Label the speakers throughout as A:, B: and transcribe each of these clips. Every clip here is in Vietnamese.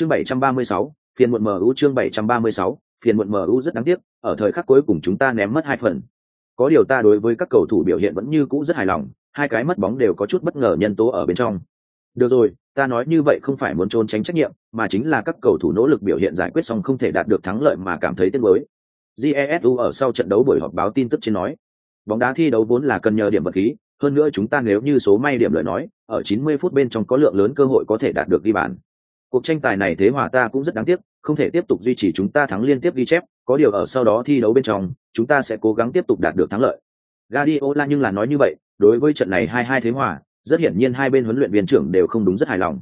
A: Chương 736, phiền muộn MU chương 736, phiền muộn MU rất đáng tiếc, ở thời khắc cuối cùng chúng ta ném mất hai phần. Có điều ta đối với các cầu thủ biểu hiện vẫn như cũ rất hài lòng, hai cái mất bóng đều có chút bất ngờ nhân tố ở bên trong. Được rồi, ta nói như vậy không phải muốn trốn tránh trách nhiệm, mà chính là các cầu thủ nỗ lực biểu hiện giải quyết xong không thể đạt được thắng lợi mà cảm thấy tiếc nuối. Jesu ở sau trận đấu buổi họp báo tin tức trên nói, bóng đá thi đấu vốn là cần nhờ điểm vật khí, hơn nữa chúng ta nếu như số may điểm lời nói, ở 90 phút bên trong có lượng lớn cơ hội có thể đạt được ghi bàn. Cuộc tranh tài này thế hòa ta cũng rất đáng tiếc, không thể tiếp tục duy trì chúng ta thắng liên tiếp ghi chép, có điều ở sau đó thi đấu bên trong, chúng ta sẽ cố gắng tiếp tục đạt được thắng lợi. Guardiola nhưng là nói như vậy, đối với trận này hai hai thế hòa, rất hiển nhiên hai bên huấn luyện viên trưởng đều không đúng rất hài lòng.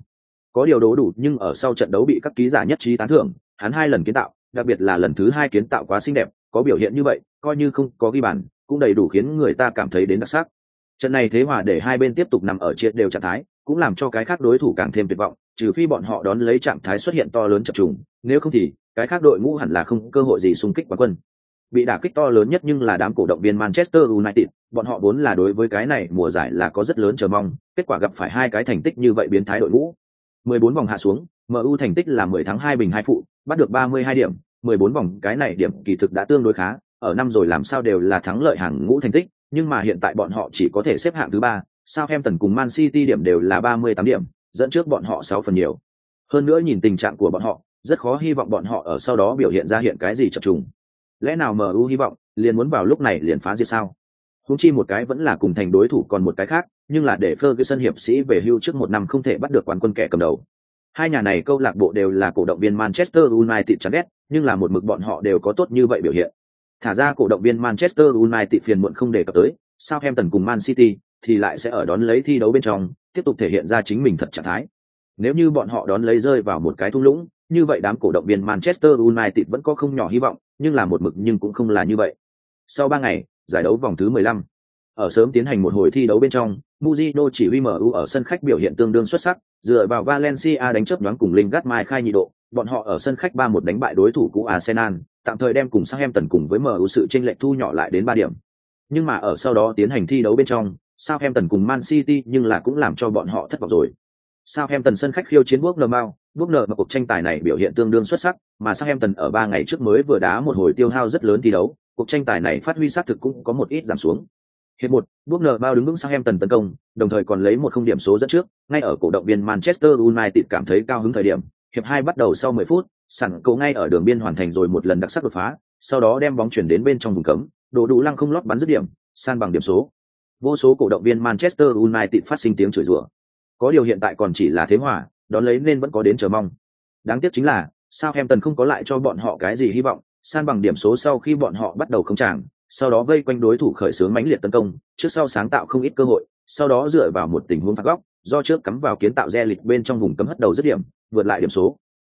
A: Có điều đố đủ nhưng ở sau trận đấu bị các ký giả nhất trí tán thưởng, hắn hai lần kiến tạo, đặc biệt là lần thứ hai kiến tạo quá xinh đẹp, có biểu hiện như vậy, coi như không có ghi bàn, cũng đầy đủ khiến người ta cảm thấy đến đặc sắc. Trận này thế hòa để hai bên tiếp tục nằm ở chia đều trạng thái, cũng làm cho cái khác đối thủ càng thêm tuyệt vọng, trừ phi bọn họ đón lấy trạng thái xuất hiện to lớn chập trùng, nếu không thì cái khác đội ngũ hẳn là không cơ hội gì xung kích quán quân. Bị đả kích to lớn nhất nhưng là đám cổ động viên Manchester United, bọn họ vốn là đối với cái này mùa giải là có rất lớn chờ mong, kết quả gặp phải hai cái thành tích như vậy biến thái đội ngũ. 14 vòng hạ xuống, MU thành tích là 10 thắng 2 bình 2 phụ, bắt được 32 điểm, 14 vòng cái này điểm kỳ thực đã tương đối khá, ở năm rồi làm sao đều là thắng lợi hàng ngũ thành tích, nhưng mà hiện tại bọn họ chỉ có thể xếp hạng thứ ba, Southampton cùng Man City điểm đều là 38 điểm, dẫn trước bọn họ 6 phần nhiều. Hơn nữa nhìn tình trạng của bọn họ, rất khó hy vọng bọn họ ở sau đó biểu hiện ra hiện cái gì chập trùng. Lẽ nào MU hy vọng, liền muốn vào lúc này liền phá diệt sao? Húng chi một cái vẫn là cùng thành đối thủ còn một cái khác, nhưng là để Ferguson hiệp sĩ về hưu trước một năm không thể bắt được quán quân kẻ cầm đầu. Hai nhà này câu lạc bộ đều là cổ động viên Manchester United chán ghét, nhưng là một mực bọn họ đều có tốt như vậy biểu hiện. Thả ra cổ động viên Manchester United phiền muộn không đề cập tới, Southampton cùng Man City thì lại sẽ ở đón lấy thi đấu bên trong, tiếp tục thể hiện ra chính mình thật trạng thái. Nếu như bọn họ đón lấy rơi vào một cái thung lũng, như vậy đám cổ động viên Manchester United vẫn có không nhỏ hy vọng, nhưng là một mực nhưng cũng không là như vậy. Sau ba ngày, giải đấu vòng thứ 15. Ở sớm tiến hành một hồi thi đấu bên trong, Mujino chỉ huy MU ở sân khách biểu hiện tương đương xuất sắc, dựa vào Valencia đánh chớp nhoáng cùng Lingard Mai khai nhị độ, bọn họ ở sân khách 3-1 đánh bại đối thủ cũ Arsenal, tạm thời đem cùng Southampton cùng với MU sự chênh lệch thu nhỏ lại đến 3 điểm. Nhưng mà ở sau đó tiến hành thi đấu bên trong, Southampton cùng Man City nhưng là cũng làm cho bọn họ thất vọng rồi. Southampton sân khách khiêu chiến Bournemouth, Bournemouth mà cuộc tranh tài này biểu hiện tương đương xuất sắc, mà Southampton ở 3 ngày trước mới vừa đá một hồi tiêu hao rất lớn thi đấu, cuộc tranh tài này phát huy sát thực cũng có một ít giảm xuống. Hiệp một, Bournemouth đứng vững Southampton tấn công, đồng thời còn lấy một không điểm số dẫn trước, ngay ở cổ động viên Manchester United cảm thấy cao hứng thời điểm, hiệp hai bắt đầu sau 10 phút, sẵn cầu ngay ở đường biên hoàn thành rồi một lần đặc sắc đột phá, sau đó đem bóng chuyển đến bên trong vùng cấm, đồ đủ lăng không lót bắn dứt điểm, san bằng điểm số. Vô số cổ động viên Manchester United phát sinh tiếng chửi rủa. Có điều hiện tại còn chỉ là thế hòa, đón lấy nên vẫn có đến chờ mong. Đáng tiếc chính là, Southampton không có lại cho bọn họ cái gì hy vọng, san bằng điểm số sau khi bọn họ bắt đầu không tràng, sau đó vây quanh đối thủ khởi xướng mãnh liệt tấn công, trước sau sáng tạo không ít cơ hội, sau đó dựa vào một tình huống phạt góc, do trước cắm vào kiến tạo re lịch bên trong vùng cấm hất đầu dứt điểm, vượt lại điểm số.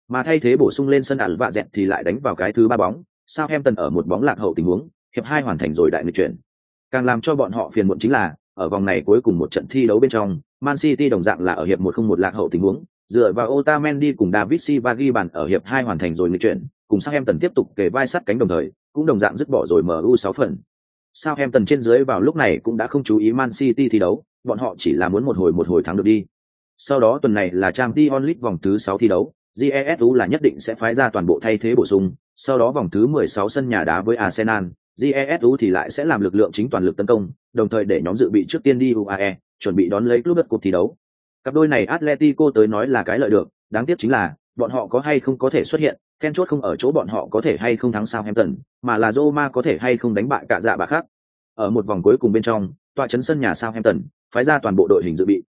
A: Mà thay thế bổ sung lên sân ẩn vạ dẹt thì lại đánh vào cái thứ ba bóng, Southampton ở một bóng lạc hậu tình huống, hiệp hai hoàn thành rồi đại nghịch chuyển. Càng làm cho bọn họ phiền muộn chính là, ở vòng này cuối cùng một trận thi đấu bên trong, Man City đồng dạng là ở hiệp một không một lạc hậu tình huống, dựa vào Otamendi cùng David Silva ghi bàn ở hiệp hai hoàn thành rồi nghịch chuyển, cùng Southampton tiếp tục kề vai sát cánh đồng thời, cũng đồng dạng dứt bỏ rồi MU 6 phần. Southampton trên dưới vào lúc này cũng đã không chú ý Man City thi đấu, bọn họ chỉ là muốn một hồi một hồi thắng được đi. Sau đó tuần này là Champions League vòng thứ 6 thi đấu, GESU là nhất định sẽ phái ra toàn bộ thay thế bổ sung, sau đó vòng thứ 16 sân nhà đá với Arsenal, GESU thì lại sẽ làm lực lượng chính toàn lực tấn công, đồng thời để nhóm dự bị trước tiên đi UAE, chuẩn bị đón lấy club đất cuộc thi đấu. Cặp đôi này Atletico tới nói là cái lợi được, đáng tiếc chính là bọn họ có hay không có thể xuất hiện, then chốt không ở chỗ bọn họ có thể hay không thắng Southampton, mà là Roma có thể hay không đánh bại cả dạ bà khác. Ở một vòng cuối cùng bên trong, tọa chấn sân nhà Southampton, phái ra toàn bộ đội hình dự bị.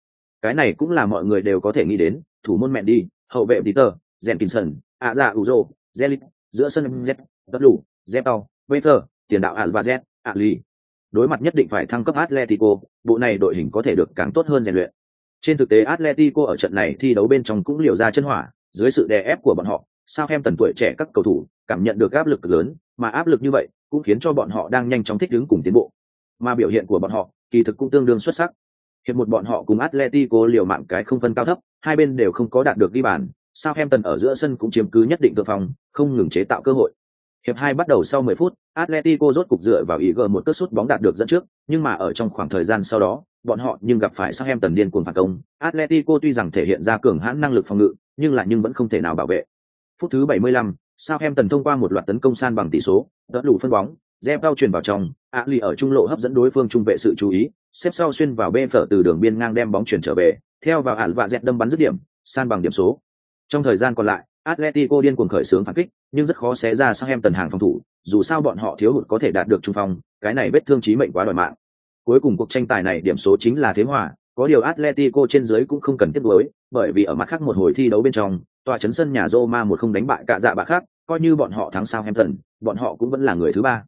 A: Cái này cũng là mọi người đều có thể nghĩ đến, thủ môn mẹn đi, hậu vệ Peter, Jenkinson, ạ dạ Uzo, Zelit, giữa sân Z, đất lù, Zepao, Wefer, tiền đạo Alvarez, Ali. Đối mặt nhất định phải thăng cấp Atletico, bộ này đội hình có thể được càng tốt hơn rèn luyện. Trên thực tế Atletico ở trận này thi đấu bên trong cũng liều ra chân hỏa, dưới sự đè ép của bọn họ, sao em tần tuổi trẻ các cầu thủ cảm nhận được áp lực lớn, mà áp lực như vậy cũng khiến cho bọn họ đang nhanh chóng thích ứng cùng tiến bộ. Mà biểu hiện của bọn họ kỳ thực cũng tương đương xuất sắc. Hiệp một bọn họ cùng Atletico liều mạng cái không phân cao thấp, hai bên đều không có đạt được ghi bàn, Southampton ở giữa sân cũng chiếm cứ nhất định tự phòng, không ngừng chế tạo cơ hội. Hiệp hai bắt đầu sau 10 phút, Atletico rốt cục dựa vào ý gờ một cước sút bóng đạt được dẫn trước, nhưng mà ở trong khoảng thời gian sau đó, bọn họ nhưng gặp phải Southampton điên cuồng phản công, Atletico tuy rằng thể hiện ra cường hãn năng lực phòng ngự, nhưng lại nhưng vẫn không thể nào bảo vệ. Phút thứ 75, Southampton thông qua một loạt tấn công san bằng tỷ số, đỡ lù phân bóng, Zebao truyền vào trong, Ali ở trung lộ hấp dẫn đối phương trung vệ sự chú ý, xếp sau xuyên vào bên phở từ đường biên ngang đem bóng chuyển trở về, theo vào ản và dẹt đâm bắn dứt điểm, san bằng điểm số. Trong thời gian còn lại, Atletico điên cuồng khởi xướng phản kích, nhưng rất khó xé ra sang em tần hàng phòng thủ, dù sao bọn họ thiếu hụt có thể đạt được trung phong, cái này vết thương chí mệnh quá đòi mạng. Cuối cùng cuộc tranh tài này điểm số chính là thế hòa, có điều Atletico trên dưới cũng không cần tiếp nối, bởi vì ở mặt khác một hồi thi đấu bên trong, tòa chấn sân nhà Roma một không đánh bại cả dạ bạ khác, coi như bọn họ thắng Southampton, bọn họ cũng vẫn là người thứ ba.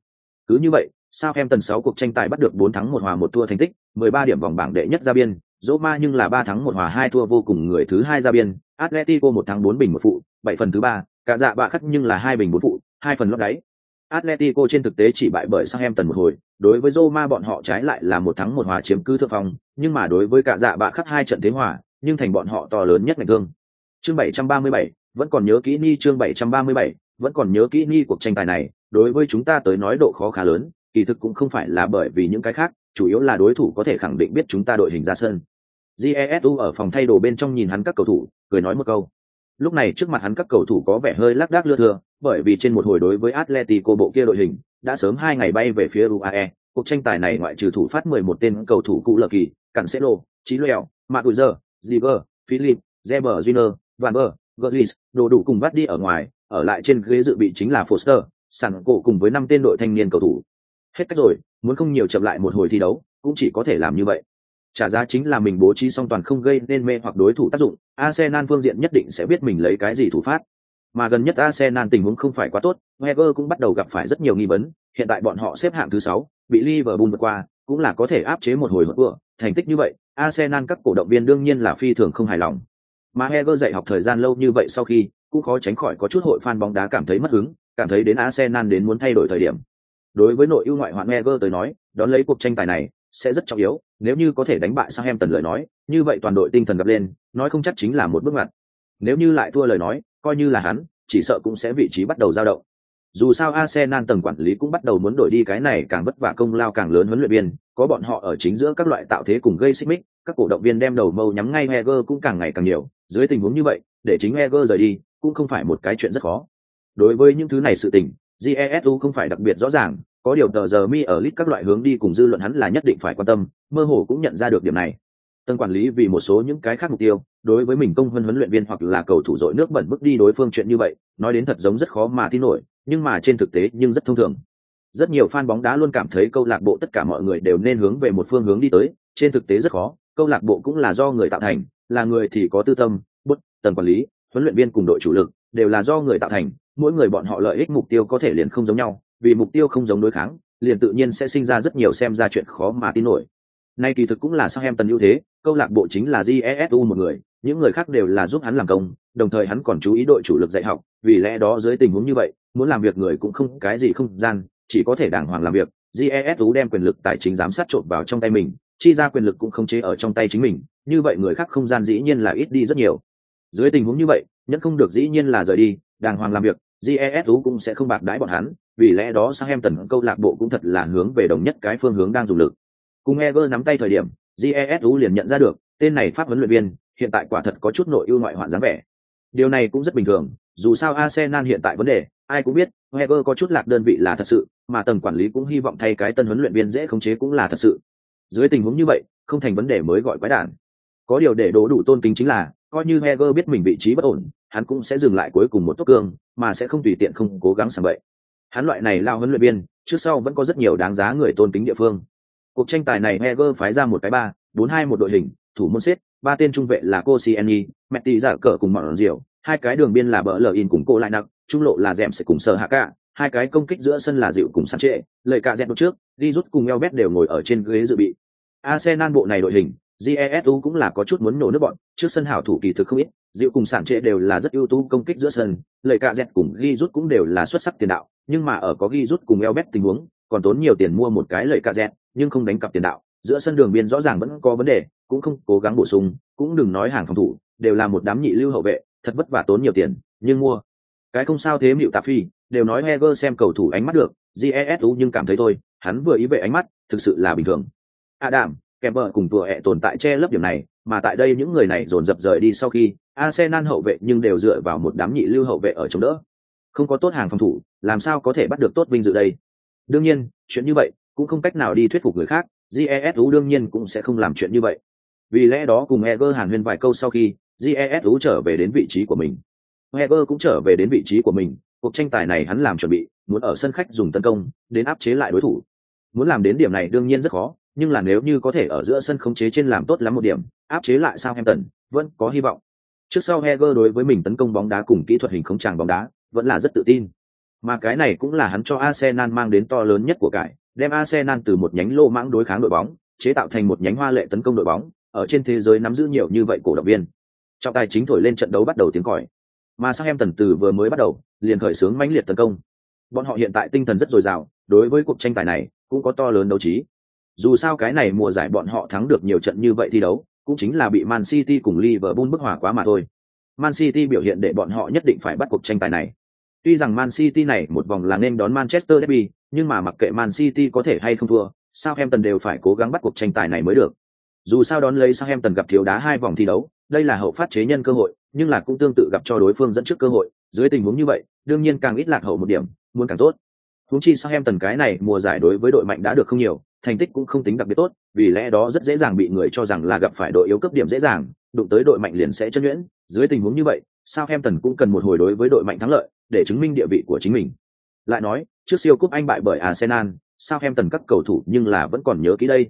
A: Cứ như vậy, Southampton 6 cuộc tranh tài bắt được 4 thắng 1 hòa 1 thua thành tích, 13 điểm vòng bảng đệ nhất ra biên, Roma nhưng là 3 thắng 1 hòa 2 thua vô cùng người thứ hai ra biên, Atletico một thắng 4 bình một phụ, 7 phần thứ ba, cả dạ bạ khắc nhưng là 2 bình 4 phụ, 2 phần lót đáy. Atletico trên thực tế chỉ bại bởi Southampton một hồi, đối với Roma bọn họ trái lại là một thắng một hòa chiếm cứ thượng phong, nhưng mà đối với cả dạ bạ khắc hai trận thế hòa, nhưng thành bọn họ to lớn nhất ngành thương. Chương 737, vẫn còn nhớ kỹ ni chương 737, vẫn còn nhớ kỹ ni cuộc tranh tài này, đối với chúng ta tới nói độ khó khá lớn, kỳ thực cũng không phải là bởi vì những cái khác, chủ yếu là đối thủ có thể khẳng định biết chúng ta đội hình ra sân. Jesu ở phòng thay đồ bên trong nhìn hắn các cầu thủ, cười nói một câu. Lúc này trước mặt hắn các cầu thủ có vẻ hơi lác đác lưa thưa, bởi vì trên một hồi đối với Atletico bộ kia đội hình, đã sớm hai ngày bay về phía UAE, cuộc tranh tài này ngoại trừ thủ phát 11 tên cầu thủ cũ lờ kỳ, Cancelo, trí Lèo, Maguire, Ziver, Philip, Zeber Junior, Van Ber, Gullis, đồ đủ cùng vắt đi ở ngoài, ở lại trên ghế dự bị chính là Foster, sẵn cổ cùng với năm tên đội thanh niên cầu thủ. Hết cách rồi, muốn không nhiều chậm lại một hồi thi đấu, cũng chỉ có thể làm như vậy. Trả giá chính là mình bố trí song toàn không gây nên mê hoặc đối thủ tác dụng, Arsenal phương diện nhất định sẽ biết mình lấy cái gì thủ phát. Mà gần nhất Arsenal tình huống không phải quá tốt, Wenger cũng bắt đầu gặp phải rất nhiều nghi vấn, hiện tại bọn họ xếp hạng thứ sáu, bị Liverpool vượt qua, cũng là có thể áp chế một hồi hụt vừa, thành tích như vậy, Arsenal các cổ động viên đương nhiên là phi thường không hài lòng. Mà Wenger dạy học thời gian lâu như vậy sau khi, cũng khó tránh khỏi có chút hội fan bóng đá cảm thấy mất hứng, cảm thấy đến Arsenal đến muốn thay đổi thời điểm. Đối với nội ưu ngoại hoạn Wenger tới nói, đón lấy cuộc tranh tài này sẽ rất trọng yếu, nếu như có thể đánh bại Southampton lời nói, như vậy toàn đội tinh thần gặp lên, nói không chắc chính là một bước ngoặt. Nếu như lại thua lời nói, coi như là hắn, chỉ sợ cũng sẽ vị trí bắt đầu dao động. Dù sao Arsenal tầng quản lý cũng bắt đầu muốn đổi đi cái này càng vất vả công lao càng lớn huấn luyện viên, có bọn họ ở chính giữa các loại tạo thế cùng gây xích mích, các cổ động viên đem đầu mâu nhắm ngay Heger cũng càng ngày càng nhiều, dưới tình huống như vậy, để chính Heger rời đi, cũng không phải một cái chuyện rất khó. Đối với những thứ này sự tình, Jesu không phải đặc biệt rõ ràng, có điều tờ giờ mi ở list các loại hướng đi cùng dư luận hắn là nhất định phải quan tâm, mơ hồ cũng nhận ra được điểm này. Tân quản lý vì một số những cái khác mục tiêu, đối với mình công hơn huấn luyện viên hoặc là cầu thủ dội nước bẩn bước đi đối phương chuyện như vậy, nói đến thật giống rất khó mà tin nổi, nhưng mà trên thực tế nhưng rất thông thường. Rất nhiều fan bóng đá luôn cảm thấy câu lạc bộ tất cả mọi người đều nên hướng về một phương hướng đi tới, trên thực tế rất khó, câu lạc bộ cũng là do người tạo thành, là người thì có tư tâm, bút, tần quản lý, huấn luyện viên cùng đội chủ lực, đều là do người tạo thành, mỗi người bọn họ lợi ích mục tiêu có thể liền không giống nhau, vì mục tiêu không giống đối kháng, liền tự nhiên sẽ sinh ra rất nhiều xem ra chuyện khó mà tin nổi. Nay kỳ thực cũng là sao em tần ưu thế, câu lạc bộ chính là Jesu một người, những người khác đều là giúp hắn làm công, đồng thời hắn còn chú ý đội chủ lực dạy học, vì lẽ đó dưới tình huống như vậy, muốn làm việc người cũng không cái gì không gian, chỉ có thể đàng hoàng làm việc. Jesu đem quyền lực tài chính giám sát trộn vào trong tay mình, chi ra quyền lực cũng không chế ở trong tay chính mình, như vậy người khác không gian dĩ nhiên là ít đi rất nhiều. Dưới tình huống như vậy, nhất không được dĩ nhiên là rời đi, đàng hoàng làm việc, Jesu cũng sẽ không bạc đãi bọn hắn, vì lẽ đó sang em tần câu lạc bộ cũng thật là hướng về đồng nhất cái phương hướng đang dùng lực. Cùng Ever nắm tay thời điểm, Jesu liền nhận ra được, tên này pháp huấn luyện viên, hiện tại quả thật có chút nội ưu ngoại hoạn dáng vẻ. Điều này cũng rất bình thường, dù sao Arsenal hiện tại vấn đề, ai cũng biết, Wenger có chút lạc đơn vị là thật sự, mà tầng quản lý cũng hy vọng thay cái tân huấn luyện viên dễ khống chế cũng là thật sự. Dưới tình huống như vậy, không thành vấn đề mới gọi quái đản. Có điều để đổ đủ tôn kính chính là, coi như Wenger biết mình vị trí bất ổn, hắn cũng sẽ dừng lại cuối cùng một tốc cương, mà sẽ không tùy tiện không cố gắng sảng bậy. Hắn loại này lao huấn luyện viên, trước sau vẫn có rất nhiều đáng giá người tôn kính địa phương. Cuộc tranh tài này heger phái ra một cái ba, bốn hai một đội hình, thủ môn xếp, ba tên trung vệ là cô Cioni, mẹ Metti giả cờ cùng Mọn diều, hai cái đường biên là bỡ lờ in cùng cô lại nặng, trung lộ là dẹm sẽ cùng sở hạ cả, hai cái công kích giữa sân là dịu cùng săn trệ, lợi cả dẹp trước, đi rút cùng Elbet đều ngồi ở trên ghế dự bị. Arsenal bộ này đội hình, Jesu cũng là có chút muốn nổ nước bọn, trước sân hảo thủ kỳ thực không ít, dịu cùng sản trệ đều là rất ưu tú công kích giữa sân, lợi cả dẹm cùng ghi rút cũng đều là xuất sắc tiền đạo, nhưng mà ở có ghi rút cùng eo bét tình huống, còn tốn nhiều tiền mua một cái lợi cả dẹt nhưng không đánh cặp tiền đạo, giữa sân đường biên rõ ràng vẫn có vấn đề, cũng không cố gắng bổ sung, cũng đừng nói hàng phòng thủ, đều là một đám nhị lưu hậu vệ, thật vất vả tốn nhiều tiền, nhưng mua cái không sao thế mịu tạp phi, đều nói Heger xem cầu thủ ánh mắt được, jesu nhưng cảm thấy thôi, hắn vừa ý vệ ánh mắt, thực sự là bình thường. Adam, kèm vợ cùng vừa hẹ tồn tại che lấp điểm này, mà tại đây những người này dồn dập rời đi sau khi, Arsenal hậu vệ nhưng đều dựa vào một đám nhị lưu hậu vệ ở chống đỡ. Không có tốt hàng phòng thủ, làm sao có thể bắt được tốt vinh dự đây? Đương nhiên, chuyện như vậy cũng không cách nào đi thuyết phục người khác, jesu đương nhiên cũng sẽ không làm chuyện như vậy. Vì lẽ đó cùng Eger hàn huyên vài câu sau khi, jesu trở về đến vị trí của mình. Eger cũng trở về đến vị trí của mình, cuộc tranh tài này hắn làm chuẩn bị, muốn ở sân khách dùng tấn công, đến áp chế lại đối thủ. Muốn làm đến điểm này đương nhiên rất khó, nhưng là nếu như có thể ở giữa sân khống chế trên làm tốt lắm một điểm, áp chế lại sao em tần vẫn có hy vọng. Trước sau Heger đối với mình tấn công bóng đá cùng kỹ thuật hình không tràng bóng đá, vẫn là rất tự tin. Mà cái này cũng là hắn cho Arsenal mang đến to lớn nhất của cải, đem Arsenal từ một nhánh lô mãng đối kháng đội bóng, chế tạo thành một nhánh hoa lệ tấn công đội bóng, ở trên thế giới nắm giữ nhiều như vậy cổ động viên. Trọng tài chính thổi lên trận đấu bắt đầu tiếng còi. Mà sang em tần từ vừa mới bắt đầu, liền khởi xướng mãnh liệt tấn công. Bọn họ hiện tại tinh thần rất dồi dào, đối với cuộc tranh tài này cũng có to lớn đấu trí. Dù sao cái này mùa giải bọn họ thắng được nhiều trận như vậy thi đấu, cũng chính là bị Man City cùng Liverpool bức hòa quá mà thôi. Man City biểu hiện để bọn họ nhất định phải bắt cuộc tranh tài này. Tuy rằng Man City này một vòng là nên đón Manchester Derby, nhưng mà mặc kệ Man City có thể hay không thua, Southampton đều phải cố gắng bắt cuộc tranh tài này mới được. Dù sao đón lấy Southampton gặp thiếu đá hai vòng thi đấu, đây là hậu phát chế nhân cơ hội, nhưng là cũng tương tự gặp cho đối phương dẫn trước cơ hội, dưới tình huống như vậy, đương nhiên càng ít lạc hậu một điểm, muốn càng tốt. Huống chi sao em tần cái này mùa giải đối với đội mạnh đã được không nhiều, thành tích cũng không tính đặc biệt tốt, vì lẽ đó rất dễ dàng bị người cho rằng là gặp phải đội yếu cấp điểm dễ dàng, đụng tới đội mạnh liền sẽ chân nhuyễn. Dưới tình huống như vậy, sao em tần cũng cần một hồi đối với đội mạnh thắng lợi, để chứng minh địa vị của chính mình. Lại nói, trước siêu cúp Anh bại bởi Arsenal, sao em tần các cầu thủ nhưng là vẫn còn nhớ kỹ đây.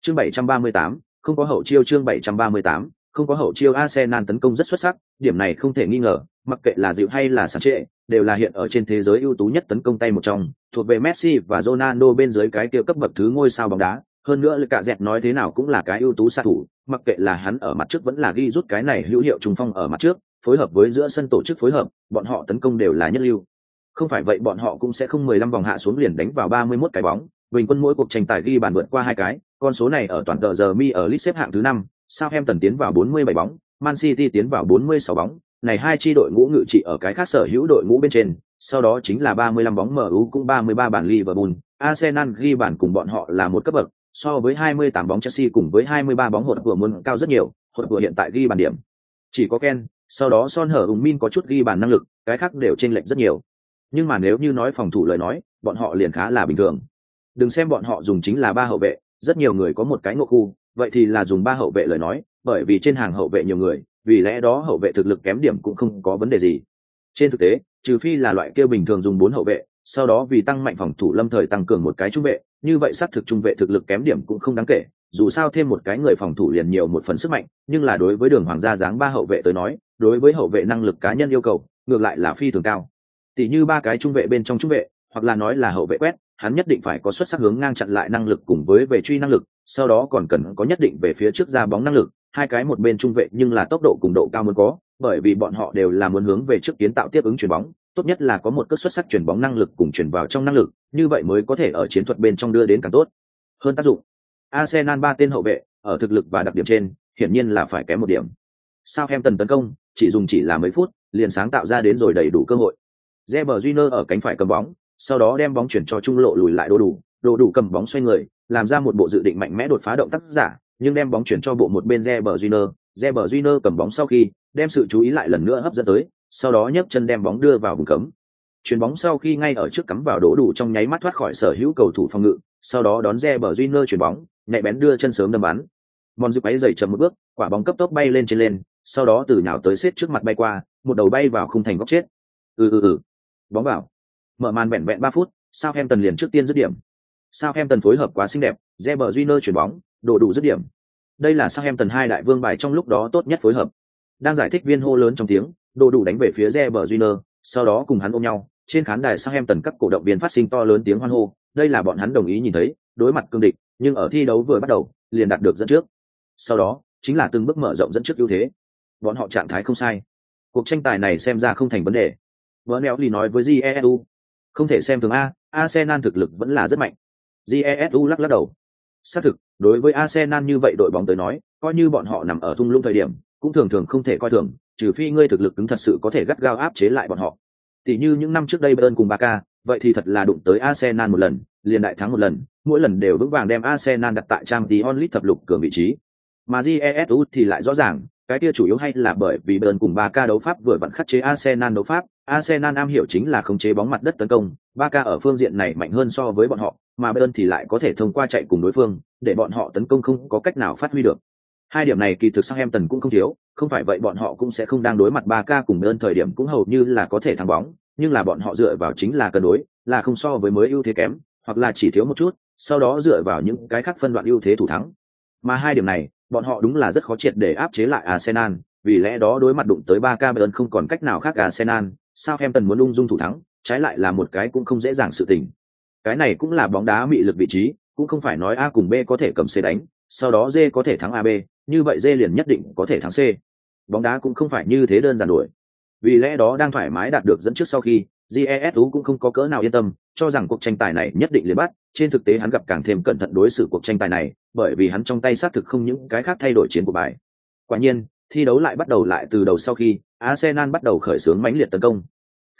A: Chương 738, không có hậu chiêu chương 738, không có hậu chiêu Arsenal tấn công rất xuất sắc, điểm này không thể nghi ngờ, mặc kệ là dịu hay là sản trệ, đều là hiện ở trên thế giới ưu tú nhất tấn công tay một trong, thuộc về Messi và Ronaldo bên dưới cái kia cấp bậc thứ ngôi sao bóng đá. Hơn nữa lực cả dẹt nói thế nào cũng là cái ưu tú sát thủ, mặc kệ là hắn ở mặt trước vẫn là ghi rút cái này hữu hiệu trung phong ở mặt trước, phối hợp với giữa sân tổ chức phối hợp, bọn họ tấn công đều là nhất lưu. Không phải vậy bọn họ cũng sẽ không 15 vòng hạ xuống liền đánh vào 31 cái bóng, bình quân mỗi cuộc tranh tài ghi bàn vượt qua hai cái, con số này ở toàn tờ giờ mi ở list xếp hạng thứ 5, Southampton tiến vào 47 bóng, Man City tiến vào 46 bóng, này hai chi đội ngũ ngự trị ở cái khác sở hữu đội ngũ bên trên, sau đó chính là 35 bóng MU cũng 33 bàn Liverpool, Arsenal ghi bàn cùng bọn họ là một cấp bậc, so với 28 bóng Chelsea cùng với 23 bóng hột vừa muốn cao rất nhiều, hột vừa hiện tại ghi bàn điểm. Chỉ có Ken, sau đó Son hở Ung Min có chút ghi bàn năng lực, cái khác đều chênh lệch rất nhiều. Nhưng mà nếu như nói phòng thủ lời nói, bọn họ liền khá là bình thường. Đừng xem bọn họ dùng chính là ba hậu vệ, rất nhiều người có một cái ngộ khu, vậy thì là dùng ba hậu vệ lời nói, bởi vì trên hàng hậu vệ nhiều người, vì lẽ đó hậu vệ thực lực kém điểm cũng không có vấn đề gì. Trên thực tế, trừ phi là loại kêu bình thường dùng bốn hậu vệ, sau đó vì tăng mạnh phòng thủ lâm thời tăng cường một cái trung vệ, như vậy xác thực trung vệ thực lực kém điểm cũng không đáng kể, dù sao thêm một cái người phòng thủ liền nhiều một phần sức mạnh, nhưng là đối với đường hoàng gia dáng ba hậu vệ tới nói, đối với hậu vệ năng lực cá nhân yêu cầu, ngược lại là phi thường cao. Tỷ như ba cái trung vệ bên trong trung vệ, hoặc là nói là hậu vệ quét, hắn nhất định phải có xuất sắc hướng ngang chặn lại năng lực cùng với về truy năng lực, sau đó còn cần có nhất định về phía trước ra bóng năng lực, hai cái một bên trung vệ nhưng là tốc độ cùng độ cao muốn có, bởi vì bọn họ đều là muốn hướng về trước kiến tạo tiếp ứng chuyển bóng, tốt nhất là có một cước xuất sắc chuyển bóng năng lực cùng chuyển vào trong năng lực, như vậy mới có thể ở chiến thuật bên trong đưa đến càng tốt. Hơn tác dụng. Arsenal ba tên hậu vệ, ở thực lực và đặc điểm trên, hiển nhiên là phải kém một điểm. Sao em tần tấn công, chỉ dùng chỉ là mấy phút, liền sáng tạo ra đến rồi đầy đủ cơ hội. Reber Júnior ở cánh phải cầm bóng, sau đó đem bóng chuyển cho trung lộ lùi lại đồ đủ, đồ đủ cầm bóng xoay người, làm ra một bộ dự định mạnh mẽ đột phá động tác giả, nhưng đem bóng chuyển cho bộ một bên Reber Júnior, Reber Júnior cầm bóng sau khi, đem sự chú ý lại lần nữa hấp dẫn tới, sau đó nhấc chân đem bóng đưa vào vùng cấm. Chuyền bóng sau khi ngay ở trước cắm vào đổ đủ trong nháy mắt thoát khỏi sở hữu cầu thủ phòng ngự, sau đó đón Reber Júnior chuyền bóng, nhạy bén đưa chân sớm đâm bắn. Mòn giúp ấy dậy chậm một bước, quả bóng cấp tốc bay lên trên lên, sau đó từ nhào tới xếp trước mặt bay qua, một đầu bay vào khung thành góc chết. Ừ ừ ừ. Bóng vào. Mở màn vẹn vẹn ba phút, Southampton liền trước tiên dứt điểm. Southampton phối hợp quá xinh đẹp, Reber Júnior chuyển bóng, đổ đủ dứt điểm. Đây là Southampton hai đại vương bài trong lúc đó tốt nhất phối hợp. Đang giải thích viên hô lớn trong tiếng, đổ đủ đánh về phía Reber Júnior, sau đó cùng hắn ôm nhau, trên khán đài Southampton các cổ động viên phát sinh to lớn tiếng hoan hô, đây là bọn hắn đồng ý nhìn thấy, đối mặt cương địch, nhưng ở thi đấu vừa bắt đầu, liền đạt được dẫn trước. Sau đó, chính là từng bước mở rộng dẫn trước ưu thế. Bọn họ trạng thái không sai. Cuộc tranh tài này xem ra không thành vấn đề. Bernelli nói với Jesu, không thể xem thường a, Arsenal thực lực vẫn là rất mạnh. Jesu lắc lắc đầu. Xác thực, đối với Arsenal như vậy đội bóng tới nói, coi như bọn họ nằm ở thung lũng thời điểm, cũng thường thường không thể coi thường, trừ phi ngươi thực lực cứng thật sự có thể gắt gao áp chế lại bọn họ. Tỷ như những năm trước đây Bayern cùng Barca, vậy thì thật là đụng tới Arsenal một lần, liền đại thắng một lần, mỗi lần đều vững vàng đem Arsenal đặt tại Champions League thập lục cường vị trí. Mà Jesu thì lại rõ ràng, cái kia chủ yếu hay là bởi vì Bayern cùng Barca đấu pháp vừa vặn khắc chế Arsenal đấu pháp, Arsenal am hiểu chính là khống chế bóng mặt đất tấn công, Barca ở phương diện này mạnh hơn so với bọn họ, mà Bayern thì lại có thể thông qua chạy cùng đối phương, để bọn họ tấn công không có cách nào phát huy được. Hai điểm này kỳ thực Southampton cũng không thiếu, không phải vậy bọn họ cũng sẽ không đang đối mặt Barca cùng Bayern thời điểm cũng hầu như là có thể thắng bóng, nhưng là bọn họ dựa vào chính là cân đối, là không so với mới ưu thế kém, hoặc là chỉ thiếu một chút, sau đó dựa vào những cái khác phân đoạn ưu thế thủ thắng. Mà hai điểm này, bọn họ đúng là rất khó triệt để áp chế lại Arsenal, vì lẽ đó đối mặt đụng tới Barca Bayern không còn cách nào khác Arsenal, sao em tần muốn ung dung thủ thắng, trái lại là một cái cũng không dễ dàng sự tình. Cái này cũng là bóng đá mị lực vị trí, cũng không phải nói A cùng B có thể cầm C đánh, sau đó D có thể thắng AB, như vậy D liền nhất định có thể thắng C. Bóng đá cũng không phải như thế đơn giản đuổi. Vì lẽ đó đang thoải mái đạt được dẫn trước sau khi, Jesu cũng không có cỡ nào yên tâm, cho rằng cuộc tranh tài này nhất định liền bắt, trên thực tế hắn gặp càng thêm cẩn thận đối xử cuộc tranh tài này, bởi vì hắn trong tay xác thực không những cái khác thay đổi chiến của bài. Quả nhiên, thi đấu lại bắt đầu lại từ đầu sau khi Arsenal bắt đầu khởi xướng mãnh liệt tấn công.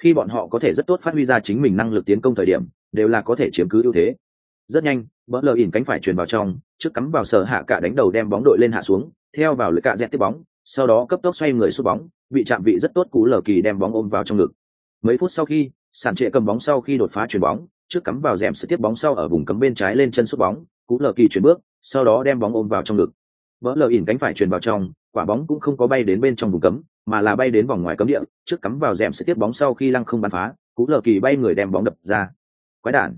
A: Khi bọn họ có thể rất tốt phát huy ra chính mình năng lực tiến công thời điểm, đều là có thể chiếm cứ ưu thế. Rất nhanh, lờ ỉn cánh phải truyền vào trong, trước cắm vào sở hạ cả đánh đầu đem bóng đội lên hạ xuống, theo vào lưỡi cả dẹt tiếp bóng, sau đó cấp tốc xoay người sút bóng, bị chạm vị rất tốt cú lờ kỳ đem bóng ôm vào trong ngực. Mấy phút sau khi, sản trệ cầm bóng sau khi đột phá chuyền bóng, trước cắm vào rèm sẽ tiếp bóng sau ở vùng cấm bên trái lên chân sút bóng, cú lờ kỳ chuyển bước, sau đó đem bóng ôm vào trong ngực. Bỡ lờ ỉn cánh phải truyền vào trong, quả bóng cũng không có bay đến bên trong vùng cấm, mà là bay đến vòng ngoài cấm địa, trước cắm vào rèm sẽ tiếp bóng sau khi lăng không bắn phá, cú lờ kỳ bay người đem bóng đập ra. Quái đản.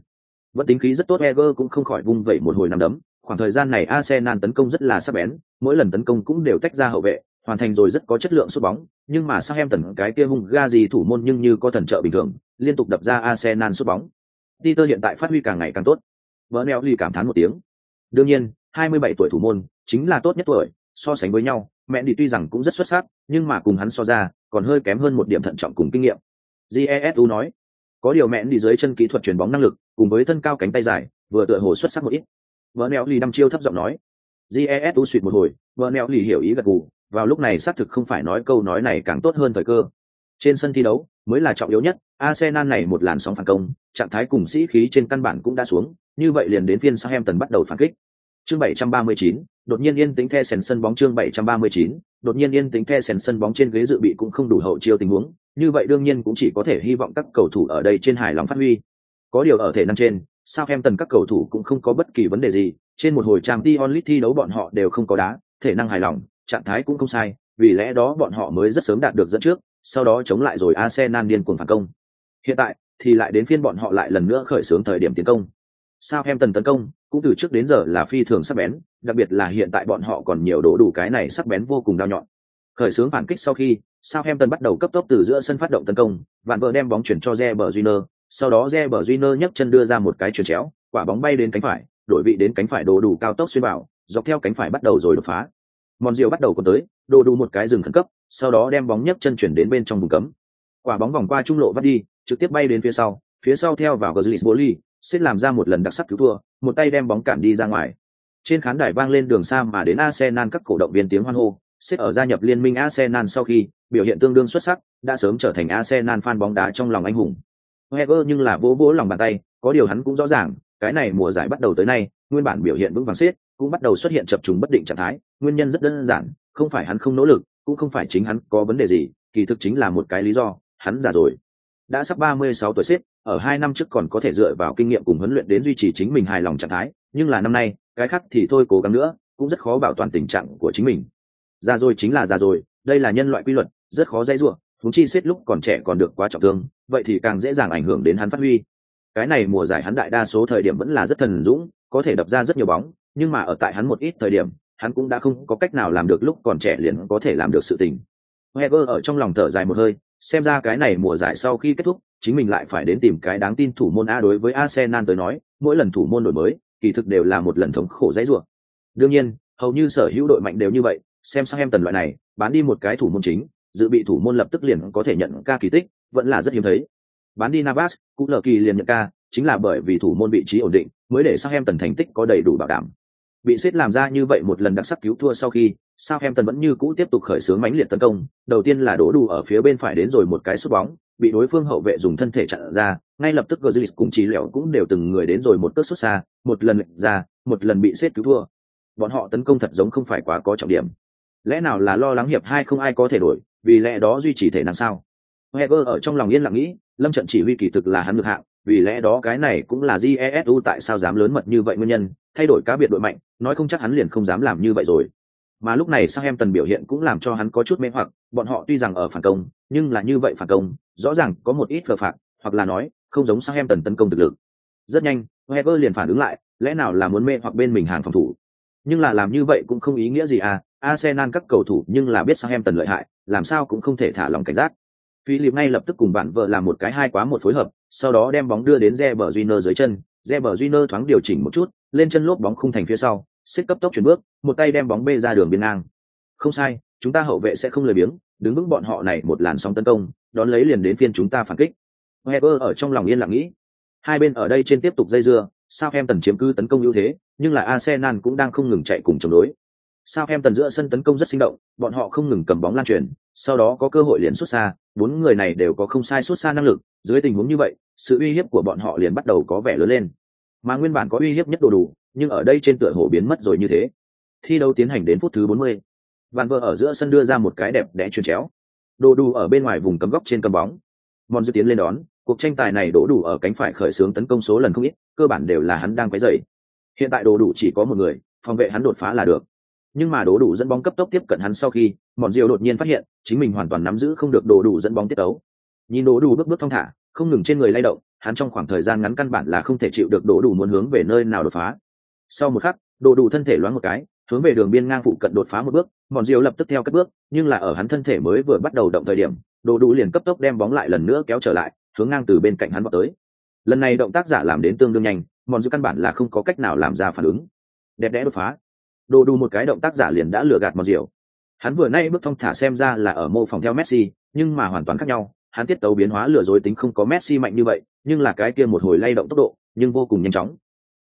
A: Vẫn tính khí rất tốt Eger cũng không khỏi vung vẩy một hồi nằm đấm, khoảng thời gian này Arsenal tấn công rất là sắc bén, mỗi lần tấn công cũng đều tách ra hậu vệ, hoàn thành rồi rất có chất lượng sút bóng, nhưng mà sao em tần cái kia hung ga gì thủ môn nhưng như có thần trợ bình thường, liên tục đập ra Arsenal sút bóng. Peter hiện tại phát huy càng ngày càng tốt. Bernelli cảm thán một tiếng. Đương nhiên, 27 tuổi thủ môn chính là tốt nhất tuổi, so sánh với nhau, mẹ đi tuy rằng cũng rất xuất sắc, nhưng mà cùng hắn so ra, còn hơi kém hơn một điểm thận trọng cùng kinh nghiệm. Jesu nói, có điều mẹ đi dưới chân kỹ thuật chuyển bóng năng lực, cùng với thân cao cánh tay dài, vừa tựa hồ xuất sắc một ít. Bernelli đăm chiêu thấp giọng nói. Jesu suỵt một hồi, Bernelli hiểu ý gật gù, vào lúc này xác thực không phải nói câu nói này càng tốt hơn thời cơ. Trên sân thi đấu, mới là trọng yếu nhất, Arsenal này một làn sóng phản công, trạng thái cùng sĩ khí trên căn bản cũng đã xuống, như vậy liền đến phiên Southampton bắt đầu phản kích. Chương 739, đột nhiên yên tĩnh the sèn sân bóng chương 739, đột nhiên yên tĩnh the sèn sân bóng trên ghế dự bị cũng không đủ hậu chiêu tình huống, như vậy đương nhiên cũng chỉ có thể hy vọng các cầu thủ ở đây trên hài lòng phát huy. Có điều ở thể năng trên, Southampton các cầu thủ cũng không có bất kỳ vấn đề gì, trên một hồi trang dion League thi đấu bọn họ đều không có đá, thể năng hài lòng, trạng thái cũng không sai, vì lẽ đó bọn họ mới rất sớm đạt được dẫn trước, sau đó chống lại rồi Arsenal điên cuồng phản công. Hiện tại thì lại đến phiên bọn họ lại lần nữa khởi xướng thời điểm tiến công. Southampton tấn công cũng từ trước đến giờ là phi thường sắc bén, đặc biệt là hiện tại bọn họ còn nhiều đổ đủ cái này sắc bén vô cùng đau nhọn. Khởi xướng phản kích sau khi, Southampton bắt đầu cấp tốc từ giữa sân phát động tấn công, vạn vợ đem bóng chuyển cho Reber Júnior, sau đó Reber Júnior nhấc chân đưa ra một cái chuyền chéo, quả bóng bay đến cánh phải, đổi vị đến cánh phải đổ đủ cao tốc xuyên vào, dọc theo cánh phải bắt đầu rồi đột phá. Mòn Diệu bắt đầu còn tới, đồ đủ một cái dừng khẩn cấp, sau đó đem bóng nhấc chân chuyển đến bên trong vùng cấm. Quả bóng vòng qua trung lộ vắt đi, trực tiếp bay đến phía sau, phía sau theo vào gờ Boli, sẽ làm ra một lần đặc sắc cứu thua, một tay đem bóng cản đi ra ngoài. Trên khán đài vang lên đường xa mà đến Arsenal các cổ động viên tiếng hoan hô, xếp ở gia nhập liên minh Arsenal sau khi biểu hiện tương đương xuất sắc, đã sớm trở thành Arsenal fan bóng đá trong lòng anh hùng. Wenger nhưng là vỗ vỗ lòng bàn tay, có điều hắn cũng rõ ràng, cái này mùa giải bắt đầu tới nay, nguyên bản biểu hiện vững vàng xếp, cũng bắt đầu xuất hiện chập trùng bất định trạng thái, nguyên nhân rất đơn giản, không phải hắn không nỗ lực, cũng không phải chính hắn có vấn đề gì, kỳ thực chính là một cái lý do, hắn già rồi. Đã sắp 36 tuổi xếp, ở hai năm trước còn có thể dựa vào kinh nghiệm cùng huấn luyện đến duy trì chính mình hài lòng trạng thái, nhưng là năm nay, cái khác thì thôi cố gắng nữa, cũng rất khó bảo toàn tình trạng của chính mình. Già rồi chính là già rồi, đây là nhân loại quy luật, rất khó dây dưa, chúng chi xếp lúc còn trẻ còn được quá trọng thương, vậy thì càng dễ dàng ảnh hưởng đến hắn phát huy. Cái này mùa giải hắn đại đa số thời điểm vẫn là rất thần dũng, có thể đập ra rất nhiều bóng, nhưng mà ở tại hắn một ít thời điểm, hắn cũng đã không có cách nào làm được lúc còn trẻ liền có thể làm được sự tình. Heger ở trong lòng thở dài một hơi, xem ra cái này mùa giải sau khi kết thúc, chính mình lại phải đến tìm cái đáng tin thủ môn A đối với Arsenal tới nói, mỗi lần thủ môn đổi mới, kỳ thực đều là một lần thống khổ dãy rủa. Đương nhiên, hầu như sở hữu đội mạnh đều như vậy, xem sang em tần loại này, bán đi một cái thủ môn chính, dự bị thủ môn lập tức liền có thể nhận ca kỳ tích, vẫn là rất hiếm thấy. Bán đi Navas, cũng lờ kỳ liền nhận ca, chính là bởi vì thủ môn vị trí ổn định, mới để sang em tần thành tích có đầy đủ bảo đảm. Bị xếp làm ra như vậy một lần đặc sắc cứu thua sau khi, Southampton vẫn như cũ tiếp tục khởi xướng mãnh liệt tấn công, đầu tiên là đổ đủ ở phía bên phải đến rồi một cái sút bóng, bị đối phương hậu vệ dùng thân thể chặn ra, ngay lập tức Götze cùng trí lẻo cũng đều từng người đến rồi một cước xuất xa, một lần lệnh ra, một lần bị xếp cứu thua. Bọn họ tấn công thật giống không phải quá có trọng điểm. Lẽ nào là lo lắng hiệp hai không ai có thể đổi, vì lẽ đó duy trì thể năng sao? Heger ở trong lòng yên lặng nghĩ, lâm trận chỉ huy kỳ thực là hắn ngược hạng, vì lẽ đó cái này cũng là Jesu tại sao dám lớn mật như vậy nguyên nhân, thay đổi cá biệt đội mạnh, nói không chắc hắn liền không dám làm như vậy rồi. Mà lúc này Southampton biểu hiện cũng làm cho hắn có chút mê hoặc, bọn họ tuy rằng ở phản công, nhưng là như vậy phản công, rõ ràng có một ít phờ phạt, hoặc là nói, không giống Southampton tấn công thực lực. Rất nhanh, Wenger liền phản ứng lại, lẽ nào là muốn mê hoặc bên mình hàng phòng thủ. Nhưng là làm như vậy cũng không ý nghĩa gì à, Arsenal các cầu thủ nhưng là biết Southampton lợi hại, làm sao cũng không thể thả lòng cảnh giác. Philip ngay lập tức cùng bạn vợ làm một cái hai quá một phối hợp, sau đó đem bóng đưa đến Reber Júnior dưới chân, Reber Júnior thoáng điều chỉnh một chút, lên chân lốp bóng khung thành phía sau, xích cấp tốc chuyển bước, một tay đem bóng bê ra đường biên ngang. Không sai, chúng ta hậu vệ sẽ không lười biếng, đứng vững bọn họ này một làn sóng tấn công, đón lấy liền đến phiên chúng ta phản kích. Weber ở trong lòng yên lặng nghĩ. Hai bên ở đây trên tiếp tục dây dưa, Sao em tần chiếm cứ tấn công ưu thế, nhưng là Arsenal cũng đang không ngừng chạy cùng chống đối. Sao em tần giữa sân tấn công rất sinh động, bọn họ không ngừng cầm bóng lan truyền, sau đó có cơ hội liền xuất xa, bốn người này đều có không sai xuất xa năng lực, dưới tình huống như vậy, sự uy hiếp của bọn họ liền bắt đầu có vẻ lớn lên. Mà nguyên bản có uy hiếp nhất đồ đủ, nhưng ở đây trên tựa hồ biến mất rồi như thế. Thi đấu tiến hành đến phút thứ 40. Van vợ ở giữa sân đưa ra một cái đẹp đẽ chuyền chéo. Đồ đủ ở bên ngoài vùng cấm góc trên cầm bóng. Mòn dư tiến lên đón, cuộc tranh tài này đổ đủ ở cánh phải khởi xướng tấn công số lần không ít, cơ bản đều là hắn đang quấy rầy. Hiện tại đồ đủ chỉ có một người, phòng vệ hắn đột phá là được nhưng mà đồ đủ dẫn bóng cấp tốc tiếp cận hắn sau khi Mòn diều đột nhiên phát hiện chính mình hoàn toàn nắm giữ không được đồ đủ dẫn bóng tiết tấu nhìn đồ đủ bước bước thong thả không ngừng trên người lay động hắn trong khoảng thời gian ngắn căn bản là không thể chịu được đổ đủ muốn hướng về nơi nào đột phá. Sau một khắc, đổ đủ thân thể loáng một cái, hướng về đường biên ngang phụ cận đột phá một bước, mòn diều lập tức theo các bước, nhưng là ở hắn thân thể mới vừa bắt đầu động thời điểm, đổ đủ liền cấp tốc đem bóng lại lần nữa kéo trở lại, hướng ngang từ bên cạnh hắn vào tới. Lần này động tác giả làm đến tương đương nhanh, mòn diều căn bản là không có cách nào làm ra phản ứng. Đẹp đẽ đột phá. Đổ đủ một cái động tác giả liền đã lừa gạt mòn diều hắn vừa nay bước thong thả xem ra là ở mô phỏng theo messi, nhưng mà hoàn toàn khác nhau hắn tiết tấu biến hóa lừa dối tính không có messi mạnh như vậy nhưng là cái kia một hồi lay động tốc độ nhưng vô cùng nhanh chóng.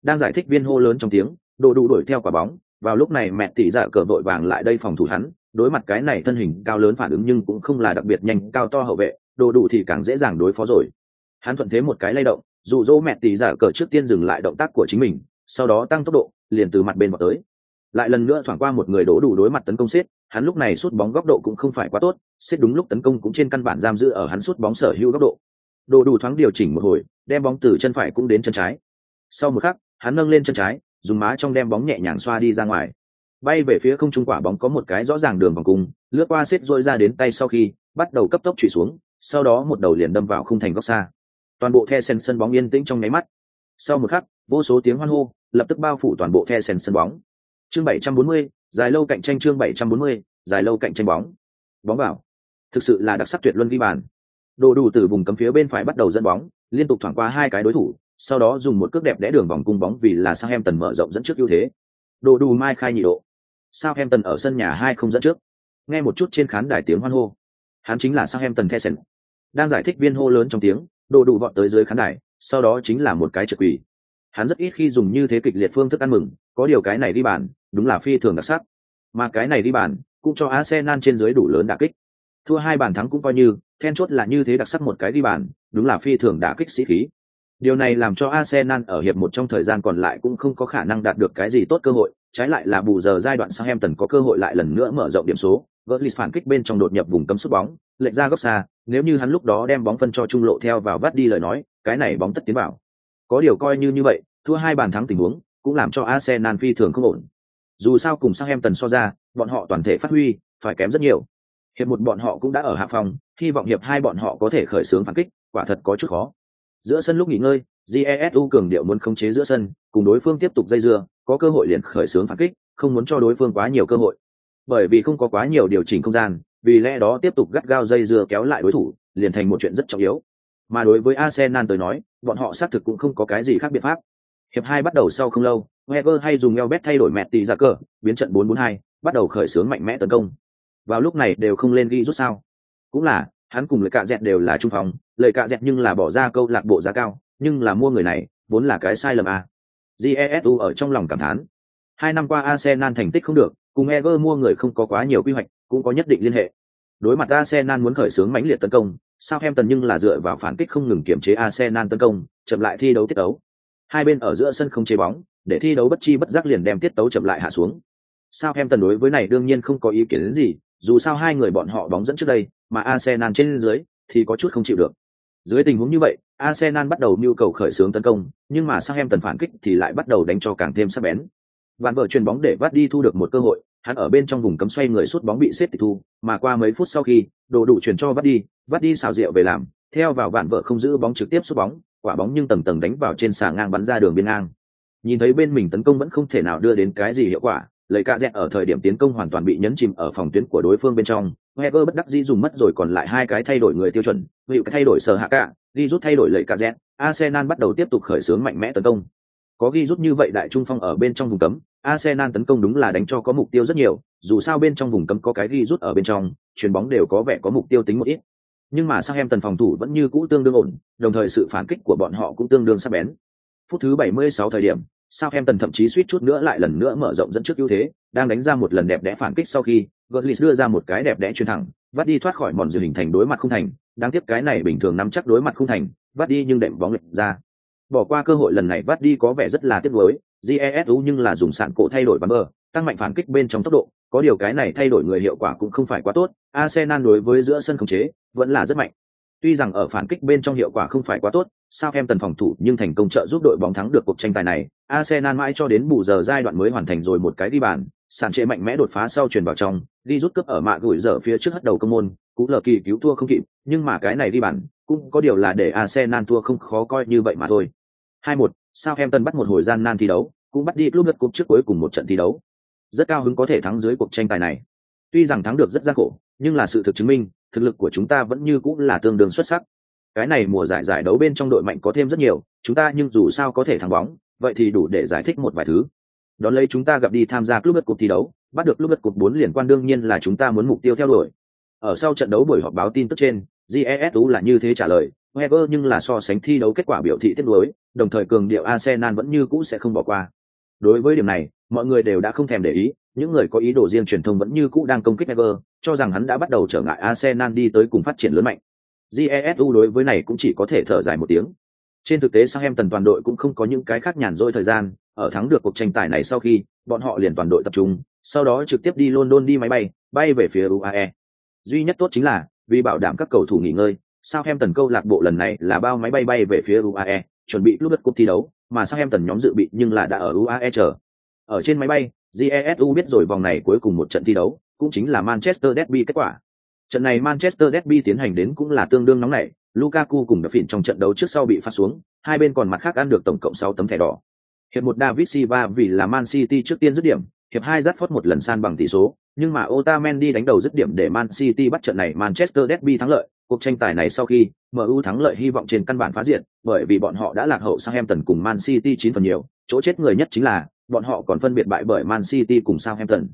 A: Đang giải thích viên hô lớn trong tiếng đồ đủ đuổi theo quả bóng vào lúc này mẹ tỷ dạ cờ vội vàng lại đây phòng thủ hắn đối mặt cái này thân hình cao lớn phản ứng nhưng cũng không là đặc biệt nhanh cao to hậu vệ đồ đủ thì càng dễ dàng đối phó rồi. Hắn thuận thế một cái lay động dụ dỗ mẹ tỷ dạ cờ trước tiên dừng lại động tác của chính mình sau đó tăng tốc độ liền từ mặt bên vào tới. Lại lần nữa thoảng qua một người đổ đủ đối mặt tấn công xiết, hắn lúc này sút bóng góc độ cũng không phải quá tốt xếp đúng lúc tấn công cũng trên căn bản giam giữ ở hắn sút bóng sở hữu góc độ. Đồ đủ thoáng điều chỉnh một hồi đem bóng từ chân phải cũng đến chân trái. Sau một khắc hắn nâng lên chân trái dùng má trong đem bóng nhẹ nhàng xoa đi ra ngoài. Bay về phía không trung quả bóng có một cái rõ ràng đường vòng cung lướt qua xếp dội ra đến tay sau khi bắt đầu cấp tốc chủy xuống sau đó một đầu liền đâm vào khung thành góc xa. Toàn bộ the sen sân bóng yên tĩnh trong nháy mắt. Sau một khắc vô số tiếng hoan hô lập tức bao phủ toàn bộ the sen sân bóng. Chương 740, dài lâu cạnh tranh chương 740, dài lâu cạnh tranh bóng. Bóng vào. Thực sự là đặc sắc tuyệt luân ghi bàn. Đồ đủ từ vùng cấm phía bên phải bắt đầu dẫn bóng, liên tục thoảng qua hai cái đối thủ, sau đó dùng một cước đẹp đẽ đường vòng cung bóng vì là Southampton mở rộng dẫn trước ưu thế. Đồ đủ mai khai nhị độ. Southampton ở sân nhà hai không dẫn trước. Nghe một chút trên khán đài tiếng hoan hô. Hắn chính là Southampton Thesen. Đang giải thích viên hô lớn trong tiếng, đồ đủ vọt tới dưới khán đài, sau đó chính là một cái trượt quỷ. Hắn rất ít khi dùng như thế kịch liệt phương thức ăn mừng, có điều cái này đi bàn, đúng là phi thường đặc sắc. Mà cái này đi bàn, cũng cho Arsenal trên dưới đủ lớn đả kích. Thua hai bàn thắng cũng coi như, then chốt là như thế đặc sắc một cái đi bàn, đúng là phi thường đả kích sĩ khí. Điều này làm cho Arsenal ở hiệp một trong thời gian còn lại cũng không có khả năng đạt được cái gì tốt cơ hội, trái lại là bù giờ giai đoạn Southampton có cơ hội lại lần nữa mở rộng điểm số, Götze phản kích bên trong đột nhập vùng cấm sút bóng, lệch ra góc xa, nếu như hắn lúc đó đem bóng phân cho trung lộ theo vào vắt đi lời nói, cái này bóng tất tiến vào. Có điều coi như như vậy, thua hai bàn thắng tình huống, cũng làm cho Arsenal phi thường không ổn. Dù sao cùng sang em tần so ra, bọn họ toàn thể phát huy phải kém rất nhiều. Hiệp một bọn họ cũng đã ở hạ phòng, hy vọng hiệp hai bọn họ có thể khởi xướng phản kích, quả thật có chút khó. Giữa sân lúc nghỉ ngơi, Jesu cường điệu muốn khống chế giữa sân, cùng đối phương tiếp tục dây dưa, có cơ hội liền khởi xướng phản kích, không muốn cho đối phương quá nhiều cơ hội. Bởi vì không có quá nhiều điều chỉnh không gian, vì lẽ đó tiếp tục gắt gao dây dưa kéo lại đối thủ, liền thành một chuyện rất trọng yếu. Mà đối với Arsenal tới nói, bọn họ xác thực cũng không có cái gì khác biện pháp. Hiệp hai bắt đầu sau không lâu, Wenger hay dùng Elbet thay đổi mẹ tỷ ra cờ, biến trận 4-4-2, bắt đầu khởi xướng mạnh mẽ tấn công. Vào lúc này đều không lên ghi rút sao. Cũng là, hắn cùng lời cạ dẹt đều là trung phòng, lời cạ dẹt nhưng là bỏ ra câu lạc bộ giá cao, nhưng là mua người này, vốn là cái sai lầm à. Jesu ở trong lòng cảm thán. Hai năm qua Arsenal thành tích không được, cùng ever mua người không có quá nhiều quy hoạch, cũng có nhất định liên hệ. Đối mặt Arsenal muốn khởi xướng mãnh liệt tấn công, Southampton nhưng là dựa vào phản kích không ngừng kiểm chế Arsenal tấn công, chậm lại thi đấu tiết tấu. Hai bên ở giữa sân không chế bóng, để thi đấu bất chi bất giác liền đem tiết tấu chậm lại hạ xuống. Southampton đối với này đương nhiên không có ý kiến gì, dù sao hai người bọn họ bóng dẫn trước đây, mà Arsenal trên dưới thì có chút không chịu được. Dưới tình huống như vậy, Arsenal bắt đầu nhu cầu khởi xướng tấn công, nhưng mà Southampton phản kích thì lại bắt đầu đánh cho càng thêm sắc bén. Vạn vợ chuyền bóng để vắt đi thu được một cơ hội, hắn ở bên trong vùng cấm xoay người sút bóng bị xếp tịch thu, mà qua mấy phút sau khi, đồ đủ chuyển cho vắt đi, vắt đi xào rượu về làm, theo vào vạn vợ không giữ bóng trực tiếp sút bóng, quả bóng nhưng tầng tầng đánh vào trên xà ngang bắn ra đường biên ngang. Nhìn thấy bên mình tấn công vẫn không thể nào đưa đến cái gì hiệu quả, lấy ca dẹt ở thời điểm tiến công hoàn toàn bị nhấn chìm ở phòng tuyến của đối phương bên trong Heger bất đắc dĩ dùng mất rồi còn lại hai cái thay đổi người tiêu chuẩn vì cái thay đổi sở hạ cả đi rút thay đổi lấy ca dẹt Arsenal bắt đầu tiếp tục khởi xướng mạnh mẽ tấn công có ghi rút như vậy đại trung phong ở bên trong vùng cấm Arsenal tấn công đúng là đánh cho có mục tiêu rất nhiều dù sao bên trong vùng cấm có cái ghi rút ở bên trong chuyền bóng đều có vẻ có mục tiêu tính một ít nhưng mà sang em tần phòng thủ vẫn như cũ tương đương ổn đồng thời sự phản kích của bọn họ cũng tương đương sắc bén phút thứ 76 thời điểm sao em tần thậm chí suýt chút nữa lại lần nữa mở rộng dẫn trước ưu thế, đang đánh ra một lần đẹp đẽ phản kích sau khi, Götze đưa ra một cái đẹp đẽ chuyền thẳng, vắt đi thoát khỏi mòn dự hình thành đối mặt không thành, đáng tiếc cái này bình thường nắm chắc đối mặt không thành, vắt đi nhưng đệm bóng lệch ra. Bỏ qua cơ hội lần này vắt đi có vẻ rất là tiếc nuối, jesu nhưng là dùng sạn cổ thay đổi bắn bờ, tăng mạnh phản kích bên trong tốc độ, có điều cái này thay đổi người hiệu quả cũng không phải quá tốt, Arsenal đối với giữa sân khống chế vẫn là rất mạnh. Tuy rằng ở phản kích bên trong hiệu quả không phải quá tốt, sao em tần phòng thủ nhưng thành công trợ giúp đội bóng thắng được cuộc tranh tài này. Arsenal mãi cho đến bù giờ giai đoạn mới hoàn thành rồi một cái đi bàn, sàn trệ mạnh mẽ đột phá sau truyền vào trong, đi rút cướp ở mạ gửi dở phía trước hất đầu công môn, cũng lờ kỳ cứu thua không kịp, nhưng mà cái này đi bàn, cũng có điều là để Arsenal thua không khó coi như vậy mà thôi. 2-1, Southampton bắt một hồi gian nan thi đấu, cũng bắt đi club lượt cúp trước cuối cùng một trận thi đấu. Rất cao hứng có thể thắng dưới cuộc tranh tài này. Tuy rằng thắng được rất gian khổ, nhưng là sự thực chứng minh, thực lực của chúng ta vẫn như cũng là tương đương xuất sắc. Cái này mùa giải giải đấu bên trong đội mạnh có thêm rất nhiều, chúng ta nhưng dù sao có thể thắng bóng, vậy thì đủ để giải thích một vài thứ. Đón lấy chúng ta gặp đi tham gia club lượt cuộc thi đấu, bắt được club lượt cuộc 4 liên quan đương nhiên là chúng ta muốn mục tiêu theo đuổi. Ở sau trận đấu buổi họp báo tin tức trên, GESU là như thế trả lời, Wenger nhưng là so sánh thi đấu kết quả biểu thị tiếc nuối, đồng thời cường điệu Arsenal vẫn như cũ sẽ không bỏ qua. Đối với điểm này, mọi người đều đã không thèm để ý, những người có ý đồ riêng truyền thông vẫn như cũ đang công kích Wenger, cho rằng hắn đã bắt đầu trở ngại Arsenal đi tới cùng phát triển lớn mạnh. GESU đối với này cũng chỉ có thể thở dài một tiếng. Trên thực tế Southampton toàn đội cũng không có những cái khác nhàn rỗi thời gian, ở thắng được cuộc tranh tài này sau khi, bọn họ liền toàn đội tập trung, sau đó trực tiếp đi London đi máy bay, bay về phía UAE. Duy nhất tốt chính là, vì bảo đảm các cầu thủ nghỉ ngơi, Southampton câu lạc bộ lần này là bao máy bay bay về phía UAE, chuẩn bị lúc đất cuộc thi đấu, mà Southampton nhóm dự bị nhưng là đã ở UAE chờ. Ở trên máy bay, GESU biết rồi vòng này cuối cùng một trận thi đấu, cũng chính là Manchester Derby kết quả. Trận này Manchester Derby tiến hành đến cũng là tương đương nóng nảy, Lukaku cùng Phỉn trong trận đấu trước sau bị phạt xuống, hai bên còn mặt khác ăn được tổng cộng 6 tấm thẻ đỏ. Hiệp một David Silva vì là Man City trước tiên dứt điểm, hiệp hai dắt phốt một lần san bằng tỷ số, nhưng mà Otamendi đánh đầu dứt điểm để Man City bắt trận này Manchester Derby thắng lợi, cuộc tranh tài này sau khi MU thắng lợi hy vọng trên căn bản phá diện, bởi vì bọn họ đã lạc hậu Southampton cùng Man City 9 phần nhiều, chỗ chết người nhất chính là bọn họ còn phân biệt bại bởi Man City cùng Southampton.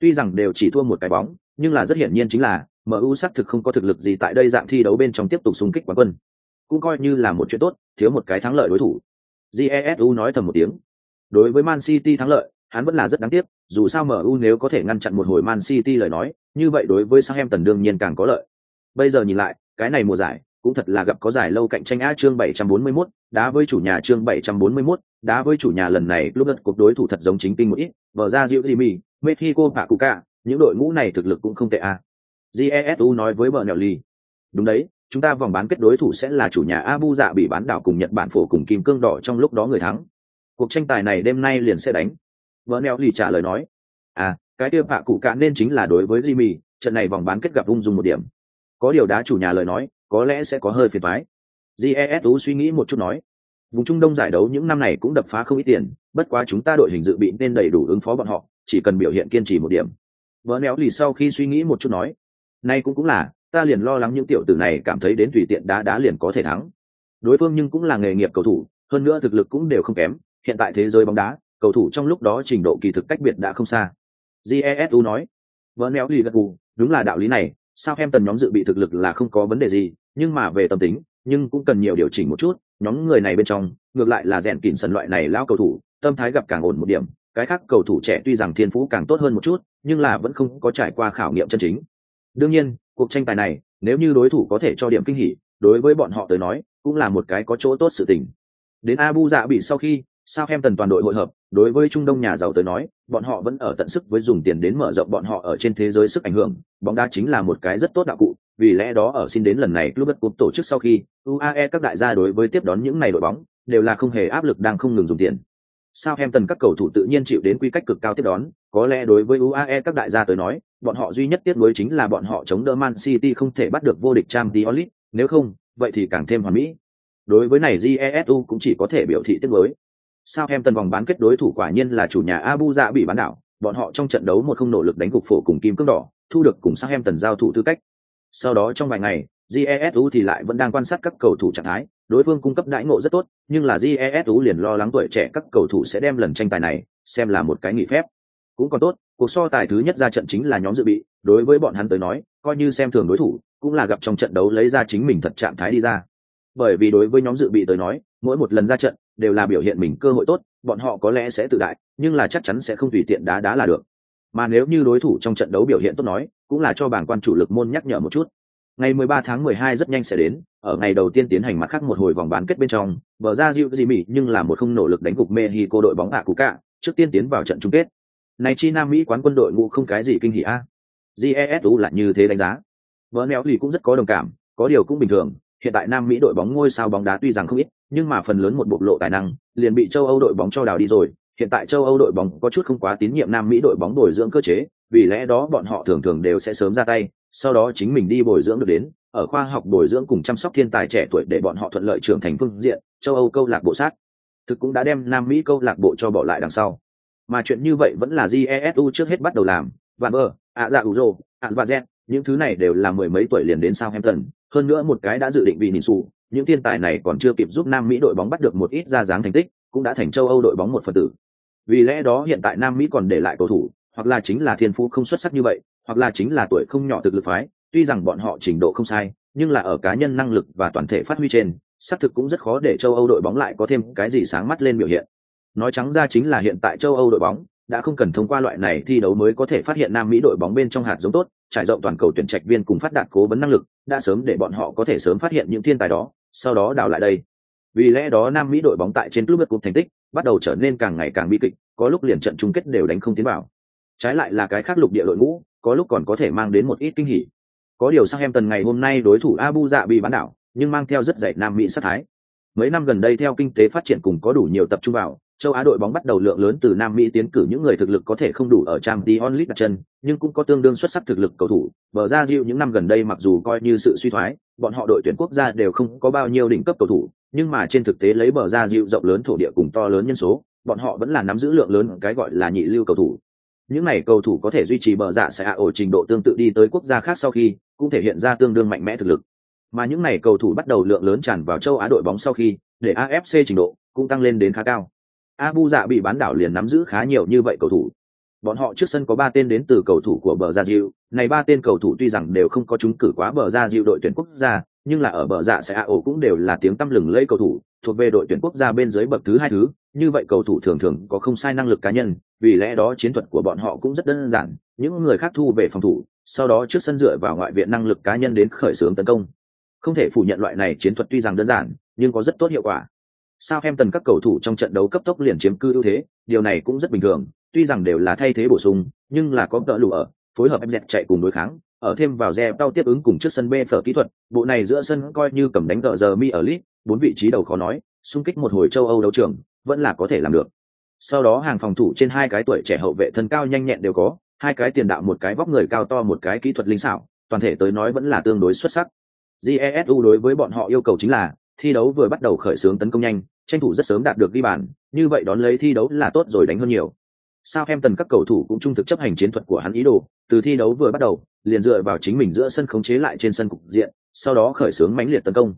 A: Tuy rằng đều chỉ thua một cái bóng, nhưng là rất hiển nhiên chính là MU xác thực không có thực lực gì tại đây dạng thi đấu bên trong tiếp tục xung kích quán quân. Cũng coi như là một chuyện tốt, thiếu một cái thắng lợi đối thủ. Jesu nói thầm một tiếng. Đối với Man City thắng lợi, hắn vẫn là rất đáng tiếc, dù sao MU nếu có thể ngăn chặn một hồi Man City lời nói, như vậy đối với Southampton đương nhiên càng có lợi. Bây giờ nhìn lại, cái này mùa giải cũng thật là gặp có giải lâu cạnh tranh A chương 741, đá với chủ nhà chương 741, đá với chủ nhà lần này lúc đất cuộc đối thủ thật giống chính kinh một ít, vở ra Diệu Jimmy, Mexico và Cuca, những đội ngũ này thực lực cũng không tệ a. GESU nói với vợ Nelly. Đúng đấy, chúng ta vòng bán kết đối thủ sẽ là chủ nhà Abu Dạ bị bán đảo cùng Nhật Bản phổ cùng Kim Cương Đỏ trong lúc đó người thắng. Cuộc tranh tài này đêm nay liền sẽ đánh vợ neo lì trả lời nói. À, cái tiêu bạ cụ cả nên chính là đối với Jimmy, trận này vòng bán kết gặp ung dung một điểm. Có điều đá chủ nhà lời nói, có lẽ sẽ có hơi phiền toái. Jesu suy nghĩ một chút nói. Vùng Trung Đông giải đấu những năm này cũng đập phá không ít tiền, bất quá chúng ta đội hình dự bị nên đầy đủ ứng phó bọn họ, chỉ cần biểu hiện kiên trì một điểm vợ neo lì sau khi suy nghĩ một chút nói nay cũng cũng là ta liền lo lắng những tiểu tử này cảm thấy đến tùy tiện đá đá liền có thể thắng đối phương nhưng cũng là nghề nghiệp cầu thủ hơn nữa thực lực cũng đều không kém hiện tại thế giới bóng đá cầu thủ trong lúc đó trình độ kỳ thực cách biệt đã không xa jesu nói vẫn néo lì gật gù đúng là đạo lý này sao em tần nhóm dự bị thực lực là không có vấn đề gì nhưng mà về tâm tính nhưng cũng cần nhiều điều chỉnh một chút nhóm người này bên trong ngược lại là rèn kỉn sân loại này lao cầu thủ tâm thái gặp càng ổn một điểm cái khác cầu thủ trẻ tuy rằng thiên phú càng tốt hơn một chút nhưng là vẫn không có trải qua khảo nghiệm chân chính. Đương nhiên, cuộc tranh tài này, nếu như đối thủ có thể cho điểm kinh hỉ, đối với bọn họ tới nói, cũng là một cái có chỗ tốt sự tình. Đến Abu Dạ bị sau khi, Southampton toàn đội hội hợp, đối với Trung Đông nhà giàu tới nói, bọn họ vẫn ở tận sức với dùng tiền đến mở rộng bọn họ ở trên thế giới sức ảnh hưởng, bóng đá chính là một cái rất tốt đạo cụ, vì lẽ đó ở xin đến lần này club cup tổ chức sau khi, UAE các đại gia đối với tiếp đón những này đội bóng, đều là không hề áp lực đang không ngừng dùng tiền. sao em tần các cầu thủ tự nhiên chịu đến quy cách cực cao tiếp đón, có lẽ đối với UAE các đại gia tới nói, bọn họ duy nhất tiếc nuối chính là bọn họ chống đỡ Man City không thể bắt được vô địch Champions diolit nếu không, vậy thì càng thêm hoàn mỹ. Đối với này Jesu cũng chỉ có thể biểu thị tiếc nuối. Southampton vòng bán kết đối thủ quả nhiên là chủ nhà Abu Dạ bị bán đảo, bọn họ trong trận đấu một không nỗ lực đánh gục phổ cùng kim cương đỏ, thu được cùng Southampton giao thủ tư cách. Sau đó trong vài ngày, Jesu thì lại vẫn đang quan sát các cầu thủ trạng thái, đối phương cung cấp đãi ngộ rất tốt, nhưng là Jesu liền lo lắng tuổi trẻ các cầu thủ sẽ đem lần tranh tài này xem là một cái nghỉ phép. Cũng còn tốt, cuộc so tài thứ nhất ra trận chính là nhóm dự bị, đối với bọn hắn tới nói, coi như xem thường đối thủ, cũng là gặp trong trận đấu lấy ra chính mình thật trạng thái đi ra. Bởi vì đối với nhóm dự bị tới nói, mỗi một lần ra trận đều là biểu hiện mình cơ hội tốt, bọn họ có lẽ sẽ tự đại, nhưng là chắc chắn sẽ không tùy tiện đá đá là được. Mà nếu như đối thủ trong trận đấu biểu hiện tốt nói, cũng là cho bảng quan chủ lực môn nhắc nhở một chút. Ngày 13 tháng 12 rất nhanh sẽ đến, ở ngày đầu tiên tiến hành mặt khác một hồi vòng bán kết bên trong, bờ ra Diệu gì Mỹ nhưng là một không nỗ lực đánh gục Mexico đội bóng ạ cú cả, trước tiên tiến vào trận chung kết. Này chi Nam Mỹ quán quân đội ngũ không cái gì kinh hỉ a. GESU lại như thế đánh giá. Vợ neo lì cũng rất có đồng cảm, có điều cũng bình thường, hiện tại Nam Mỹ đội bóng ngôi sao bóng đá tuy rằng không ít, nhưng mà phần lớn một bộc lộ tài năng, liền bị châu Âu đội bóng cho đào đi rồi. Hiện tại châu Âu đội bóng có chút không quá tín nhiệm Nam Mỹ đội bóng bồi dưỡng cơ chế, vì lẽ đó bọn họ thường thường đều sẽ sớm ra tay, sau đó chính mình đi bồi dưỡng được đến, ở khoa học bồi dưỡng cùng chăm sóc thiên tài trẻ tuổi để bọn họ thuận lợi trưởng thành phương diện, châu Âu câu lạc bộ sát thực cũng đã đem Nam Mỹ câu lạc bộ cho bỏ lại đằng sau. Mà chuyện như vậy vẫn là Jesu trước hết bắt đầu làm, và bơ, ạ dạ Uzo, ạn và Z, những thứ này đều là mười mấy tuổi liền đến Southampton, hơn nữa một cái đã dự định bị nhìn sụ, những thiên tài này còn chưa kịp giúp Nam Mỹ đội bóng bắt được một ít ra dáng thành tích, cũng đã thành châu Âu đội bóng một phần tử. Vì lẽ đó hiện tại Nam Mỹ còn để lại cầu thủ, hoặc là chính là thiên phú không xuất sắc như vậy, hoặc là chính là tuổi không nhỏ thực lực phái, tuy rằng bọn họ trình độ không sai, nhưng là ở cá nhân năng lực và toàn thể phát huy trên, xác thực cũng rất khó để châu Âu đội bóng lại có thêm cái gì sáng mắt lên biểu hiện. Nói trắng ra chính là hiện tại châu Âu đội bóng đã không cần thông qua loại này thi đấu mới có thể phát hiện Nam Mỹ đội bóng bên trong hạt giống tốt, trải rộng toàn cầu tuyển trạch viên cùng phát đạt cố vấn năng lực, đã sớm để bọn họ có thể sớm phát hiện những thiên tài đó, sau đó đào lại đây. Vì lẽ đó Nam Mỹ đội bóng tại trên club cúp thành tích bắt đầu trở nên càng ngày càng bi kịch, có lúc liền trận chung kết đều đánh không tiến vào. Trái lại là cái khác lục địa đội ngũ, có lúc còn có thể mang đến một ít kinh hỉ. Có điều sang em tần ngày hôm nay đối thủ Abu Dạ bị bán đảo, nhưng mang theo rất dày Nam Mỹ sát thái. Mấy năm gần đây theo kinh tế phát triển cùng có đủ nhiều tập trung vào, châu Á đội bóng bắt đầu lượng lớn từ Nam Mỹ tiến cử những người thực lực có thể không đủ ở trang Dion League đặt chân, nhưng cũng có tương đương xuất sắc thực lực cầu thủ. Bờ ra Diệu những năm gần đây mặc dù coi như sự suy thoái, bọn họ đội tuyển quốc gia đều không có bao nhiêu đỉnh cấp cầu thủ, nhưng mà trên thực tế lấy bờ ra Diệu rộng lớn thổ địa cùng to lớn nhân số, bọn họ vẫn là nắm giữ lượng lớn cái gọi là nhị lưu cầu thủ. Những này cầu thủ có thể duy trì bờ dạ sẽ ổ trình độ tương tự đi tới quốc gia khác sau khi, cũng thể hiện ra tương đương mạnh mẽ thực lực. Mà những này cầu thủ bắt đầu lượng lớn tràn vào châu Á đội bóng sau khi, để AFC trình độ cũng tăng lên đến khá cao abu dạ bị bán đảo liền nắm giữ khá nhiều như vậy cầu thủ. Bọn họ trước sân có ba tên đến từ cầu thủ của bờ gia diệu này ba tên cầu thủ tuy rằng đều không có trúng cử quá bờ gia diệu đội tuyển quốc gia, nhưng là ở bờ dạ sẽ ổ cũng đều là tiếng tăm lừng lẫy cầu thủ, thuộc về đội tuyển quốc gia bên dưới bậc thứ hai thứ. Như vậy cầu thủ thường thường có không sai năng lực cá nhân, vì lẽ đó chiến thuật của bọn họ cũng rất đơn giản. Những người khác thu về phòng thủ, sau đó trước sân dựa vào ngoại viện năng lực cá nhân đến khởi xướng tấn công. Không thể phủ nhận loại này chiến thuật tuy rằng đơn giản, nhưng có rất tốt hiệu quả sao em tần các cầu thủ trong trận đấu cấp tốc liền chiếm cư ưu thế? Điều này cũng rất bình thường, tuy rằng đều là thay thế bổ sung, nhưng là có cỡ lụ ở, phối hợp em dẹt chạy cùng đối kháng, ở thêm vào dẹp đau tiếp ứng cùng trước sân b phở kỹ thuật, bộ này giữa sân coi như cầm đánh cờ giờ mi ở lit bốn vị trí đầu khó nói, xung kích một hồi châu âu đấu trường, vẫn là có thể làm được. Sau đó hàng phòng thủ trên hai cái tuổi trẻ hậu vệ thân cao nhanh nhẹn đều có, hai cái tiền đạo một cái vóc người cao to một cái kỹ thuật linh xảo, toàn thể tới nói vẫn là tương đối xuất sắc. Jesu đối với bọn họ yêu cầu chính là thi đấu vừa bắt đầu khởi xướng tấn công nhanh, tranh thủ rất sớm đạt được ghi bàn, như vậy đón lấy thi đấu là tốt rồi đánh hơn nhiều. Sao em tần các cầu thủ cũng trung thực chấp hành chiến thuật của hắn ý đồ, từ thi đấu vừa bắt đầu, liền dựa vào chính mình giữa sân khống chế lại trên sân cục diện, sau đó khởi xướng mãnh liệt tấn công.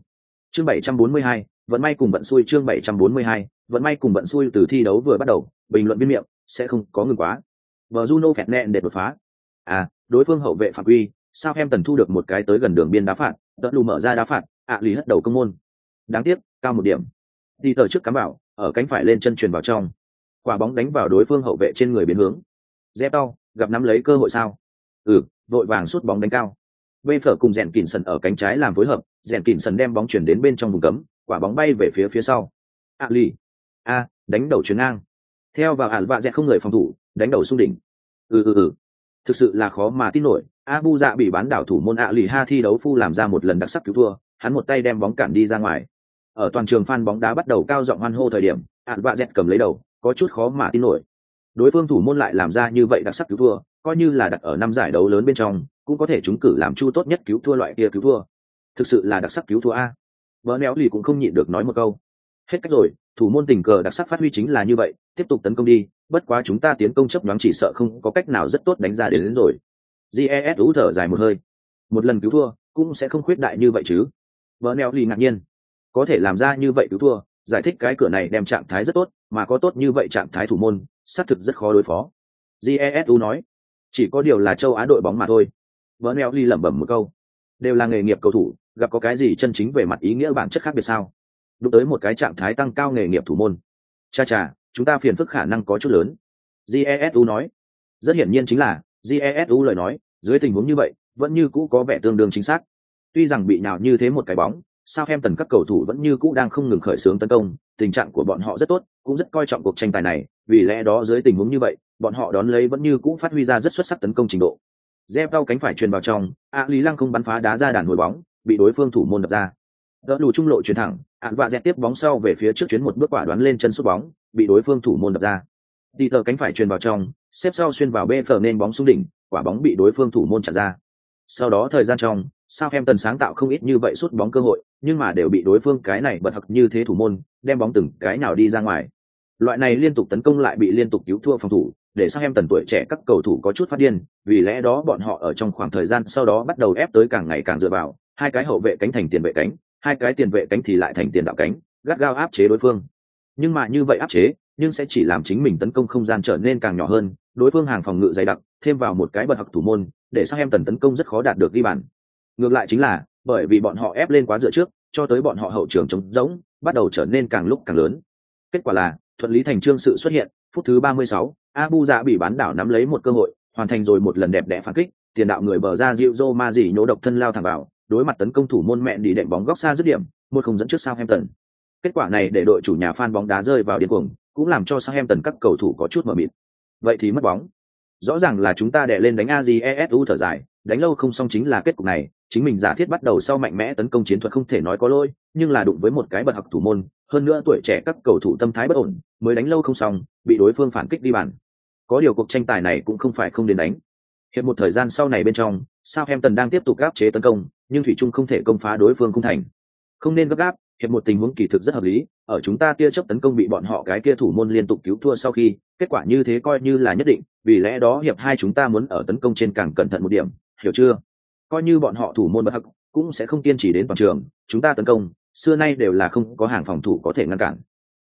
A: Chương 742, vận may cùng vận xui chương 742, vận may cùng vận xui từ thi đấu vừa bắt đầu, bình luận biên miệng sẽ không có ngừng quá. Bờ Juno phẹt nẹn để đột phá. À, đối phương hậu vệ phạm quy, sao em tần thu được một cái tới gần đường biên đá phạt, đỡ lù mở ra đá phạt, ạ à, lý hất đầu công môn đáng tiếc, cao một điểm. Đi tờ trước cắm bảo ở cánh phải lên chân truyền vào trong. Quả bóng đánh vào đối phương hậu vệ trên người biến hướng. Dép đau gặp nắm lấy cơ hội sao? Ừ vội vàng sút bóng đánh cao. Bê phở cùng rèn kỉn sần ở cánh trái làm phối hợp, rèn kỉn sần đem bóng chuyển đến bên trong vùng cấm, quả bóng bay về phía phía sau. A lì. A, đánh đầu chuyền ngang. Theo vào ản vạ dẹt không người phòng thủ, đánh đầu xung đỉnh. Ừ ừ ừ. Thực sự là khó mà tin nổi, abu dạ bị bán đảo thủ môn ạ lì ha thi đấu phu làm ra một lần đặc sắc cứu thua, hắn một tay đem bóng cản đi ra ngoài ở toàn trường phan bóng đá bắt đầu cao giọng hoan hô thời điểm ạn vạ dẹt cầm lấy đầu có chút khó mà tin nổi. Đối phương thủ môn lại làm ra như vậy đặc sắc cứu thua coi như là đặt ở năm giải đấu lớn bên trong cũng có thể chúng cử làm chu tốt nhất cứu thua loại kia cứu thua. Thực sự là đặc sắc cứu thua a. Bờ néo lì cũng không nhịn được nói một câu. Hết cách rồi thủ môn tình cờ đặc sắc phát huy chính là như vậy tiếp tục tấn công đi bất quá chúng ta tiến công chấp đoán chỉ sợ không có cách nào rất tốt đánh ra đến, đến rồi. Jes thở dài một hơi. Một lần cứu thua cũng sẽ không khuyết đại như vậy chứ. Bờ neo lì ngạc nhiên có thể làm ra như vậy cứu thua, giải thích cái cửa này đem trạng thái rất tốt, mà có tốt như vậy trạng thái thủ môn, xác thực rất khó đối phó. Jesu nói, chỉ có điều là châu á đội bóng mà thôi. Vỡ neo ly lẩm bẩm một câu, đều là nghề nghiệp cầu thủ, gặp có cái gì chân chính về mặt ý nghĩa bản chất khác biệt sao? Đụng tới một cái trạng thái tăng cao nghề nghiệp thủ môn. Cha cha, chúng ta phiền phức khả năng có chút lớn. Jesu nói, rất hiển nhiên chính là jesu lời nói, dưới tình huống như vậy, vẫn như cũ có vẻ tương đương chính xác. Tuy rằng bị nào như thế một cái bóng sao em tần các cầu thủ vẫn như cũ đang không ngừng khởi xướng tấn công, tình trạng của bọn họ rất tốt, cũng rất coi trọng cuộc tranh tài này, vì lẽ đó dưới tình huống như vậy, bọn họ đón lấy vẫn như cũ phát huy ra rất xuất sắc tấn công trình độ. Gieo cao cánh phải truyền vào trong, a lý lăng không bắn phá đá ra đàn hồi bóng, bị đối phương thủ môn đập ra. Đỡ đủ trung lộ chuyển thẳng ạn vạ dẹp tiếp bóng sau về phía trước chuyến một bước quả đoán lên chân sút bóng, bị đối phương thủ môn đập ra. Đi tờ cánh phải truyền vào trong, xếp sau xuyên vào bê phở nên bóng xuống đỉnh, quả bóng bị đối phương thủ môn chặn ra sau đó thời gian trong sao em tần sáng tạo không ít như vậy sút bóng cơ hội, nhưng mà đều bị đối phương cái này bật hặc như thế thủ môn, đem bóng từng cái nào đi ra ngoài. Loại này liên tục tấn công lại bị liên tục cứu thua phòng thủ, để sang em tần tuổi trẻ các cầu thủ có chút phát điên, vì lẽ đó bọn họ ở trong khoảng thời gian sau đó bắt đầu ép tới càng ngày càng dựa vào, hai cái hậu vệ cánh thành tiền vệ cánh, hai cái tiền vệ cánh thì lại thành tiền đạo cánh, gắt gao áp chế đối phương. Nhưng mà như vậy áp chế, nhưng sẽ chỉ làm chính mình tấn công không gian trở nên càng nhỏ hơn đối phương hàng phòng ngự dày đặc thêm vào một cái bật học thủ môn để sang em tần tấn công rất khó đạt được ghi bàn ngược lại chính là bởi vì bọn họ ép lên quá dựa trước cho tới bọn họ hậu trường trống rỗng bắt đầu trở nên càng lúc càng lớn kết quả là thuận lý thành trương sự xuất hiện phút thứ 36, abu dạ bị bán đảo nắm lấy một cơ hội hoàn thành rồi một lần đẹp đẽ phản kích tiền đạo người bờ ra dịu dô ma dỉ độc thân lao thẳng vào đối mặt tấn công thủ môn mẹ đi đệm bóng góc xa dứt điểm một không dẫn trước Southampton. Kết quả này để đội chủ nhà fan bóng đá rơi vào điên cuồng, cũng làm cho Southampton các cầu thủ có chút mờ mịt. Vậy thì mất bóng. Rõ ràng là chúng ta đè lên đánh AJESU thở dài, đánh lâu không xong chính là kết cục này, chính mình giả thiết bắt đầu sau mạnh mẽ tấn công chiến thuật không thể nói có lỗi, nhưng là đụng với một cái bật học thủ môn, hơn nữa tuổi trẻ các cầu thủ tâm thái bất ổn, mới đánh lâu không xong, bị đối phương phản kích đi bàn. Có điều cuộc tranh tài này cũng không phải không đến đánh. Hiện một thời gian sau này bên trong, Southampton đang tiếp tục áp chế tấn công, nhưng thủy trung không thể công phá đối phương cung thành. Không nên gấp gáp, hiệp một tình huống kỳ thực rất hợp lý, ở chúng ta tia chấp tấn công bị bọn họ cái kia thủ môn liên tục cứu thua sau khi, kết quả như thế coi như là nhất định, vì lẽ đó hiệp hai chúng ta muốn ở tấn công trên càng cẩn thận một điểm, hiểu chưa? Coi như bọn họ thủ môn bất hắc, cũng sẽ không kiên trì đến toàn trường, chúng ta tấn công, xưa nay đều là không có hàng phòng thủ có thể ngăn cản.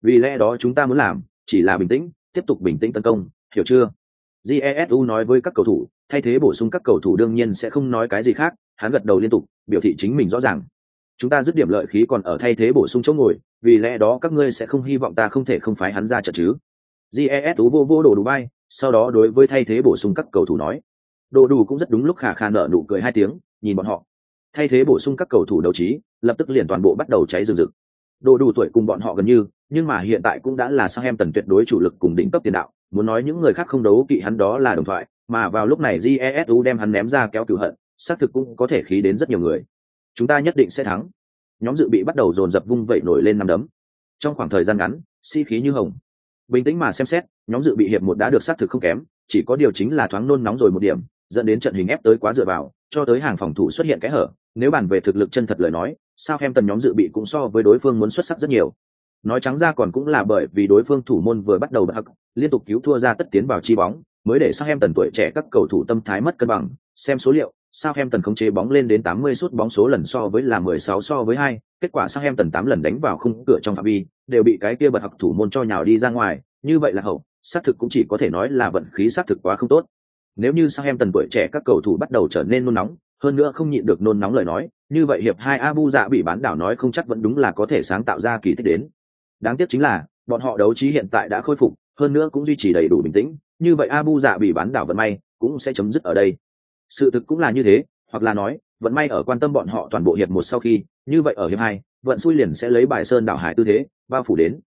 A: Vì lẽ đó chúng ta muốn làm, chỉ là bình tĩnh, tiếp tục bình tĩnh tấn công, hiểu chưa? Jesu nói với các cầu thủ, thay thế bổ sung các cầu thủ đương nhiên sẽ không nói cái gì khác, hắn gật đầu liên tục, biểu thị chính mình rõ ràng. Chúng ta dứt điểm lợi khí còn ở thay thế bổ sung chỗ ngồi, vì lẽ đó các ngươi sẽ không hy vọng ta không thể không phái hắn ra trận chứ. Jesu vô vô đồ đủ bay, sau đó đối với thay thế bổ sung các cầu thủ nói. Đồ đủ cũng rất đúng lúc khả khả nở nụ cười hai tiếng, nhìn bọn họ. Thay thế bổ sung các cầu thủ đầu trí, lập tức liền toàn bộ bắt đầu cháy rừng rực. Đồ đủ tuổi cùng bọn họ gần như, nhưng mà hiện tại cũng đã là sang em tần tuyệt đối chủ lực cùng đỉnh cấp tiền đạo, muốn nói những người khác không đấu kỵ hắn đó là đồng thoại mà vào lúc này jesu đem hắn ném ra kéo cửu hận xác thực cũng có thể khí đến rất nhiều người chúng ta nhất định sẽ thắng. Nhóm dự bị bắt đầu dồn dập vung vẩy nổi lên nằm đấm. Trong khoảng thời gian ngắn si-khí như hồng. Bình tĩnh mà xem xét, nhóm dự bị hiệp một đã được xác thực không kém, chỉ có điều chính là thoáng nôn nóng rồi một điểm, dẫn đến trận hình ép tới quá dựa vào, cho tới hàng phòng thủ xuất hiện kẽ hở. Nếu bàn về thực lực chân thật lời nói, sao em tần nhóm dự bị cũng so với đối phương muốn xuất sắc rất nhiều. Nói trắng ra còn cũng là bởi vì đối phương thủ môn vừa bắt đầu bật hắc, liên tục cứu thua ra tất tiến vào chi bóng, mới để sao em tần tuổi trẻ các cầu thủ tâm thái mất cân bằng, xem số liệu Southampton em tần không chế bóng lên đến 80 suất bóng số lần so với là 16 so với hai? Kết quả Southampton em tần 8 lần đánh vào khung cửa trong phạm vi, đều bị cái kia bật học thủ môn cho nhào đi ra ngoài. Như vậy là hậu, xác thực cũng chỉ có thể nói là vận khí xác thực quá không tốt. Nếu như Southampton em tần tuổi trẻ các cầu thủ bắt đầu trở nên nôn nóng, hơn nữa không nhịn được nôn nóng lời nói, như vậy hiệp hai abu dạ bị bán đảo nói không chắc vẫn đúng là có thể sáng tạo ra kỳ tích đến. Đáng tiếc chính là, bọn họ đấu trí hiện tại đã khôi phục, hơn nữa cũng duy trì đầy đủ bình tĩnh. Như vậy abu dạ bị bán đảo vận may cũng sẽ chấm dứt ở đây. Sự thực cũng là như thế, hoặc là nói, vẫn may ở quan tâm bọn họ toàn bộ hiệp một sau khi, như vậy ở hiệp hai, vận xui liền sẽ lấy bài sơn đảo hải tư thế, bao phủ đến.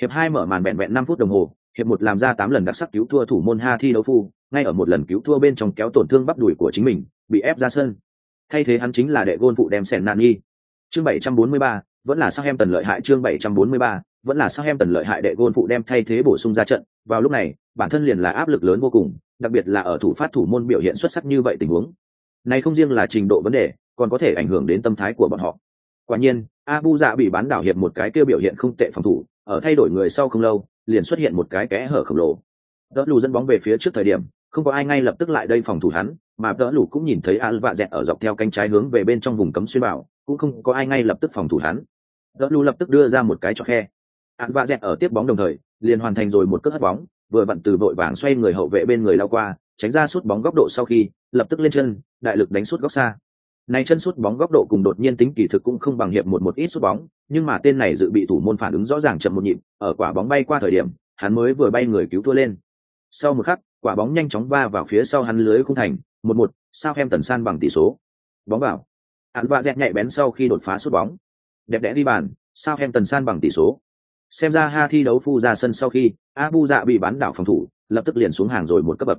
A: Hiệp hai mở màn vẹn vẹn năm phút đồng hồ, hiệp một làm ra tám lần đặc sắc cứu thua thủ môn Ha thi đấu phu, ngay ở một lần cứu thua bên trong kéo tổn thương bắp đùi của chính mình, bị ép ra sân. Thay thế hắn chính là đệ gôn phụ đem sèn nạn nghi. Chương 743, vẫn là sao em tần lợi hại chương 743, vẫn là sao em tần lợi hại đệ gôn phụ đem thay thế bổ sung ra trận, vào lúc này, bản thân liền là áp lực lớn vô cùng, đặc biệt là ở thủ phát thủ môn biểu hiện xuất sắc như vậy tình huống. Này không riêng là trình độ vấn đề, còn có thể ảnh hưởng đến tâm thái của bọn họ. Quả nhiên, Abu Dạ bị bán đảo hiệp một cái kêu biểu hiện không tệ phòng thủ, ở thay đổi người sau không lâu, liền xuất hiện một cái kẽ hở khổng lồ. Đỡ lù dẫn bóng về phía trước thời điểm, không có ai ngay lập tức lại đây phòng thủ hắn, mà đỡ lù cũng nhìn thấy Alva dẹt ở dọc theo cánh trái hướng về bên trong vùng cấm xuyên bảo, cũng không có ai ngay lập tức phòng thủ hắn. Đỡ lù lập tức đưa ra một cái cho khe. Alva dẹt ở tiếp bóng đồng thời, liền hoàn thành rồi một cước hất bóng, vừa vặn từ vội vàng xoay người hậu vệ bên người lao qua, tránh ra sút bóng góc độ sau khi, lập tức lên chân, đại lực đánh sút góc xa. Này chân sút bóng góc độ cùng đột nhiên tính kỳ thực cũng không bằng hiệp một một ít sút bóng, nhưng mà tên này dự bị thủ môn phản ứng rõ ràng chậm một nhịp, ở quả bóng bay qua thời điểm, hắn mới vừa bay người cứu thua lên. Sau một khắc, quả bóng nhanh chóng va vào phía sau hắn lưới khung thành, một một, sao em tần san bằng tỷ số. Bóng vào. Hắn va dẹt nhạy bén sau khi đột phá sút bóng. Đẹp đẽ đi bàn, sao em tần san bằng tỷ số. Xem ra ha thi đấu phu ra sân sau khi, Abu Dạ bị bán đảo phòng thủ, lập tức liền xuống hàng rồi một cấp bậc.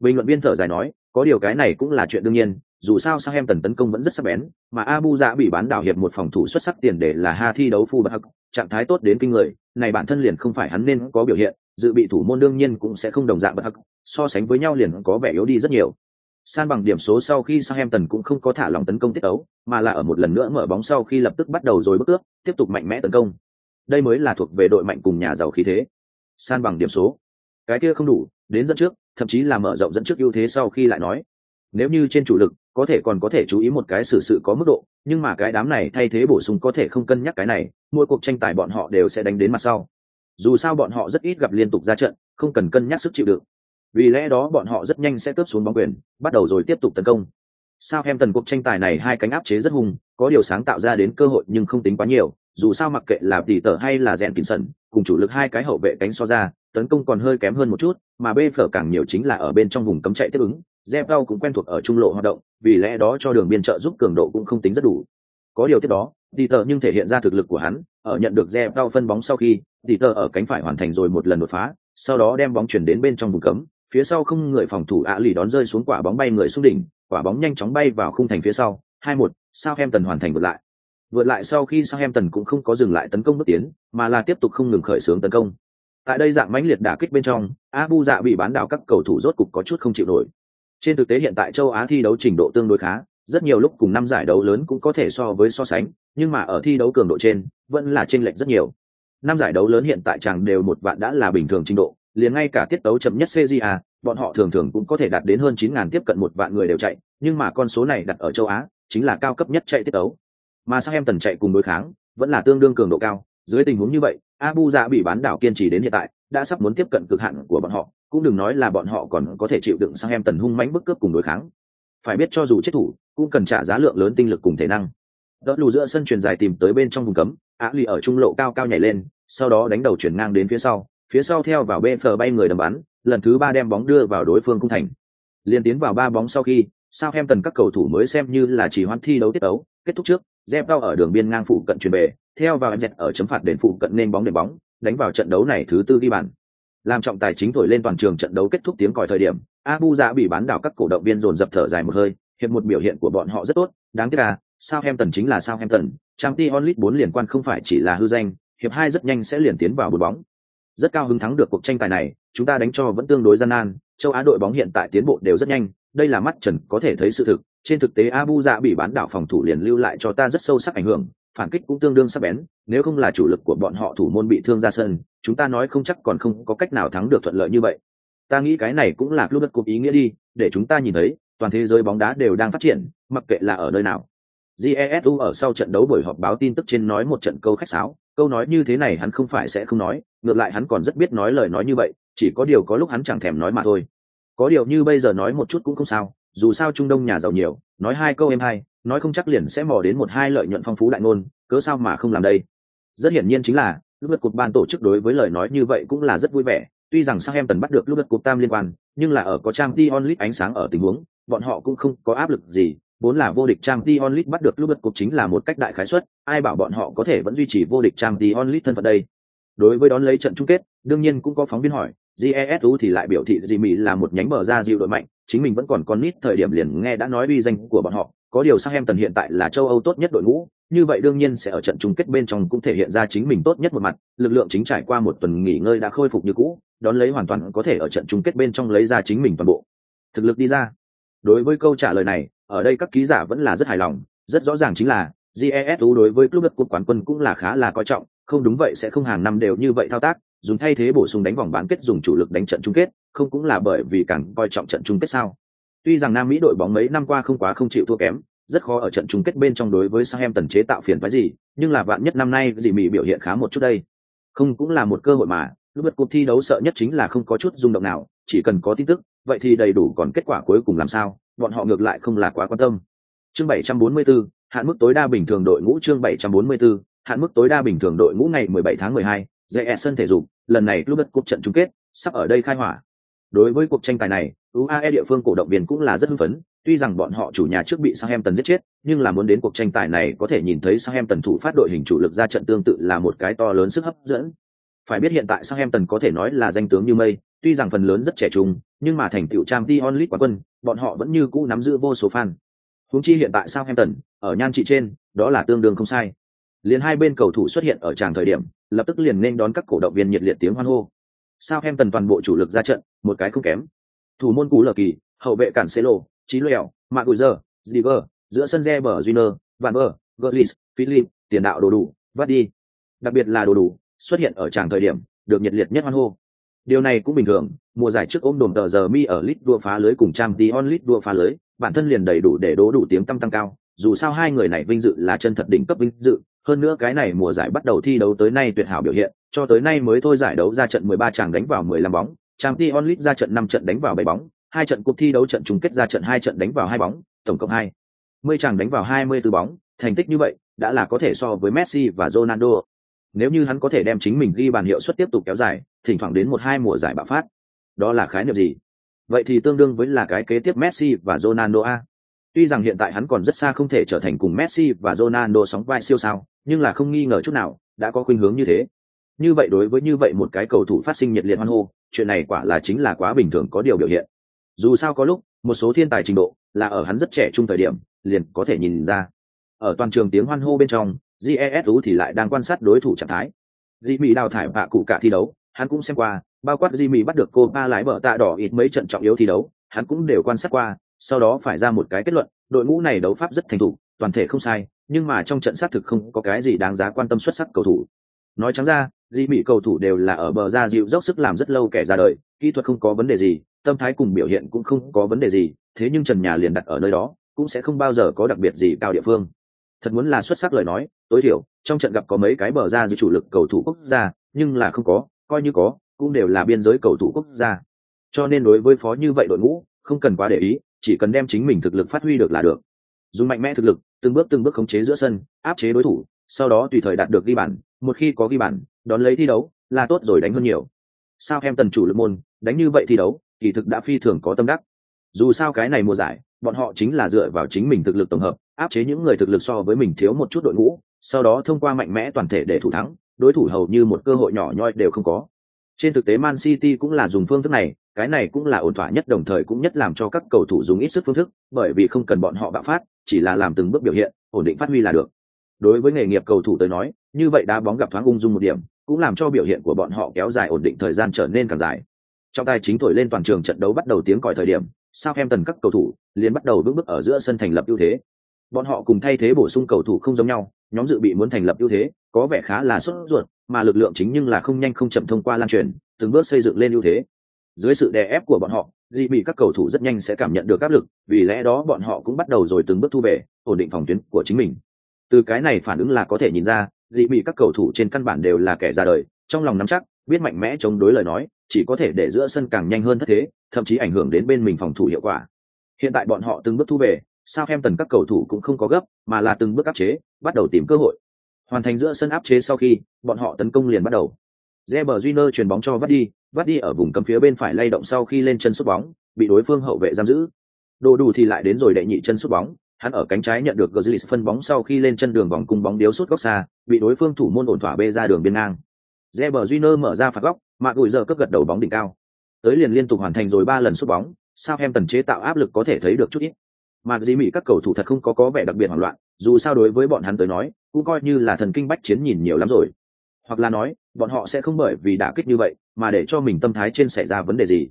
A: Bình luận viên thở dài nói, có điều cái này cũng là chuyện đương nhiên, dù sao sang em tần tấn công vẫn rất sắc bén, mà Abu Dạ bị bán đảo hiệp một phòng thủ xuất sắc tiền để là ha thi đấu phu bậc trạng thái tốt đến kinh người, này bản thân liền không phải hắn nên có biểu hiện, dự bị thủ môn đương nhiên cũng sẽ không đồng dạng bậc so sánh với nhau liền có vẻ yếu đi rất nhiều. San bằng điểm số sau khi Sang Em Tần cũng không có thả lòng tấn công tiết ấu mà là ở một lần nữa mở bóng sau khi lập tức bắt đầu rồi bước ước tiếp tục mạnh mẽ tấn công. Đây mới là thuộc về đội mạnh cùng nhà giàu khí thế. San bằng điểm số. Cái kia không đủ, đến dẫn trước, thậm chí là mở rộng dẫn trước ưu thế sau khi lại nói. Nếu như trên chủ lực, có thể còn có thể chú ý một cái sự sự có mức độ, nhưng mà cái đám này thay thế bổ sung có thể không cân nhắc cái này, mỗi cuộc tranh tài bọn họ đều sẽ đánh đến mặt sau. Dù sao bọn họ rất ít gặp liên tục ra trận, không cần cân nhắc sức chịu đựng. Vì lẽ đó bọn họ rất nhanh sẽ cướp xuống bóng quyền, bắt đầu rồi tiếp tục tấn công. Sao em tần cuộc tranh tài này hai cánh áp chế rất hùng, có điều sáng tạo ra đến cơ hội nhưng không tính quá nhiều, dù sao mặc kệ là tỷ Tở hay là rèn kín sẩn, cùng chủ lực hai cái hậu vệ cánh so ra, tấn công còn hơi kém hơn một chút, mà bê phở càng nhiều chính là ở bên trong vùng cấm chạy tiếp ứng. Zepao cũng quen thuộc ở trung lộ hoạt động, vì lẽ đó cho đường biên trợ giúp cường độ cũng không tính rất đủ. Có điều tiếp đó, tỷ tờ nhưng thể hiện ra thực lực của hắn, ở nhận được Zepao phân bóng sau khi, tỷ tờ ở cánh phải hoàn thành rồi một lần đột phá, sau đó đem bóng chuyển đến bên trong vùng cấm, phía sau không người phòng thủ ạ lì đón rơi xuống quả bóng bay người xuống đỉnh, quả bóng nhanh chóng bay vào khung thành phía sau, 2-1, tần hoàn thành vượt lại. Vượt lại sau khi Southampton cũng không có dừng lại tấn công bước tiến, mà là tiếp tục không ngừng khởi xướng tấn công. Tại đây dạng mãnh liệt đả kích bên trong, Abu Dạ bị bán đảo các cầu thủ rốt cục có chút không chịu nổi. Trên thực tế hiện tại châu Á thi đấu trình độ tương đối khá, rất nhiều lúc cùng năm giải đấu lớn cũng có thể so với so sánh, nhưng mà ở thi đấu cường độ trên, vẫn là chênh lệch rất nhiều. Năm giải đấu lớn hiện tại chẳng đều một vạn đã là bình thường trình độ, liền ngay cả tiết đấu chậm nhất CJA, bọn họ thường thường cũng có thể đạt đến hơn 9000 tiếp cận một vạn người đều chạy, nhưng mà con số này đặt ở châu Á, chính là cao cấp nhất chạy tiết đấu mà sang em tần chạy cùng đối kháng, vẫn là tương đương cường độ cao. Dưới tình huống như vậy, abu dạ bị bán đảo kiên trì đến hiện tại, đã sắp muốn tiếp cận cực hạn của bọn họ. Cũng đừng nói là bọn họ còn có thể chịu đựng sang em tần hung mãnh bức cướp cùng đối kháng. Phải biết cho dù chết thủ, cũng cần trả giá lượng lớn tinh lực cùng thể năng. Đỡ lù giữa sân truyền dài tìm tới bên trong vùng cấm, á lì ở trung lộ cao cao nhảy lên, sau đó đánh đầu chuyển ngang đến phía sau. Phía sau theo vào bê phờ bay người đầm bắn, lần thứ ba đem bóng đưa vào đối phương cung thành. Liên tiến vào ba bóng sau khi sao em tần các cầu thủ mới xem như là chỉ hoan thi đấu tiết đấu kết thúc trước dép đau ở đường biên ngang phụ cận chuyển về, theo vào em dẹt ở chấm phạt đền phụ cận nên bóng đền bóng đánh vào trận đấu này thứ tư ghi bàn. Làm trọng tài chính thổi lên toàn trường trận đấu kết thúc tiếng còi thời điểm abu dạ bị bán đảo các cổ động viên dồn dập thở dài một hơi hiệp một biểu hiện của bọn họ rất tốt đáng tiếc là sao em tần chính là sao em tần trang t onlit bốn liên quan không phải chỉ là hư danh hiệp hai rất nhanh sẽ liền tiến vào một bóng. Rất cao hứng thắng được cuộc tranh tài này chúng ta đánh cho vẫn tương đối gian nan châu á đội bóng hiện tại tiến bộ đều rất nhanh đây là mắt trần có thể thấy sự thực, trên thực tế abu dạ bị bán đảo phòng thủ liền lưu lại cho ta rất sâu sắc ảnh hưởng, phản kích cũng tương đương sắc bén, nếu không là chủ lực của bọn họ thủ môn bị thương ra sân, chúng ta nói không chắc còn không có cách nào thắng được thuận lợi như vậy. Ta nghĩ cái này cũng là lúc đất cục ý nghĩa đi, để chúng ta nhìn thấy, toàn thế giới bóng đá đều đang phát triển, mặc kệ là ở nơi nào. Jesu ở sau trận đấu buổi họp báo tin tức trên nói một trận câu khách sáo, câu nói như thế này hắn không phải sẽ không nói, ngược lại hắn còn rất biết nói lời nói như vậy, chỉ có điều có lúc hắn chẳng thèm nói mà thôi có điều như bây giờ nói một chút cũng không sao, dù sao trung đông nhà giàu nhiều, nói hai câu em hai nói không chắc liền sẽ mò đến một hai lợi nhuận phong phú đại ngôn, cớ sao mà không làm đây? Rất hiển nhiên chính là lúc đất cục ban tổ chức đối với lời nói như vậy cũng là rất vui vẻ, tuy rằng sang em tần bắt được lúc đất cục tam liên quan, nhưng là ở có trang t onlit ánh sáng ở tình huống, bọn họ cũng không có áp lực gì, vốn là vô địch trang t onlit bắt được lúc đất cục chính là một cách đại khái suất, ai bảo bọn họ có thể vẫn duy trì vô địch trang t onlit thân phận đây? Đối với đón lấy trận chung kết, đương nhiên cũng có phóng viên hỏi jesu thì lại biểu thị gì mỹ là một nhánh mở ra dịu đội mạnh, chính mình vẫn còn con nít thời điểm liền nghe đã nói uy danh của bọn họ. Có điều sang em tần hiện tại là châu âu tốt nhất đội ngũ, như vậy đương nhiên sẽ ở trận chung kết bên trong cũng thể hiện ra chính mình tốt nhất một mặt. Lực lượng chính trải qua một tuần nghỉ ngơi đã khôi phục như cũ, đón lấy hoàn toàn có thể ở trận chung kết bên trong lấy ra chính mình toàn bộ. Thực lực đi ra. Đối với câu trả lời này, ở đây các ký giả vẫn là rất hài lòng. Rất rõ ràng chính là jesu đối với club đất quốc quán quân cũng là khá là coi trọng. Không đúng vậy sẽ không hàng năm đều như vậy thao tác dùng thay thế bổ sung đánh vòng bán kết dùng chủ lực đánh trận chung kết không cũng là bởi vì càng coi trọng trận chung kết sao? Tuy rằng nam mỹ đội bóng mấy năm qua không quá không chịu thua kém rất khó ở trận chung kết bên trong đối với sang tần chế tạo phiền phức gì nhưng là vạn nhất năm nay gì mỹ biểu hiện khá một chút đây. Không cũng là một cơ hội mà lúc bật cuộc thi đấu sợ nhất chính là không có chút rung động nào chỉ cần có tin tức vậy thì đầy đủ còn kết quả cuối cùng làm sao bọn họ ngược lại không là quá quan tâm. Chương 744, hạn mức tối đa bình thường đội ngũ chương 744, hạn mức tối đa bình thường đội ngũ ngày 17 tháng 12, dễ sân thể dục lần này club đất cuộc trận chung kết, sắp ở đây khai hỏa. Đối với cuộc tranh tài này uae địa phương cổ động viên cũng là rất hưng phấn. Tuy rằng bọn họ chủ nhà trước bị Southampton giết chết, nhưng là muốn đến cuộc tranh tài này có thể nhìn thấy Southampton thủ phát đội hình chủ lực ra trận tương tự là một cái to lớn sức hấp dẫn. Phải biết hiện tại Southampton có thể nói là danh tướng như mây, tuy rằng phần lớn rất trẻ trung, nhưng mà thành tựu trang Dion League quán quân, bọn họ vẫn như cũ nắm giữ vô số fan. Huống chi hiện tại Southampton, ở nhan trị trên, đó là tương đương không sai. Liền hai bên cầu thủ xuất hiện ở tràng thời điểm lập tức liền nên đón các cổ động viên nhiệt liệt tiếng hoan hô. Sao em tần toàn bộ chủ lực ra trận một cái không kém. Thủ môn cú lờ kỳ hậu vệ cản xê chí trí lèo mạng gùi giờ Ziver, giữa sân re bờ junior van Ber, Gullis, philip tiền đạo đồ đủ vắt đi đặc biệt là đồ đủ xuất hiện ở tràng thời điểm được nhiệt liệt nhất hoan hô. Điều này cũng bình thường mùa giải trước ôm đồm tờ giờ mi ở lit đua phá lưới cùng trang tí on lit đua phá lưới bản thân liền đầy đủ để đố đủ tiếng tăng tăng cao dù sao hai người này vinh dự là chân thật đỉnh cấp vinh dự hơn nữa cái này mùa giải bắt đầu thi đấu tới nay tuyệt hảo biểu hiện, cho tới nay mới thôi giải đấu ra trận 13 chàng đánh vào 15 bóng, Champions League ra trận 5 trận đánh vào 7 bóng, hai trận cuộc thi đấu trận chung kết ra trận 2 trận đánh vào 2 bóng, tổng cộng 2. 10 chàng đánh vào 24 bóng, thành tích như vậy đã là có thể so với Messi và Ronaldo. Nếu như hắn có thể đem chính mình ghi bàn hiệu suất tiếp tục kéo dài, thỉnh thoảng đến một hai mùa giải bạo phát. Đó là khái niệm gì? Vậy thì tương đương với là cái kế tiếp Messi và Ronaldo a. Tuy rằng hiện tại hắn còn rất xa không thể trở thành cùng Messi và Ronaldo sóng vai siêu sao, nhưng là không nghi ngờ chút nào đã có khuynh hướng như thế. Như vậy đối với như vậy một cái cầu thủ phát sinh nhiệt liệt hoan hô chuyện này quả là chính là quá bình thường có điều biểu hiện. Dù sao có lúc một số thiên tài trình độ là ở hắn rất trẻ trung thời điểm liền có thể nhìn ra. Ở toàn trường tiếng hoan hô bên trong GESU thì lại đang quan sát đối thủ trạng thái. Jimmy đào thải bạ cụ cả thi đấu hắn cũng xem qua bao quát Jimmy bắt được cô ba lái bờ tạ đỏ ít mấy trận trọng yếu thi đấu hắn cũng đều quan sát qua sau đó phải ra một cái kết luận, đội ngũ này đấu pháp rất thành thục, toàn thể không sai, nhưng mà trong trận xác thực không có cái gì đáng giá quan tâm xuất sắc cầu thủ. Nói trắng ra dị mỹ cầu thủ đều là ở bờ ra dịu dốc sức làm rất lâu kẻ ra đời, kỹ thuật không có vấn đề gì, tâm thái cùng biểu hiện cũng không có vấn đề gì, thế nhưng trần nhà liền đặt ở nơi đó, cũng sẽ không bao giờ có đặc biệt gì cao địa phương. Thật muốn là xuất sắc lời nói, tối thiểu, trong trận gặp có mấy cái bờ ra dịu chủ lực cầu thủ quốc gia, nhưng là không có, coi như có, cũng đều là biên giới cầu thủ quốc gia. Cho nên đối với phó như vậy đội ngũ, không cần quá để ý chỉ cần đem chính mình thực lực phát huy được là được. Dùng mạnh mẽ thực lực, từng bước từng bước khống chế giữa sân, áp chế đối thủ, sau đó tùy thời đạt được ghi bàn, một khi có ghi bàn, đón lấy thi đấu là tốt rồi đánh hơn nhiều. Sao em tần chủ lực môn, đánh như vậy thi đấu, kỳ thực đã phi thường có tâm đắc. Dù sao cái này mùa giải, bọn họ chính là dựa vào chính mình thực lực tổng hợp, áp chế những người thực lực so với mình thiếu một chút đội ngũ, sau đó thông qua mạnh mẽ toàn thể để thủ thắng, đối thủ hầu như một cơ hội nhỏ nhoi đều không có. Trên thực tế man city cũng là dùng phương thức này cái này cũng là ổn thỏa nhất, đồng thời cũng nhất làm cho các cầu thủ dùng ít sức phương thức, bởi vì không cần bọn họ bạo phát, chỉ là làm từng bước biểu hiện, ổn định phát huy là được. Đối với nghề nghiệp cầu thủ tới nói, như vậy đá bóng gặp thoáng ung dung một điểm, cũng làm cho biểu hiện của bọn họ kéo dài ổn định thời gian trở nên càng dài. Trong tay chính thổi lên toàn trường trận đấu bắt đầu tiếng còi thời điểm sao em tần các cầu thủ liền bắt đầu bước bước ở giữa sân thành lập ưu thế. Bọn họ cùng thay thế bổ sung cầu thủ không giống nhau, nhóm dự bị muốn thành lập ưu thế, có vẻ khá là sốt ruột, mà lực lượng chính nhưng là không nhanh không chậm thông qua lan truyền, từng bước xây dựng lên ưu thế dưới sự đè ép của bọn họ dị bị các cầu thủ rất nhanh sẽ cảm nhận được áp lực, vì lẽ đó bọn họ cũng bắt đầu rồi từng bước thu về, ổn định phòng tuyến của chính mình. Từ cái này phản ứng là có thể nhìn ra dị bị các cầu thủ trên căn bản đều là kẻ ra đời, trong lòng nắm chắc, biết mạnh mẽ chống đối lời nói, chỉ có thể để giữa sân càng nhanh hơn thất thế, thậm chí ảnh hưởng đến bên mình phòng thủ hiệu quả. Hiện tại bọn họ từng bước thu về sao em tần các cầu thủ cũng không có gấp, mà là từng bước áp chế, bắt đầu tìm cơ hội. Hoàn thành giữa sân áp chế sau khi, bọn họ tấn công liền bắt đầu. Reber Júnior chuyền bóng cho Vardy, Vardy ở vùng cấm phía bên phải lay động sau khi lên chân sút bóng, bị đối phương hậu vệ giam giữ. Đồ đủ thì lại đến rồi đệ nhị chân sút bóng, hắn ở cánh trái nhận được Götze phân bóng sau khi lên chân đường vòng cung bóng điếu sút góc xa, bị đối phương thủ môn ổn thỏa bê ra đường biên ngang. Reber Júnior mở ra phạt góc, mà gùi giờ cấp gật đầu bóng đỉnh cao. Tới liền liên tục hoàn thành rồi ba lần sút bóng, sao em tần chế tạo áp lực có thể thấy được chút ít. Mà Dĩ Mỹ các cầu thủ thật không có có vẻ đặc biệt hoảng loạn, dù sao đối với bọn hắn tới nói, cũng coi như là thần kinh bách chiến nhìn nhiều lắm rồi. Hoặc là nói, bọn họ sẽ không bởi vì đả kích như vậy, mà để cho mình tâm thái trên xảy ra vấn đề gì.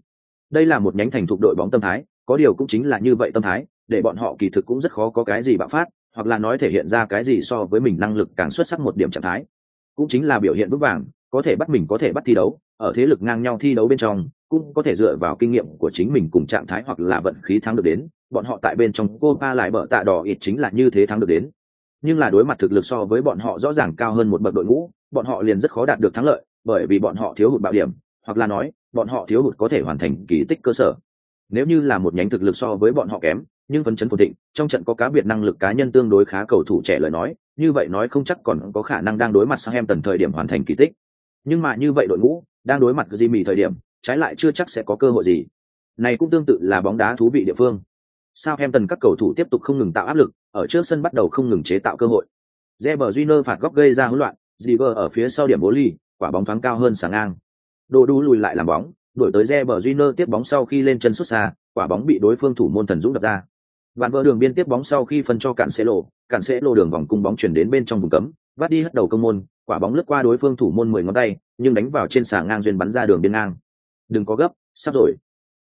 A: Đây là một nhánh thành thuộc đội bóng tâm thái, có điều cũng chính là như vậy tâm thái, để bọn họ kỳ thực cũng rất khó có cái gì bạo phát, hoặc là nói thể hiện ra cái gì so với mình năng lực càng xuất sắc một điểm trạng thái. Cũng chính là biểu hiện vững vàng, có thể bắt mình có thể bắt thi đấu, ở thế lực ngang nhau thi đấu bên trong, cũng có thể dựa vào kinh nghiệm của chính mình cùng trạng thái hoặc là vận khí thắng được đến, bọn họ tại bên trong cô pa lại bở tạ đỏ ít chính là như thế thắng được đến. Nhưng là đối mặt thực lực so với bọn họ rõ ràng cao hơn một bậc đội ngũ, bọn họ liền rất khó đạt được thắng lợi, bởi vì bọn họ thiếu hụt bạo điểm, hoặc là nói, bọn họ thiếu hụt có thể hoàn thành kỳ tích cơ sở. Nếu như là một nhánh thực lực so với bọn họ kém, nhưng phấn chấn phồn thịnh, trong trận có cá biệt năng lực cá nhân tương đối khá cầu thủ trẻ lời nói, như vậy nói không chắc còn có khả năng đang đối mặt sang em tần thời điểm hoàn thành kỳ tích. Nhưng mà như vậy đội ngũ, đang đối mặt Jimmy thời điểm, trái lại chưa chắc sẽ có cơ hội gì. Này cũng tương tự là bóng đá thú vị địa phương. Sao em tần các cầu thủ tiếp tục không ngừng tạo áp lực, ở trước sân bắt đầu không ngừng chế tạo cơ hội. Reber Júnior phạt góc gây ra hỗn loạn, Ziver ở phía sau điểm bố ly, quả bóng thoáng cao hơn sáng ngang. Đồ đu lùi lại làm bóng, đuổi tới Reber Júnior tiếp bóng sau khi lên chân xuất xa, quả bóng bị đối phương thủ môn thần dũng đập ra. Vạn vỡ đường biên tiếp bóng sau khi phân cho cản sẽ lộ, cản sẽ lộ đường vòng cung bóng chuyển đến bên trong vùng cấm, vắt đi hất đầu công môn, quả bóng lướt qua đối phương thủ môn mười ngón tay, nhưng đánh vào trên xà ngang duyên bắn ra đường biên ngang. Đừng có gấp, sắp rồi.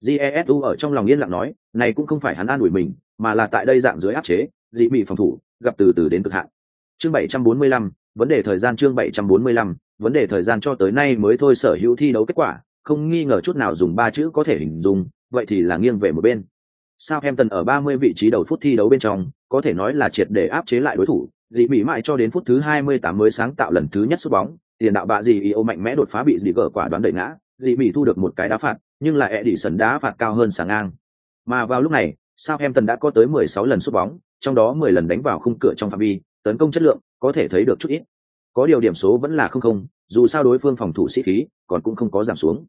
A: Jesu ở trong lòng yên lặng nói, này cũng không phải hắn an ủi mình, mà là tại đây dạng dưới áp chế, dị bị phòng thủ, gặp từ từ đến cực hạn. Chương 745, vấn đề thời gian chương 745, vấn đề thời gian cho tới nay mới thôi sở hữu thi đấu kết quả, không nghi ngờ chút nào dùng ba chữ có thể hình dung, vậy thì là nghiêng về một bên. Sao em tần ở 30 vị trí đầu phút thi đấu bên trong, có thể nói là triệt để áp chế lại đối thủ, dị bị mãi cho đến phút thứ 28 mới sáng tạo lần thứ nhất sút bóng, tiền đạo bạ gì ô mạnh mẽ đột phá bị dị gỡ quả đoán đẩy ngã, dị bị thu được một cái đá phạt, nhưng là sấn đá phạt cao hơn sáng ngang. Mà vào lúc này, Sao em tần đã có tới 16 lần sút bóng, trong đó 10 lần đánh vào khung cửa trong phạm vi, tấn công chất lượng, có thể thấy được chút ít. Có điều điểm số vẫn là không không, dù sao đối phương phòng thủ sĩ khí, còn cũng không có giảm xuống.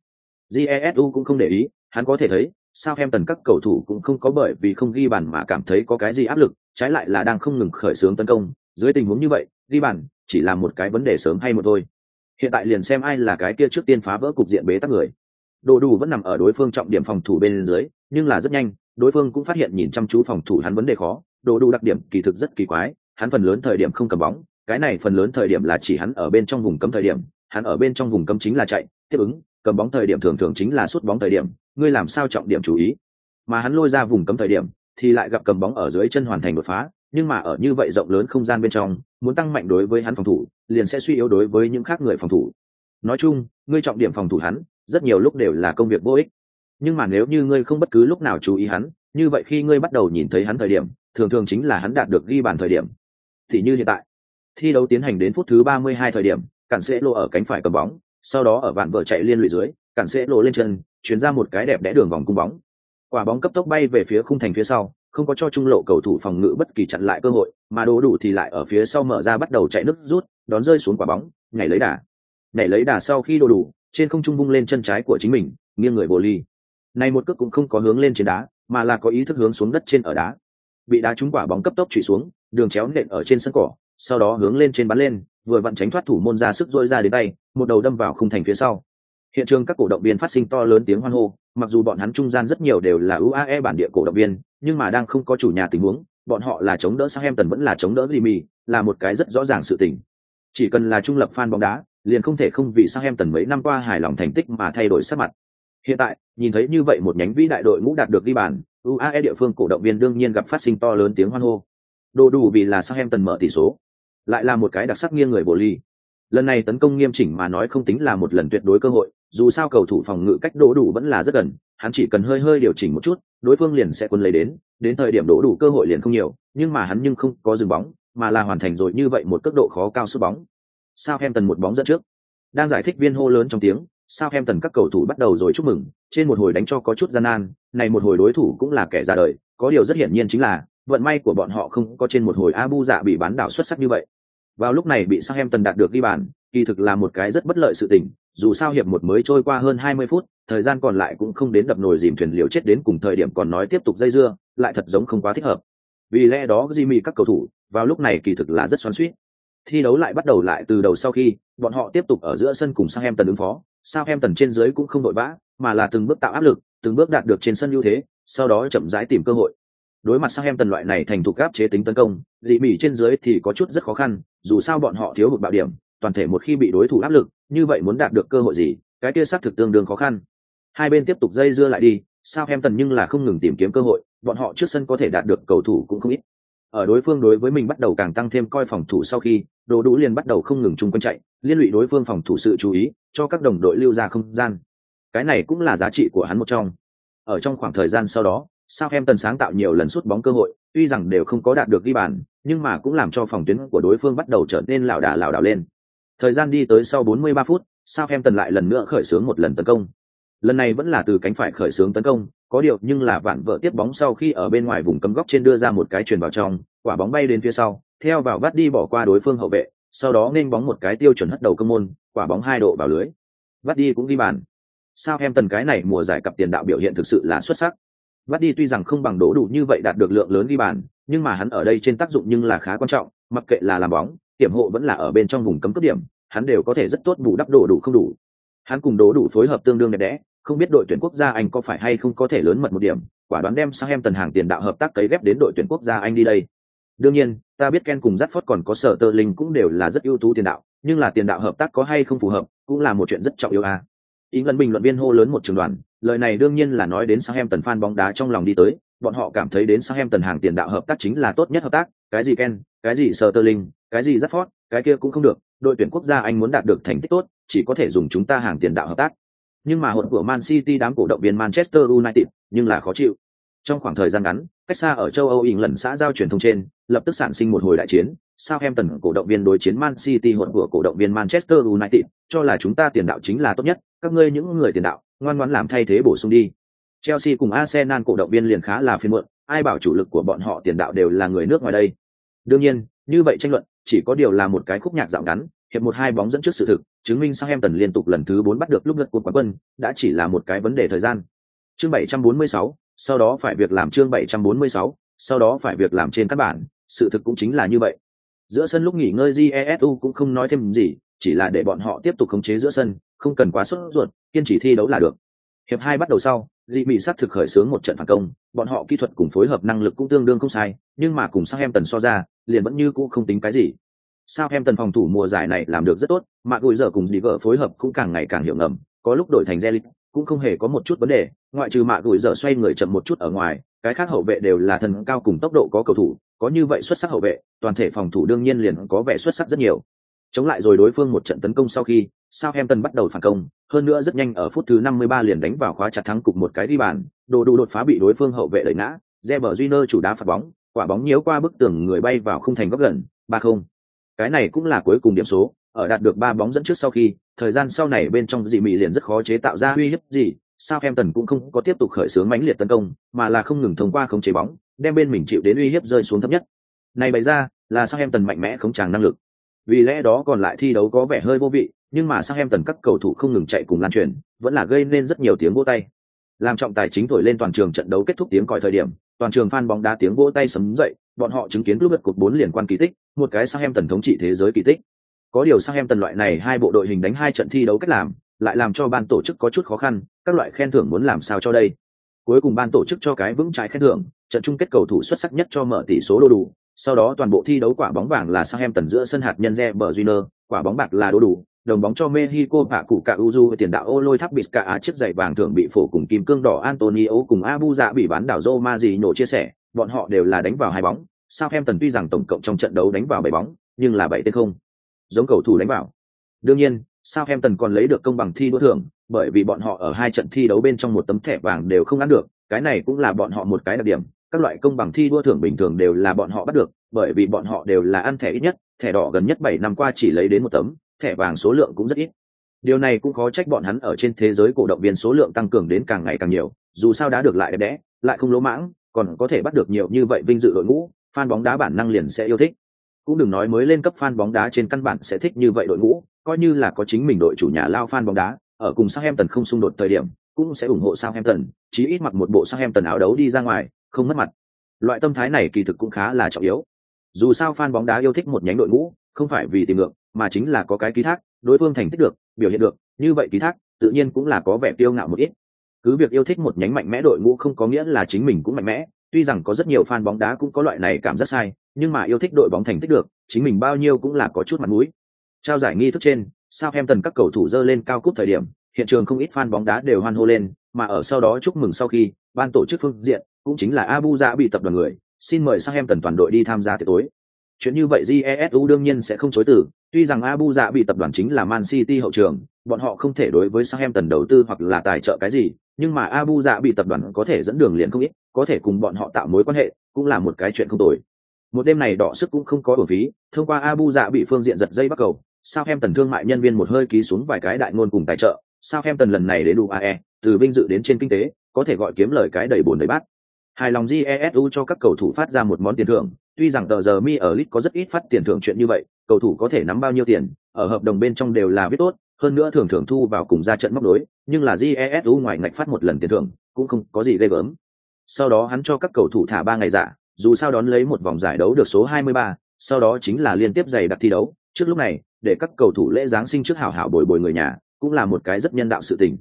A: Jesu cũng không để ý, hắn có thể thấy, Southampton các cầu thủ cũng không có bởi vì không ghi bàn mà cảm thấy có cái gì áp lực, trái lại là đang không ngừng khởi xướng tấn công, dưới tình huống như vậy, ghi bàn chỉ là một cái vấn đề sớm hay một thôi. Hiện tại liền xem ai là cái kia trước tiên phá vỡ cục diện bế tắc người. Đồ đủ vẫn nằm ở đối phương trọng điểm phòng thủ bên dưới, nhưng là rất nhanh, đối phương cũng phát hiện nhìn chăm chú phòng thủ hắn vấn đề khó, đồ đủ đặc điểm kỳ thực rất kỳ quái, hắn phần lớn thời điểm không cầm bóng, cái này phần lớn thời điểm là chỉ hắn ở bên trong vùng cấm thời điểm, hắn ở bên trong vùng cấm chính là chạy, tiếp ứng, cầm bóng thời điểm thường thường chính là sút bóng thời điểm, ngươi làm sao trọng điểm chú ý. Mà hắn lôi ra vùng cấm thời điểm, thì lại gặp cầm bóng ở dưới chân hoàn thành đột phá, nhưng mà ở như vậy rộng lớn không gian bên trong, muốn tăng mạnh đối với hắn phòng thủ, liền sẽ suy yếu đối với những khác người phòng thủ. Nói chung, ngươi trọng điểm phòng thủ hắn, rất nhiều lúc đều là công việc vô ích. Nhưng mà nếu như ngươi không bất cứ lúc nào chú ý hắn, như vậy khi ngươi bắt đầu nhìn thấy hắn thời điểm, thường thường chính là hắn đạt được ghi bàn thời điểm. Thì như hiện tại, thi đấu tiến hành đến phút thứ 32 thời điểm, cản sẽ lộ ở cánh phải cầm bóng, sau đó ở vạn vợ chạy liên lụy dưới, cản sẽ lộ lên chân, chuyển ra một cái đẹp đẽ đường vòng cung bóng. Quả bóng cấp tốc bay về phía khung thành phía sau, không có cho trung lộ cầu thủ phòng ngự bất kỳ chặn lại cơ hội, mà đồ đủ thì lại ở phía sau mở ra bắt đầu chạy nước rút, đón rơi xuống quả bóng, nhảy lấy đà. Nhảy lấy đà sau khi đồ đủ, trên không trung bung lên chân trái của chính mình, nghiêng người bồ ly. Này một cước cũng không có hướng lên trên đá, mà là có ý thức hướng xuống đất trên ở đá. Bị đá trúng quả bóng cấp tốc chủy xuống, đường chéo nện ở trên sân cỏ, sau đó hướng lên trên bắn lên, vừa vặn tránh thoát thủ môn ra sức dội ra đến tay, một đầu đâm vào khung thành phía sau. Hiện trường các cổ động viên phát sinh to lớn tiếng hoan hô, mặc dù bọn hắn trung gian rất nhiều đều là UAE bản địa cổ động viên, nhưng mà đang không có chủ nhà tình huống, bọn họ là chống đỡ Southampton vẫn là chống đỡ Jimmy, là một cái rất rõ ràng sự tình. Chỉ cần là trung lập fan bóng đá, liền không thể không vì Southampton mấy năm qua hài lòng thành tích mà thay đổi sắc mặt. Hiện tại, nhìn thấy như vậy một nhánh vĩ đại đội ngũ đạt được ghi bàn, UAE địa phương cổ động viên đương nhiên gặp phát sinh to lớn tiếng hoan hô. Đồ đủ vì là Southampton mở tỷ số, lại là một cái đặc sắc nghiêng người bổ ly. Lần này tấn công nghiêm chỉnh mà nói không tính là một lần tuyệt đối cơ hội, dù sao cầu thủ phòng ngự cách đổ đủ vẫn là rất gần, hắn chỉ cần hơi hơi điều chỉnh một chút, đối phương liền sẽ quân lấy đến, đến thời điểm đổ đủ cơ hội liền không nhiều, nhưng mà hắn nhưng không có dừng bóng, mà là hoàn thành rồi như vậy một cấp độ khó cao sút bóng. Southampton một bóng dẫn trước. Đang giải thích viên hô lớn trong tiếng, Sao Tần các cầu thủ bắt đầu rồi chúc mừng, trên một hồi đánh cho có chút gian nan, này một hồi đối thủ cũng là kẻ ra đời, có điều rất hiển nhiên chính là vận may của bọn họ không có trên một hồi Abu Dạ bị bán đảo xuất sắc như vậy. Vào lúc này bị Sang Em Tần đạt được ghi bàn, kỳ thực là một cái rất bất lợi sự tình, dù sao hiệp một mới trôi qua hơn 20 phút, thời gian còn lại cũng không đến đập nồi dìm thuyền liều chết đến cùng thời điểm còn nói tiếp tục dây dưa, lại thật giống không quá thích hợp. Vì lẽ đó Jimmy các cầu thủ, vào lúc này kỳ thực là rất xoắn xuýt. Thi đấu lại bắt đầu lại từ đầu sau khi, bọn họ tiếp tục ở giữa sân cùng Sang Em Tần ứng phó, sao em tần trên dưới cũng không đội vã, mà là từng bước tạo áp lực, từng bước đạt được trên sân ưu thế, sau đó chậm rãi tìm cơ hội. Đối mặt Southampton loại này thành thục áp chế tính tấn công, dị mỉ trên dưới thì có chút rất khó khăn, dù sao bọn họ thiếu hụt bạo điểm, toàn thể một khi bị đối thủ áp lực, như vậy muốn đạt được cơ hội gì, cái kia xác thực tương đương khó khăn. Hai bên tiếp tục dây dưa lại đi, sao em tần nhưng là không ngừng tìm kiếm cơ hội, bọn họ trước sân có thể đạt được cầu thủ cũng không ít. Ở đối phương đối với mình bắt đầu càng tăng thêm coi phòng thủ sau khi, Đồ Đủ liền bắt đầu không ngừng chung quanh chạy, liên lụy đối phương phòng thủ sự chú ý, cho các đồng đội lưu ra không gian. Cái này cũng là giá trị của hắn một trong. Ở trong khoảng thời gian sau đó, sao em tần sáng tạo nhiều lần sút bóng cơ hội, tuy rằng đều không có đạt được ghi bàn, nhưng mà cũng làm cho phòng tuyến của đối phương bắt đầu trở nên lảo đà lảo đảo lên. Thời gian đi tới sau 43 phút, sao em tần lại lần nữa khởi xướng một lần tấn công. Lần này vẫn là từ cánh phải khởi xướng tấn công, có điều nhưng là vạn vợ tiếp bóng sau khi ở bên ngoài vùng cấm góc trên đưa ra một cái chuyền vào trong, quả bóng bay đến phía sau, theo vào vắt đi bỏ qua đối phương hậu vệ, sau đó nên bóng một cái tiêu chuẩn hất đầu cơ môn, quả bóng hai độ vào lưới. Vắt đi cũng ghi bàn. sao em tần cái này mùa giải cặp tiền đạo biểu hiện thực sự là xuất sắc. Vắt đi tuy rằng không bằng đổ đủ như vậy đạt được lượng lớn ghi bàn, nhưng mà hắn ở đây trên tác dụng nhưng là khá quan trọng, mặc kệ là làm bóng, tiệm hộ vẫn là ở bên trong vùng cấm cấp điểm, hắn đều có thể rất tốt bù đắp đổ đủ không đủ. Hắn cùng đổ đủ phối hợp tương đương đẹp đẽ, không biết đội tuyển quốc gia Anh có phải hay không có thể lớn mật một điểm, quả đoán đem sang em tần hàng tiền đạo hợp tác cấy ghép đến đội tuyển quốc gia Anh đi đây. Đương nhiên, ta biết Ken cùng Rashford còn có sở tơ linh cũng đều là rất ưu tú tiền đạo, nhưng là tiền đạo hợp tác có hay không phù hợp, cũng là một chuyện rất trọng yếu à. Ý lần bình luận viên hô lớn một trường đoàn, lời này đương nhiên là nói đến sang em tần fan bóng đá trong lòng đi tới, bọn họ cảm thấy đến sang em tần hàng tiền đạo hợp tác chính là tốt nhất hợp tác, cái gì Ken, cái gì sở tơ linh, cái gì Rashford, cái kia cũng không được, đội tuyển quốc gia Anh muốn đạt được thành tích tốt, chỉ có thể dùng chúng ta hàng tiền đạo hợp tác. Nhưng mà hỗn của Man City đám cổ động viên Manchester United, nhưng là khó chịu. Trong khoảng thời gian ngắn, cách xa ở châu Âu ỉn lần xã giao truyền thông trên, lập tức sản sinh một hồi đại chiến. Southampton cổ động viên đối chiến Man City hỗn của cổ động viên Manchester United, cho là chúng ta tiền đạo chính là tốt nhất, các ngươi những người tiền đạo, ngoan ngoãn làm thay thế bổ sung đi. Chelsea cùng Arsenal cổ động viên liền khá là phiền muộn, ai bảo chủ lực của bọn họ tiền đạo đều là người nước ngoài đây. Đương nhiên, như vậy tranh luận, chỉ có điều là một cái khúc nhạc dạo ngắn, hiệp một hai bóng dẫn trước sự thực, chứng minh sang em tần liên tục lần thứ bốn bắt được lúc lượt cuộc quán quân, đã chỉ là một cái vấn đề thời gian. Chương 746, sau đó phải việc làm chương 746, sau đó phải việc làm trên các bản, sự thực cũng chính là như vậy. Giữa sân lúc nghỉ ngơi Jesu cũng không nói thêm gì, chỉ là để bọn họ tiếp tục khống chế giữa sân, không cần quá sốt ruột, kiên trì thi đấu là được. Hiệp hai bắt đầu sau, Dị bị sát thực khởi xướng một trận phản công, bọn họ kỹ thuật cùng phối hợp năng lực cũng tương đương không sai, nhưng mà cùng sang em tần so ra, liền vẫn như cũ không tính cái gì. Sao em tần phòng thủ mùa giải này làm được rất tốt, mà gùi giờ cùng đi gỡ phối hợp cũng càng ngày càng hiểu ngầm, có lúc đổi thành Zelit, cũng không hề có một chút vấn đề, ngoại trừ mạ gùi giờ xoay người chậm một chút ở ngoài, cái khác hậu vệ đều là thần cao cùng tốc độ có cầu thủ, có như vậy xuất sắc hậu vệ, toàn thể phòng thủ đương nhiên liền có vẻ xuất sắc rất nhiều. Chống lại rồi đối phương một trận tấn công sau khi, Southampton bắt đầu phản công, hơn nữa rất nhanh ở phút thứ 53 liền đánh vào khóa chặt thắng cục một cái đi bàn, đồ đủ đột phá bị đối phương hậu vệ đẩy ngã, Reber Júnior chủ đá phạt bóng, quả bóng nhiễu qua bức tường người bay vào khung thành góc gần, 3-0. Cái này cũng là cuối cùng điểm số, ở đạt được ba bóng dẫn trước sau khi, thời gian sau này bên trong dị mị liền rất khó chế tạo ra uy hiếp gì, Sao Southampton cũng không có tiếp tục khởi xướng mãnh liệt tấn công, mà là không ngừng thông qua khống chế bóng, đem bên mình chịu đến uy hiếp rơi xuống thấp nhất. Này bày ra, là Sao Southampton mạnh mẽ khống tràng năng lực. Vì lẽ đó còn lại thi đấu có vẻ hơi vô vị, nhưng mà Sao Southampton các cầu thủ không ngừng chạy cùng lan truyền, vẫn là gây nên rất nhiều tiếng vỗ tay. Làm trọng tài chính thổi lên toàn trường trận đấu kết thúc tiếng còi thời điểm, toàn trường fan bóng đá tiếng vỗ tay sấm dậy, bọn họ chứng kiến lúc lượt cột bốn liên quan kỳ tích, một cái sang em tần thống trị thế giới kỳ tích. Có điều sang em tần loại này hai bộ đội hình đánh hai trận thi đấu cách làm, lại làm cho ban tổ chức có chút khó khăn, các loại khen thưởng muốn làm sao cho đây. Cuối cùng ban tổ chức cho cái vững trái khen thưởng, trận chung kết cầu thủ xuất sắc nhất cho mở tỷ số đô đủ, sau đó toàn bộ thi đấu quả bóng vàng là sang em tần giữa sân hạt nhân Reber Júnior, quả bóng bạc là đô đủ, đồng bóng cho Mexico và cụ cả Uju tiền đạo Oloy lôi tháp bịt cả á chiếc giày vàng thường bị phổ cùng kim cương đỏ Antonio cùng Abu Dạ bị bán đảo Roma gì nổ chia sẻ, bọn họ đều là đánh vào hai bóng. Southampton tuy rằng tổng cộng trong trận đấu đánh vào bảy bóng, nhưng là bảy tên không. Giống cầu thủ đánh vào. Đương nhiên, Southampton còn lấy được công bằng thi đua thưởng, bởi vì bọn họ ở hai trận thi đấu bên trong một tấm thẻ vàng đều không ăn được, cái này cũng là bọn họ một cái đặc điểm. Các loại công bằng thi đua thưởng bình thường đều là bọn họ bắt được, bởi vì bọn họ đều là ăn thẻ ít nhất, thẻ đỏ gần nhất bảy năm qua chỉ lấy đến một tấm, thẻ vàng số lượng cũng rất ít. Điều này cũng khó trách bọn hắn ở trên thế giới cổ động viên số lượng tăng cường đến càng ngày càng nhiều, dù sao đã được lại đẹp đẽ, lại không lỗ mãng, còn có thể bắt được nhiều như vậy vinh dự đội ngũ, fan bóng đá bản năng liền sẽ yêu thích. cũng đừng nói mới lên cấp fan bóng đá trên căn bản sẽ thích như vậy đội ngũ, coi như là có chính mình đội chủ nhà lao fan bóng đá, ở cùng Southampton không xung đột thời điểm, cũng sẽ ủng hộ Southampton, chí ít mặc một bộ Southampton áo đấu đi ra ngoài, không mất mặt. Loại tâm thái này kỳ thực cũng khá là trọng yếu. Dù sao fan bóng đá yêu thích một nhánh đội ngũ, không phải vì tìm ngược, mà chính là có cái ký thác, đối phương thành tích được, biểu hiện được, như vậy ký thác, tự nhiên cũng là có vẻ tiêu ngạo một ít. Cứ việc yêu thích một nhánh mạnh mẽ đội ngũ không có nghĩa là chính mình cũng mạnh mẽ, tuy rằng có rất nhiều fan bóng đá cũng có loại này cảm giác sai, nhưng mà yêu thích đội bóng thành tích được, chính mình bao nhiêu cũng là có chút mặt mũi. Trao giải nghi thức trên, sao em tần các cầu thủ dơ lên cao cúp thời điểm, hiện trường không ít fan bóng đá đều hoan hô lên, mà ở sau đó chúc mừng sau khi, ban tổ chức phương diện, cũng chính là Abu bị tập đoàn người, xin mời sang em tần toàn đội đi tham gia tiệc tối. Chuyện như vậy Jesu đương nhiên sẽ không chối từ, tuy rằng Abu bị tập đoàn chính là Man City hậu trường, bọn họ không thể đối với Southampton đầu tư hoặc là tài trợ cái gì, nhưng mà Abu bị tập đoàn có thể dẫn đường liền không ít, có thể cùng bọn họ tạo mối quan hệ, cũng là một cái chuyện không tồi. Một đêm này đỏ sức cũng không có uổng phí, thông qua Abu bị phương diện giật dây bắt cầu, Southampton thương mại nhân viên một hơi ký xuống vài cái đại ngôn cùng tài trợ, Southampton lần này đến UAE, từ vinh dự đến trên kinh tế, có thể gọi kiếm lời cái đầy bồn đầy bát. Hài lòng Jesu cho các cầu thủ phát ra một món tiền thưởng, tuy rằng tờ giờ mi ở lit có rất ít phát tiền thưởng chuyện như vậy, cầu thủ có thể nắm bao nhiêu tiền, ở hợp đồng bên trong đều là viết tốt, hơn nữa thường thường thu vào cùng ra trận móc đối, nhưng là Jesu ngoài ngạch phát một lần tiền thưởng, cũng không có gì ghê gớm. Sau đó hắn cho các cầu thủ thả ba ngày giả, dù sao đón lấy một vòng giải đấu được số 23, sau đó chính là liên tiếp giày đặc thi đấu, trước lúc này, để các cầu thủ lễ giáng sinh trước hảo hảo bồi bồi người nhà, cũng là một cái rất nhân đạo sự tình.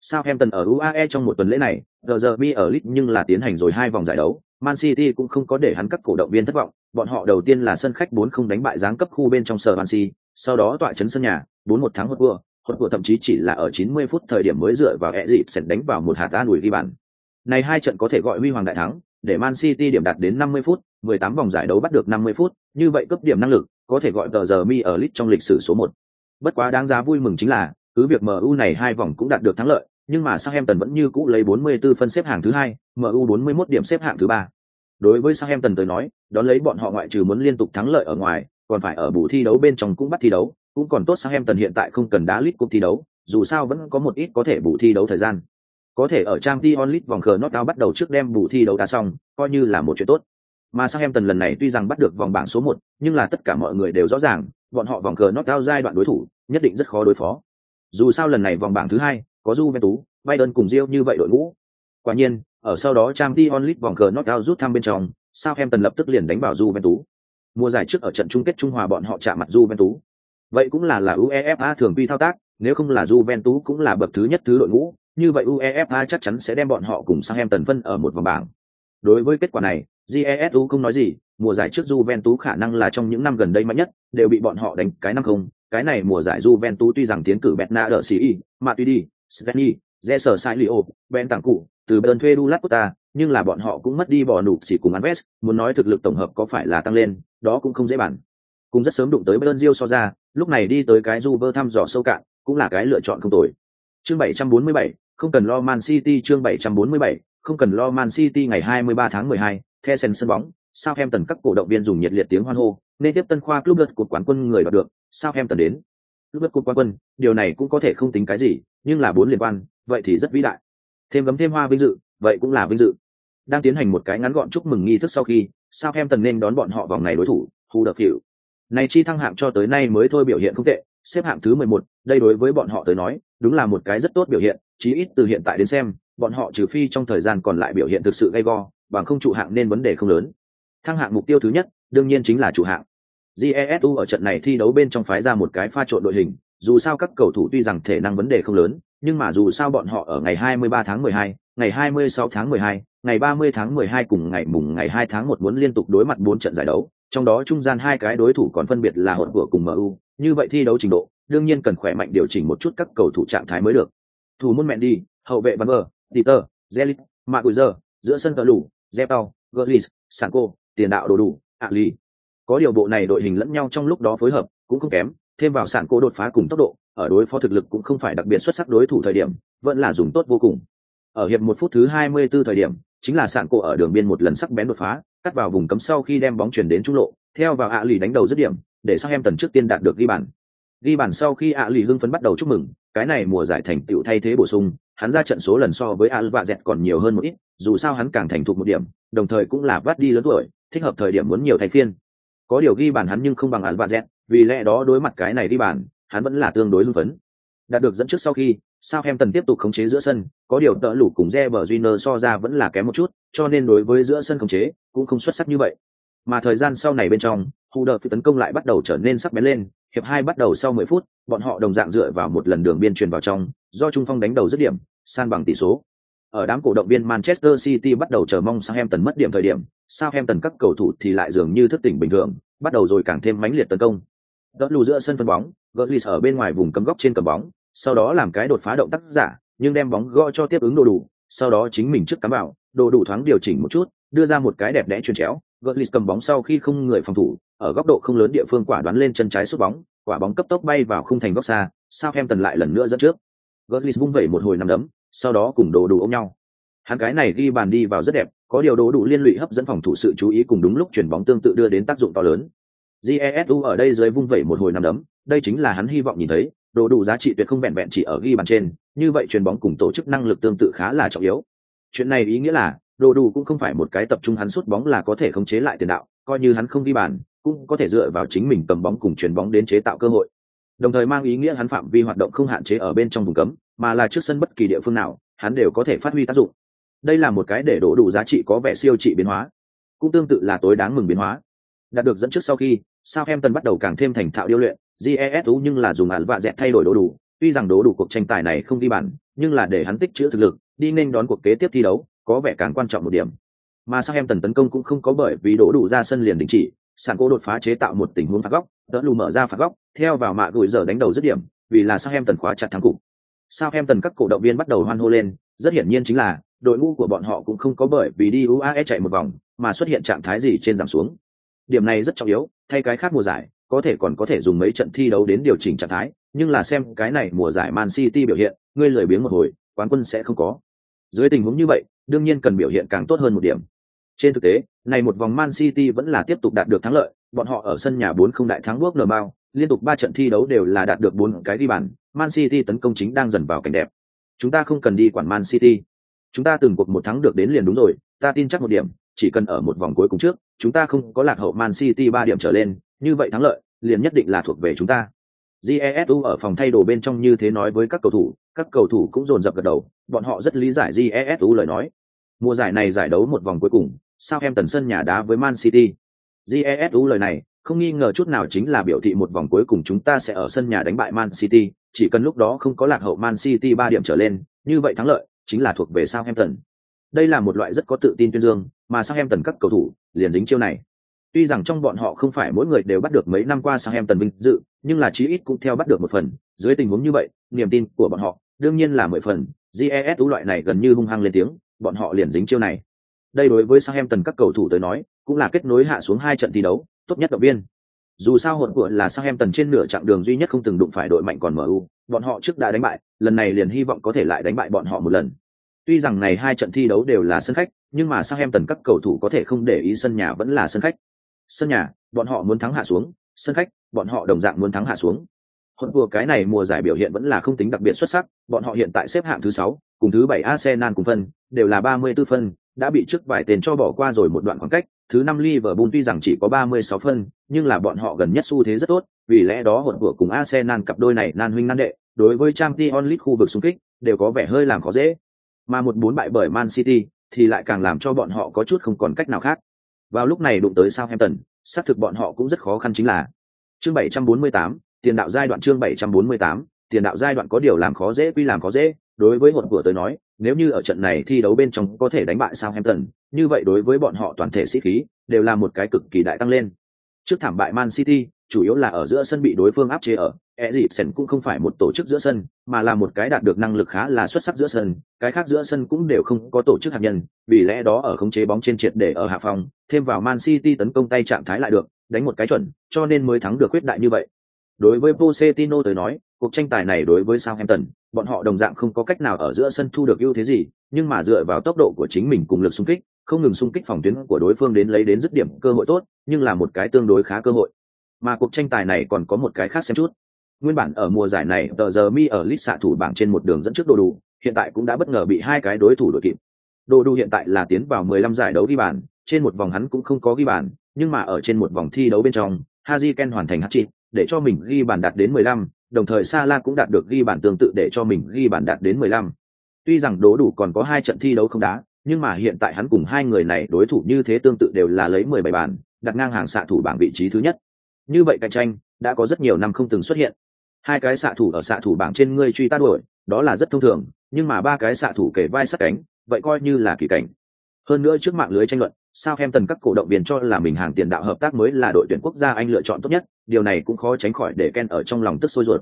A: Southampton ở UAE trong một tuần lễ này, giờ giờ Derby ở Leeds nhưng là tiến hành rồi hai vòng giải đấu, Man City cũng không có để hắn các cổ động viên thất vọng, bọn họ đầu tiên là sân khách 4 không đánh bại giáng cấp khu bên trong sở Man City, sau đó tọa chấn sân nhà, 4-1 thắng hốt vừa, hốt vừa thậm chí chỉ là ở 90 phút thời điểm mới dựa vào Ezit sẽ đánh vào một hạt an ủi ghi bàn. Này hai trận có thể gọi huy hoàng đại thắng, để Man City điểm đạt đến 50 phút, 18 vòng giải đấu bắt được 50 phút, như vậy cấp điểm năng lực, có thể gọi tờ giờ mi ở Leeds trong lịch sử số 1. Bất quá đáng giá vui mừng chính là, cứ việc MU này hai vòng cũng đạt được thắng lợi, nhưng mà Southampton vẫn như cũ lấy 44 phân xếp hạng thứ hai, MU 41 điểm xếp hạng thứ ba. Đối với Southampton tới nói, đón lấy bọn họ ngoại trừ muốn liên tục thắng lợi ở ngoài, còn phải ở bù thi đấu bên trong cũng bắt thi đấu, cũng còn tốt Southampton hiện tại không cần đá lít cuộc thi đấu, dù sao vẫn có một ít có thể bù thi đấu thời gian. Có thể ở trang Dion League vòng cờ knockout bắt đầu trước đem bù thi đấu đá xong, coi như là một chuyện tốt. Mà Southampton lần này tuy rằng bắt được vòng bảng số 1, nhưng là tất cả mọi người đều rõ ràng, bọn họ vòng cờ knockout giai đoạn đối thủ, nhất định rất khó đối phó. Dù sao lần này vòng bảng thứ hai, có Juventus, Bayern cùng Real như vậy đội ngũ. Quả nhiên, ở sau đó Champions League vòng cờ knockout rút thăm bên trong, Southampton lập tức liền đánh vào Juventus. Mùa giải trước ở trận chung kết Trung Hòa bọn họ chạm mặt Juventus. Vậy cũng là là UEFA thường quy thao tác, nếu không là Juventus cũng là bậc thứ nhất thứ đội ngũ, như vậy UEFA chắc chắn sẽ đem bọn họ cùng Southampton phân ở một vòng bảng. Đối với kết quả này, GESU không nói gì, mùa giải trước Juventus khả năng là trong những năm gần đây mạnh nhất, đều bị bọn họ đánh cái năm không. Cái này mùa giải Juventus tuy rằng tiến cử Bernardo mà tuy đi, Sveni, Jesser Sailio, Ben Tặng Cụ, từ bên thuê Dulat Costa, nhưng là bọn họ cũng mất đi bỏ nụ xỉ cùng Anves. muốn nói thực lực tổng hợp có phải là tăng lên, đó cũng không dễ bản. Cũng rất sớm đụng tới Bayern Rio so ra, lúc này đi tới cái Juve thăm dò sâu cạn, cũng là cái lựa chọn không tồi. Chương 747, không cần lo Man City chương 747, không cần lo Man City ngày 23 tháng 12, The sân sân bóng, Southampton các cổ động viên dùng nhiệt liệt tiếng hoan hô, nên tiếp tân khoa club lượt của quán quân người đoạt được, Southampton đến. Club lượt cột quán quân, điều này cũng có thể không tính cái gì, nhưng là bốn liên quan, vậy thì rất vĩ đại. Thêm gấm thêm hoa vinh dự, vậy cũng là vinh dự. Đang tiến hành một cái ngắn gọn chúc mừng nghi thức sau khi, Southampton nên đón bọn họ vòng này đối thủ, Huddersfield. Này chi thăng hạng cho tới nay mới thôi biểu hiện không tệ, xếp hạng thứ 11, đây đối với bọn họ tới nói, đúng là một cái rất tốt biểu hiện, chí ít từ hiện tại đến xem, bọn họ trừ phi trong thời gian còn lại biểu hiện thực sự gay go, bằng không trụ hạng nên vấn đề không lớn. Thăng hạng mục tiêu thứ nhất, đương nhiên chính là trụ hạng. Jesu ở trận này thi đấu bên trong phái ra một cái pha trộn đội hình, dù sao các cầu thủ tuy rằng thể năng vấn đề không lớn, nhưng mà dù sao bọn họ ở ngày 23 tháng 12, ngày 26 tháng 12, ngày 30 tháng 12 cùng ngày mùng ngày 2 tháng 1 muốn liên tục đối mặt 4 trận giải đấu, trong đó trung gian hai cái đối thủ còn phân biệt là hỗn vừa cùng MU, như vậy thi đấu trình độ, đương nhiên cần khỏe mạnh điều chỉnh một chút các cầu thủ trạng thái mới được. Thủ môn mẹ đi, hậu vệ Van Bơ, Dieter, Zelit, Maguire, giữa sân cờ lũ, Zepao, Gullis, Sanko, tiền đạo đồ đủ, Ali. Có điều bộ này đội hình lẫn nhau trong lúc đó phối hợp cũng không kém, thêm vào Sanko đột phá cùng tốc độ, ở đối phó thực lực cũng không phải đặc biệt xuất sắc đối thủ thời điểm, vẫn là dùng tốt vô cùng. Ở hiệp một phút thứ 24 thời điểm, chính là Sanko ở đường biên một lần sắc bén đột phá, cắt vào vùng cấm sau khi đem bóng chuyển đến trung lộ, theo vào ạ lì đánh đầu dứt điểm, để sang em tần trước tiên đạt được ghi bàn. Ghi bàn sau khi ạ lì hưng phấn bắt đầu chúc mừng, cái này mùa giải thành tựu thay thế bổ sung, hắn ra trận số lần so với Alva dẹt còn nhiều hơn một ít, dù sao hắn càng thành thục một điểm, đồng thời cũng là vắt đi lớn tuổi, thích hợp thời điểm muốn nhiều thay phiên. có điều ghi bàn hắn nhưng không bằng al và dẹt vì lẽ đó đối mặt cái này đi bàn hắn vẫn là tương đối lưu vấn đạt được dẫn trước sau khi Southampton tiếp tục khống chế giữa sân, có điều tợ lũ cùng Reber Júnior so ra vẫn là kém một chút, cho nên đối với giữa sân khống chế cũng không xuất sắc như vậy. Mà thời gian sau này bên trong, Hu đợt tấn công lại bắt đầu trở nên sắc bén lên, hiệp hai bắt đầu sau 10 phút, bọn họ đồng dạng dựa vào một lần đường biên truyền vào trong, do trung phong đánh đầu dứt điểm, san bằng tỷ số. Ở đám cổ động viên Manchester City bắt đầu chờ mong Southampton mất điểm thời điểm, Southampton các cầu thủ thì lại dường như thức tỉnh bình thường, bắt đầu rồi càng thêm mãnh liệt tấn công. Đợt lù giữa sân phân bóng, Gutlis ở bên ngoài vùng cấm góc trên cầm bóng, sau đó làm cái đột phá động tác giả, nhưng đem bóng gõ cho tiếp ứng đồ đủ, sau đó chính mình trước cắm vào, đồ đủ thoáng điều chỉnh một chút, đưa ra một cái đẹp đẽ chuyền chéo, Gutlis cầm bóng sau khi không người phòng thủ, ở góc độ không lớn địa phương quả đoán lên chân trái sút bóng, quả bóng cấp tốc bay vào khung thành góc xa, sao em tần lại lần nữa dẫn trước. Gutlis vung vẩy một hồi nằm đấm, sau đó cùng đồ đủ ôm nhau. Hắn cái này ghi bàn đi vào rất đẹp, có điều đồ đủ liên lụy hấp dẫn phòng thủ sự chú ý cùng đúng lúc chuyển bóng tương tự đưa đến tác dụng to lớn. Jesu ở đây dưới vung vẩy một hồi nằm đấm, đây chính là hắn hy vọng nhìn thấy, đồ đủ giá trị tuyệt không vẹn vẹn chỉ ở ghi bàn trên, như vậy chuyền bóng cùng tổ chức năng lực tương tự khá là trọng yếu. Chuyện này ý nghĩa là, đồ đủ cũng không phải một cái tập trung hắn sút bóng là có thể khống chế lại tiền đạo, coi như hắn không ghi bàn, cũng có thể dựa vào chính mình cầm bóng cùng chuyền bóng đến chế tạo cơ hội. Đồng thời mang ý nghĩa hắn phạm vi hoạt động không hạn chế ở bên trong vùng cấm, mà là trước sân bất kỳ địa phương nào, hắn đều có thể phát huy tác dụng. Đây là một cái để đổ đủ giá trị có vẻ siêu trị biến hóa, cũng tương tự là tối đáng mừng biến hóa. Đạt được dẫn trước sau khi, Southampton bắt đầu càng thêm thành thạo điêu luyện, jesu nhưng là dùng ản vạ dẹt thay đổi đồ đủ. Tuy rằng đố đủ cuộc tranh tài này không đi bàn nhưng là để hắn tích chữa thực lực đi nên đón cuộc kế tiếp thi đấu có vẻ càng quan trọng một điểm. Mà Sao em tần tấn công cũng không có bởi vì đố đủ ra sân liền đình chỉ sàn cố đột phá chế tạo một tình huống phạt góc đỡ lù mở ra phạt góc theo vào mạ gửi giờ đánh đầu dứt điểm vì là Sao em tần khóa chặt thắng cục. Sao em tần các cổ động viên bắt đầu hoan hô lên rất hiển nhiên chính là đội ngũ của bọn họ cũng không có bởi vì đi uae chạy một vòng mà xuất hiện trạng thái gì trên giảm xuống điểm này rất trọng yếu thay cái khác mùa giải có thể còn có thể dùng mấy trận thi đấu đến điều chỉnh trạng thái, nhưng là xem cái này mùa giải Man City biểu hiện, ngươi lười biếng một hồi, quán quân sẽ không có. Dưới tình huống như vậy, đương nhiên cần biểu hiện càng tốt hơn một điểm. Trên thực tế, này một vòng Man City vẫn là tiếp tục đạt được thắng lợi, bọn họ ở sân nhà 4 không đại thắng bước bao, liên tục 3 trận thi đấu đều là đạt được 4 cái đi bàn, Man City tấn công chính đang dần vào cảnh đẹp. Chúng ta không cần đi quản Man City. Chúng ta từng cuộc một thắng được đến liền đúng rồi, ta tin chắc một điểm, chỉ cần ở một vòng cuối cùng trước, chúng ta không có lạc hậu Man City 3 điểm trở lên, như vậy thắng lợi liền nhất định là thuộc về chúng ta. Jesu ở phòng thay đồ bên trong như thế nói với các cầu thủ các cầu thủ cũng dồn dập gật đầu bọn họ rất lý giải jesu lời nói. Mùa giải này giải đấu một vòng cuối cùng sao em tần sân nhà đá với man city. Jesu lời này không nghi ngờ chút nào chính là biểu thị một vòng cuối cùng chúng ta sẽ ở sân nhà đánh bại man city chỉ cần lúc đó không có lạc hậu man city ba điểm trở lên như vậy thắng lợi chính là thuộc về sao em tần đây là một loại rất có tự tin tuyên dương mà sang em tần các cầu thủ liền dính chiêu này Tuy rằng trong bọn họ không phải mỗi người đều bắt được mấy năm qua sang em tần vinh dự, nhưng là chí ít cũng theo bắt được một phần. Dưới tình huống như vậy, niềm tin của bọn họ đương nhiên là mười phần. GES loại này gần như hung hăng lên tiếng, bọn họ liền dính chiêu này. Đây đối với sang em tần các cầu thủ tới nói, cũng là kết nối hạ xuống hai trận thi đấu, tốt nhất động viên. Dù sao hỗn của là sang em tần trên nửa chặng đường duy nhất không từng đụng phải đội mạnh còn MU, bọn họ trước đã đánh bại, lần này liền hy vọng có thể lại đánh bại bọn họ một lần. Tuy rằng này hai trận thi đấu đều là sân khách, nhưng mà sang em tần các cầu thủ có thể không để ý sân nhà vẫn là sân khách. Sân nhà, bọn họ muốn thắng hạ xuống. Sân khách, bọn họ đồng dạng muốn thắng hạ xuống. Hôn vừa cái này mùa giải biểu hiện vẫn là không tính đặc biệt xuất sắc. Bọn họ hiện tại xếp hạng thứ sáu, cùng thứ bảy arsenal cùng phân, đều là ba mươi 34 phân, đã bị trước vài tên cho bỏ qua rồi một đoạn khoảng cách. Thứ năm liverpool tuy rằng chỉ có ba mươi sáu phân, nhưng là bọn họ gần nhất xu thế rất tốt. Vì lẽ đó hỗn vừa cùng arsenal cặp đôi này nan huynh nan đệ, đối với trang League khu vực xung kích, đều có vẻ hơi làm khó dễ. Mà một bốn bại bởi man city thì lại càng làm cho bọn họ có chút không còn cách nào khác vào lúc này đụng tới Southampton, xác thực bọn họ cũng rất khó khăn chính là. Chương 748, tiền đạo giai đoạn chương 748, tiền đạo giai đoạn có điều làm khó dễ quy làm khó dễ, đối với một vừa tới nói, nếu như ở trận này thi đấu bên trong có thể đánh bại Southampton, như vậy đối với bọn họ toàn thể sĩ khí đều là một cái cực kỳ đại tăng lên. Trước thảm bại Man City, chủ yếu là ở giữa sân bị đối phương áp chế ở, Eriksen cũng không phải một tổ chức giữa sân, mà là một cái đạt được năng lực khá là xuất sắc giữa sân, cái khác giữa sân cũng đều không có tổ chức hạt nhân, vì lẽ đó ở khống chế bóng trên triệt để ở hạ phòng, thêm vào Man City tấn công tay trạng thái lại được, đánh một cái chuẩn, cho nên mới thắng được quyết đại như vậy. Đối với Pochettino tới nói, cuộc tranh tài này đối với Southampton, bọn họ đồng dạng không có cách nào ở giữa sân thu được ưu thế gì, nhưng mà dựa vào tốc độ của chính mình cùng lực xung kích, không ngừng xung kích phòng tuyến của đối phương đến lấy đến dứt điểm cơ hội tốt, nhưng là một cái tương đối khá cơ hội. Mà cuộc tranh tài này còn có một cái khác xem chút. Nguyên bản ở mùa giải này, tờ giờ mi ở list xạ thủ bảng trên một đường dẫn trước đồ đủ, hiện tại cũng đã bất ngờ bị hai cái đối thủ đội kịp. Đồ đủ hiện tại là tiến vào 15 giải đấu ghi bàn, trên một vòng hắn cũng không có ghi bàn, nhưng mà ở trên một vòng thi đấu bên trong, Haji Ken hoàn thành hat-trick, để cho mình ghi bàn đạt đến 15, đồng thời Salah cũng đạt được ghi bàn tương tự để cho mình ghi bàn đạt đến 15. Tuy rằng đố đủ còn có hai trận thi đấu không đá, nhưng mà hiện tại hắn cùng hai người này đối thủ như thế tương tự đều là lấy 17 bàn, đặt ngang hàng xạ thủ bảng vị trí thứ nhất. Như vậy cạnh tranh đã có rất nhiều năm không từng xuất hiện. Hai cái xạ thủ ở xạ thủ bảng trên ngươi truy ta đuổi, đó là rất thông thường, nhưng mà ba cái xạ thủ kể vai sát cánh, vậy coi như là kỳ cảnh. Hơn nữa trước mạng lưới tranh luận, sao em tần các cổ động viên cho là mình hàng tiền đạo hợp tác mới là đội tuyển quốc gia Anh lựa chọn tốt nhất, điều này cũng khó tránh khỏi để Ken ở trong lòng tức sôi ruột.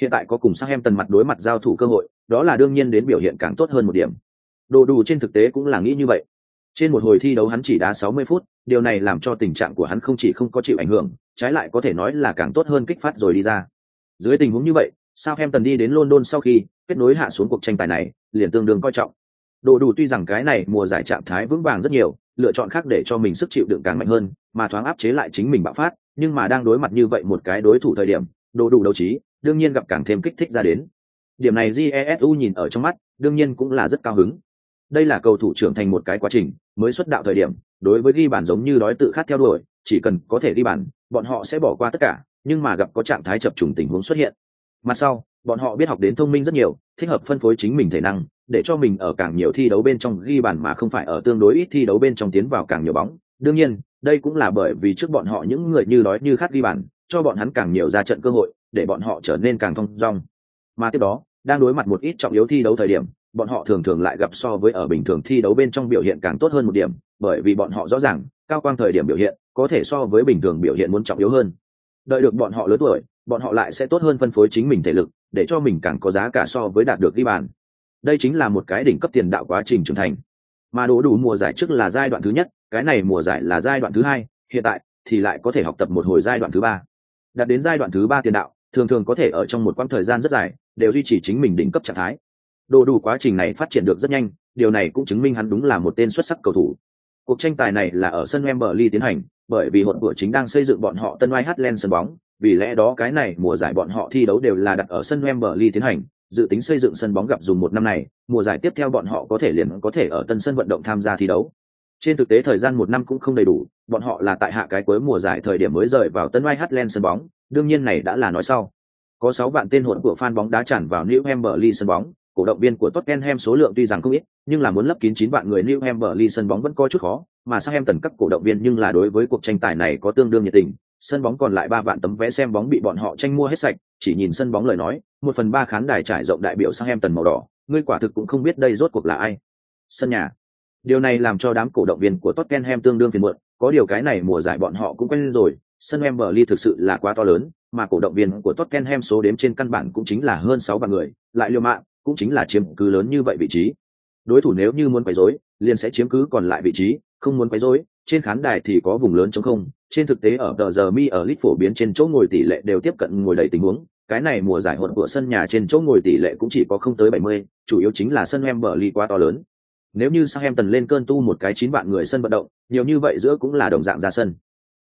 A: Hiện tại có cùng sang em tần mặt đối mặt giao thủ cơ hội, đó là đương nhiên đến biểu hiện càng tốt hơn một điểm. Đồ đủ trên thực tế cũng là nghĩ như vậy. Trên một hồi thi đấu hắn chỉ đá 60 phút, điều này làm cho tình trạng của hắn không chỉ không có chịu ảnh hưởng, trái lại có thể nói là càng tốt hơn kích phát rồi đi ra. Dưới tình huống như vậy, sao em tần đi đến London sau khi kết nối hạ xuống cuộc tranh tài này, liền tương đương coi trọng. Đồ đủ tuy rằng cái này mùa giải trạng thái vững vàng rất nhiều, lựa chọn khác để cho mình sức chịu đựng càng mạnh hơn, mà thoáng áp chế lại chính mình bạo phát, nhưng mà đang đối mặt như vậy một cái đối thủ thời điểm, đồ đủ đấu trí, đương nhiên gặp càng thêm kích thích ra đến. Điểm này Jesu nhìn ở trong mắt, đương nhiên cũng là rất cao hứng. Đây là cầu thủ trưởng thành một cái quá trình, mới xuất đạo thời điểm, đối với ghi bàn giống như đói tự khát theo đuổi, chỉ cần có thể ghi bàn, bọn họ sẽ bỏ qua tất cả, nhưng mà gặp có trạng thái chập trùng tình huống xuất hiện. Mà sau, bọn họ biết học đến thông minh rất nhiều, thích hợp phân phối chính mình thể năng, để cho mình ở càng nhiều thi đấu bên trong ghi bàn mà không phải ở tương đối ít thi đấu bên trong tiến vào càng nhiều bóng. Đương nhiên, đây cũng là bởi vì trước bọn họ những người như đói như khát ghi bàn, cho bọn hắn càng nhiều ra trận cơ hội, để bọn họ trở nên càng thông dong. Mà tiếp đó, đang đối mặt một ít trọng yếu thi đấu thời điểm, bọn họ thường thường lại gặp so với ở bình thường thi đấu bên trong biểu hiện càng tốt hơn một điểm, bởi vì bọn họ rõ ràng, cao quang thời điểm biểu hiện có thể so với bình thường biểu hiện muốn trọng yếu hơn. Đợi được bọn họ lớn tuổi, bọn họ lại sẽ tốt hơn phân phối chính mình thể lực, để cho mình càng có giá cả so với đạt được ghi bàn. Đây chính là một cái đỉnh cấp tiền đạo quá trình trưởng thành. Mà đố đủ mùa giải trước là giai đoạn thứ nhất, cái này mùa giải là giai đoạn thứ hai, hiện tại thì lại có thể học tập một hồi giai đoạn thứ ba. Đạt đến giai đoạn thứ ba tiền đạo, thường thường có thể ở trong một quãng thời gian rất dài, đều duy trì chính mình đỉnh cấp trạng thái. Đồ đủ quá trình này phát triển được rất nhanh, điều này cũng chứng minh hắn đúng là một tên xuất sắc cầu thủ. Cuộc tranh tài này là ở sân Wembley tiến hành, bởi vì hỗn của chính đang xây dựng bọn họ Tân oai Hatland sân bóng, vì lẽ đó cái này mùa giải bọn họ thi đấu đều là đặt ở sân Wembley tiến hành, dự tính xây dựng sân bóng gặp dùng một năm này, mùa giải tiếp theo bọn họ có thể liền có thể ở tân sân vận động tham gia thi đấu. Trên thực tế thời gian một năm cũng không đầy đủ, bọn họ là tại hạ cái cuối mùa giải thời điểm mới rời vào tân oai Hatland sân bóng, đương nhiên này đã là nói sau. Có sáu vạn tên hỗn của fan bóng đá tràn vào New Wembley sân bóng, cổ động viên của Tottenham số lượng tuy rằng không ít, nhưng là muốn lấp kín chín vạn người New Wembley sân bóng vẫn có chút khó, mà sang em tần các cổ động viên nhưng là đối với cuộc tranh tài này có tương đương nhiệt tình, sân bóng còn lại ba vạn tấm vé xem bóng bị bọn họ tranh mua hết sạch, chỉ nhìn sân bóng lời nói, một phần ba khán đài trải rộng đại biểu sang em tần màu đỏ, ngươi quả thực cũng không biết đây rốt cuộc là ai. Sân nhà. Điều này làm cho đám cổ động viên của Tottenham tương đương phiền muộn, có điều cái này mùa giải bọn họ cũng quen rồi, sân Wembley thực sự là quá to lớn, mà cổ động viên của Tottenham số đếm trên căn bản cũng chính là hơn sáu vạn người, lại liều mạng, cũng chính là chiếm cứ lớn như vậy vị trí. Đối thủ nếu như muốn quấy rối, liền sẽ chiếm cứ còn lại vị trí, không muốn quấy rối, trên khán đài thì có vùng lớn trống không, trên thực tế ở tờ giờ mi ở lit phổ biến trên chỗ ngồi tỷ lệ đều tiếp cận ngồi đầy tình huống, cái này mùa giải hỗn của sân nhà trên chỗ ngồi tỷ lệ cũng chỉ có không tới 70, chủ yếu chính là sân Wembley quá to lớn. Nếu như Southampton lên cơn tu một cái chín vạn người sân vận động, nhiều như vậy giữa cũng là đồng dạng ra sân.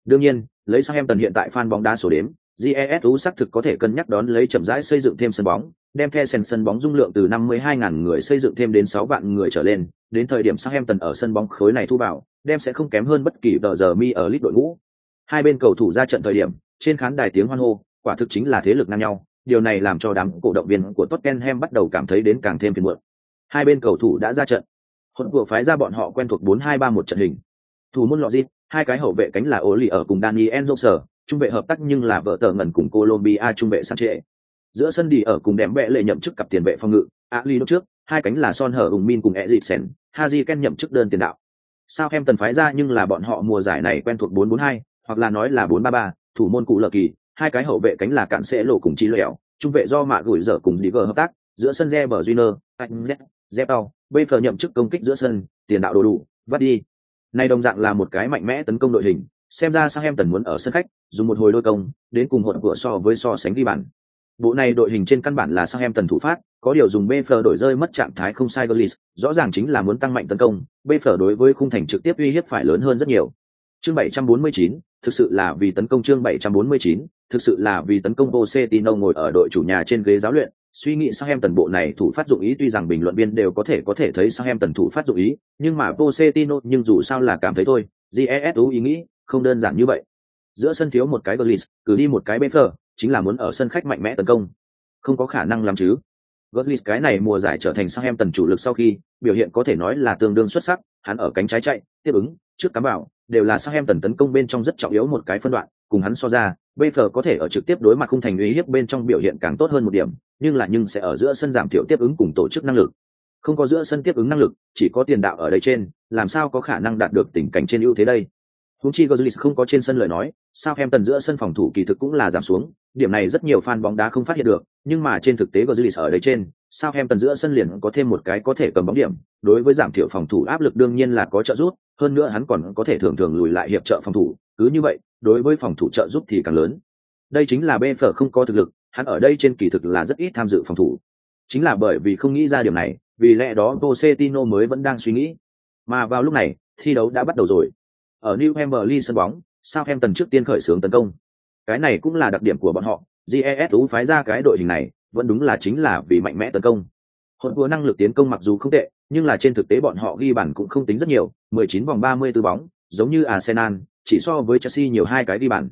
A: Đương nhiên, lấy Southampton hiện tại fan bóng đá số đếm, GESU xác thực có thể cân nhắc đón lấy chậm rãi xây dựng thêm sân bóng, đem theo sân sân bóng dung lượng từ 52.000 người xây dựng thêm đến 6 vạn người trở lên, đến thời điểm Southampton ở sân bóng khối này thu vào, đem sẽ không kém hơn bất kỳ tờ giờ mi ở lít đội ngũ. Hai bên cầu thủ ra trận thời điểm, trên khán đài tiếng hoan hô, quả thực chính là thế lực ngang nhau, điều này làm cho đám cổ động viên của Tottenham bắt đầu cảm thấy đến càng thêm phiền muộn. Hai bên cầu thủ đã ra trận. Hỗn vừa phái ra bọn họ quen thuộc 4-2-3 một trận hình. Thủ môn Lọt hai cái hậu vệ cánh là Oli ở cùng Daniel Jones, trung vệ hợp tác nhưng là vợ tờ ngần cùng Colombia trung vệ sát trệ. Giữa sân đi ở cùng đệm bệ lệ nhậm chức cặp tiền vệ phòng ngự, Ali đốt trước, hai cánh là Son hở Hùng Min cùng Eriksen, Haji Ken nhậm chức đơn tiền đạo. Sao em tần phái ra nhưng là bọn họ mùa giải này quen thuộc 442, hoặc là nói là 433, thủ môn cụ lờ kỳ, hai cái hậu vệ cánh là cạn sẽ lộ cùng trí lẻo, trung vệ do mạ gửi dở cùng Digger hợp tác, giữa sân Reber Junior. anh Z, Zepao, bây giờ nhậm chức công kích giữa sân, tiền đạo đồ đủ, vắt đi. Này đồng dạng là một cái mạnh mẽ tấn công đội hình, xem ra sang em tần muốn ở sân khách dùng một hồi đôi công đến cùng hỗn cửa so với so sánh ghi bàn. Bộ này đội hình trên căn bản là sang em tần thủ phát có điều dùng bê phờ đổi rơi mất trạng thái không sai golis rõ ràng chính là muốn tăng mạnh tấn công bê phờ đối với khung thành trực tiếp uy hiếp phải lớn hơn rất nhiều. Chương 749, thực sự là vì tấn công chương 749, thực sự là vì tấn công Pochettino ngồi ở đội chủ nhà trên ghế giáo luyện, suy nghĩ sang em tần bộ này thủ phát dụng ý tuy rằng bình luận viên đều có thể có thể thấy sang em tần thủ phát dụng ý, nhưng mà Pochettino nhưng dù sao là cảm thấy thôi, jesu ý nghĩ, không đơn giản như vậy giữa sân thiếu một cái Gullis, cử đi một cái Befer, chính là muốn ở sân khách mạnh mẽ tấn công. Không có khả năng làm chứ. Gullis cái này mùa giải trở thành Southampton chủ lực sau khi, biểu hiện có thể nói là tương đương xuất sắc, hắn ở cánh trái chạy, tiếp ứng, trước cắm vào, đều là Southampton tấn công bên trong rất trọng yếu một cái phân đoạn, cùng hắn so ra, Befer có thể ở trực tiếp đối mặt khung thành uy hiếp bên trong biểu hiện càng tốt hơn một điểm, nhưng là nhưng sẽ ở giữa sân giảm thiểu tiếp ứng cùng tổ chức năng lực. Không có giữa sân tiếp ứng năng lực, chỉ có tiền đạo ở đây trên, làm sao có khả năng đạt được tình cảnh trên ưu thế đây? Húng chi Gozlis không có trên sân lời nói, sao em tần giữa sân phòng thủ kỳ thực cũng là giảm xuống, điểm này rất nhiều fan bóng đá không phát hiện được, nhưng mà trên thực tế Gozlis ở đây trên, sao em tần giữa sân liền có thêm một cái có thể cầm bóng điểm, đối với giảm thiểu phòng thủ áp lực đương nhiên là có trợ giúp, hơn nữa hắn còn có thể thường thường lùi lại hiệp trợ phòng thủ, cứ như vậy, đối với phòng thủ trợ giúp thì càng lớn. Đây chính là BF không có thực lực, hắn ở đây trên kỳ thực là rất ít tham dự phòng thủ. Chính là bởi vì không nghĩ ra điểm này, vì lẽ đó Pochettino mới vẫn đang suy nghĩ. Mà vào lúc này, thi đấu đã bắt đầu rồi. Ở New Wembley sân bóng, Southampton trước tiên khởi xướng tấn công. Cái này cũng là đặc điểm của bọn họ, GESU phái ra cái đội hình này, vẫn đúng là chính là vì mạnh mẽ tấn công. Hỗn vừa năng lực tiến công mặc dù không tệ, nhưng là trên thực tế bọn họ ghi bàn cũng không tính rất nhiều, 19 vòng 30 tư bóng, giống như Arsenal, chỉ so với Chelsea nhiều hai cái ghi bàn.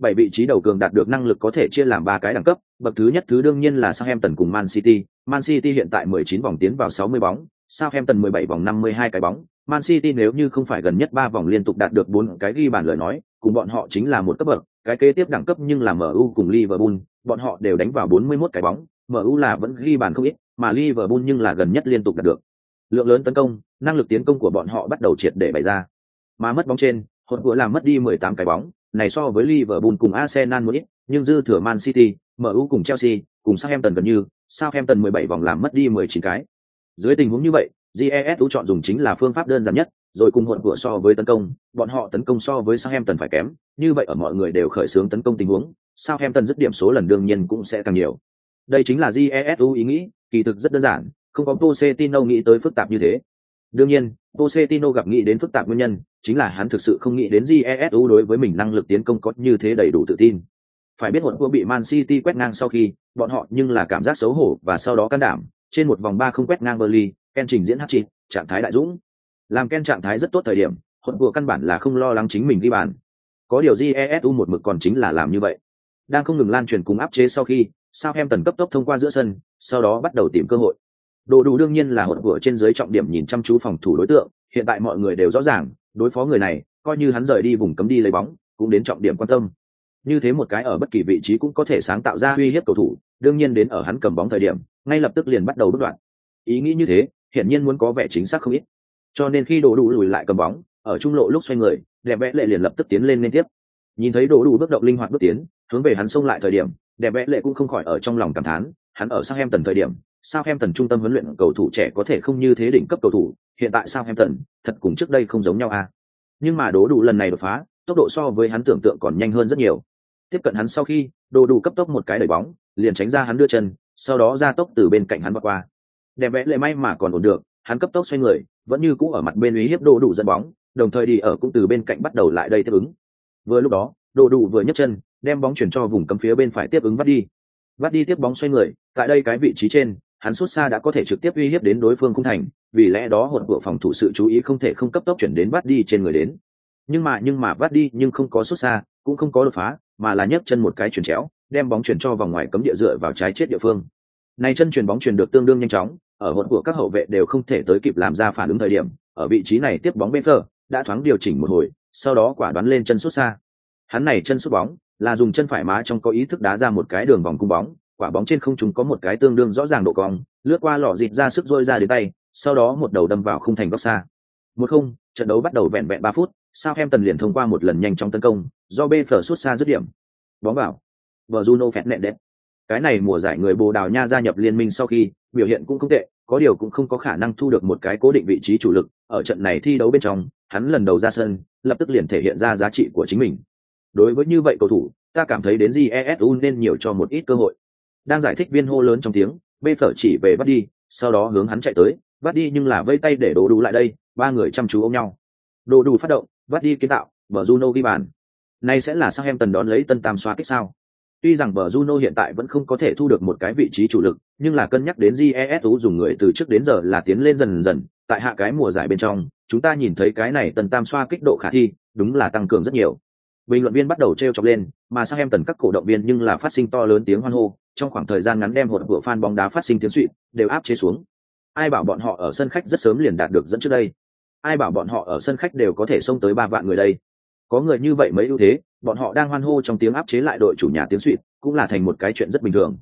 A: Bảy vị trí đầu cường đạt được năng lực có thể chia làm ba cái đẳng cấp, bậc thứ nhất thứ đương nhiên là Southampton cùng Man City, Man City hiện tại 19 vòng tiến vào 60 bóng, Southampton 17 vòng 52 cái bóng, Man City nếu như không phải gần nhất 3 vòng liên tục đạt được 4 cái ghi bàn lời nói, cùng bọn họ chính là một cấp bậc, cái kế tiếp đẳng cấp nhưng là MU cùng Liverpool, bọn họ đều đánh vào 41 cái bóng, MU là vẫn ghi bàn không ít, mà Liverpool nhưng là gần nhất liên tục đạt được. Lượng lớn tấn công, năng lực tiến công của bọn họ bắt đầu triệt để bày ra. Mà mất bóng trên, hỗn vừa làm mất đi 18 cái bóng, này so với Liverpool cùng Arsenal một ít, nhưng dư thừa Man City, MU cùng Chelsea, cùng Southampton gần như, Southampton 17 vòng làm mất đi 19 cái. Dưới tình huống như vậy, Jesu chọn dùng chính là phương pháp đơn giản nhất, rồi cùng hỗn của so với tấn công, bọn họ tấn công so với sang em tần phải kém, như vậy ở mọi người đều khởi xướng tấn công tình huống, sang em tần dứt điểm số lần đương nhiên cũng sẽ càng nhiều. Đây chính là Jesu ý nghĩ, kỳ thực rất đơn giản, không có Pochettino nghĩ tới phức tạp như thế. Đương nhiên, Pochettino gặp nghĩ đến phức tạp nguyên nhân, chính là hắn thực sự không nghĩ đến Jesu đối với mình năng lực tiến công có như thế đầy đủ tự tin. Phải biết hộn vừa bị Man City quét ngang sau khi, bọn họ nhưng là cảm giác xấu hổ và sau đó can đảm, trên một vòng ba không quét ngang Burnley, Ken trình diễn hat-trick, trạng thái đại dũng. Làm Ken trạng thái rất tốt thời điểm, hỗn vừa căn bản là không lo lắng chính mình ghi bàn. Có điều GESU một mực còn chính là làm như vậy. Đang không ngừng lan truyền cùng áp chế sau khi, Southampton cấp tốc thông qua giữa sân, sau đó bắt đầu tìm cơ hội. Đồ đủ đương nhiên là hỗn vừa trên dưới trọng điểm nhìn chăm chú phòng thủ đối tượng, hiện tại mọi người đều rõ ràng, đối phó người này, coi như hắn rời đi vùng cấm đi lấy bóng, cũng đến trọng điểm quan tâm. Như thế một cái ở bất kỳ vị trí cũng có thể sáng tạo ra uy hiếp cầu thủ, đương nhiên đến ở hắn cầm bóng thời điểm, ngay lập tức liền bắt đầu đứt đoạn. Ý nghĩ như thế, hiển nhiên muốn có vẻ chính xác không ít. Cho nên khi đồ đủ lùi lại cầm bóng, ở trung lộ lúc xoay người, đẹp vẽ lệ liền lập tức tiến lên liên tiếp. Nhìn thấy đồ đủ bước động linh hoạt bước tiến, hướng về hắn xông lại thời điểm, đẹp vẽ lệ cũng không khỏi ở trong lòng cảm thán, hắn ở Southampton thời điểm, Southampton trung tâm huấn luyện cầu thủ trẻ có thể không như thế đỉnh cấp cầu thủ, hiện tại Southampton thật cùng trước đây không giống nhau à. Nhưng mà đố đủ lần này đột phá, tốc độ so với hắn tưởng tượng còn nhanh hơn rất nhiều. Tiếp cận hắn sau khi, đồ đủ cấp tốc một cái đẩy bóng, liền tránh ra hắn đưa chân, sau đó ra tốc từ bên cạnh hắn vượt qua. Đẹp vẽ lệ may mà còn ổn được, hắn cấp tốc xoay người, vẫn như cũ ở mặt bên uy hiếp đồ đủ dẫn bóng, đồng thời đi ở cũng từ bên cạnh bắt đầu lại đây tiếp ứng. Vừa lúc đó, đồ đủ vừa nhấc chân, đem bóng chuyển cho vùng cấm phía bên phải tiếp ứng vắt đi. Vắt đi tiếp bóng xoay người, tại đây cái vị trí trên, hắn xuất xa đã có thể trực tiếp uy hiếp đến đối phương khung thành, vì lẽ đó hột của phòng thủ sự chú ý không thể không cấp tốc chuyển đến vắt đi trên người đến. Nhưng mà nhưng mà vắt đi nhưng không có xuất xa, cũng không có đột phá, mà là nhấc chân một cái chuyển chéo, đem bóng chuyển cho vòng ngoài cấm địa dựa vào trái chết địa phương. Này chân chuyển bóng chuyển được tương đương nhanh chóng, ở hỗn của các hậu vệ đều không thể tới kịp làm ra phản ứng thời điểm, ở vị trí này tiếp bóng bên phơ, đã thoáng điều chỉnh một hồi, sau đó quả đoán lên chân sút xa. Hắn này chân sút bóng, là dùng chân phải má trong có ý thức đá ra một cái đường vòng cung bóng, quả bóng trên không trung có một cái tương đương rõ ràng độ cong, lướt qua lọ dịt ra sức rôi ra đến tay, sau đó một đầu đâm vào khung thành góc xa. Một không, trận đấu bắt đầu vẹn vẹn ba phút, sao em tần liền thông qua một lần nhanh chóng tấn công, do BF xuất xa dứt điểm. Bóng vào. vợ Juno phẹt nẹn đẹp. Cái này mùa giải người Bồ Đào Nha gia nhập liên minh sau khi, biểu hiện cũng không tệ, có điều cũng không có khả năng thu được một cái cố định vị trí chủ lực, ở trận này thi đấu bên trong, hắn lần đầu ra sân, lập tức liền thể hiện ra giá trị của chính mình. Đối với như vậy cầu thủ, ta cảm thấy đến jesu nên nhiều cho một ít cơ hội. Đang giải thích viên hô lớn trong tiếng, bê phở chỉ về bắt đi, sau đó hướng hắn chạy tới, bắt đi nhưng là vây tay để đồ đủ lại đây, ba người chăm chú ôm nhau. Đồ đủ phát động, bắt đi kiến tạo, và Juno ghi bàn. Này sẽ là sang em tần đón lấy tân tam xoa kích sao? Tuy rằng bờ Juno hiện tại vẫn không có thể thu được một cái vị trí chủ lực, nhưng là cân nhắc đến GESU dùng người từ trước đến giờ là tiến lên dần dần, tại hạ cái mùa giải bên trong chúng ta nhìn thấy cái này tần tam xoa kích độ khả thi đúng là tăng cường rất nhiều. Bình luận viên bắt đầu t r e o chọc lên mà sang em tần các cổ động viên nhưng là phát sinh to lớn tiếng hoan hô trong khoảng thời gian ngắn đem hột của fan bóng đá phát sinh tiếng suỵ đều áp chế xuống. Ai bảo bọn họ ở sân khách rất sớm liền đạt được dẫn trước đây? Ai bảo bọn họ ở sân khách đều có thể xông tới ba vạn người đây? Có người như vậy mấy ưu thế bọn họ đang hoan hô trong tiếng áp chế lại đội chủ nhà tiếng suỵt cũng là thành một cái chuyện rất bình thường.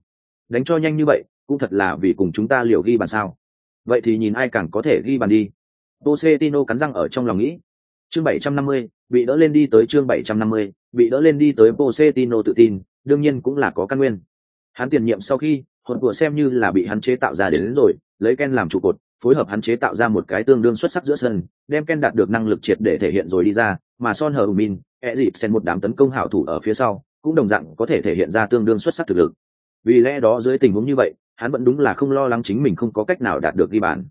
A: Đánh cho nhanh như vậy cũng thật là vì cùng chúng ta liều ghi bàn sao. Vậy thì nhìn ai càng có thể ghi bàn đi. Pochettino cắn răng ở trong lòng nghĩ. Chương 750, bị đỡ lên đi tới chương 750, bị đỡ lên đi tới Pochettino tự tin đương nhiên cũng là có căn nguyên. Hắn tiền nhiệm sau khi hồn của xem như là bị hắn chế tạo ra đến, đến rồi lấy Ken làm trụ cột phối hợp hắn chế tạo ra một cái tương đương xuất sắc giữa sân đem Ken đạt được năng lực triệt để thể hiện rồi đi ra mà Son Heung-min, e dịp xen một đám tấn công hảo thủ ở phía sau cũng đồng dạng có thể thể hiện ra tương đương xuất sắc thực lực. Vì lẽ đó dưới tình huống như vậy hắn vẫn đúng là không lo lắng chính mình không có cách nào đạt được ghi bàn.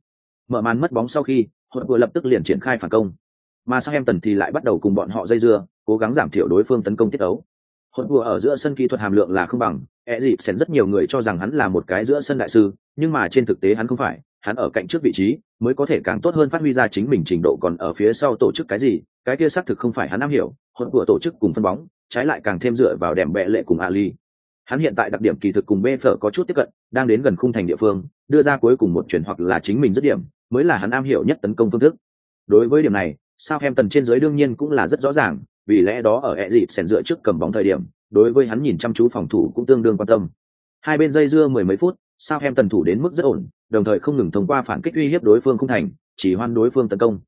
A: Mở màn mất bóng sau khi hội vừa lập tức liền triển khai phản công. Mà sang em tần thì lại bắt đầu cùng bọn họ dây dưa cố gắng giảm thiểu đối phương tấn công tiết đấu. hội vừa ở giữa sân kỹ thuật hàm lượng là không bằng e dịp rất nhiều người cho rằng hắn là một cái giữa sân đại sư nhưng mà trên thực tế hắn không phải hắn ở cạnh trước vị trí, mới có thể càng tốt hơn phát huy ra chính mình trình độ còn ở phía sau tổ chức cái gì, cái kia xác thực không phải hắn am hiểu hội của tổ chức cùng phân bóng, trái lại càng thêm dựa vào đèm bệ lệ cùng ali. Hắn hiện tại đặc điểm kỳ thực cùng bê phở có chút tiếp cận, đang đến gần khung thành địa phương, đưa ra cuối cùng một chuyển hoặc là chính mình dứt điểm, mới là hắn am hiểu nhất tấn công phương thức. Đối với điểm này sao em tần trên giới đương nhiên cũng là rất rõ ràng, vì lẽ đó ở e dịp sèn dựa trước cầm bóng thời điểm, đối với hắn nhìn chăm chú phòng thủ cũng tương đương quan tâm. Hai bên dây dưa mười mấy phút sao em tần thủ đến mức rất ổn đồng thời không ngừng thông qua phản kích uy hiếp đối phương không thành, chỉ hoan đối phương tấn công.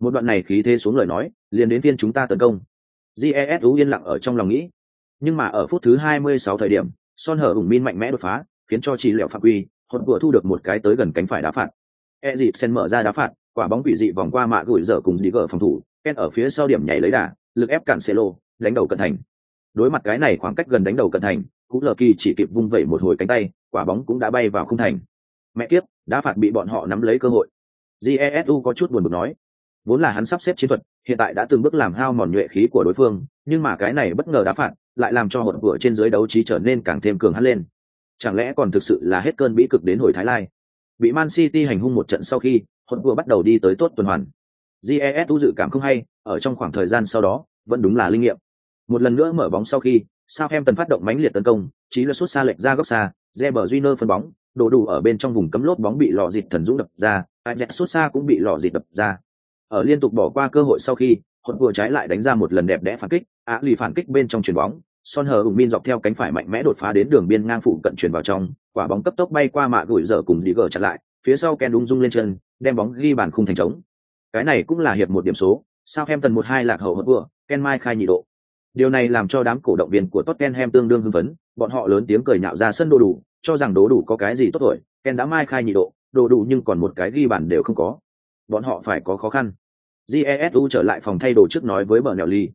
A: Một đoạn này khí thế xuống lời nói, liền đến phiên chúng ta tấn công. Jesu yên lặng ở trong lòng nghĩ. Nhưng mà ở phút thứ 26 thời điểm, son hở ủng min mạnh mẽ đột phá, khiến cho chỉ lẹo phạm quy hột vừa thu được một cái tới gần cánh phải đá phạt. E dịp sen mở ra đá phạt, quả bóng quỷ dị vòng qua mạ gửi dở cùng đi gỡ phòng thủ ken ở phía sau điểm nhảy lấy đà, lực ép cản xe lô đánh đầu cận thành. Đối mặt cái này khoảng cách gần đánh đầu cận thành, cú lờ kỳ chỉ kịp vung vẩy một hồi cánh tay, quả bóng cũng đã bay vào khung thành mẹ kiếp, đã phạt bị bọn họ nắm lấy cơ hội. Jesu có chút buồn bực nói, vốn là hắn sắp xếp chiến thuật, hiện tại đã từng bước làm hao mòn nhuệ khí của đối phương, nhưng mà cái này bất ngờ đá phạt, lại làm cho hột vựa trên dưới đấu trí trở nên càng thêm cường hắn lên. Chẳng lẽ còn thực sự là hết cơn bĩ cực đến hồi thái lai? Bị man city hành hung một trận sau khi, hột vựa bắt đầu đi tới tốt tuần hoàn. Jesu dự cảm không hay, ở trong khoảng thời gian sau đó, vẫn đúng là linh nghiệm. Một lần nữa mở bóng sau khi sao em tần phát động mãnh liệt tấn công, trí là sút xa lệch ra góc xa Reber Júnior phân bóng đổ đủ ở bên trong vùng cấm lốt bóng bị lò dịt thần dũng đập ra Ajax sút xa cũng bị lò dịt đập ra. Ở liên tục bỏ qua cơ hội sau khi hụt vừa trái lại đánh ra một lần đẹp đẽ phản kích, á lì phản kích bên trong chuyền bóng, son hờ ủng min dọc theo cánh phải mạnh mẽ đột phá đến đường biên ngang phụ cận chuyển vào trong, quả bóng cấp tốc bay qua mạ gửi dở cùng đi gờ chặn lại, phía sau ken đúng dung lên chân, đem bóng ghi bàn khung thành trống. Cái này cũng là hiệp một điểm số, sao em tần một hai lạc hậu hụt vừa, ken mai khai nhị độ. Điều này làm cho đám cổ động viên của tottenham tương đương hưng phấn bọn họ lớn tiếng cười nhạo ra sân đồ đủ, cho rằng đồ đủ có cái gì tốt tuổi. ken đã mai khai nhị độ, đồ đủ nhưng còn một cái ghi bàn đều không có. Bọn họ phải có khó khăn. Jesu trở lại phòng thay đồ trước nói với bờ nèo ly.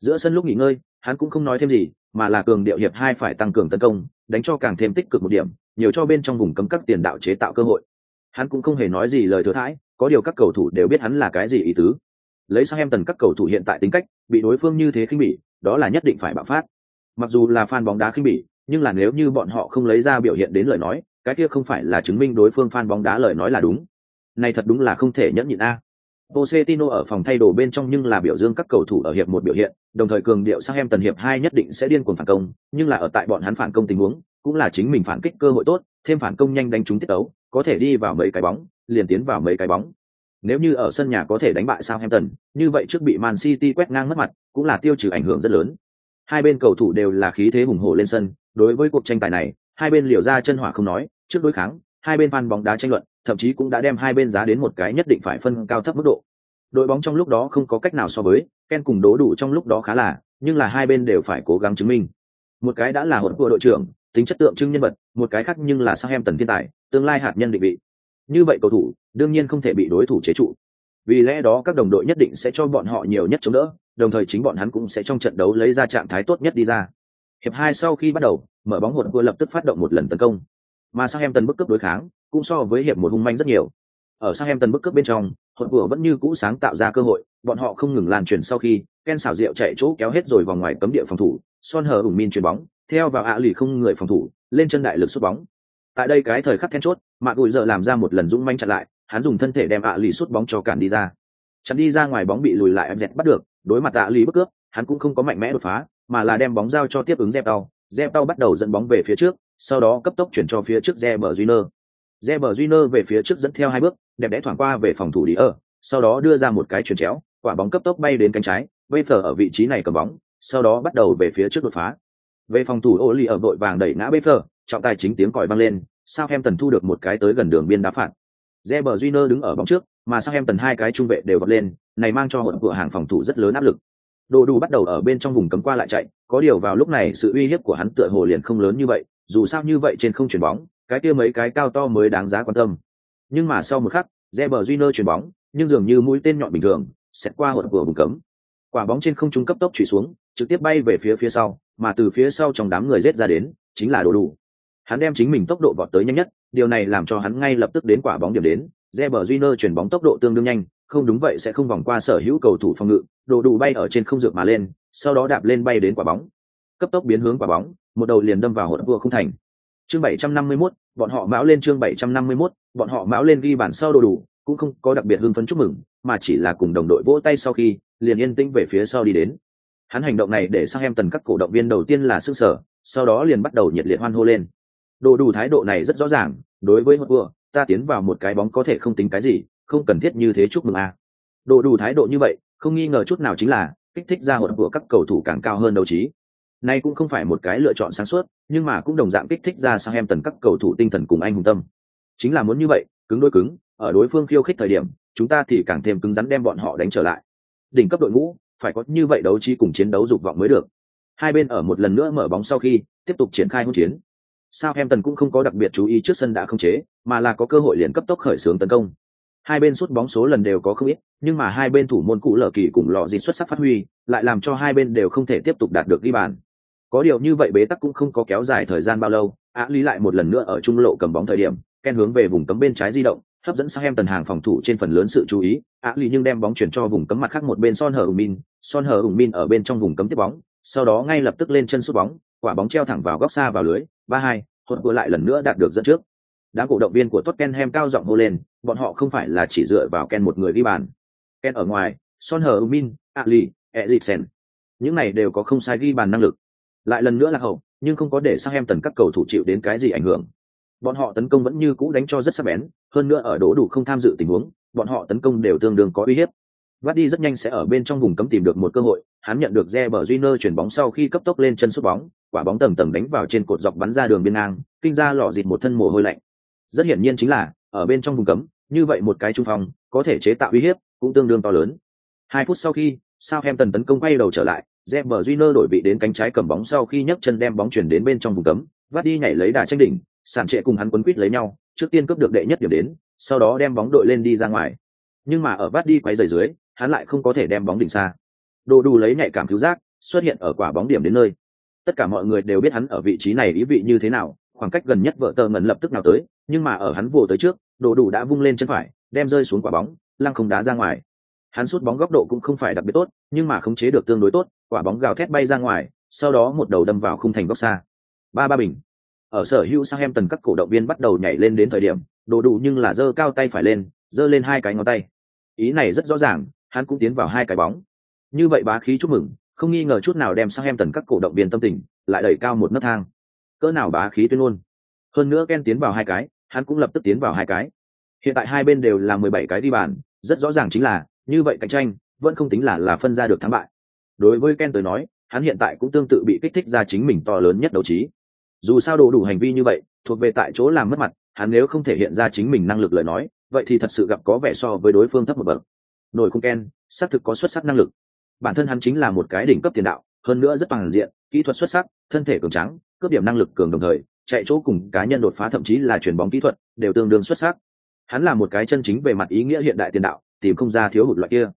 A: Giữa sân lúc nghỉ ngơi, hắn cũng không nói thêm gì, mà là cường điệu hiệp hai phải tăng cường tấn công, đánh cho càng thêm tích cực một điểm, nhiều cho bên trong vùng cấm các tiền đạo chế tạo cơ hội. Hắn cũng không hề nói gì lời thừa thãi, có điều các cầu thủ đều biết hắn là cái gì ý tứ. Lấy sang em tần các cầu thủ hiện tại tính cách, bị đối phương như thế khinh bỉ, đó là nhất định phải bạo phát mặc dù là fan bóng đá khinh bỉ nhưng là nếu như bọn họ không lấy ra biểu hiện đến lời nói cái kia không phải là chứng minh đối phương fan bóng đá lời nói là đúng này thật đúng là không thể nhẫn nhịn a Pochettino ở phòng thay đồ bên trong nhưng là biểu dương các cầu thủ ở hiệp một biểu hiện, đồng thời cường điệu sang em tần hiệp hai nhất định sẽ điên cuồng phản công, nhưng là ở tại bọn hắn phản công tình huống, cũng là chính mình phản kích cơ hội tốt, thêm phản công nhanh đánh trúng tiết đấu có thể đi vào mấy cái bóng, liền tiến vào mấy cái bóng. Nếu như ở sân nhà có thể đánh bại Southampton, như vậy trước bị Man City quét ngang mất mặt, cũng là tiêu trừ ảnh hưởng rất lớn. Hai bên cầu thủ đều là khí thế hùng hổ lên sân, đối với cuộc tranh tài này, hai bên liều ra chân hỏa không nói, trước đối kháng, hai bên phan bóng đá tranh luận, thậm chí cũng đã đem hai bên giá đến một cái nhất định phải phân cao thấp mức độ. Đội bóng trong lúc đó không có cách nào so với, Ken cùng đố đủ trong lúc đó khá là, nhưng là hai bên đều phải cố gắng chứng minh. Một cái đã là hỗn của đội trưởng, tính chất tượng trưng nhân vật, một cái khác nhưng là sang em tần thiên tài, tương lai hạt nhân định vị. Như vậy cầu thủ, đương nhiên không thể bị đối thủ chế trụ. Vì lẽ đó các đồng đội nhất định sẽ cho bọn họ nhiều nhất chống đỡ, đồng thời chính bọn hắn cũng sẽ trong trận đấu lấy ra trạng thái tốt nhất đi ra. Hiệp hai sau khi bắt đầu, mở bóng hụt vừa lập tức phát động một lần tấn công. Mà Southampton em bức cướp đối kháng, cũng so với hiệp một hung manh rất nhiều. Ở Southampton em bức cướp bên trong, hụt vừa vẫn như cũ sáng tạo ra cơ hội, bọn họ không ngừng lan truyền sau khi, Ken xảo diệu chạy chỗ kéo hết rồi vào ngoài cấm địa phòng thủ, Son hờ ủng min chuyền bóng, theo vào ạ lì không người phòng thủ, lên chân đại lực sút bóng. Tại đây cái thời khắc then chốt, Mạc Gùi giờ làm ra một lần dũng manh chặn lại, hắn dùng thân thể đem ạ lì sút bóng cho cản đi ra chắn đi ra ngoài bóng bị lùi lại em dẹt bắt được đối mặt tạ lý bất cướp hắn cũng không có mạnh mẽ đột phá mà là đem bóng giao cho tiếp ứng dẹp tàu dẹp tàu bắt đầu dẫn bóng về phía trước sau đó cấp tốc chuyển cho phía trước dẹt bờ duyner Júnior. bờ duyner về phía trước dẫn theo hai bước, đẹp đẽ thoảng qua về phòng thủ đi ở, sau đó đưa ra một cái chuyển chéo, quả bóng cấp tốc bay đến cánh trái, Wefer ở vị trí này cầm bóng, sau đó bắt đầu về phía trước đột phá. Về phòng thủ Oli ở đội vàng đẩy ngã Wefer, trọng tài chính tiếng còi vang lên, sao em tần thu được một cái tới gần đường biên đá phạt. Reber Júnior đứng ở bóng trước, mà sau em tần hai cái trung vệ đều vọt lên, này mang cho hỗn cửa hàng phòng thủ rất lớn áp lực. Đồ đủ bắt đầu ở bên trong vùng cấm qua lại chạy, có điều vào lúc này sự uy hiếp của hắn tựa hồ liền không lớn như vậy, dù sao như vậy trên không chuyển bóng, cái kia mấy cái cao to mới đáng giá quan tâm. Nhưng mà sau một khắc, Reber Júnior chuyển bóng, nhưng dường như mũi tên nhọn bình thường, xét qua hỗn cửa vùng cấm. Quả bóng trên không trung cấp tốc chủy xuống, trực tiếp bay về phía phía sau, mà từ phía sau trong đám người rết ra đến, chính là Đồ đủ. Hắn đem chính mình tốc độ vọt tới nhanh nhất, điều này làm cho hắn ngay lập tức đến quả bóng điểm đến, Reber Júnior chuyển bóng tốc độ tương đương nhanh, không đúng vậy sẽ không vòng qua sở hữu cầu thủ phòng ngự, đồ đủ bay ở trên không dược mà lên, sau đó đạp lên bay đến quả bóng. Cấp tốc biến hướng quả bóng, một đầu liền đâm vào hột vua không thành. Chương 751, bọn họ mão lên chương 751, bọn họ mão lên ghi bàn sau đồ đủ, cũng không có đặc biệt hưng phấn chúc mừng, mà chỉ là cùng đồng đội vỗ tay sau khi, liền yên tĩnh về phía sau đi đến. Hắn hành động này để sang em tần các cổ động viên đầu tiên là sức sở, sau đó liền bắt đầu nhiệt liệt hoan hô lên. Đồ đủ thái độ này rất rõ ràng, đối với hột vua, ta tiến vào một cái bóng có thể không tính cái gì, không cần thiết như thế chúc mừng a. À. Đồ đủ thái độ như vậy, không nghi ngờ chút nào chính là kích thích ra hột của các cầu thủ càng cao hơn đấu trí. Nay cũng không phải một cái lựa chọn sáng suốt, nhưng mà cũng đồng dạng kích thích ra sang em tần các cầu thủ tinh thần cùng anh hùng tâm. Chính là muốn như vậy, cứng đôi cứng, ở đối phương khiêu khích thời điểm, chúng ta thì càng thêm cứng rắn đem bọn họ đánh trở lại. Đỉnh cấp đội ngũ, phải có như vậy đấu trí cùng chiến đấu dục vọng mới được. Hai bên ở một lần nữa mở bóng sau khi, tiếp tục triển khai hỗn chiến. Sao em tần cũng không có đặc biệt chú ý trước sân đã không chế, mà là có cơ hội liền cấp tốc khởi xướng tấn công. Hai bên sút bóng số lần đều có không ít nhưng mà hai bên thủ môn cụ lở kỳ cùng lọ gì xuất sắc phát huy lại làm cho hai bên đều không thể tiếp tục đạt được ghi bàn. Có điều như vậy bế tắc cũng không có kéo dài thời gian bao lâu á lý lại một lần nữa ở trung lộ cầm bóng thời điểm ken hướng về vùng cấm bên trái di động hấp dẫn sang em tần hàng phòng thủ trên phần lớn sự chú ý. Á lý nhưng đem bóng chuyển cho vùng cấm mặt khác một bên son hờ ủng min son hờ ủng min ở bên trong vùng cấm tiếp bóng sau đó ngay lập tức lên chân sút bóng quả bóng treo thẳng vào góc xa vào lưới ba hai hốt vừa lại lần nữa đạt được dẫn trước đám cổ động viên của Tottenham cao giọng hô lên, bọn họ không phải là chỉ dựa vào Ken một người ghi bàn. Ken ở ngoài, Son Heung-min, Ali, Eriksen, những này đều có không sai ghi bàn năng lực. Lại lần nữa là hậu, nhưng không có để sang em tần các cầu thủ chịu đến cái gì ảnh hưởng. Bọn họ tấn công vẫn như cũ đánh cho rất sắc bén, hơn nữa ở đỗ đủ không tham dự tình huống, bọn họ tấn công đều tương đương có uy hiếp. Vardy rất nhanh sẽ ở bên trong vùng cấm tìm được một cơ hội, hắn nhận được Reber Júnior chuyển bóng sau khi cấp tốc lên chân sút bóng, quả bóng tầng tầng đánh vào trên cột dọc bắn ra đường biên ngang, kinh ra lọ dịt một thân mồ hôi lạnh. Rất hiển nhiên chính là ở bên trong vùng cấm như vậy một cái trung phong có thể chế tạo uy hiếp cũng tương đương to lớn. Hai phút sau khi sao em tần tấn công quay đầu trở lại Reber Júnior đổi vị đến cánh trái cầm bóng sau khi nhấc chân đem bóng chuyển đến bên trong vùng cấm, vắt đi nhảy lấy đà tranh đỉnh, sàn trệ cùng hắn quấn quýt lấy nhau, trước tiên cướp được đệ nhất điểm đến, sau đó đem bóng đội lên đi ra ngoài. Nhưng mà ở vắt đi quay giày dưới, hắn lại không có thể đem bóng đỉnh xa. Đồ đủ lấy nhạy cảm cứu giác, xuất hiện ở quả bóng điểm đến nơi. Tất cả mọi người đều biết hắn ở vị trí này ý vị như thế nào, khoảng cách gần nhất vợ tờ ngẩn lập tức nào tới nhưng mà ở hắn vồ tới trước đồ đủ đã vung lên chân phải đem rơi xuống quả bóng lăng không đá ra ngoài hắn sút bóng góc độ cũng không phải đặc biệt tốt nhưng mà khống chế được tương đối tốt quả bóng gào thét bay ra ngoài sau đó một đầu đâm vào khung thành góc xa ba ba bình ở sở hữu sang em tần các cổ động viên bắt đầu nhảy lên đến thời điểm đồ đủ nhưng là giơ cao tay phải lên giơ lên hai cái ngón tay ý này rất rõ ràng hắn cũng tiến vào hai cái bóng. Như vậy bá khí chúc mừng không nghi ngờ chút nào đem sang em tần các cổ động viên tâm tình lại đẩy cao một nấc thang. Cỡ nào bá khí tuyên luôn, hơn nữa ken tiến vào hai cái hắn cũng lập tức tiến vào hai cái. Hiện tại hai bên đều là mười bảy cái đi bàn rất rõ ràng chính là như vậy cạnh tranh vẫn không tính là là phân ra được thắng bại. Đối với ken tới nói hắn hiện tại cũng tương tự bị kích thích ra chính mình to lớn nhất đấu trí. Dù sao đồ đủ hành vi như vậy thuộc về tại chỗ làm mất mặt hắn nếu không thể hiện ra chính mình năng lực lời nói vậy thì thật sự gặp có vẻ so với đối phương thấp một bậc nổi không ken xác thực có xuất sắc năng lực. Bản thân hắn chính là một cái đỉnh cấp tiền đạo hơn nữa rất bằng diện kỹ thuật xuất sắc thân thể cường trắng cướp điểm năng lực cường đồng thời chạy chỗ cùng cá nhân đột phá thậm chí là chuyển bóng kỹ thuật đều tương đương xuất sắc. Hắn là một cái chân chính về mặt ý nghĩa hiện đại tiền đạo tìm không ra thiếu hụt loại kia.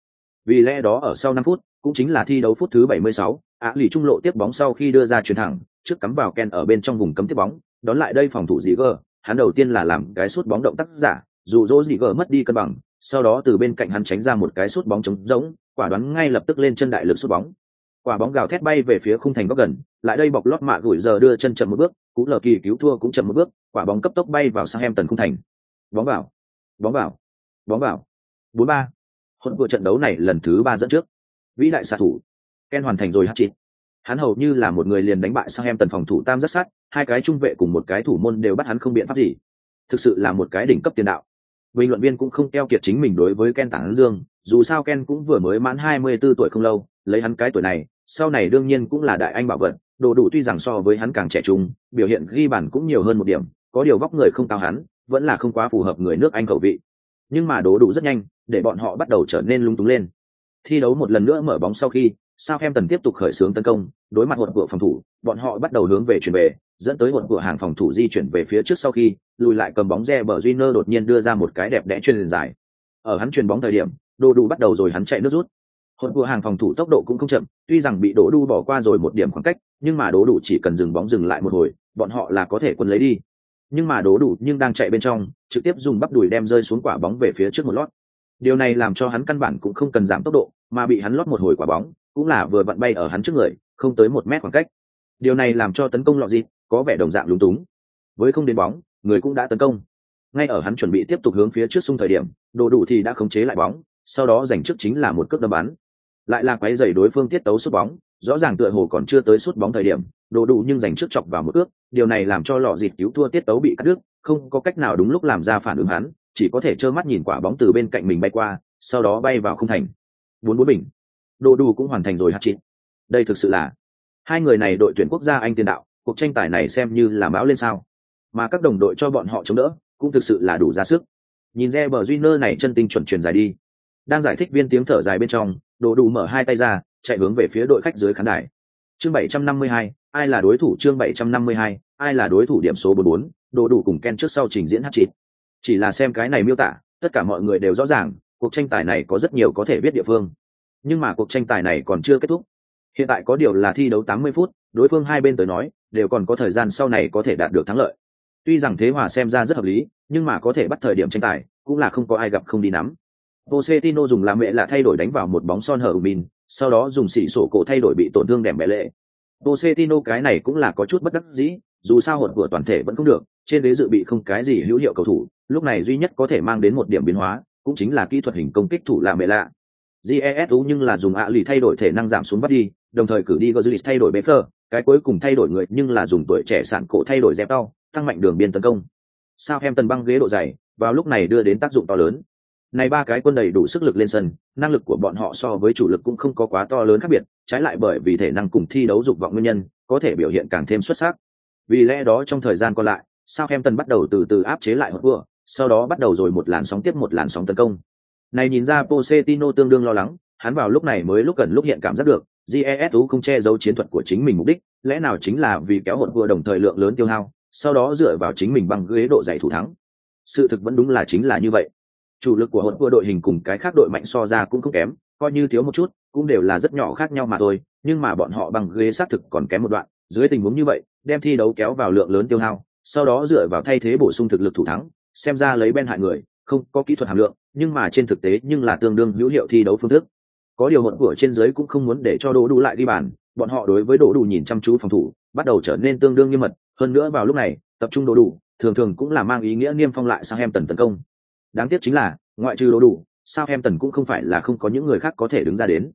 A: Vì lẽ đó ở sau năm phút cũng chính là thi đấu phút thứ 76, á lì trung lộ tiếp bóng sau khi đưa ra chuyền thẳng trước cắm vào ken ở bên trong vùng cấm tiếp bóng đón lại đây phòng thủ dĩ gờ hắn đầu tiên là làm cái sút bóng động tác giả dù dỗ dĩ gờ mất đi cân bằng sau đó từ bên cạnh hắn tránh ra một cái sút bóng trống rỗng, quả đoán ngay lập tức lên chân đại lực sút bóng. Quả bóng gào thét bay về phía khung thành góc gần, lại đây bọc lót mạ gửi giờ đưa chân chậm một bước, cú lờ kỳ cứu thua cũng chậm một bước, quả bóng cấp tốc bay vào sang em tần khung thành. Bóng vào bóng vào bóng vào. Bốn ba. Hỗn vừa trận đấu này lần thứ ba dẫn trước. Vĩ đại xạ thủ, ken hoàn thành rồi hát chịt hắn hầu như là một người liền đánh bại sang em tần phòng thủ tam rất sát, hai cái trung vệ cùng một cái thủ môn đều bắt hắn không biện pháp gì. Thực sự là một cái đỉnh cấp tiền đạo bình luận viên cũng không keo kiệt chính mình đối với ken tảng dương dù sao ken cũng vừa mới mãn 24 tuổi không lâu lấy hắn cái tuổi này sau này đương nhiên cũng là đại anh bảo vật đồ đủ tuy rằng so với hắn càng trẻ trung biểu hiện ghi bản cũng nhiều hơn một điểm có điều vóc người không cao hắn vẫn là không quá phù hợp người nước anh khẩu vị. Nhưng mà đồ đủ rất nhanh để bọn họ bắt đầu trở nên lung túng lên. Thi đấu một lần nữa mở bóng sau khi Southampton tiếp tục khởi xướng tấn công, đối mặt hụt của phòng thủ, bọn họ bắt đầu hướng về chuyển về, dẫn tới hụt của hàng phòng thủ di chuyển về phía trước sau khi, lùi lại cầm bóng re bờ Junior đột nhiên đưa ra một cái đẹp đẽ chuyền dài. Ở hắn truyền bóng thời điểm, Đồ Đủ bắt đầu rồi hắn chạy nước rút. Hụt của hàng phòng thủ tốc độ cũng không chậm, tuy rằng bị Đỗ Đu bỏ qua rồi một điểm khoảng cách, nhưng mà Đỗ Đủ chỉ cần dừng bóng dừng lại một hồi, bọn họ là có thể quân lấy đi. Nhưng mà Đỗ Đủ nhưng đang chạy bên trong, trực tiếp dùng bắp đùi đem rơi xuống quả bóng về phía trước một lót. Điều này làm cho hắn căn bản cũng không cần giảm tốc độ, mà bị hắn lót một hồi quả bóng, cũng là vừa vặn bay ở hắn trước người không tới một mét khoảng cách. Điều này làm cho tấn công lọ dịp có vẻ đồng dạng lúng túng. Với không đến bóng, người cũng đã tấn công. Ngay ở hắn chuẩn bị tiếp tục hướng phía trước sung thời điểm, đồ đủ thì đã khống chế lại bóng, sau đó giành trước chính là một cước đâm bắn. Lại là quái dày đối phương tiết tấu sút bóng, rõ ràng tựa hồ còn chưa tới sút bóng thời điểm, đồ đủ nhưng giành trước chọc vào một cước, điều này làm cho lọ dịp cứu thua tiết tấu bị cắt đứt, không có cách nào đúng lúc làm ra phản ứng hắn, chỉ có thể trơ mắt nhìn quả bóng từ bên cạnh mình bay qua, sau đó bay vào không thành. Bốn bốn bình. Đồ đủ cũng hoàn thành rồi hát chín đây thực sự là hai người này đội tuyển quốc gia anh tiền đạo cuộc tranh tài này xem như là mão lên sao. Mà các đồng đội cho bọn họ chống đỡ cũng thực sự là đủ ra sức. Nhìn re bờ duy nơ này chân tinh chuẩn truyền dài đi. Đang giải thích viên tiếng thở dài bên trong đồ đủ mở hai tay ra chạy hướng về phía đội khách dưới khán đài. Chương 752, ai là đối thủ? Chương 752, ai là đối thủ điểm số 44, đồ đủ cùng Ken trước sau trình diễn hát chín chỉ là xem cái này miêu tả tất cả mọi người đều rõ ràng cuộc tranh tài này có rất nhiều có thể biết địa phương. Nhưng mà cuộc tranh tài này còn chưa kết thúc hiện tại có điều là thi đấu 80 phút, đối phương hai bên tới nói, đều còn có thời gian sau này có thể đạt được thắng lợi. Tuy rằng thế hòa xem ra rất hợp lý, nhưng mà có thể bắt thời điểm tranh tài, cũng là không có ai gặp không đi nắm. Pochettino dùng làm mẹ là thay đổi đánh vào một bóng son hở min sau đó dùng xỉ sổ cổ thay đổi bị tổn thương đẹp mẹ lệ. Pochettino cái này cũng là có chút bất đắc dĩ, dù sao hột của toàn thể vẫn không được, trên ghế dự bị không cái gì hữu hiệu cầu thủ, lúc này duy nhất có thể mang đến một điểm biến hóa, cũng chính là kỹ thuật hình công kích thủ là mẹ lạ. Jesu nhưng là dùng ạ lì thay đổi thể năng giảm xuống bắt đi đồng thời cử đi Gozlis thay đổi Beffer, cái cuối cùng thay đổi người nhưng là dùng tuổi trẻ sản cổ thay đổi dép đau, tăng mạnh đường biên tấn công. Sao em tần băng ghế độ dày, vào lúc này đưa đến tác dụng to lớn. Này ba cái quân đầy đủ sức lực lên sân, năng lực của bọn họ so với chủ lực cũng không có quá to lớn khác biệt, trái lại bởi vì thể năng cùng thi đấu dục vọng nguyên nhân, có thể biểu hiện càng thêm xuất sắc. Vì lẽ đó trong thời gian còn lại, Sao em tần bắt đầu từ từ áp chế lại hốt vừa, sau đó bắt đầu rồi một làn sóng tiếp một làn sóng tấn công. Này nhìn ra Pochettino tương đương lo lắng, hắn vào lúc này mới lúc gần lúc hiện cảm giác được, GESU không che giấu chiến thuật của chính mình mục đích, lẽ nào chính là vì kéo hỗn vừa đồng thời lượng lớn tiêu hao, sau đó dựa vào chính mình bằng ghế độ dày thủ thắng. Sự thực vẫn đúng là chính là như vậy. Chủ lực của hỗn vừa đội hình cùng cái khác đội mạnh so ra cũng không kém, coi như thiếu một chút, cũng đều là rất nhỏ khác nhau mà thôi, nhưng mà bọn họ bằng ghế xác thực còn kém một đoạn, dưới tình huống như vậy, đem thi đấu kéo vào lượng lớn tiêu hao, sau đó dựa vào thay thế bổ sung thực lực thủ thắng, xem ra lấy bên hại người, không có kỹ thuật hàm lượng, nhưng mà trên thực tế nhưng là tương đương hữu hiệu thi đấu phương thức có điều hận của trên dưới cũng không muốn để cho đỗ đủ lại đi bàn bọn họ đối với đỗ đủ nhìn chăm chú phòng thủ bắt đầu trở nên tương đương nghiêm mật. Hơn nữa vào lúc này tập trung đỗ đủ thường thường cũng là mang ý nghĩa niêm phong lại sang em tần tấn công. Đáng tiếc chính là ngoại trừ đỗ đủ sao em tần cũng không phải là không có những người khác có thể đứng ra đến.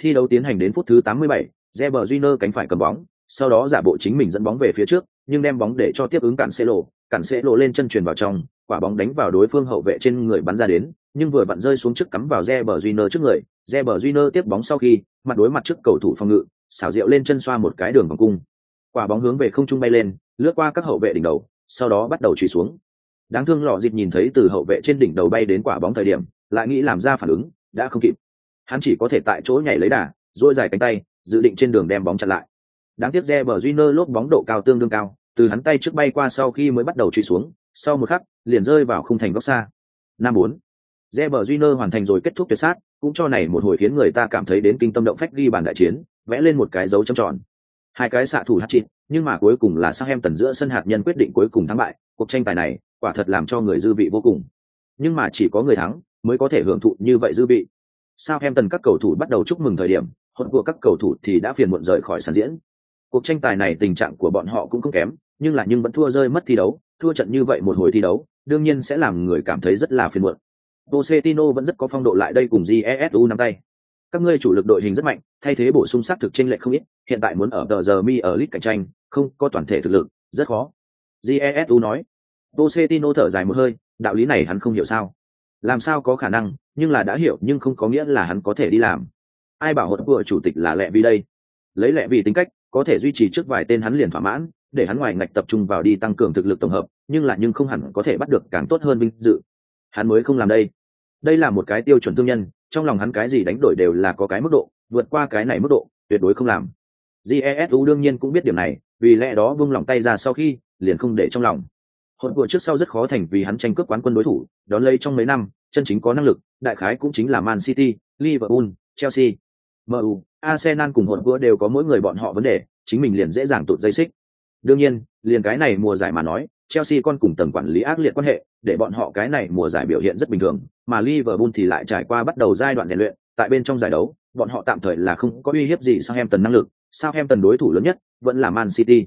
A: Thi đấu tiến hành đến phút thứ 87, Reber Júnior cánh phải cầm bóng sau đó giả bộ chính mình dẫn bóng về phía trước nhưng đem bóng để cho tiếp ứng cản xe lộ cản xe lộ lên chân truyền vào trong quả bóng đánh vào đối phương hậu vệ trên người bắn ra đến nhưng vừa vặn rơi xuống trước cắm vào Reber Júnior trước người Reber Júnior tiếp bóng sau khi, mặt đối mặt trước cầu thủ phòng ngự, xảo diệu lên chân xoa một cái đường vòng cung. Quả bóng hướng về không trung bay lên, lướt qua các hậu vệ đỉnh đầu, sau đó bắt đầu truy xuống. Đáng thương lọ dịp nhìn thấy từ hậu vệ trên đỉnh đầu bay đến quả bóng thời điểm, lại nghĩ làm ra phản ứng, đã không kịp. Hắn chỉ có thể tại chỗ nhảy lấy đà, duỗi dài cánh tay, dự định trên đường đem bóng chặn lại. Đáng tiếc Reber Júnior lốp bóng độ cao tương đương cao, từ hắn tay trước bay qua sau khi mới bắt đầu truy xuống, sau một khắc, liền rơi vào khung thành góc xa. Năm bốn. Reber Júnior hoàn thành rồi kết thúc tuyệt sát, cũng cho này một hồi khiến người ta cảm thấy đến kinh tâm động phách ghi bàn đại chiến, vẽ lên một cái dấu chấm tròn. Hai cái xạ thủ hát chịt, nhưng mà cuối cùng là Southampton giữa sân hạt nhân quyết định cuối cùng thắng bại, cuộc tranh tài này quả thật làm cho người dư vị vô cùng. Nhưng mà chỉ có người thắng mới có thể hưởng thụ như vậy dư vị. Southampton các cầu thủ bắt đầu chúc mừng thời điểm hồn của các cầu thủ thì đã phiền muộn rời khỏi sàn diễn. Cuộc tranh tài này tình trạng của bọn họ cũng không kém, nhưng là nhưng vẫn thua rơi mất thi đấu, thua trận như vậy một hồi thi đấu, đương nhiên sẽ làm người cảm thấy rất là phiền muộn. Pochettino vẫn rất có phong độ lại đây cùng Jesu nắm tay. Các ngươi chủ lực đội hình rất mạnh, thay thế bổ sung sát thực trên lệch không ít, hiện tại muốn ở tờ giờ mi ở lít cạnh tranh, không có toàn thể thực lực, rất khó. Jesu nói. Pochettino thở dài một hơi, đạo lý này hắn không hiểu sao. Làm sao có khả năng, nhưng là đã hiểu nhưng không có nghĩa là hắn có thể đi làm. Ai bảo hột của chủ tịch là lẹ vì đây? Lấy lẹ vì tính cách, có thể duy trì trước vài tên hắn liền thỏa mãn, để hắn ngoài ngạch tập trung vào đi tăng cường thực lực tổng hợp, nhưng là nhưng không hẳn có thể bắt được càng tốt hơn vinh dự. Hắn mới không làm đây. Đây là một cái tiêu chuẩn thương nhân, trong lòng hắn cái gì đánh đổi đều là có cái mức độ, vượt qua cái này mức độ, tuyệt đối không làm. Jesu đương nhiên cũng biết điểm này, vì lẽ đó buông lòng tay ra sau khi, liền không để trong lòng. hồn của trước sau rất khó thành vì hắn tranh cướp quán quân đối thủ, đón lấy trong mấy năm, chân chính có năng lực, đại khái cũng chính là Man City, Liverpool, Chelsea. MU, Arsenal cùng hồn của đều có mỗi người bọn họ vấn đề, chính mình liền dễ dàng tụt dây xích. Đương nhiên, liền cái này mùa giải mà nói, Chelsea con cùng tầng quản lý ác liệt quan hệ, để bọn họ cái này mùa giải biểu hiện rất bình thường, mà Liverpool thì lại trải qua bắt đầu giai đoạn rèn luyện, tại bên trong giải đấu, bọn họ tạm thời là không có uy hiếp gì Southampton năng lực, Southampton đối thủ lớn nhất vẫn là Man City.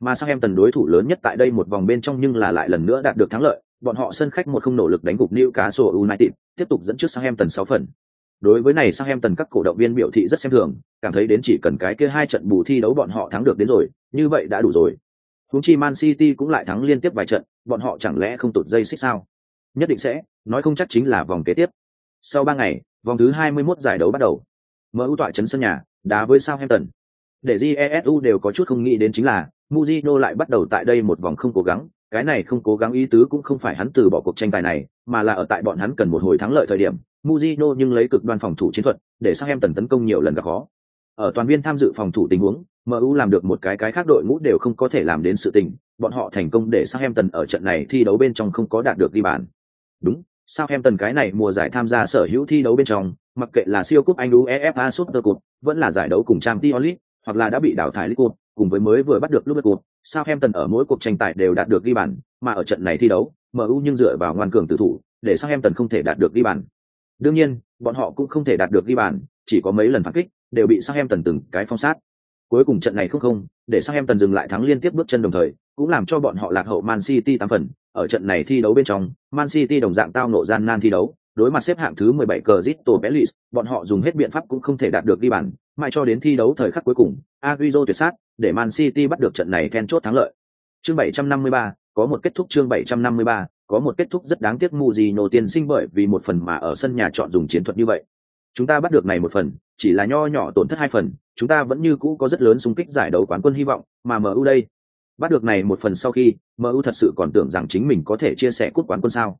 A: Mà Southampton đối thủ lớn nhất tại đây một vòng bên trong nhưng là lại lần nữa đạt được thắng lợi, bọn họ sân khách một không nỗ lực đánh gục Newcastle United, tiếp tục dẫn trước Southampton 6 phần. Đối với này Southampton các cổ động viên biểu thị rất xem thường, cảm thấy đến chỉ cần cái kia hai trận bù thi đấu bọn họ thắng được đến rồi, như vậy đã đủ rồi. Huống chi Man City cũng lại thắng liên tiếp vài trận, bọn họ chẳng lẽ không tụt dây xích sao? Nhất định sẽ, nói không chắc chính là vòng kế tiếp. Sau ba ngày, vòng thứ 21 giải đấu bắt đầu. MU tọa trấn sân nhà, đá với Southampton. Để GESU đều có chút không nghĩ đến chính là, Mujino lại bắt đầu tại đây một vòng không cố gắng, cái này không cố gắng ý tứ cũng không phải hắn từ bỏ cuộc tranh tài này, mà là ở tại bọn hắn cần một hồi thắng lợi thời điểm, Mujino nhưng lấy cực đoan phòng thủ chiến thuật, để Southampton tấn công nhiều lần gặp khó. Ở toàn viên tham dự phòng thủ tình huống, MU làm được một cái cái khác đội ngũ đều không có thể làm đến sự tình, bọn họ thành công để Southampton ở trận này thi đấu bên trong không có đạt được ghi bàn. Đúng, Southampton cái này mùa giải tham gia sở hữu thi đấu bên trong, mặc kệ là siêu cúp Anh UEFA Super Cup, vẫn là giải đấu cùng Champions League, hoặc là đã bị đào thải League Cup, cùng với mới vừa bắt được Liverpool, Southampton ở mỗi cuộc tranh tài đều đạt được ghi bàn, mà ở trận này thi đấu, MU nhưng dựa vào ngoan cường tử thủ, để Southampton không thể đạt được ghi bàn. Đương nhiên, bọn họ cũng không thể đạt được ghi bàn, chỉ có mấy lần phản kích, đều bị sang em từng cái phong sát. Cuối cùng trận này không không, để sang em tần dừng lại thắng liên tiếp bước chân đồng thời, cũng làm cho bọn họ lạc hậu Man City 8 phần. Ở trận này thi đấu bên trong, Man City đồng dạng tao nộ gian nan thi đấu, đối mặt xếp hạng thứ 17 Crystal Palace, bọn họ dùng hết biện pháp cũng không thể đạt được ghi bàn, mãi cho đến thi đấu thời khắc cuối cùng, Agüero tuyệt sát, để Man City bắt được trận này then chốt thắng lợi. Chương 753, có một kết thúc chương 753, có một kết thúc rất đáng tiếc Mujino tiên sinh bởi vì một phần mà ở sân nhà chọn dùng chiến thuật như vậy. Chúng ta bắt được này một phần, chỉ là nho nhỏ tổn thất hai phần, chúng ta vẫn như cũ có rất lớn xung kích giải đấu quán quân hy vọng, mà MU đây, bắt được này một phần sau khi, MU thật sự còn tưởng rằng chính mình có thể chia sẻ cút quán quân sao?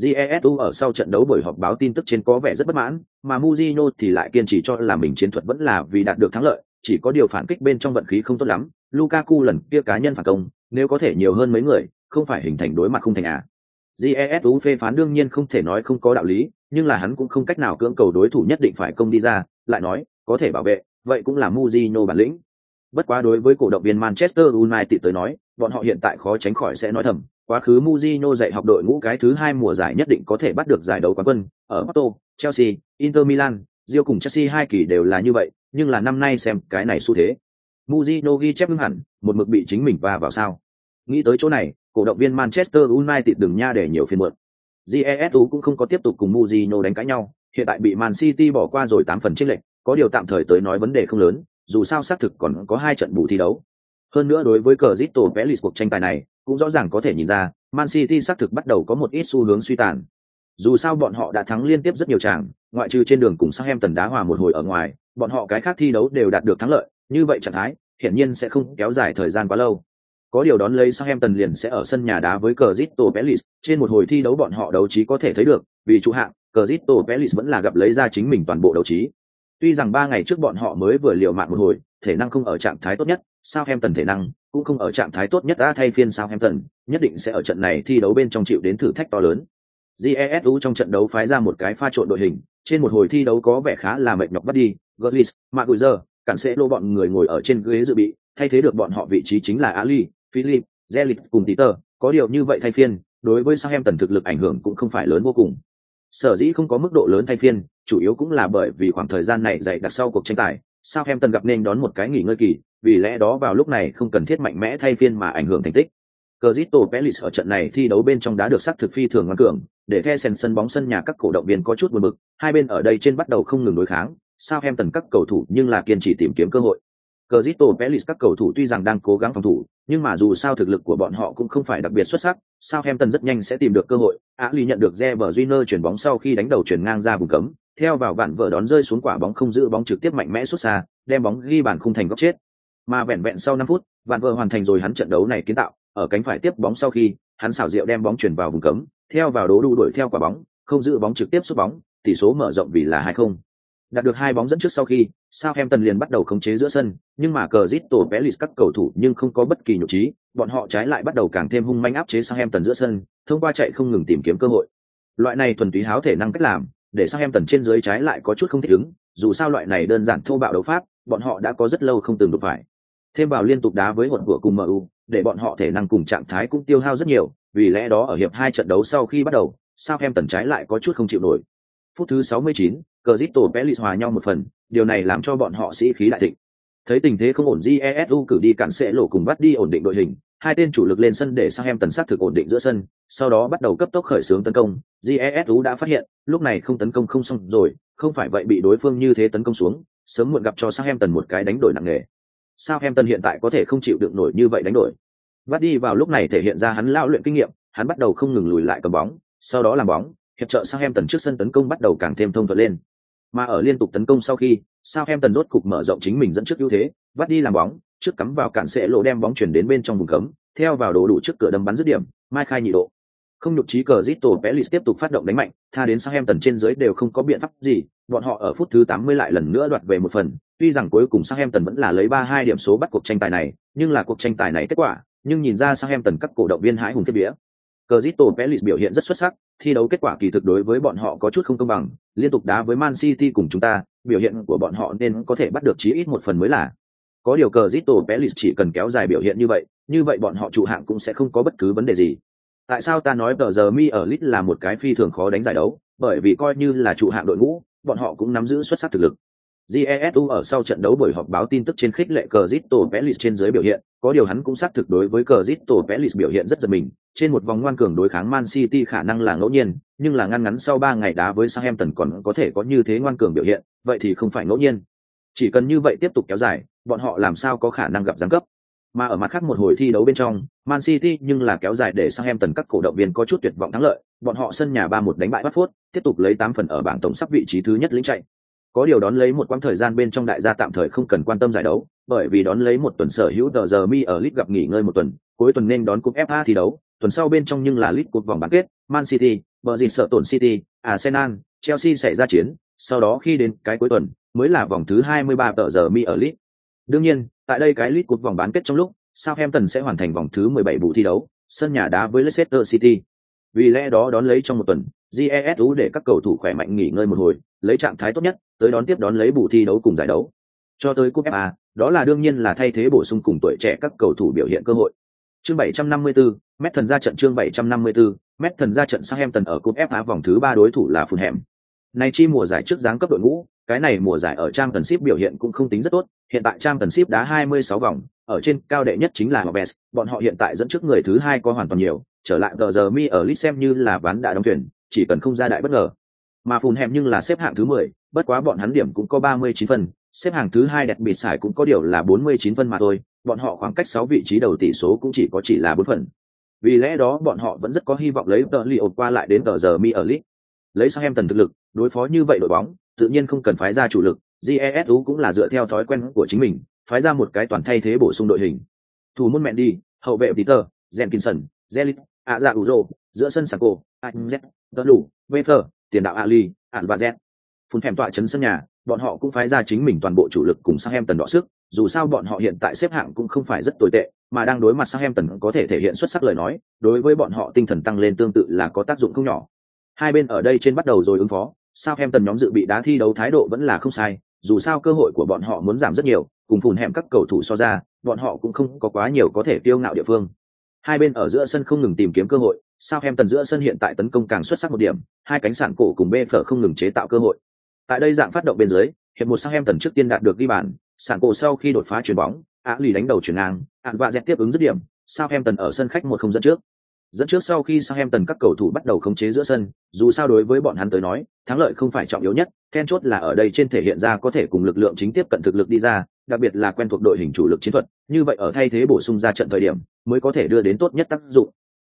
A: Jesu ở sau trận đấu buổi họp báo tin tức trên có vẻ rất bất mãn, mà Mujino thì lại kiên trì cho là mình chiến thuật vẫn là vì đạt được thắng lợi, chỉ có điều phản kích bên trong vận khí không tốt lắm. Lukaku lần kia cá nhân phản công, nếu có thể nhiều hơn mấy người, không phải hình thành đối mặt không thành à. Jesu phê phán đương nhiên không thể nói không có đạo lý, nhưng là hắn cũng không cách nào cưỡng cầu đối thủ nhất định phải công đi ra, lại nói, có thể bảo vệ, vậy cũng là Mujino bản lĩnh. Bất quá đối với cổ động viên Manchester United tới nói, bọn họ hiện tại khó tránh khỏi sẽ nói thầm, quá khứ Mujino dạy học đội ngũ cái thứ hai mùa giải nhất định có thể bắt được giải đấu quán quân, ở Porto, Chelsea, Inter Milan, Rio cùng Chelsea hai kỳ đều là như vậy, nhưng là năm nay xem cái này xu thế. Mujino ghi chép ngưng hẳn, một mực bị chính mình va vào sao. Nghĩ tới chỗ này, cổ động viên Manchester United đừng nha để nhiều phiên muộn. GESU cũng không có tiếp tục cùng Mourinho đánh cãi nhau, hiện tại bị Man City bỏ qua rồi 8 phần chênh lệch, có điều tạm thời tới nói vấn đề không lớn, dù sao xác thực còn có hai trận bù thi đấu. Hơn nữa đối với Crystal Palace cuộc tranh tài này, cũng rõ ràng có thể nhìn ra, Man City xác thực bắt đầu có một ít xu hướng suy tàn. Dù sao bọn họ đã thắng liên tiếp rất nhiều trận, ngoại trừ trên đường cùng Southampton đá hòa một hồi ở ngoài, bọn họ cái khác thi đấu đều đạt được thắng lợi, như vậy trạng thái, hiển nhiên sẽ không kéo dài thời gian quá lâu. Có điều đón lấy Southampton liền sẽ ở sân nhà đá với Crystal Palace, trên một hồi thi đấu bọn họ đấu trí có thể thấy được, vì chủ hạng, Crystal Palace vẫn là gặp lấy ra chính mình toàn bộ đấu trí. Tuy rằng ba ngày trước bọn họ mới vừa liều mạng một hồi, thể năng không ở trạng thái tốt nhất, Southampton thể năng cũng không ở trạng thái tốt nhất đã thay phiên Southampton, nhất định sẽ ở trận này thi đấu bên trong chịu đến thử thách to lớn. Jesu trong trận đấu phái ra một cái pha trộn đội hình, trên một hồi thi đấu có vẻ khá là mệt nhọc bắt đi, Gullis, Maguire, cản sẽ lô bọn người ngồi ở trên ghế dự bị, thay thế được bọn họ vị trí chính là Ali, Philip, Zelit cùng Peter, có điều như vậy thay phiên, đối với Southampton thực lực ảnh hưởng cũng không phải lớn vô cùng. Sở dĩ không có mức độ lớn thay phiên, chủ yếu cũng là bởi vì khoảng thời gian này dày đặc sau cuộc tranh tài, Southampton gặp nên đón một cái nghỉ ngơi kỳ, vì lẽ đó vào lúc này không cần thiết mạnh mẽ thay phiên mà ảnh hưởng thành tích. Cristo Pelis ở trận này thi đấu bên trong đá được sắc thực phi thường ngoan cường, để The Sen sân bóng sân nhà các cổ động viên có chút buồn bực, hai bên ở đây trên bắt đầu không ngừng đối kháng, Southampton các cầu thủ nhưng là kiên trì tìm kiếm cơ hội. Cristo Pelis các cầu thủ tuy rằng đang cố gắng phòng thủ, nhưng mà dù sao thực lực của bọn họ cũng không phải đặc biệt xuất sắc, Southampton rất nhanh sẽ tìm được cơ hội. Lý nhận được Reber Júnior chuyển bóng sau khi đánh đầu chuyển ngang ra vùng cấm, theo vào vạn vợ đón rơi xuống quả bóng không giữ bóng trực tiếp mạnh mẽ xuất xa, đem bóng ghi bàn khung thành góc chết. Mà vẹn vẹn sau 5 phút, vạn vợ hoàn thành rồi hắn trận đấu này kiến tạo, ở cánh phải tiếp bóng sau khi, hắn xảo diệu đem bóng chuyển vào vùng cấm, theo vào đố đu đuổi theo quả bóng, không giữ bóng trực tiếp sút bóng, tỷ số mở rộng vì là 2-0. Đạt được hai bóng dẫn trước sau khi, Southampton liền bắt đầu khống chế giữa sân, nhưng mà cờ Zito Pelis các cầu thủ nhưng không có bất kỳ nhục trí, bọn họ trái lại bắt đầu càng thêm hung manh áp chế Southampton giữa sân, thông qua chạy không ngừng tìm kiếm cơ hội. Loại này thuần túy háo thể năng cách làm, để Southampton trên dưới trái lại có chút không thích ứng, dù sao loại này đơn giản thô bạo đấu pháp, bọn họ đã có rất lâu không từng đụng phải. Thêm vào liên tục đá với hỗn của cùng MU, để bọn họ thể năng cùng trạng thái cũng tiêu hao rất nhiều, vì lẽ đó ở hiệp hai trận đấu sau khi bắt đầu, Southampton trái lại có chút không chịu nổi. Phút thứ 69, cờ giết tổ pelis hòa nhau một phần điều này làm cho bọn họ sĩ khí đại thịnh. Thấy tình thế không ổn jesu cử đi cản sẽ lộ cùng bắt đi ổn định đội hình. Hai tên chủ lực lên sân để sang em tần sát thực ổn định giữa sân sau đó bắt đầu cấp tốc khởi xướng tấn công. Jesu đã phát hiện lúc này không tấn công không xong rồi không phải vậy bị đối phương như thế tấn công xuống sớm muộn gặp cho sang em tần một cái đánh đổi nặng nề. Sao em tần hiện tại có thể không chịu được nổi như vậy đánh đổi. Bắt đi vào lúc này thể hiện ra hắn lao luyện kinh nghiệm hắn bắt đầu không ngừng lùi lại cầm bóng sau đó làm bóng hiệp trợ Southampton tần trước sân tấn công bắt đầu càng thêm thông thuận lên mà ở liên tục tấn công sau khi, Southampton tần rốt cục mở rộng chính mình dẫn trước ưu thế, vắt đi làm bóng, trước cắm vào cản sẽ lộ đem bóng chuyển đến bên trong vùng cấm, theo vào đổ đủ trước cửa đâm bắn dứt điểm, mai khai nhị độ. Không nhục trí cờ Zito Pelis tiếp tục phát động đánh mạnh, tha đến Southampton tần trên dưới đều không có biện pháp gì, bọn họ ở phút thứ 80 lại lần nữa đoạt về một phần, tuy rằng cuối cùng Southampton tần vẫn là lấy 3-2 điểm số bắt cuộc tranh tài này, nhưng là cuộc tranh tài này kết quả, nhưng nhìn ra Southampton tần các cổ động viên hãi hùng kết bĩa. Cờ Zito Pelis biểu hiện rất xuất sắc, thi đấu kết quả kỳ thực đối với bọn họ có chút không công bằng, liên tục đá với Man City cùng chúng ta, biểu hiện của bọn họ nên có thể bắt được chí ít một phần mới là. Có điều cờ Zito Pelis chỉ cần kéo dài biểu hiện như vậy, như vậy bọn họ trụ hạng cũng sẽ không có bất cứ vấn đề gì. Tại sao ta nói tờ giờ mi ở Leeds là một cái phi thường khó đánh giải đấu, bởi vì coi như là trụ hạng đội ngũ, bọn họ cũng nắm giữ xuất sắc thực lực. Jesu ở sau trận đấu buổi họp báo tin tức trên khích lệ cờ Zito Pelis trên dưới biểu hiện, có điều hắn cũng xác thực đối với cờ vẽ Pelis biểu hiện rất giật mình, trên một vòng ngoan cường đối kháng Man City khả năng là ngẫu nhiên, nhưng là ngăn ngắn sau ba ngày đá với Southampton còn có thể có như thế ngoan cường biểu hiện, vậy thì không phải ngẫu nhiên. Chỉ cần như vậy tiếp tục kéo dài, bọn họ làm sao có khả năng gặp giáng cấp. Mà ở mặt khác một hồi thi đấu bên trong, Man City nhưng là kéo dài để Southampton các cổ động viên có chút tuyệt vọng thắng lợi, bọn họ sân nhà 3-1 đánh bại Watford, tiếp tục lấy 8 phần ở bảng tổng sắp vị trí thứ nhất lĩnh chạy. Có điều đón lấy một quãng thời gian bên trong đại gia tạm thời không cần quan tâm giải đấu, bởi vì đón lấy một tuần sở hữu tờ giờ mi ở lit gặp nghỉ ngơi một tuần, cuối tuần nên đón cúp FA thi đấu, tuần sau bên trong nhưng là lit cuộc vòng bán kết, Man City, bờ gì sợ tổn City, Arsenal, Chelsea sẽ ra chiến, sau đó khi đến cái cuối tuần, mới là vòng thứ 23 tờ giờ mi ở lit, Đương nhiên, tại đây cái lit cuộc vòng bán kết trong lúc, Southampton sẽ hoàn thành vòng thứ 17 vụ thi đấu, sân nhà đá với Leicester City. Vì lẽ đó đón lấy trong một tuần, GESU để các cầu thủ khỏe mạnh nghỉ ngơi một hồi, lấy trạng thái tốt nhất, tới đón tiếp đón lấy bù thi đấu cùng giải đấu. Cho tới cúp FA, đó là đương nhiên là thay thế bổ sung cùng tuổi trẻ các cầu thủ biểu hiện cơ hội. Chương 754, Mét thần ra trận chương 754, Mét thần ra trận Southampton ở cúp FA vòng thứ ba đối thủ là Fulham. Này chi mùa giải trước giáng cấp đội ngũ, cái này mùa giải ở trang thần ship biểu hiện cũng không tính rất tốt, hiện tại trang thần ship đá 26 vòng, ở trên cao đệ nhất chính là Mobes, bọn họ hiện tại dẫn trước người thứ hai có hoàn toàn nhiều, trở lại tờ giờ mi ở lit xem như là ván đã đóng thuyền, chỉ cần không ra đại bất ngờ. Mà Fulham nhưng là xếp hạng thứ 10, bất quá bọn hắn điểm cũng có 39 phần, xếp hạng thứ hai đẹp bị xài cũng có điều là 49 phần mà thôi, bọn họ khoảng cách 6 vị trí đầu tỷ số cũng chỉ có chỉ là 4 phần. Vì lẽ đó bọn họ vẫn rất có hy vọng lấy tờ Lyon qua lại đến tờ giờ mi ở Leeds. Lấy sang em tần thực lực, đối phó như vậy đội bóng, tự nhiên không cần phái ra chủ lực, GESU cũng là dựa theo thói quen của chính mình, phái ra một cái toàn thay thế bổ sung đội hình. Thủ môn mẹ đi, hậu vệ Peter, Jenkinson, Zelit, ạ dạ ủ giữa sân sạc cổ anh z đỡ lủ wefer tiền đạo ali ạn và z phun thèm tọa chấn sân nhà bọn họ cũng phái ra chính mình toàn bộ chủ lực cùng sang em tần đọ sức. Dù sao bọn họ hiện tại xếp hạng cũng không phải rất tồi tệ mà đang đối mặt sang em tần có thể thể hiện xuất sắc lời nói đối với bọn họ tinh thần tăng lên tương tự là có tác dụng không nhỏ. Hai bên ở đây trên bắt đầu rồi ứng phó sao em tần nhóm dự bị đá thi đấu thái độ vẫn là không sai. Dù sao cơ hội của bọn họ muốn giảm rất nhiều cùng phùn hẹm các cầu thủ so ra bọn họ cũng không có quá nhiều có thể tiêu ngạo địa phương. Hai bên ở giữa sân không ngừng tìm kiếm cơ hội, sao em tần giữa sân hiện tại tấn công càng xuất sắc một điểm, hai cánh sản cổ cùng bê phở không ngừng chế tạo cơ hội. Tại đây dạng phát động bên dưới, hiệp một sang em tần trước tiên đạt được ghi bàn, sản cổ sau khi đột phá chuyền bóng, á lì đánh đầu chuyển ngang, ạn vạ dẹp tiếp ứng dứt điểm, Southampton ở sân khách một không dẫn trước. Dẫn trước sau khi Southampton các cầu thủ bắt đầu khống chế giữa sân, dù sao đối với bọn hắn tới nói, thắng lợi không phải trọng yếu nhất, then chốt là ở đây trên thể hiện ra có thể cùng lực lượng chính tiếp cận thực lực đi ra, đặc biệt là quen thuộc đội hình chủ lực chiến thuật, như vậy ở thay thế bổ sung ra trận thời điểm, mới có thể đưa đến tốt nhất tác dụng.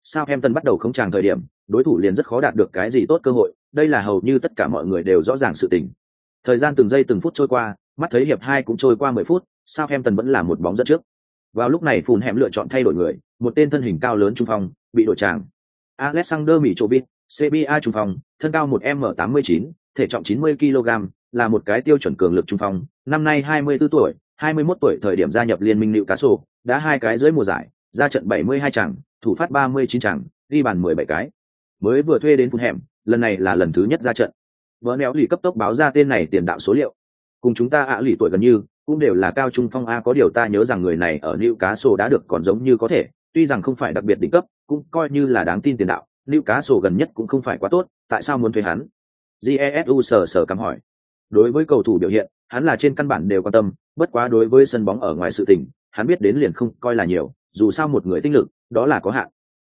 A: Southampton bắt đầu không tràng thời điểm, đối thủ liền rất khó đạt được cái gì tốt cơ hội, đây là hầu như tất cả mọi người đều rõ ràng sự tình. Thời gian từng giây từng phút trôi qua, mắt thấy hiệp hai cũng trôi qua mười phút, Southampton vẫn là một bóng dẫn trước. Vào lúc này Phùn Hẻm lựa chọn thay đổi người, một tên thân hình cao lớn trung phong, bị đổi tràng. Alexander Mitrovic, CBA trung phong, thân cao 1m89, thể trọng 90 kg, là một cái tiêu chuẩn cường lực trung phong, năm nay 24 tuổi, 21 tuổi thời điểm gia nhập liên minh Newcastle, đã hai cái dưới mùa giải, ra trận 72 chẳng thủ phát 39 chẳng, ghi bàn 17 cái. Mới vừa thuê đến Fulham, lần này là lần thứ nhất ra trận. Vỡ néo lì cấp tốc báo ra tên này tiền đạo số liệu. Cùng chúng ta ạ lì tuổi gần như, cũng đều là cao trung phong a có điều ta nhớ rằng người này ở Newcastle đã được còn giống như có thể, tuy rằng không phải đặc biệt đỉnh cấp, cũng coi như là đáng tin tiền đạo, Newcastle gần nhất cũng không phải quá tốt, tại sao muốn thuê hắn? Jesu sờ sờ cắm hỏi. Đối với cầu thủ biểu hiện, hắn là trên căn bản đều quan tâm, bất quá đối với sân bóng ở ngoài sự tình, hắn biết đến liền không coi là nhiều, dù sao một người tinh lực, đó là có hạn.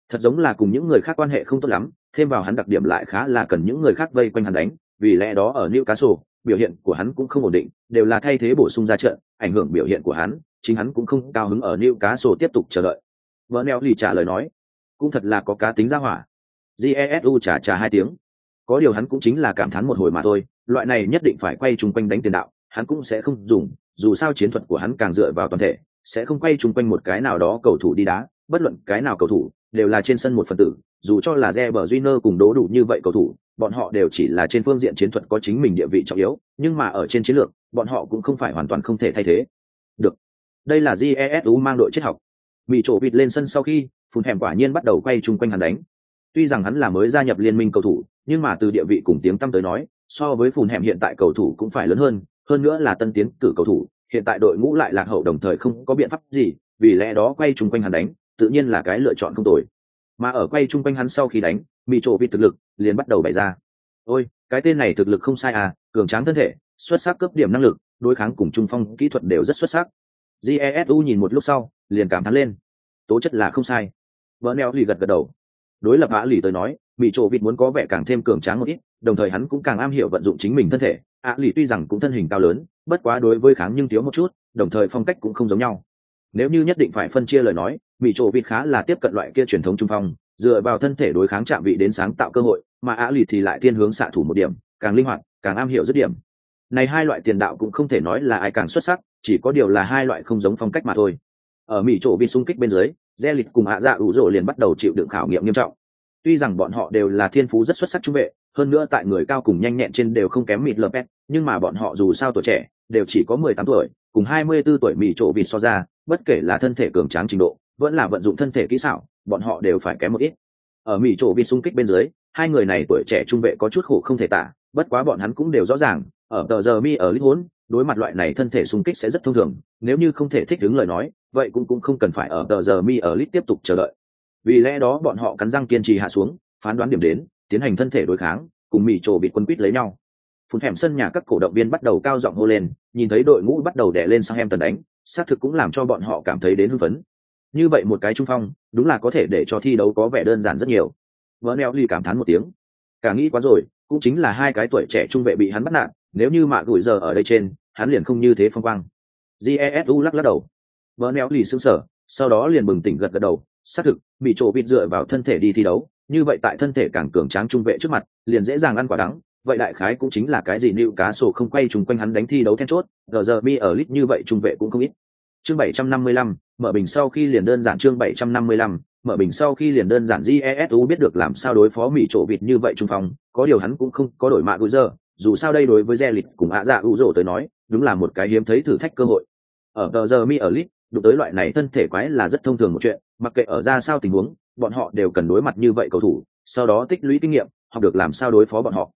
A: Thật giống là cùng những người khác quan hệ không tốt lắm, thêm vào hắn đặc điểm lại khá là cần những người khác vây quanh hắn đánh, vì lẽ đó ở Newcastle, biểu hiện của hắn cũng không ổn định, đều là thay thế bổ sung ra trận, ảnh hưởng biểu hiện của hắn, chính hắn cũng không cao hứng ở Newcastle tiếp tục chờ đợi. Vernel lì trả lời nói, cũng thật là có cá tính ra hỏa. Jesu trả trả hai tiếng. Có điều hắn cũng chính là cảm thán một hồi mà thôi, loại này nhất định phải quay chung quanh đánh tiền đạo, hắn cũng sẽ không dùng, dù sao chiến thuật của hắn càng dựa vào toàn thể, sẽ không quay chung quanh một cái nào đó cầu thủ đi đá, bất luận cái nào cầu thủ đều là trên sân một phần tử, dù cho là Reber cùng đố đủ như vậy cầu thủ, bọn họ đều chỉ là trên phương diện chiến thuật có chính mình địa vị trọng yếu, nhưng mà ở trên chiến lược, bọn họ cũng không phải hoàn toàn không thể thay thế. Được. Đây là Jesu mang đội triết học. Mị trổ vịt lên sân sau khi, phun hẻm quả nhiên bắt đầu quay chung quanh hắn đánh. Tuy rằng hắn là mới gia nhập liên minh cầu thủ, nhưng mà từ địa vị cùng tiếng tăm tới nói, so với phùn hẻm hiện tại cầu thủ cũng phải lớn hơn, hơn nữa là tân tiến cử cầu thủ, hiện tại đội ngũ lại lạc hậu đồng thời không có biện pháp gì, vì lẽ đó quay chung quanh hắn đánh, tự nhiên là cái lựa chọn không tồi. Mà ở quay chung quanh hắn sau khi đánh, Mỹ trộ vịt thực lực liền bắt đầu bày ra. Ôi, cái tên này thực lực không sai à, cường tráng thân thể, xuất sắc cấp điểm năng lực, đối kháng cùng trung phong kỹ thuật đều rất xuất sắc. Jesu nhìn một lúc sau, liền cảm thán lên. Tố chất là không sai. Vợ neo lì gật gật đầu. Đối lập hạ lì tới nói, Mỹ trộ vịt muốn có vẻ càng thêm cường tráng một ít, đồng thời hắn cũng càng am hiểu vận dụng chính mình thân thể. Á lì tuy rằng cũng thân hình cao lớn, bất quá đối với kháng nhưng thiếu một chút, đồng thời phong cách cũng không giống nhau. Nếu như nhất định phải phân chia lời nói, Mỹ trộ vịt khá là tiếp cận loại kia truyền thống trung phong, dựa vào thân thể đối kháng chạm vị đến sáng tạo cơ hội, mà ạ lì thì lại thiên hướng xạ thủ một điểm, càng linh hoạt, càng am hiểu dứt điểm. Này hai loại tiền đạo cũng không thể nói là ai càng xuất sắc, chỉ có điều là hai loại không giống phong cách mà thôi ở mỹ trộ vịt xung kích bên dưới re lịch cùng ạ dạ ủ rỗ liền bắt đầu chịu đựng khảo nghiệm nghiêm trọng tuy rằng bọn họ đều là thiên phú rất xuất sắc trung vệ hơn nữa tại người cao cùng nhanh nhẹn trên đều không kém mịt lợp nhưng mà bọn họ dù sao tuổi trẻ, đều chỉ có mười tám tuổi, cùng hai mươi 24 tuổi mì chỗ vịt so ra, bất kể là thân thể cường tráng trình độ, vẫn là vận dụng thân thể kỹ xảo, bọn họ đều phải kém một ít. Ở mỹ chỗ vịt xung kích bên dưới, hai người này tuổi trẻ trung vệ có chút khổ không thể tả, bất quá bọn hắn cũng đều rõ ràng, ở tờ giờ mi ở lít hốn đối mặt loại này thân thể xung kích sẽ rất thông thường, nếu như không thể thích ứng lời nói, vậy cũng cũng không cần phải ở tờ giờ mi ở lit tiếp tục chờ đợi. Vì lẽ đó bọn họ cắn răng kiên trì hạ xuống, phán đoán điểm đến, tiến hành thân thể đối kháng, cùng mỹ trổ bị quân quýt lấy nhau phun hẻm sân nhà các cổ động viên bắt đầu cao giọng hô lên, nhìn thấy đội ngũ bắt đầu đè lên sang em tần đánh, xác thực cũng làm cho bọn họ cảm thấy đến hưng phấn. Như vậy một cái trung phong, đúng là có thể để cho thi đấu có vẻ đơn giản rất nhiều. Vỡ neo ly cảm thán một tiếng. Cả nghĩ quá rồi, cũng chính là hai cái tuổi trẻ trung vệ bị hắn bắt nạt, nếu như mạ gửi giờ ở đây trên, hắn liền không như thế phong quang. Jesu lắc lắc đầu. Vỡ neo lì sững sở sau đó liền bừng tỉnh gật gật đầu, xác thực, bị trổ vịt dựa vào thân thể đi thi đấu, như vậy tại thân thể càng cường tráng trung vệ trước mặt, liền dễ dàng ăn quả đắng vậy đại khái cũng chính là cái gì nịu cá sổ không quay trùng quanh hắn đánh thi đấu then chốt gờ giờ mi ở lit như vậy trung vệ cũng không ít. Chương 755, mở bình sau khi liền đơn giản chương 755, mở bình sau khi liền đơn giản jesu biết được làm sao đối phó mỹ trổ vịt như vậy trung phòng có điều hắn cũng không có đổi mạ gối giờ dù sao đây đối với re lịch cùng ạ dạ ủ tới nói đúng là một cái hiếm thấy thử thách cơ hội. Ở giờ giờ mi ở lit đụng tới loại này thân thể quái là rất thông thường một chuyện mặc kệ ở ra sao tình huống bọn họ đều cần đối mặt như vậy cầu thủ sau đó tích lũy kinh nghiệm học được làm sao đối phó bọn họ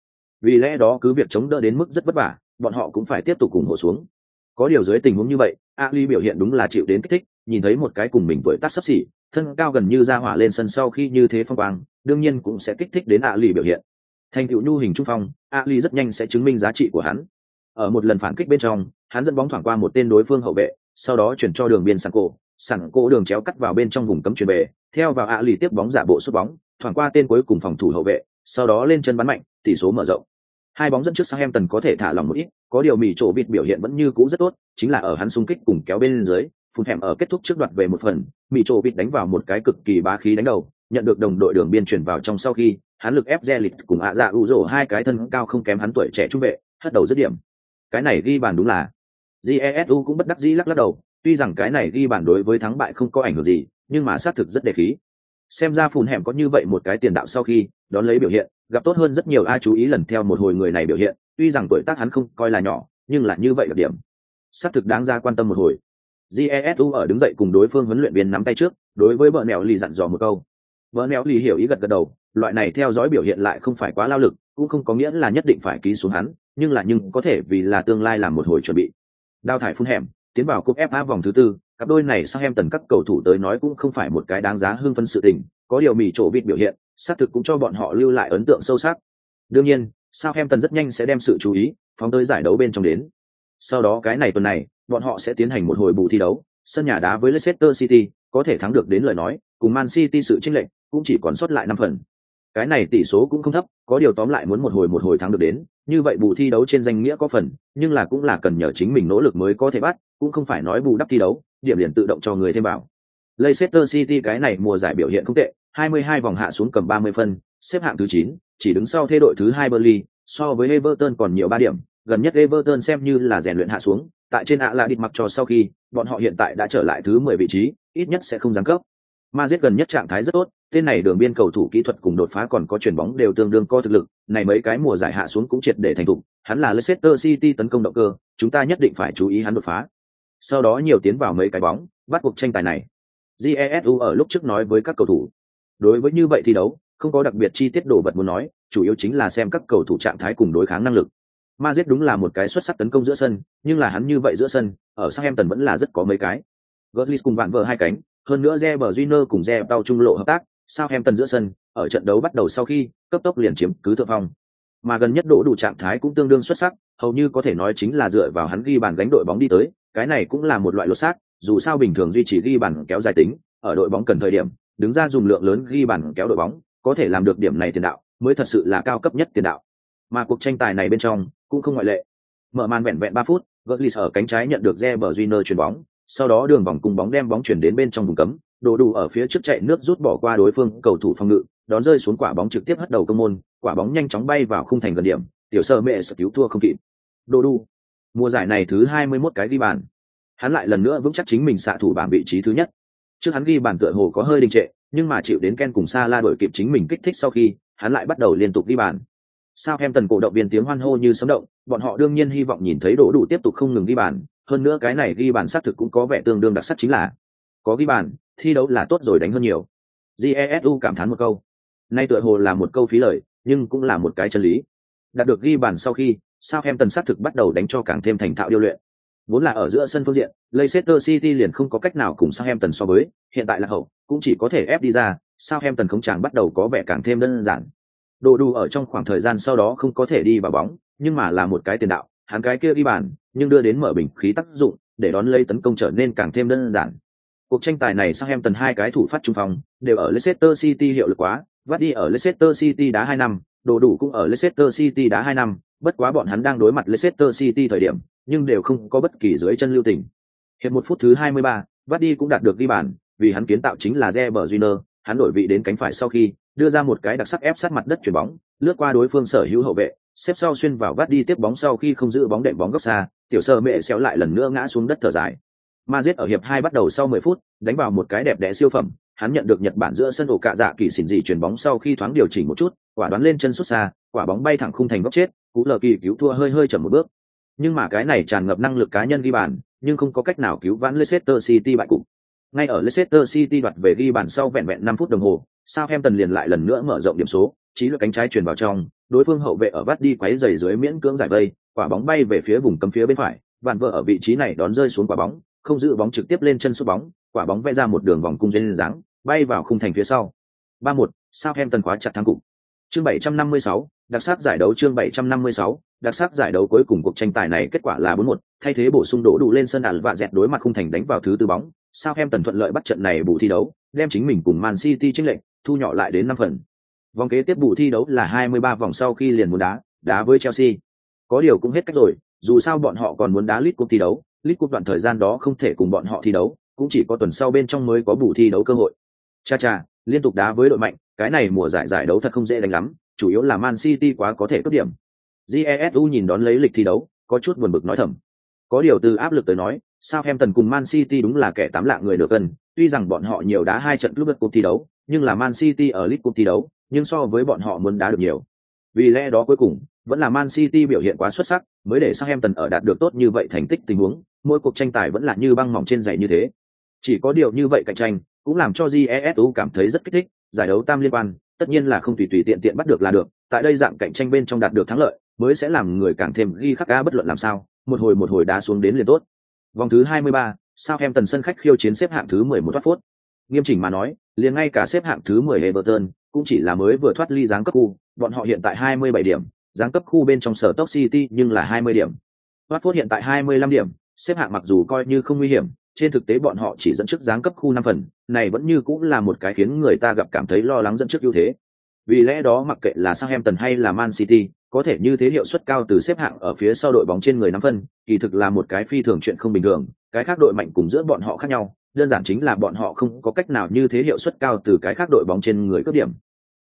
A: vì lẽ đó cứ việc chống đỡ đến mức rất vất vả, bọn họ cũng phải tiếp tục cùng hộ xuống. Có điều dưới tình huống như vậy, ali biểu hiện đúng là chịu đến kích thích, nhìn thấy một cái cùng mình tuổi tác sắp xỉ, thân cao gần như ra hỏa lên sân sau khi như thế phong quang, đương nhiên cũng sẽ kích thích đến ali biểu hiện. Thành tựu nhu hình trung phong, ali rất nhanh sẽ chứng minh giá trị của hắn. Ở một lần phản kích bên trong, hắn dẫn bóng thoảng qua một tên đối phương hậu vệ, sau đó chuyển cho đường biên sàn cổ, sẵn cổ đường chéo cắt vào bên trong vùng cấm chuyển về theo vào a lì tiếp bóng giả bộ sút bóng, thoảng qua tên cuối cùng phòng thủ hậu vệ, sau đó lên chân bắn mạnh, tỷ số mở rộng hai bóng dẫn trước sang em tần có thể thả lòng một ít, có điều mì chỗ vịt biểu hiện vẫn như cũ rất tốt, chính là ở hắn xung kích cùng kéo bên dưới phun hẻm ở kết thúc trước đoạt về một phần, mì chỗ vịt đánh vào một cái cực kỳ bá khí đánh đầu, nhận được đồng đội đường biên chuyển vào trong sau khi, hắn lực ép re lịch cùng ạ dạ u rổ hai cái thân cao không kém hắn tuổi trẻ trung vệ, hất đầu dứt điểm. Cái này ghi bàn đúng là jesu cũng bất đắc dĩ lắc lắc đầu, tuy rằng cái này ghi bàn đối với thắng bại không có ảnh hưởng gì, nhưng mà xác thực rất đề khí xem ra phùn hẻm có như vậy một cái tiền đạo sau khi đón lấy biểu hiện, gặp tốt hơn rất nhiều ai chú ý lần theo một hồi người này biểu hiện, tuy rằng tuổi tác hắn không coi là nhỏ, nhưng là như vậy đặc điểm. Xác thực đáng ra quan tâm một hồi. Jesu ở đứng dậy cùng đối phương huấn luyện viên nắm tay trước, đối với vợ mẹo lì dặn dò một câu. Vợ mẹo lì hiểu ý gật gật đầu, loại này theo dõi biểu hiện lại không phải quá lao lực, cũng không có nghĩa là nhất định phải ký xuống hắn, nhưng là nhưng có thể vì là tương lai làm một hồi chuẩn bị. Đào thải phun hẻm, tiến vào cúp fa vòng thứ tư cặp đôi này sang em tần các cầu thủ tới nói cũng không phải một cái đáng giá hưng phấn sự tình, có điều mì trổ vịt biểu hiện, xác thực cũng cho bọn họ lưu lại ấn tượng sâu sắc. Đương nhiên, sao em tần rất nhanh sẽ đem sự chú ý, phóng tới giải đấu bên trong đến. Sau đó cái này tuần này, bọn họ sẽ tiến hành một hồi bù thi đấu, sân nhà đá với leicester city, có thể thắng được đến lời nói, cùng man city sự chênh lệch, cũng chỉ còn sót lại năm phần cái này tỷ số cũng không thấp có điều tóm lại muốn một hồi một hồi thắng được đến. Như vậy bù thi đấu trên danh nghĩa có phần nhưng là cũng là cần nhờ chính mình nỗ lực mới có thể bắt cũng không phải nói bù đắp thi đấu điểm liền tự động cho người thêm vào. Leicester City cái này mùa giải biểu hiện không tệ 22 vòng hạ xuống cầm 30 phân xếp hạng thứ 9, chỉ đứng sau thế đội thứ hai Burnley so với Everton còn nhiều ba điểm. Gần nhất Everton xem như là rèn luyện hạ xuống tại trên ạ là địt mặc cho sau khi bọn họ hiện tại đã trở lại thứ 10 vị trí ít nhất sẽ không giáng cấp. Madrid gần nhất trạng thái rất tốt, tên này đường biên cầu thủ kỹ thuật cùng đột phá còn có chuyển bóng đều tương đương có thực lực, này mấy cái mùa giải hạ xuống cũng triệt để thành thục, hắn là Leicester City tấn công động cơ, chúng ta nhất định phải chú ý hắn đột phá. Sau đó nhiều tiến vào mấy cái bóng, bắt cuộc tranh tài này. Jesu ở lúc trước nói với các cầu thủ, đối với như vậy thi đấu, không có đặc biệt chi tiết đồ vật muốn nói, chủ yếu chính là xem các cầu thủ trạng thái cùng đối kháng năng lực. Madrid đúng là một cái xuất sắc tấn công giữa sân, nhưng là hắn như vậy giữa sân, ở Southampton vẫn là rất có mấy cái. Götze cùng vạn vợ hai cánh, hơn nữa Reber Júnior cùng Reber trung lộ hợp tác, sao em tần giữa sân, ở trận đấu bắt đầu sau khi, cấp tốc liền chiếm cứ thượng phong. Mà gần nhất đỗ đủ trạng thái cũng tương đương xuất sắc, hầu như có thể nói chính là dựa vào hắn ghi bàn gánh đội bóng đi tới, cái này cũng là một loại lột xác, dù sao bình thường duy trì ghi bàn kéo dài tính, ở đội bóng cần thời điểm, đứng ra dùng lượng lớn ghi bàn kéo đội bóng, có thể làm được điểm này tiền đạo, mới thật sự là cao cấp nhất tiền đạo. Mà cuộc tranh tài này bên trong cũng không ngoại lệ. Mở màn vẹn vẹn ba phút, Götze ở cánh trái nhận được Reber Júnior chuyền bóng, sau đó đường vòng cùng bóng đem bóng chuyển đến bên trong vùng cấm đồ đủ ở phía trước chạy nước rút bỏ qua đối phương, cầu thủ phòng ngự, đón rơi xuống quả bóng trực tiếp hất đầu công môn, quả bóng nhanh chóng bay vào khung thành gần điểm, tiểu sơ mẹ sợ cứu thua không kịp. Đồ đủ, mùa giải này thứ 21 cái ghi bàn. Hắn lại lần nữa vững chắc chính mình xạ thủ bảng vị trí thứ nhất. Trước hắn ghi bàn tựa hồ có hơi đình trệ, nhưng mà chịu đến ken cùng xa la đổi kịp chính mình kích thích sau khi, hắn lại bắt đầu liên tục ghi bàn. Sao em tần cổ động viên tiếng hoan hô như sấm động, bọn họ đương nhiên hy vọng nhìn thấy đỗ đủ tiếp tục không ngừng ghi bàn, hơn nữa cái này ghi bàn xác thực cũng có vẻ tương đương đặc sắc chính là, có ghi bàn thi đấu là tốt rồi đánh hơn nhiều. Jesu cảm thán một câu. Nay tựa hồ là một câu phí lời, nhưng cũng là một cái chân lý. Đạt được ghi bàn sau khi sao em tần sát thực bắt đầu đánh cho càng thêm thành thạo điêu luyện. Vốn là ở giữa sân phương diện, leicester city liền không có cách nào cùng sao em tần so với, hiện tại là hậu, cũng chỉ có thể ép đi ra sao em tần không chàng bắt đầu có vẻ càng thêm đơn giản. Đồ đủ ở trong khoảng thời gian sau đó không có thể đi vào bóng, nhưng mà là một cái tiền đạo, hắn cái kia ghi bàn, nhưng đưa đến mở bình khí tác dụng, để đón lấy tấn công trở nên càng thêm đơn giản cuộc tranh tài này sang em tần hai cái thủ phát trung phòng đều ở Leicester City hiệu lực quá vắt đi ở Leicester City đá hai năm đồ đủ cũng ở Leicester City đá hai năm bất quá bọn hắn đang đối mặt Leicester City thời điểm nhưng đều không có bất kỳ dưới chân lưu tình. Hiệp một phút thứ 23, vắt đi cũng đạt được ghi bàn vì hắn kiến tạo chính là Reber Júnior hắn đổi vị đến cánh phải sau khi đưa ra một cái đặc sắc ép sát mặt đất chuyển bóng lướt qua đối phương sở hữu hậu vệ xếp sau xuyên vào vắt đi tiếp bóng sau khi không giữ bóng đệm bóng góc xa tiểu sơ mẹ xéo lại lần nữa ngã xuống đất thở dài ma giết ở hiệp hai bắt đầu sau 10 phút, đánh vào một cái đẹp đẽ siêu phẩm. Hắn nhận được nhật bản giữa sân ổ cạ dạ kỳ xỉn dị chuyển bóng sau khi thoáng điều chỉnh một chút, quả đoán lên chân xuất xa, quả bóng bay thẳng khung thành góc chết, cú lờ kỳ cứu thua hơi hơi chậm một bước. Nhưng mà cái này tràn ngập năng lực cá nhân ghi bàn, nhưng không có cách nào cứu vãn Leicester City bại cục. Ngay ở Leicester City đoạt về ghi bàn sau vẹn vẹn 5 phút đồng hồ, Southampton liền lại lần nữa mở rộng điểm số, trí lực cánh trái truyền vào trong, đối phương hậu vệ ở vắt đi quấy giày dưới miễn cưỡng giải vây, quả bóng bay về phía vùng cấm phía bên phải, vạn vợ ở vị trí này đón rơi xuống quả bóng không giữ bóng trực tiếp lên chân sút bóng quả bóng vẽ ra một đường vòng cung dây dáng bay vào khung thành phía sau ba một Southampton khóa chặt thắng cục chương 756, đặc sắc giải đấu chương 756, đặc sắc giải đấu cuối cùng cuộc tranh tài này kết quả là 4-1, thay thế bổ sung đổ đủ lên sân ảo và dẹt đối mặt khung thành đánh vào thứ tư bóng, Southampton thuận lợi bắt trận này bù thi đấu, đem chính mình cùng Man City chênh lệnh, thu nhỏ lại đến năm phần. Vòng kế tiếp bù thi đấu là 23 vòng sau khi liền muốn đá, đá với Chelsea. Có điều cũng hết cách rồi, dù sao bọn họ còn muốn đá lít cuộc thi đấu, League Cup đoạn thời gian đó không thể cùng bọn họ thi đấu, cũng chỉ có tuần sau bên trong mới có bù thi đấu cơ hội. Cha cha, liên tục đá với đội mạnh, cái này mùa giải giải đấu thật không dễ đánh lắm, chủ yếu là Man City quá có thể cướp điểm. Jesu nhìn đón lấy lịch thi đấu, có chút buồn bực nói thầm. Có điều từ áp lực tới nói, Southampton cùng Man City đúng là kẻ tám lạng người được cân, tuy rằng bọn họ nhiều đá hai trận Club Cup thi đấu, nhưng là Man City ở League Cup thi đấu, nhưng so với bọn họ muốn đá được nhiều. Vì lẽ đó cuối cùng, vẫn là Man City biểu hiện quá xuất sắc, mới để Southampton ở đạt được tốt như vậy thành tích tình huống, mỗi cuộc tranh tài vẫn là như băng mỏng trên giày như thế. Chỉ có điều như vậy cạnh tranh, cũng làm cho Jesu cảm thấy rất kích thích, giải đấu tam liên quan, tất nhiên là không tùy tùy tiện tiện bắt được là được, tại đây dạng cạnh tranh bên trong đạt được thắng lợi, mới sẽ làm người càng thêm ghi khắc cá bất luận làm sao, một hồi một hồi đá xuống đến liền tốt. Vòng thứ 23, Southampton sân khách khiêu chiến xếp hạng thứ 11 phút. Nghiêm chỉnh mà nói, liền ngay cả xếp hạng thứ 10 Everton cũng chỉ là mới vừa thoát ly giáng cấp khu, bọn họ hiện tại 27 điểm, giáng cấp khu bên trong sở Top City nhưng là 20 điểm. Watford hiện tại 25 điểm, xếp hạng mặc dù coi như không nguy hiểm, trên thực tế bọn họ chỉ dẫn trước giáng cấp khu năm phần, này vẫn như cũng là một cái khiến người ta gặp cảm thấy lo lắng dẫn trước ưu thế. Vì lẽ đó mặc kệ là Southampton hay là Man City, có thể như thế hiệu suất cao từ xếp hạng ở phía sau đội bóng trên người nắm phân, kỳ thực là một cái phi thường chuyện không bình thường, cái khác đội mạnh cùng giữa bọn họ khác nhau, đơn giản chính là bọn họ không có cách nào như thế hiệu suất cao từ cái khác đội bóng trên người cướp điểm.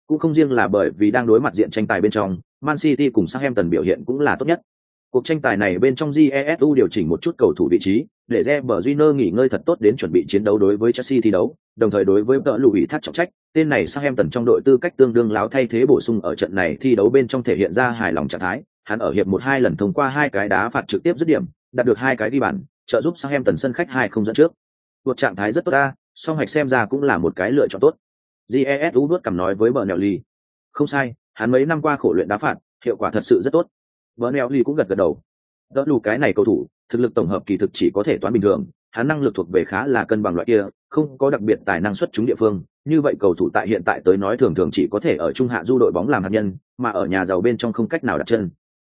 A: Cũng không riêng là bởi vì đang đối mặt diện tranh tài bên trong, Man City cùng Southampton biểu hiện cũng là tốt nhất. Cuộc tranh tài này bên trong Jesu điều chỉnh một chút cầu thủ vị trí, để Reber nghỉ ngơi thật tốt đến chuẩn bị chiến đấu đối với Chelsea thi đấu, đồng thời đối với tợ lùi thắt trọng trách, tên này Southampton trong đội tư cách tương đương láo thay thế bổ sung ở trận này thi đấu bên trong thể hiện ra hài lòng trạng thái, hắn ở hiệp một hai lần thông qua hai cái đá phạt trực tiếp dứt điểm, đạt được hai cái đi bàn, trợ giúp Southampton sân khách hai không dẫn trước. Cuộc trạng thái rất tốt ta, song hạch xem ra cũng là một cái lựa chọn tốt. Jesu đuốt cầm nói với Bernelli. Không sai, hắn mấy năm qua khổ luyện đá phạt, hiệu quả thật sự rất tốt. Bernelli cũng gật gật đầu. Đỡ lù cái này cầu thủ, thực lực tổng hợp kỳ thực chỉ có thể toán bình thường, hắn năng lực thuộc về khá là cân bằng loại kia, không có đặc biệt tài năng xuất chúng địa phương. Như vậy cầu thủ tại hiện tại tới nói thường thường chỉ có thể ở trung hạ du đội bóng làm hạt nhân, mà ở nhà giàu bên trong không cách nào đặt chân.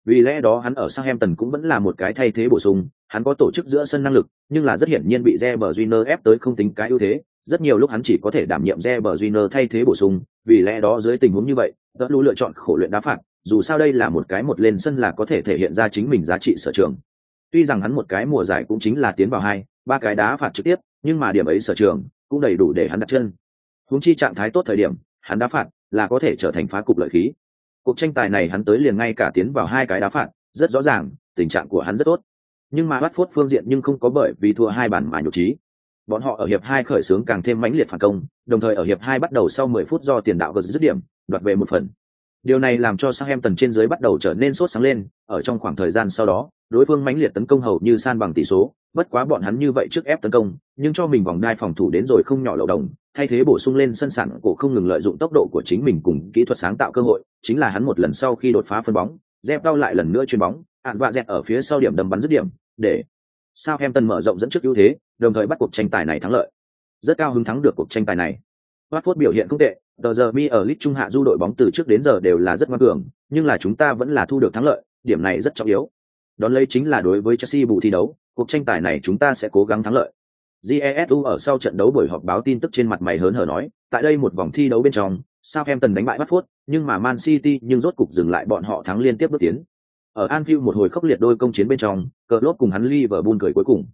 A: Vì lẽ đó hắn ở Southampton cũng vẫn là một cái thay thế bổ sung, hắn có tổ chức giữa sân năng lực, nhưng là rất hiển nhiên bị Reber Júnior ép tới không tính cái ưu thế, rất nhiều lúc hắn chỉ có thể đảm nhiệm Reber Júnior thay thế bổ sung, vì lẽ đó dưới tình huống như vậy, Đỡ Lũ lựa chọn khổ luyện đá phạt, dù sao đây là một cái một lên sân là có thể thể hiện ra chính mình giá trị sở trường. Tuy rằng hắn một cái mùa giải cũng chính là tiến vào hai, ba cái đá phạt trực tiếp, nhưng mà điểm ấy sở trường cũng đầy đủ để hắn đặt chân. Huống chi trạng thái tốt thời điểm, hắn đá phạt là có thể trở thành phá cục lợi khí. Cuộc tranh tài này hắn tới liền ngay cả tiến vào hai cái đá phạt, rất rõ ràng, tình trạng của hắn rất tốt. Nhưng mà Watford phương diện nhưng không có bởi vì thua hai bàn mà nhục trí. Bọn họ ở hiệp hai khởi xướng càng thêm mãnh liệt phản công, đồng thời ở hiệp hai bắt đầu sau 10 phút do tiền đạo vượt dứt điểm, đoạt về một phần. Điều này làm cho Southampton trên dưới bắt đầu trở nên sốt sáng lên, ở trong khoảng thời gian sau đó, đối phương mãnh liệt tấn công hầu như san bằng tỷ số, bất quá bọn hắn như vậy trước ép tấn công, nhưng cho mình vòng đai phòng thủ đến rồi không nhỏ lậu đồng, thay thế bổ sung lên sân sản cổ không ngừng lợi dụng tốc độ của chính mình cùng kỹ thuật sáng tạo cơ hội, chính là hắn một lần sau khi đột phá phân bóng, dẹp đau lại lần nữa chuyền bóng, ạn vạ dẹp ở phía sau điểm đầm bắn dứt điểm, để Southampton mở rộng dẫn trước ưu thế, đồng thời bắt cuộc tranh tài này thắng lợi. Rất cao hứng thắng được cuộc tranh tài này. Watford biểu hiện không tệ, tờ giờ mi ở lit trung hạ du đội bóng từ trước đến giờ đều là rất ngoan cường, nhưng là chúng ta vẫn là thu được thắng lợi, điểm này rất trọng yếu. Đón lấy chính là đối với Chelsea bù thi đấu, cuộc tranh tài này chúng ta sẽ cố gắng thắng lợi. Jesu ở sau trận đấu buổi họp báo tin tức trên mặt mày hớn hở nói, tại đây một vòng thi đấu bên trong, Southampton đánh bại Watford, nhưng mà Man City nhưng rốt cục dừng lại bọn họ thắng liên tiếp bước tiến. Ở Anfield một hồi khốc liệt đôi công chiến bên trong, Klopp cùng hắn Liverpool cười cuối cùng.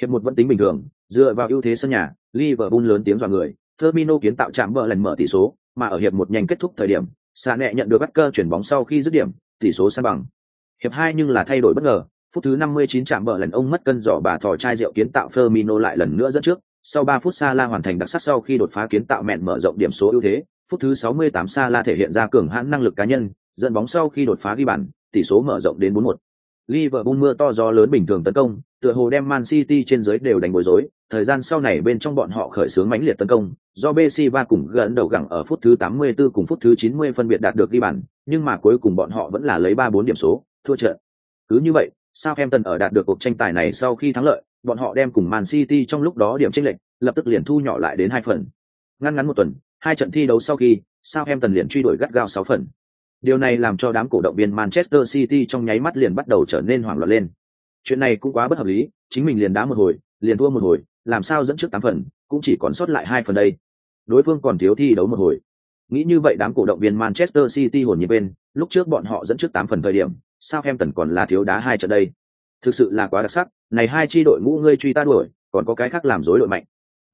A: Hiệp một vẫn tính bình thường, dựa vào ưu thế sân nhà, Liverpool lớn tiếng dọa người, Firmino kiến tạo chạm bờ lần mở tỷ số, mà ở hiệp một nhanh kết thúc thời điểm, Sané nhận được bắt cơ chuyển bóng sau khi dứt điểm, tỷ số san bằng. Hiệp hai nhưng là thay đổi bất ngờ, phút thứ 59 chạm bờ lần ông mất cân giỏ bà thỏ chai rượu kiến tạo Firmino lại lần nữa dẫn trước, sau 3 phút Salah hoàn thành đặc sắc sau khi đột phá kiến tạo mẹn mở rộng điểm số ưu thế, phút thứ 68 Salah thể hiện ra cường hãn năng lực cá nhân, dẫn bóng sau khi đột phá ghi bàn, tỷ số mở rộng đến 4-1. Liverpool mưa to gió lớn bình thường tấn công, tựa hồ đem Man City trên dưới đều đánh bối rối, thời gian sau này bên trong bọn họ khởi xướng mãnh liệt tấn công, do Bessiva cùng gần đầu gẳng ở phút thứ 84 cùng phút thứ 90 phân biệt đạt được ghi bàn, nhưng mà cuối cùng bọn họ vẫn là lấy 3-4 điểm số, thua trận. Cứ như vậy, Southampton ở đạt được cuộc tranh tài này sau khi thắng lợi, bọn họ đem cùng Man City trong lúc đó điểm chênh lệch, lập tức liền thu nhỏ lại đến hai phần. Ngắn ngắn một tuần, hai trận thi đấu sau khi, Southampton liền truy đuổi gắt gao 6 phần. Điều này làm cho đám cổ động viên Manchester City trong nháy mắt liền bắt đầu trở nên hoảng loạn lên. Chuyện này cũng quá bất hợp lý, chính mình liền đá một hồi, liền thua một hồi, làm sao dẫn trước tám phần, cũng chỉ còn sót lại hai phần đây. Đối phương còn thiếu thi đấu một hồi. Nghĩ như vậy đám cổ động viên Manchester City hồn nhiên bên, lúc trước bọn họ dẫn trước tám phần thời điểm, Southampton còn là thiếu đá hai trận đây. Thực sự là quá đặc sắc, này hai chi đội ngũ ngươi truy ta đuổi, còn có cái khác làm rối đội mạnh.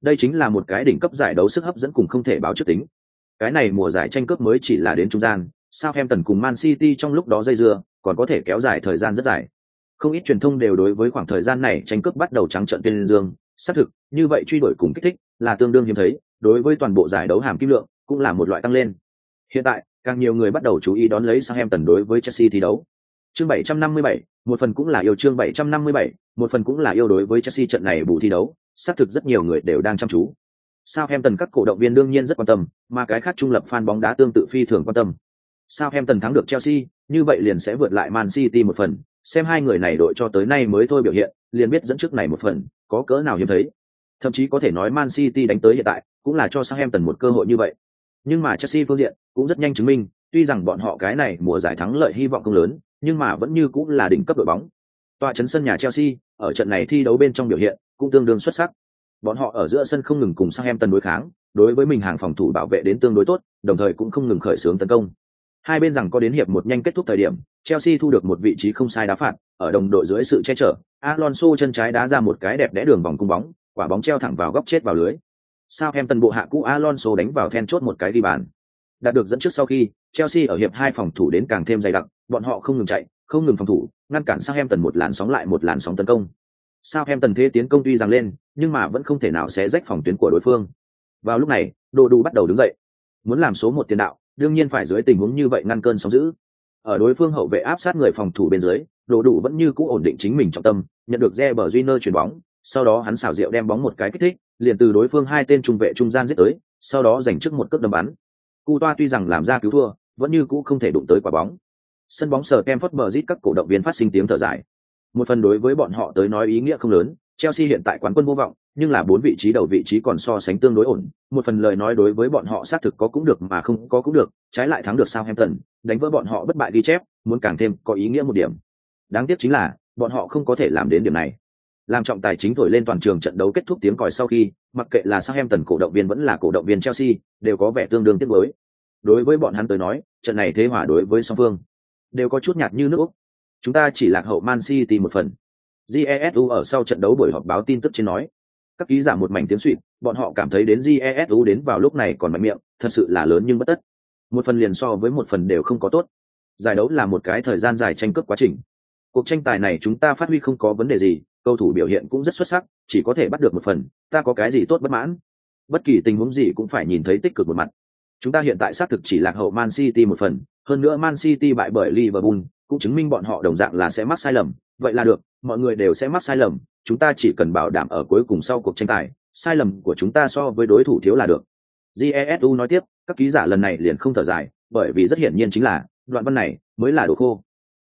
A: Đây chính là một cái đỉnh cấp giải đấu sức hấp dẫn cùng không thể báo trước tính. Cái này mùa giải tranh cướp mới chỉ là đến trung gian, Southampton cùng Man City trong lúc đó dây dưa, còn có thể kéo dài thời gian rất dài. Không ít truyền thông đều đối với khoảng thời gian này tranh cướp bắt đầu trắng trợn tên dương, xác thực, như vậy truy đuổi cùng kích thích là tương đương hiếm thấy, đối với toàn bộ giải đấu hàm kim lượng cũng là một loại tăng lên. Hiện tại, càng nhiều người bắt đầu chú ý đón lấy Southampton đối với Chelsea thi đấu. Chương 757, một phần cũng là yêu chương 757, một phần cũng là yêu đối với Chelsea trận này bù thi đấu, xác thực rất nhiều người đều đang chăm chú. Southampton các cổ động viên đương nhiên rất quan tâm, mà cái khác trung lập fan bóng đá tương tự phi thường quan tâm. Southampton thắng được Chelsea, như vậy liền sẽ vượt lại Man City một phần, xem hai người này đội cho tới nay mới thôi biểu hiện, liền biết dẫn trước này một phần, có cỡ nào hiếm thấy. Thậm chí có thể nói Man City đánh tới hiện tại, cũng là cho Southampton một cơ hội như vậy. Nhưng mà Chelsea phương diện cũng rất nhanh chứng minh, tuy rằng bọn họ cái này mùa giải thắng lợi hy vọng không lớn, nhưng mà vẫn như cũng là đỉnh cấp đội bóng. Tòa trấn sân nhà Chelsea, ở trận này thi đấu bên trong biểu hiện cũng tương đương xuất sắc. Bọn họ ở giữa sân không ngừng cùng Southampton đối kháng, đối với mình hàng phòng thủ bảo vệ đến tương đối tốt, đồng thời cũng không ngừng khởi xướng tấn công. Hai bên rằng có đến hiệp một nhanh kết thúc thời điểm, Chelsea thu được một vị trí không sai đá phạt, ở đồng đội dưới sự che chở, Alonso chân trái đá ra một cái đẹp đẽ đường vòng cung bóng, quả bóng treo thẳng vào góc chết vào lưới. Southampton bộ hạ cũ Alonso đánh vào then chốt một cái đi bàn. Đạt được dẫn trước sau khi, Chelsea ở hiệp hai phòng thủ đến càng thêm dày đặc, bọn họ không ngừng chạy, không ngừng phòng thủ, ngăn cản Southampton một làn sóng lại một làn sóng tấn công. Southampton thế tiến công tuy rằng lên, nhưng mà vẫn không thể nào xé rách phòng tuyến của đối phương. Vào lúc này, Đồ Đủ bắt đầu đứng dậy. Muốn làm số một tiền đạo, đương nhiên phải dưới tình huống như vậy ngăn cơn sóng dữ. Ở đối phương hậu vệ áp sát người phòng thủ bên dưới, Đồ Đủ vẫn như cũ ổn định chính mình trọng tâm, nhận được Reber Júnior chuyển bóng, sau đó hắn xảo diệu đem bóng một cái kích thích, liền từ đối phương hai tên trung vệ trung gian giết tới, sau đó giành trước một cước đâm bắn. Cú toa tuy rằng làm ra cứu thua, vẫn như cũ không thể đụng tới quả bóng. Sân bóng sờ Kemford Bridge các cổ động viên phát sinh tiếng thở dài. Một phần đối với bọn họ tới nói ý nghĩa không lớn, Chelsea hiện tại quán quân vô vọng, nhưng là bốn vị trí đầu vị trí còn so sánh tương đối ổn. Một phần lời nói đối với bọn họ xác thực có cũng được mà không có cũng được, trái lại thắng được Southampton, đánh vỡ bọn họ bất bại đi chép, muốn càng thêm có ý nghĩa một điểm. Đáng tiếc chính là, bọn họ không có thể làm đến điểm này. Làm trọng tài chính thổi lên toàn trường trận đấu kết thúc tiếng còi sau khi, mặc kệ là Southampton cổ động viên vẫn là cổ động viên Chelsea, đều có vẻ tương đương tiếc nuối. Đối với bọn hắn tới nói, trận này thế hòa đối với song phương đều có chút nhạt như nước Úc. Chúng ta chỉ lạc hậu Man City một phần. Jesu ở sau trận đấu buổi họp báo tin tức trên nói, các ký giả một mảnh tiếng suýt, bọn họ cảm thấy đến Jesu đến vào lúc này còn mạnh miệng, thật sự là lớn nhưng bất tất. Một phần liền so với một phần đều không có tốt. Giải đấu là một cái thời gian dài tranh cướp quá trình. Cuộc tranh tài này chúng ta phát huy không có vấn đề gì, cầu thủ biểu hiện cũng rất xuất sắc, chỉ có thể bắt được một phần, ta có cái gì tốt bất mãn. Bất kỳ tình huống gì cũng phải nhìn thấy tích cực một mặt. Chúng ta hiện tại xác thực chỉ lạc hậu Man City một phần, hơn nữa Man City bại bởi Liverpool, cũng chứng minh bọn họ đồng dạng là sẽ mắc sai lầm, vậy là được, mọi người đều sẽ mắc sai lầm, chúng ta chỉ cần bảo đảm ở cuối cùng sau cuộc tranh tài, sai lầm của chúng ta so với đối thủ thiếu là được. Jesu nói tiếp, các ký giả lần này liền không thở dài, bởi vì rất hiển nhiên chính là, đoạn văn này mới là đồ khô.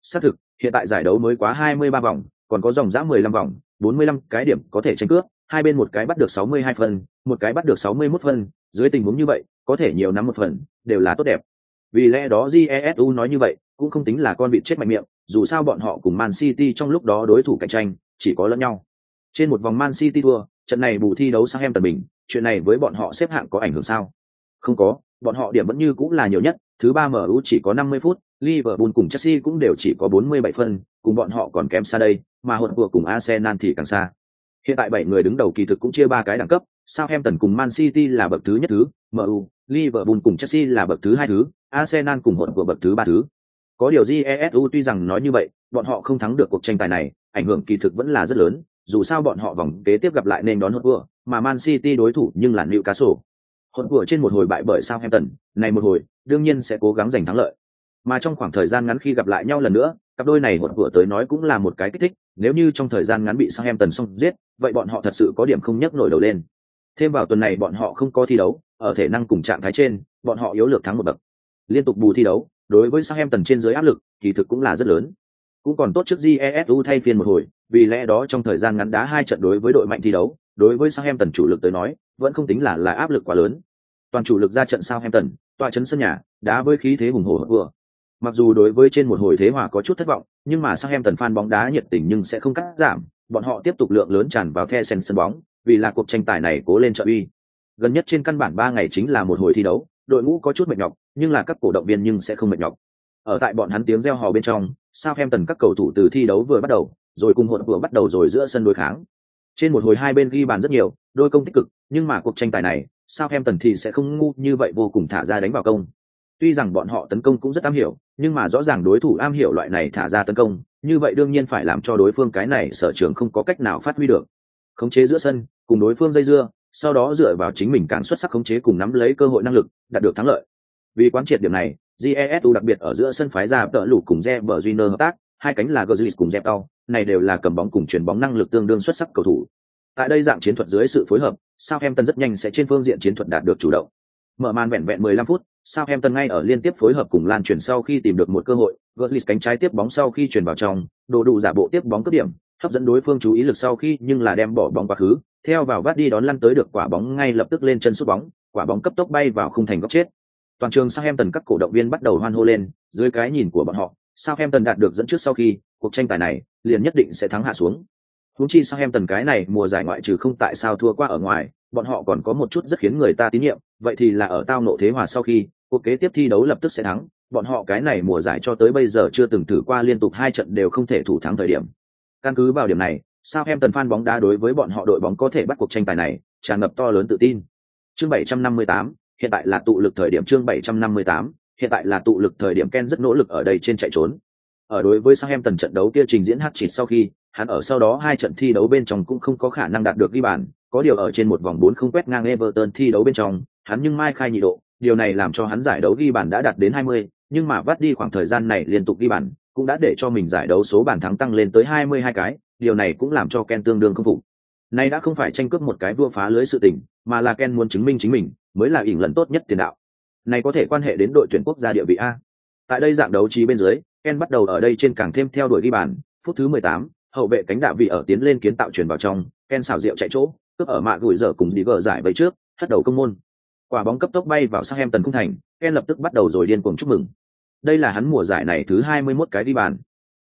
A: Xác thực, hiện tại giải đấu mới quá 23 vòng, còn có dòng dã 15 vòng, 45 cái điểm có thể tranh cướp, hai bên một cái bắt được 62 phần, một cái bắt được 61 phần, dưới tình huống như vậy, có thể nhiều nắm một phần, đều là tốt đẹp. Vì lẽ đó Jesu nói như vậy, cũng không tính là con vịt chết mạnh miệng, dù sao bọn họ cùng Man City trong lúc đó đối thủ cạnh tranh, chỉ có lẫn nhau. Trên một vòng Man City thua, trận này bù thi đấu sang em tần bình, chuyện này với bọn họ xếp hạng có ảnh hưởng sao? Không có, bọn họ điểm vẫn như cũng là nhiều nhất, thứ ba MU chỉ có 50 phút, Liverpool cùng Chelsea cũng đều chỉ có 47 phân, cùng bọn họ còn kém xa đây, mà hỗn vừa cùng Arsenal thì càng xa. Hiện tại bảy người đứng đầu kỳ thực cũng chia ba cái đẳng cấp, Southampton cùng Man City là bậc thứ nhất thứ, MU, Liverpool cùng Chelsea là bậc thứ hai thứ, Arsenal cùng hỗn vừa bậc thứ ba thứ. Có điều GESU tuy rằng nói như vậy, bọn họ không thắng được cuộc tranh tài này, ảnh hưởng kỳ thực vẫn là rất lớn, dù sao bọn họ vòng kế tiếp gặp lại nên đón hỗn vừa, mà Man City đối thủ nhưng là Newcastle. Hỗn vừa trên một hồi bại bởi Southampton, này một hồi, đương nhiên sẽ cố gắng giành thắng lợi. Mà trong khoảng thời gian ngắn khi gặp lại nhau lần nữa, cặp đôi này một vừa tới nói cũng là một cái kích thích, nếu như trong thời gian ngắn bị sang em tần xong giết, vậy bọn họ thật sự có điểm không nhấc nổi đầu lên. Thêm vào tuần này bọn họ không có thi đấu, ở thể năng cùng trạng thái trên, bọn họ yếu lược thắng một bậc. Liên tục bù thi đấu, đối với sang em tần trên dưới áp lực, thì thực cũng là rất lớn. Cũng còn tốt trước Jesu thay phiên một hồi, vì lẽ đó trong thời gian ngắn đá hai trận đối với đội mạnh thi đấu, đối với sang em tần chủ lực tới nói, vẫn không tính là là áp lực quá lớn. Toàn chủ lực ra trận sao em tần, tọa trấn sân nhà, đá với khí thế hùng hổ vừa. Mặc dù đối với trên một hồi thế hòa có chút thất vọng, nhưng mà sang em tần fan bóng đá nhiệt tình nhưng sẽ không cắt giảm, bọn họ tiếp tục lượng lớn tràn vào the sân sân bóng, vì là cuộc tranh tài này cố lên trợ uy. Gần nhất trên căn bản ba ngày chính là một hồi thi đấu đội ngũ có chút mệt nhọc nhưng là các cổ động viên nhưng sẽ không mệt nhọc. Ở tại bọn hắn tiếng reo hò bên trong sao em tần các cầu thủ từ thi đấu vừa bắt đầu rồi cùng hỗn vừa bắt đầu rồi giữa sân đối kháng. Trên một hồi hai bên ghi bàn rất nhiều đôi công tích cực nhưng mà cuộc tranh tài này sao em tần thì sẽ không ngu như vậy vô cùng thả ra đánh vào công tuy rằng bọn họ tấn công cũng rất am hiểu nhưng mà rõ ràng đối thủ am hiểu loại này thả ra tấn công như vậy đương nhiên phải làm cho đối phương cái này sở trường không có cách nào phát huy được khống chế giữa sân cùng đối phương dây dưa sau đó dựa vào chính mình càng xuất sắc khống chế cùng nắm lấy cơ hội năng lực đạt được thắng lợi vì quán triệt điểm này jesu đặc biệt ở giữa sân phái ra tợ lụ cùng Reber Junior hợp tác hai cánh là Gozlis cùng Zepao, này đều là cầm bóng cùng chuyền bóng năng lực tương đương xuất sắc cầu thủ. Tại đây dạng chiến thuật dưới sự phối hợp, sao em tân rất nhanh sẽ trên phương diện chiến thuật đạt được chủ động. Mở màn vẹn vẹn 15 phút, Southampton ngay ở liên tiếp phối hợp cùng lan chuyển sau khi tìm được một cơ hội, Gozlis cánh trái tiếp bóng sau khi chuyển vào trong, đồ đủ giả bộ tiếp bóng cướp điểm, hấp dẫn đối phương chú ý lực sau khi nhưng là đem bỏ bóng quá khứ, theo vào vắt đi đón lăn tới được quả bóng ngay lập tức lên chân sút bóng, quả bóng cấp tốc bay vào khung thành góc chết. Toàn trường Southampton các cổ động viên bắt đầu hoan hô lên, dưới cái nhìn của bọn họ, Southampton đạt được dẫn trước sau khi, cuộc tranh tài này liền nhất định sẽ thắng hạ xuống. Huống chi Southampton cái này mùa giải ngoại trừ không tại sao thua qua ở ngoài, bọn họ còn có một chút rất khiến người ta tín nhiệm, vậy thì là ở tao nộ thế hòa sau khi, cuộc kế tiếp thi đấu lập tức sẽ thắng, bọn họ cái này mùa giải cho tới bây giờ chưa từng thử qua liên tục hai trận đều không thể thủ thắng thời điểm. Căn cứ vào điểm này, Southampton fan bóng đá đối với bọn họ đội bóng có thể bắt cuộc tranh tài này, tràn ngập to lớn tự tin. Chương 758, hiện tại là tụ lực thời điểm chương 758, hiện tại là tụ lực thời điểm Ken rất nỗ lực ở đây trên chạy trốn. Ở đối với Southampton trận đấu kia trình diễn hát chỉ sau khi, hắn ở sau đó hai trận thi đấu bên trong cũng không có khả năng đạt được ghi bàn, có điều ở trên một vòng bốn không quét ngang Everton thi đấu bên trong, hắn nhưng mai khai nhị độ, điều này làm cho hắn giải đấu ghi bàn đã đạt đến 20, nhưng mà vắt đi khoảng thời gian này liên tục ghi bàn, cũng đã để cho mình giải đấu số bàn thắng tăng lên tới 22 cái, điều này cũng làm cho Ken tương đương không phục. Nay đã không phải tranh cướp một cái vua phá lưới sự tình, mà là Ken muốn chứng minh chính mình, mới là ỉn lần tốt nhất tiền đạo. Này có thể quan hệ đến đội tuyển quốc gia địa vị a. Tại đây dạng đấu trí bên dưới, Ken bắt đầu ở đây trên càng thêm theo đuổi ghi bàn, phút thứ 18, hậu vệ cánh đạo vị ở tiến lên kiến tạo truyền vào trong, Ken xảo diệu chạy chỗ, cướp ở mạ gửi giờ cùng đi vợ giải vây trước, hất đầu công môn. Quả bóng cấp tốc bay vào sang em tần cung thành, Ken lập tức bắt đầu rồi điên cuồng chúc mừng. Đây là hắn mùa giải này thứ 21 cái đi bàn,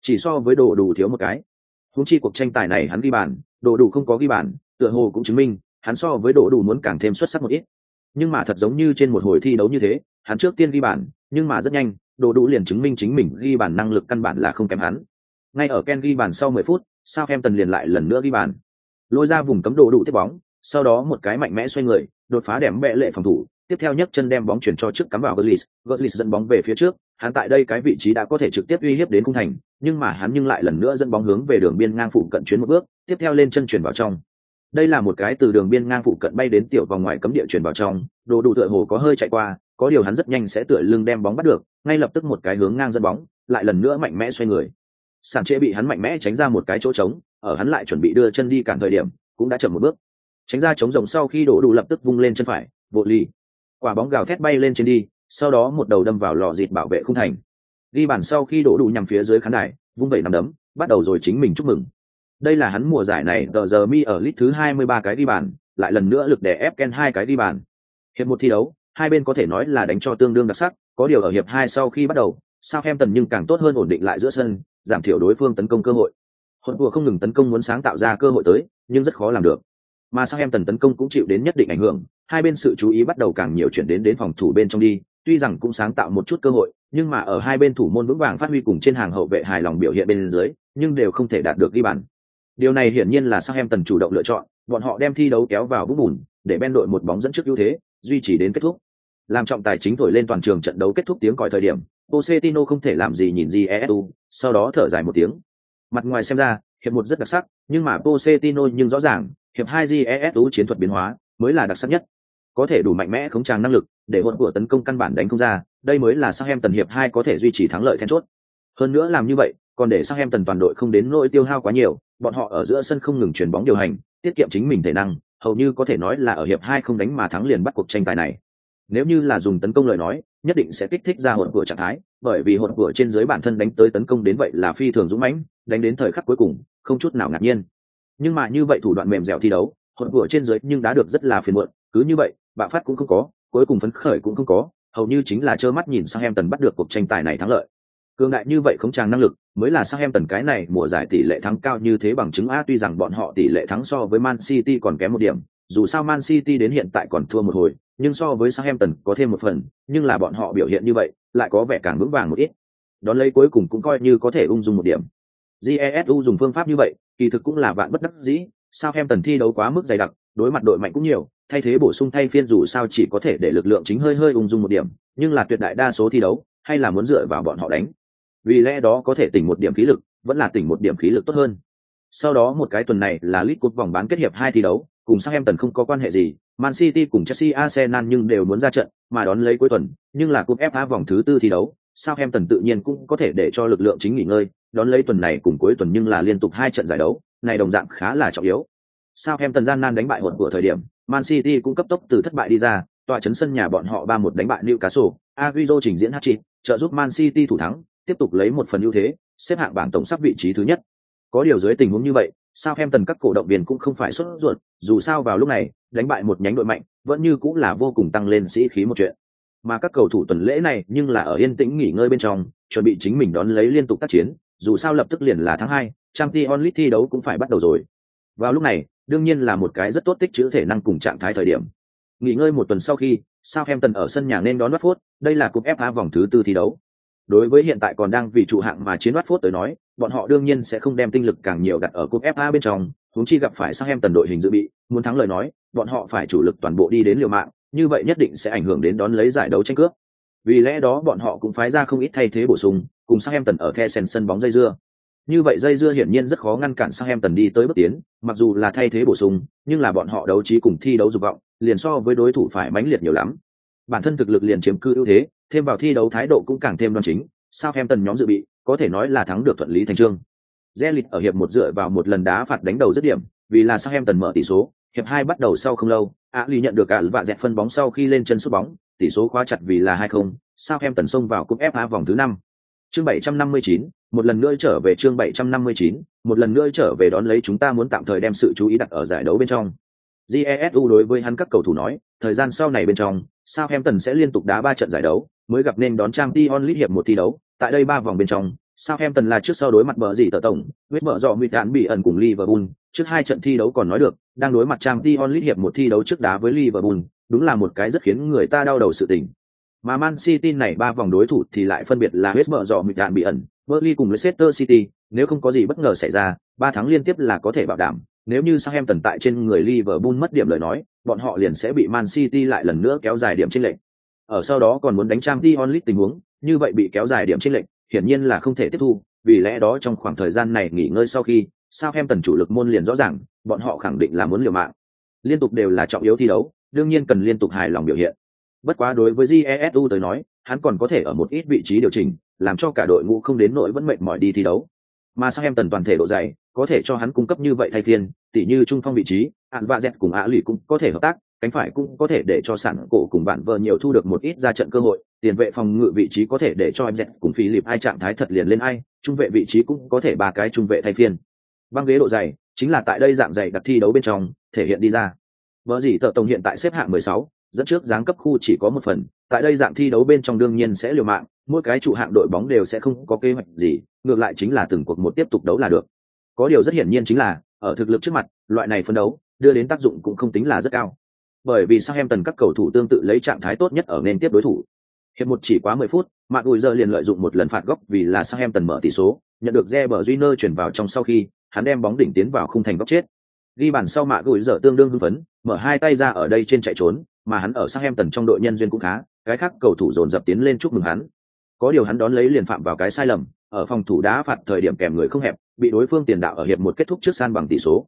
A: chỉ so với đồ đủ thiếu một cái. Huống chi cuộc tranh tài này hắn ghi bàn, đồ đủ không có ghi bàn, tựa hồ cũng chứng minh hắn so với đồ đủ muốn càng thêm xuất sắc một ít. Nhưng mà thật giống như trên một hồi thi đấu như thế, hắn trước tiên ghi bàn, nhưng mà rất nhanh, đồ đủ liền chứng minh chính mình ghi bàn năng lực căn bản là không kém hắn. Ngay ở Ken ghi bàn sau 10 phút, Southampton liền lại lần nữa ghi bàn. Lôi ra vùng cấm đồ đủ tiếp bóng, sau đó một cái mạnh mẽ xoay người, đột phá đệm bệ lệ phòng thủ, tiếp theo nhấc chân đem bóng chuyển cho trước cắm vào Gullis, Gullis dẫn bóng về phía trước, hắn tại đây cái vị trí đã có thể trực tiếp uy hiếp đến khung thành, nhưng mà hắn nhưng lại lần nữa dẫn bóng hướng về đường biên ngang phụ cận chuyến một bước, tiếp theo lên chân chuyển vào trong. Đây là một cái từ đường biên ngang phụ cận bay đến tiểu vòng ngoài cấm địa chuyển vào trong, đồ đủ tựa hồ có hơi chạy qua, có điều hắn rất nhanh sẽ tựa lưng đem bóng bắt được, ngay lập tức một cái hướng ngang dẫn bóng, lại lần nữa mạnh mẽ xoay người. Sản chế bị hắn mạnh mẽ tránh ra một cái chỗ trống, ở hắn lại chuẩn bị đưa chân đi cản thời điểm, cũng đã chậm một bước. Tránh ra chống rồng sau khi đổ đủ lập tức vung lên chân phải, bộ ly. Quả bóng gào thét bay lên trên đi, sau đó một đầu đâm vào lò dịt bảo vệ khung thành. Ghi bàn sau khi đổ đủ nhằm phía dưới khán đài, vung vẩy nằm đấm, bắt đầu rồi chính mình chúc mừng. Đây là hắn mùa giải này tờ giờ mi ở lít thứ 23 cái ghi bàn, lại lần nữa lực để ép Ken hai cái ghi bàn. Hiệp một thi đấu, hai bên có thể nói là đánh cho tương đương đặc sắc, có điều ở hiệp hai sau khi bắt đầu, Southampton nhưng càng tốt hơn ổn định lại giữa sân, giảm thiểu đối phương tấn công cơ hội. hồn vừa không ngừng tấn công muốn sáng tạo ra cơ hội tới, nhưng rất khó làm được. Mà sang em tần tấn công cũng chịu đến nhất định ảnh hưởng, hai bên sự chú ý bắt đầu càng nhiều chuyển đến đến phòng thủ bên trong đi, tuy rằng cũng sáng tạo một chút cơ hội, nhưng mà ở hai bên thủ môn vững vàng phát huy cùng trên hàng hậu vệ hài lòng biểu hiện bên dưới, nhưng đều không thể đạt được ghi bàn. Điều này hiển nhiên là sang em tần chủ động lựa chọn, bọn họ đem thi đấu kéo vào bút bùn, để bên đội một bóng dẫn trước ưu thế, duy trì đến kết thúc. Làm trọng tài chính thổi lên toàn trường trận đấu kết thúc tiếng còi thời điểm, Pochettino không thể làm gì nhìn Jesu, sau đó thở dài một tiếng. Mặt ngoài xem ra, hiệp một rất đặc sắc, nhưng mà Pochettino nhưng rõ ràng, hiệp hai Jesu chiến thuật biến hóa mới là đặc sắc nhất. Có thể đủ mạnh mẽ khống tràng năng lực, để hỗn của tấn công căn bản đánh không ra, đây mới là Southampton hiệp hai có thể duy trì thắng lợi then chốt. Hơn nữa làm như vậy, còn để Southampton toàn đội không đến nỗi tiêu hao quá nhiều, bọn họ ở giữa sân không ngừng chuyển bóng điều hành, tiết kiệm chính mình thể năng, hầu như có thể nói là ở hiệp hai không đánh mà thắng liền bắt cuộc tranh tài này. Nếu như là dùng tấn công lời nói, nhất định sẽ kích thích ra hồn của trạng thái, bởi vì hồn của trên dưới bản thân đánh tới tấn công đến vậy là phi thường dũng mãnh, đánh đến thời khắc cuối cùng, không chút nào ngạc nhiên. Nhưng mà như vậy thủ đoạn mềm dẻo thi đấu, hồn của trên dưới nhưng đã được rất là phiền muộn, cứ như vậy, bạo phát cũng không có, cuối cùng phấn khởi cũng không có, hầu như chính là trơ mắt nhìn sang em tần bắt được cuộc tranh tài này thắng lợi. Cường đại như vậy không tràng năng lực, mới là sang em tần cái này mùa giải tỷ lệ thắng cao như thế bằng chứng a tuy rằng bọn họ tỷ lệ thắng so với Man City còn kém một điểm, dù sao Man City đến hiện tại còn thua một hồi, nhưng so với Southampton có thêm một phần, nhưng là bọn họ biểu hiện như vậy, lại có vẻ càng vững vàng một ít. Đón lấy cuối cùng cũng coi như có thể ung dung một điểm. GESU dùng phương pháp như vậy, kỳ thực cũng là vạn bất đắc dĩ, Southampton thi đấu quá mức dày đặc, đối mặt đội mạnh cũng nhiều, thay thế bổ sung thay phiên dù sao chỉ có thể để lực lượng chính hơi hơi ung dung một điểm, nhưng là tuyệt đại đa số thi đấu, hay là muốn dựa vào bọn họ đánh. Vì lẽ đó có thể tỉnh một điểm khí lực, vẫn là tỉnh một điểm khí lực tốt hơn. Sau đó một cái tuần này là League Cup vòng bán kết hiệp hai thi đấu, cùng xác em tần không có quan hệ gì, Man City cùng Chelsea Arsenal nhưng đều muốn ra trận, mà đón lấy cuối tuần, nhưng là cúp FA vòng thứ tư thi đấu, sao em tần tự nhiên cũng có thể để cho lực lượng chính nghỉ ngơi, đón lấy tuần này cùng cuối tuần nhưng là liên tục hai trận giải đấu, này đồng dạng khá là trọng yếu. sao em tần gian nan đánh bại hụt của thời điểm, Man City cũng cấp tốc từ thất bại đi ra, tọa chấn sân nhà bọn họ 3-1 đánh bại Newcastle, Agüero trình diễn hat-trick, trợ giúp Man City thủ thắng, tiếp tục lấy một phần ưu thế, xếp hạng bảng tổng sắp vị trí thứ nhất. Có điều dưới tình huống như vậy, Sao Hemtần các cổ động viên cũng không phải sốt ruột, dù sao vào lúc này, đánh bại một nhánh đội mạnh, vẫn như cũng là vô cùng tăng lên sĩ khí một chuyện. Mà các cầu thủ tuần lễ này nhưng là ở yên tĩnh nghỉ ngơi bên trong, chuẩn bị chính mình đón lấy liên tục tác chiến, dù sao lập tức liền là tháng hai, Champions League thi đấu cũng phải bắt đầu rồi. Vào lúc này, đương nhiên là một cái rất tốt tích trữ thể năng cùng trạng thái thời điểm. Nghỉ ngơi một tuần sau khi, Southampton ở sân nhà nên đón Watford, đây là cúp FA vòng thứ tư thi đấu. Đối với hiện tại còn đang vì trụ hạng mà chiến Watford tới nói, bọn họ đương nhiên sẽ không đem tinh lực càng nhiều đặt ở cúp FA bên trong, huống chi gặp phải Southampton đội hình dự bị, muốn thắng lời nói, bọn họ phải chủ lực toàn bộ đi đến liều mạng, như vậy nhất định sẽ ảnh hưởng đến đón lấy giải đấu tranh cướp. Vì lẽ đó bọn họ cũng phái ra không ít thay thế bổ sung, cùng Southampton ở the sân sân bóng dây dưa. Như vậy dây dưa hiển nhiên rất khó ngăn cản Southampton đi tới bước tiến, mặc dù là thay thế bổ sung, nhưng là bọn họ đấu trí cùng thi đấu dục vọng, liền so với đối thủ phải mãnh liệt nhiều lắm. Bản thân thực lực liền chiếm cư ưu thế, thêm vào thi đấu thái độ cũng càng thêm đoan chính, Sao em tần nhóm dự bị, có thể nói là thắng được thuận lý thành trương. Zelit ở hiệp một dựa vào một lần đá phạt đánh đầu dứt điểm, vì là Sao em tần mở tỷ số, hiệp hai bắt đầu sau không lâu, Ali nhận được cả và dẹp phân bóng sau khi lên chân sút bóng, tỷ số khóa chặt vì là hai không. Sao em tần xông vào cúp FA vòng thứ năm Chương 759, một lần nữa trở về chương 759, một lần nữa trở về đón lấy chúng ta muốn tạm thời đem sự chú ý đặt ở giải đấu bên trong. Jesu đối với hắn các cầu thủ nói, thời gian sau này bên trong, Southampton sẽ liên tục đá ba trận giải đấu, mới gặp nên đón trang Dion League hiệp một thi đấu, tại đây ba vòng bên trong, Southampton là trước sau đối mặt bờ gì tờ tổng, huyết mở dọ mịt đạn bị ẩn cùng Liverpool, trước hai trận thi đấu còn nói được, đang đối mặt trang Dion League hiệp một thi đấu trước đá với Liverpool, đúng là một cái rất khiến người ta đau đầu sự tình. Mà Man City này ba vòng đối thủ thì lại phân biệt là huyết mở dọ mịt đạn bị ẩn, Burnley cùng Leicester City, nếu không có gì bất ngờ xảy ra, ba tháng liên tiếp là có thể bảo đảm, nếu như Southampton tại trên người Liverpool mất điểm lời nói, bọn họ liền sẽ bị Man City lại lần nữa kéo dài điểm chênh lệch. Ở sau đó còn muốn đánh trang Dion League tình huống, như vậy bị kéo dài điểm chênh lệch, hiển nhiên là không thể tiếp thu, vì lẽ đó trong khoảng thời gian này nghỉ ngơi sau khi, Southampton chủ lực môn liền rõ ràng, bọn họ khẳng định là muốn liều mạng. Liên tục đều là trọng yếu thi đấu, đương nhiên cần liên tục hài lòng biểu hiện. Bất quá đối với Jesu tới nói, hắn còn có thể ở một ít vị trí điều chỉnh, làm cho cả đội ngũ không đến nỗi vẫn mệt mỏi đi thi đấu. Mà sang em tần toàn thể độ dày, có thể cho hắn cung cấp như vậy thay phiên, tỉ như trung phong vị trí, ạn và Dẹt cùng ạ lì cũng có thể hợp tác, cánh phải cũng có thể để cho sản cổ cùng bạn vợ nhiều thu được một ít ra trận cơ hội, tiền vệ phòng ngự vị trí có thể để cho em Dẹt cùng Philip hai trạng thái thật liền lên ai, trung vệ vị trí cũng có thể ba cái trung vệ thay phiên. Băng ghế độ dày, chính là tại đây dạng dày đặt thi đấu bên trong, thể hiện đi ra. Vợ gì tợ tổng hiện tại xếp hạng 16, dẫn trước giáng cấp khu chỉ có một phần, tại đây dạng thi đấu bên trong đương nhiên sẽ liều mạng, mỗi cái trụ hạng đội bóng đều sẽ không có kế hoạch gì, ngược lại chính là từng cuộc một tiếp tục đấu là được. Có điều rất hiển nhiên chính là, ở thực lực trước mặt, loại này phân đấu, đưa đến tác dụng cũng không tính là rất cao. Bởi vì Southampton các cầu thủ tương tự lấy trạng thái tốt nhất ở nên tiếp đối thủ. Hiệp một chỉ quá 10 phút, Mạc Uy giờ liền lợi dụng một lần phạt góc vì là Southampton mở tỷ số, nhận được Reber Júnior chuyển vào trong sau khi, hắn đem bóng đỉnh tiến vào khung thành góc chết. Ghi bàn sau Mạc Uy giờ tương đương hưng phấn, mở hai tay ra ở đây trên chạy trốn, mà hắn ở Southampton trong đội nhân duyên cũng khá, cái khác cầu thủ dồn dập tiến lên chúc mừng hắn. Có điều hắn đón lấy liền phạm vào cái sai lầm, ở phòng thủ đá phạt thời điểm kèm người không hẹp, bị đối phương tiền đạo ở hiệp một kết thúc trước san bằng tỷ số.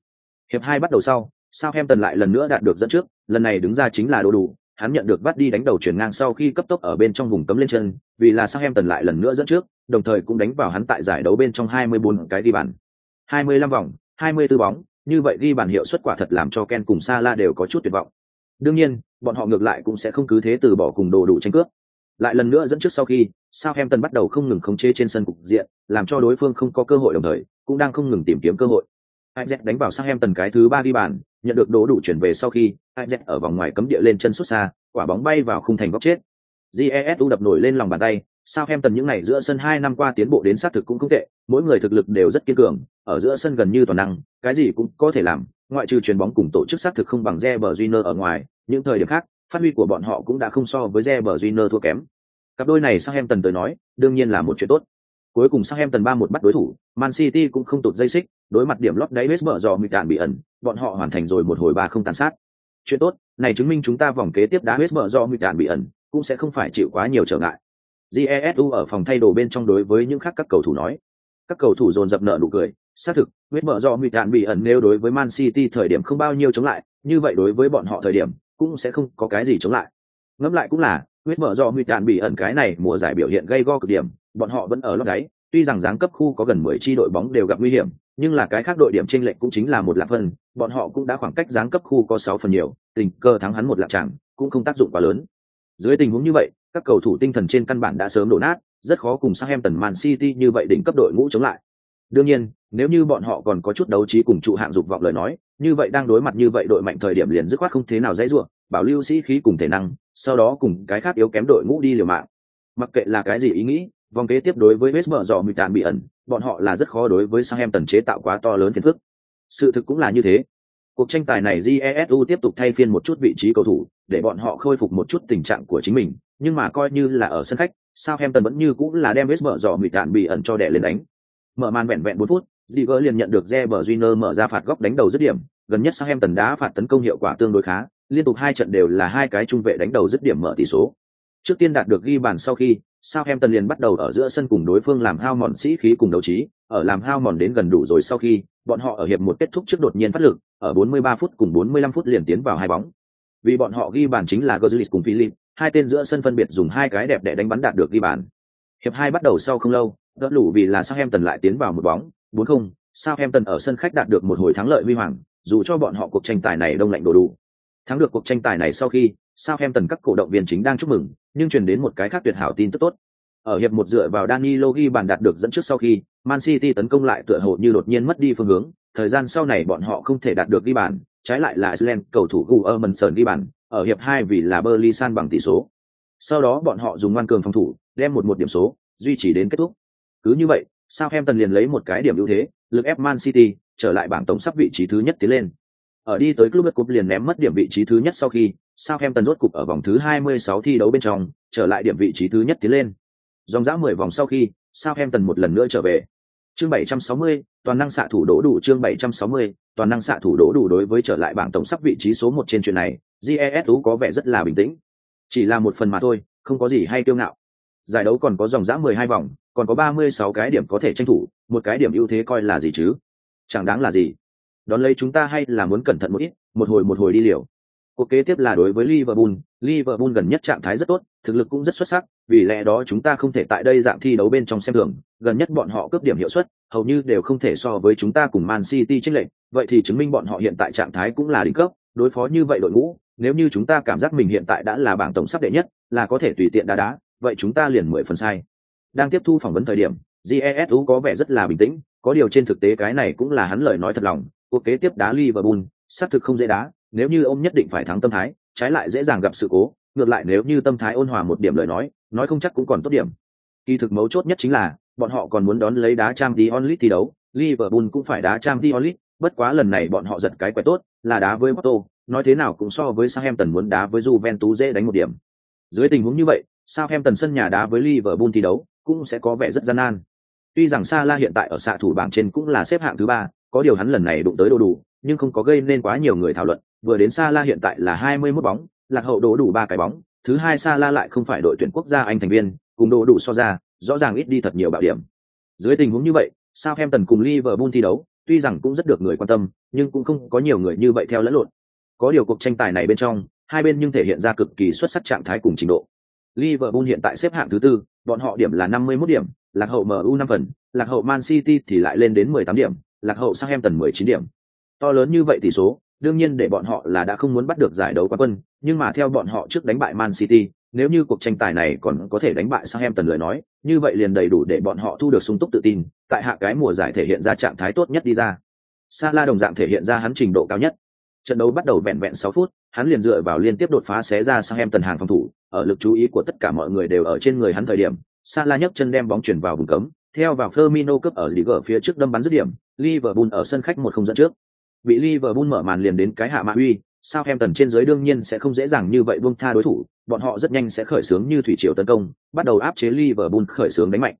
A: Hiệp hai bắt đầu sau, sao Hemtần lại lần nữa đạt được dẫn trước, lần này đứng ra chính là đồ đủ, hắn nhận được bắt đi đánh đầu chuyển ngang sau khi cấp tốc ở bên trong vùng cấm lên chân, vì là sao Hemtần lại lần nữa dẫn trước, đồng thời cũng đánh vào hắn tại giải đấu bên trong 24 cái ghi bàn. 25 vòng, 24 bóng, như vậy ghi bàn hiệu suất quả thật làm cho Ken cùng Sala đều có chút tuyệt vọng. Đương nhiên, bọn họ ngược lại cũng sẽ không cứ thế từ bỏ cùng đồ đủ tranh cướp. Lại lần nữa dẫn trước sau khi, Sao em tần bắt đầu không ngừng khống chế trên sân cục diện, làm cho đối phương không có cơ hội đồng thời, cũng đang không ngừng tìm kiếm cơ hội. Ajax đánh vào sang em tần cái thứ ba đi bàn, nhận được đố đủ chuyển về sau khi, Ajax ở vòng ngoài cấm địa lên chân xuất xa, quả bóng bay vào khung thành góc chết. Jesu đập nổi lên lòng bàn tay, Sao em tần những ngày giữa sân hai năm qua tiến bộ đến sát thực cũng không tệ, mỗi người thực lực đều rất kiên cường, ở giữa sân gần như toàn năng, cái gì cũng có thể làm, ngoại trừ chuyền bóng cùng tổ chức xác thực không bằng Reber Júnior ở ngoài, những thời điểm khác, phát huy của bọn họ cũng đã không so với Reber Júnior thua kém. Cặp đôi này Southampton tới nói, đương nhiên là một chuyện tốt. Cuối cùng Southampton 3-1 bắt đối thủ, Man City cũng không tụt dây xích, đối mặt điểm lót đáy West mở dò mịt đạn bị ẩn, bọn họ hoàn thành rồi một hồi ba không tàn sát. Chuyện tốt, này chứng minh chúng ta vòng kế tiếp đá West mở dò mịt đạn bị ẩn, cũng sẽ không phải chịu quá nhiều trở ngại. Jesu ở phòng thay đồ bên trong đối với những khác các cầu thủ nói. Các cầu thủ dồn dập nợ nụ cười, xác thực, West mở dò mịt đạn bị ẩn nếu đối với Man City thời điểm không bao nhiêu chống lại, như vậy đối với bọn họ thời điểm cũng sẽ không có cái gì chống lại. Ngẫm lại cũng là, huyết mở do nguy tàn bị ẩn cái này mùa giải biểu hiện gây go cực điểm, bọn họ vẫn ở lót đáy, tuy rằng giáng cấp khu có gần 10 chi đội bóng đều gặp nguy hiểm, nhưng là cái khác đội điểm chênh lệch cũng chính là một lạc phần, bọn họ cũng đã khoảng cách giáng cấp khu có 6 phần nhiều, tình cơ thắng hắn một lạc chẳng, cũng không tác dụng quá lớn. Dưới tình huống như vậy, các cầu thủ tinh thần trên căn bản đã sớm đổ nát, rất khó cùng Southampton Man City như vậy đỉnh cấp đội ngũ chống lại. Đương nhiên, nếu như bọn họ còn có chút đấu trí cùng trụ hạng dục vọng lời nói, như vậy đang đối mặt như vậy đội mạnh thời điểm liền dứt khoát không thế nào dễ dụa, bảo lưu sĩ khí cùng thể năng, sau đó cùng cái khác yếu kém đội ngũ đi liều mạng. Mặc kệ là cái gì ý nghĩ, vòng kế tiếp đối với West mở dò tàn bị ẩn, bọn họ là rất khó đối với Southampton chế tạo quá to lớn phiền phức. Sự thực cũng là như thế. Cuộc tranh tài này Jesu tiếp tục thay phiên một chút vị trí cầu thủ, để bọn họ khôi phục một chút tình trạng của chính mình, nhưng mà coi như là ở sân khách, Southampton vẫn như cũng là đem West mở dò tàn bị ẩn cho đẻ lên đánh. Mở màn vẹn vẹn 4 phút, Ziger liền nhận được Reber Júnior mở ra phạt góc đánh đầu dứt điểm, gần nhất Southampton đá phạt tấn công hiệu quả tương đối khá, liên tục hai trận đều là hai cái trung vệ đánh đầu dứt điểm mở tỷ số. Trước tiên đạt được ghi bàn sau khi, Southampton liền bắt đầu ở giữa sân cùng đối phương làm hao mòn sĩ khí cùng đấu trí, ở làm hao mòn đến gần đủ rồi sau khi, bọn họ ở hiệp một kết thúc trước đột nhiên phát lực, ở 43 phút cùng 45 phút liền tiến vào hai bóng. Vì bọn họ ghi bàn chính là Götze cùng Philip, hai tên giữa sân phân biệt dùng hai cái đẹp để đánh bắn đạt được ghi bàn. Hiệp hai bắt đầu sau không lâu, đỡ lũ vì là Southampton lại tiến vào một bóng, 4-0, Southampton ở sân khách đạt được một hồi thắng lợi huy hoàng, dù cho bọn họ cuộc tranh tài này đông lạnh đổ đủ. Thắng được cuộc tranh tài này sau khi, Southampton các cổ động viên chính đang chúc mừng, nhưng truyền đến một cái khác tuyệt hảo tin tức tốt. Ở hiệp một dựa vào Danilo ghi bàn đạt được dẫn trước sau khi, Man City tấn công lại tựa hồ như đột nhiên mất đi phương hướng, thời gian sau này bọn họ không thể đạt được ghi bàn, trái lại là Iceland cầu thủ Guermanson ghi bàn, ở hiệp hai vì là Burnley san bằng tỷ số. Sau đó bọn họ dùng ngoan cường phòng thủ, đem một một điểm số, duy trì đến kết thúc. Cứ như vậy, Southampton liền lấy một cái điểm ưu thế, lực ép Man City, trở lại bảng tổng sắp vị trí thứ nhất tiến lên. Ở đi tới Club Cup liền ném mất điểm vị trí thứ nhất sau khi, Southampton rốt cục ở vòng thứ 26 thi đấu bên trong, trở lại điểm vị trí thứ nhất tiến lên. Dòng dã 10 vòng sau khi, Southampton một lần nữa trở về. Chương 760, toàn năng xạ thủ đổ đủ chương 760, toàn năng xạ thủ đổ đủ đối với trở lại bảng tổng sắp vị trí số 1 trên chuyện này, GESU có vẻ rất là bình tĩnh. Chỉ là một phần mà thôi, không có gì hay kiêu ngạo. Giải đấu còn có dòng dã 12 vòng, còn có 36 cái điểm có thể tranh thủ, một cái điểm ưu thế coi là gì chứ? Chẳng đáng là gì. Đón lấy chúng ta hay là muốn cẩn thận một ít, một hồi một hồi đi liều. Cuộc kế tiếp là đối với Liverpool, Liverpool gần nhất trạng thái rất tốt, thực lực cũng rất xuất sắc, vì lẽ đó chúng ta không thể tại đây dạng thi đấu bên trong xem thường, gần nhất bọn họ cướp điểm hiệu suất, hầu như đều không thể so với chúng ta cùng Man City chênh lệch, vậy thì chứng minh bọn họ hiện tại trạng thái cũng là đỉnh cấp, đối phó như vậy đội ngũ, nếu như chúng ta cảm giác mình hiện tại đã là bảng tổng sắp đệ nhất, là có thể tùy tiện đá đá, vậy chúng ta liền mười phần sai. Đang tiếp thu phỏng vấn thời điểm, Jesu có vẻ rất là bình tĩnh, có điều trên thực tế cái này cũng là hắn lời nói thật lòng, cuộc kế tiếp đá Liverpool, xác thực không dễ đá, nếu như ông nhất định phải thắng tâm thái, trái lại dễ dàng gặp sự cố, ngược lại nếu như tâm thái ôn hòa một điểm lời nói, nói không chắc cũng còn tốt điểm. Kỳ thực mấu chốt nhất chính là, bọn họ còn muốn đón lấy đá Champions League thi đấu, Liverpool cũng phải đá Champions League, bất quá lần này bọn họ giật cái quẻ tốt, là đá với Porto, nói thế nào cũng so với Southampton muốn đá với Juventus dễ đánh một điểm. Dưới tình huống như vậy, Southampton sân nhà đá với Liverpool thi đấu, cũng sẽ có vẻ rất gian nan. Tuy rằng Salah hiện tại ở xạ thủ bảng trên cũng là xếp hạng thứ ba, có điều hắn lần này đụng tới đồ đủ, nhưng không có gây nên quá nhiều người thảo luận. Vừa đến Salah hiện tại là 21 bóng, lạc hậu đồ đủ ba cái bóng. Thứ hai Salah lại không phải đội tuyển quốc gia Anh thành viên, cùng đồ đủ so ra, rõ ràng ít đi thật nhiều bạo điểm. Dưới tình huống như vậy, Southampton cùng Liverpool thi đấu, tuy rằng cũng rất được người quan tâm, nhưng cũng không có nhiều người như vậy theo lẫn lộn. Có điều cuộc tranh tài này bên trong, hai bên nhưng thể hiện ra cực kỳ xuất sắc trạng thái cùng trình độ. Liverpool hiện tại xếp hạng thứ tư, bọn họ điểm là 51 điểm, lạc hậu MU năm phần, lạc hậu Man City thì lại lên đến 18 điểm, lạc hậu sang em tần 19 điểm. To lớn như vậy tỷ số, đương nhiên để bọn họ là đã không muốn bắt được giải đấu quán quân, nhưng mà theo bọn họ trước đánh bại Man City, nếu như cuộc tranh tài này còn có thể đánh bại sang em tần lời nói, như vậy liền đầy đủ để bọn họ thu được sung túc tự tin, tại hạ cái mùa giải thể hiện ra trạng thái tốt nhất đi ra. Salah đồng dạng thể hiện ra hắn trình độ cao nhất. Trận đấu bắt đầu vẹn vẹn 6 phút, hắn liền dựa vào liên tiếp đột phá xé ra sang em tần hàng phòng thủ, ở lực chú ý của tất cả mọi người đều ở trên người hắn thời điểm, Salah nhấc chân đem bóng chuyển vào vùng cấm, theo vào Firmino cướp ở Liga phía trước đâm bắn dứt điểm, Liverpool ở sân khách một không dẫn trước. Bị Liverpool mở màn liền đến cái hạ mã uy, Southampton trên dưới đương nhiên sẽ không dễ dàng như vậy buông tha đối thủ, bọn họ rất nhanh sẽ khởi xướng như thủy triều tấn công, bắt đầu áp chế Liverpool khởi xướng đánh mạnh.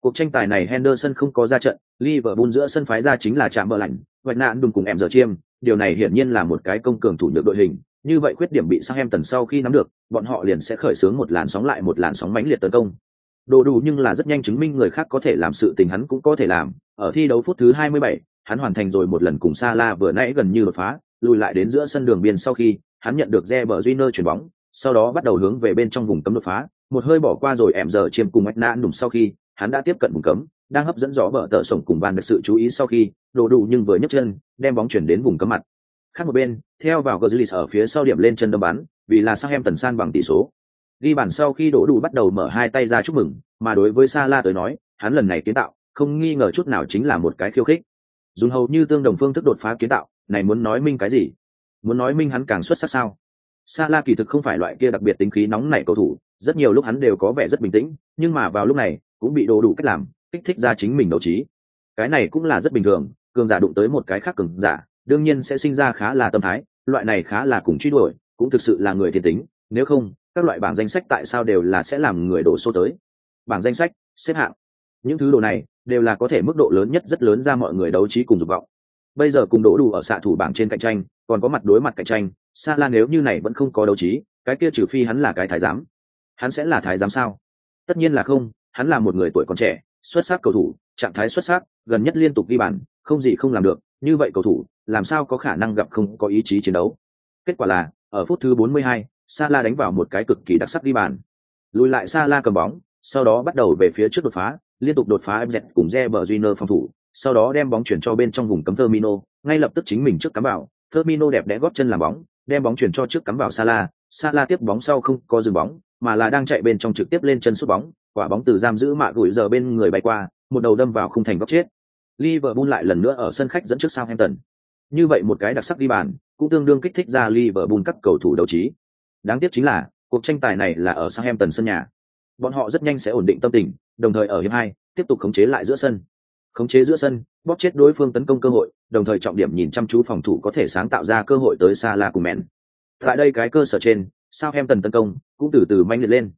A: Cuộc tranh tài này Henderson không có ra trận, Liverpool giữa sân phái ra chính là chạm bờ lạnh, vạch nạn đùng cùng em giờ chiêm, điều này hiển nhiên là một cái công cường thủ nhược đội hình, như vậy khuyết điểm bị Southampton sau khi nắm được, bọn họ liền sẽ khởi xướng một làn sóng lại một làn sóng mãnh liệt tấn công. Đồ đủ nhưng là rất nhanh chứng minh người khác có thể làm sự tình hắn cũng có thể làm, ở thi đấu phút thứ 27, hắn hoàn thành rồi một lần cùng Salah vừa nãy gần như đột phá, lùi lại đến giữa sân đường biên sau khi, hắn nhận được Reber Júnior chuyển bóng, sau đó bắt đầu hướng về bên trong vùng cấm đột phá, một hơi bỏ qua rồi ẻm giờ chiêm cùng mạch nã đùng sau khi, hắn đã tiếp cận vùng cấm, đang hấp dẫn rõ bờ tợ sổng cùng bàn được sự chú ý sau khi, đồ đủ nhưng vừa nhấc chân, đem bóng chuyển đến vùng cấm mặt. Khác một bên, theo vào Götze ở phía sau điểm lên chân đâm bắn, vì là sang em tần san bằng tỷ số. Ghi bàn sau khi đổ đủ bắt đầu mở hai tay ra chúc mừng, mà đối với Sala tới nói, hắn lần này kiến tạo, không nghi ngờ chút nào chính là một cái khiêu khích. Dùng hầu như tương đồng phương thức đột phá kiến tạo, này muốn nói minh cái gì? Muốn nói minh hắn càng xuất sắc sao? Sala kỳ thực không phải loại kia đặc biệt tính khí nóng nảy cầu thủ, rất nhiều lúc hắn đều có vẻ rất bình tĩnh, nhưng mà vào lúc này, cũng bị đồ đủ cách làm, kích thích ra chính mình đấu trí. Cái này cũng là rất bình thường, cường giả đụng tới một cái khác cường giả, đương nhiên sẽ sinh ra khá là tâm thái, loại này khá là cùng truy đuổi, cũng thực sự là người thiên tính, nếu không, các loại bảng danh sách tại sao đều là sẽ làm người đổ số tới. Bảng danh sách, xếp hạng. Những thứ đồ này đều là có thể mức độ lớn nhất rất lớn ra mọi người đấu trí cùng dục vọng. Bây giờ cùng đổ đủ ở xạ thủ bảng trên cạnh tranh, còn có mặt đối mặt cạnh tranh, Salah nếu như này vẫn không có đấu trí, cái kia trừ phi hắn là cái thái giám. Hắn sẽ là thái giám sao? Tất nhiên là không, hắn là một người tuổi còn trẻ, xuất sắc cầu thủ, trạng thái xuất sắc, gần nhất liên tục ghi bàn, không gì không làm được, như vậy cầu thủ, làm sao có khả năng gặp không có ý chí chiến đấu. Kết quả là, ở phút thứ 42, Sala đánh vào một cái cực kỳ đặc sắc đi bàn. Lùi lại Sala cầm bóng, sau đó bắt đầu về phía trước đột phá, liên tục đột phá em dẹt cùng Reber Junior phòng thủ, sau đó đem bóng chuyển cho bên trong vùng cấm Firmino, ngay lập tức chính mình trước cắm vào, Firmino đẹp đẽ góp chân làm bóng, đem bóng chuyển cho trước cắm vào Salah, Salah tiếp bóng sau không có dừng bóng, mà là đang chạy bên trong trực tiếp lên chân sút bóng, quả bóng từ giam giữ mạ gửi giờ bên người bay qua, một đầu đâm vào khung thành góc chết. Liverpool lại lần nữa ở sân khách dẫn trước Southampton. Như vậy một cái đặc sắc đi bàn, cũng tương đương kích thích ra Liverpool các cầu thủ đấu trí. Đáng tiếc chính là, cuộc tranh tài này là ở Southampton sân nhà. Bọn họ rất nhanh sẽ ổn định tâm tình, đồng thời ở hiệp hai tiếp tục khống chế lại giữa sân. Khống chế giữa sân, bóp chết đối phương tấn công cơ hội, đồng thời trọng điểm nhìn chăm chú phòng thủ có thể sáng tạo ra cơ hội tới Salah cùng mẹn Tại đây cái cơ sở trên, Southampton tấn công cũng từ từ manh liệt lên.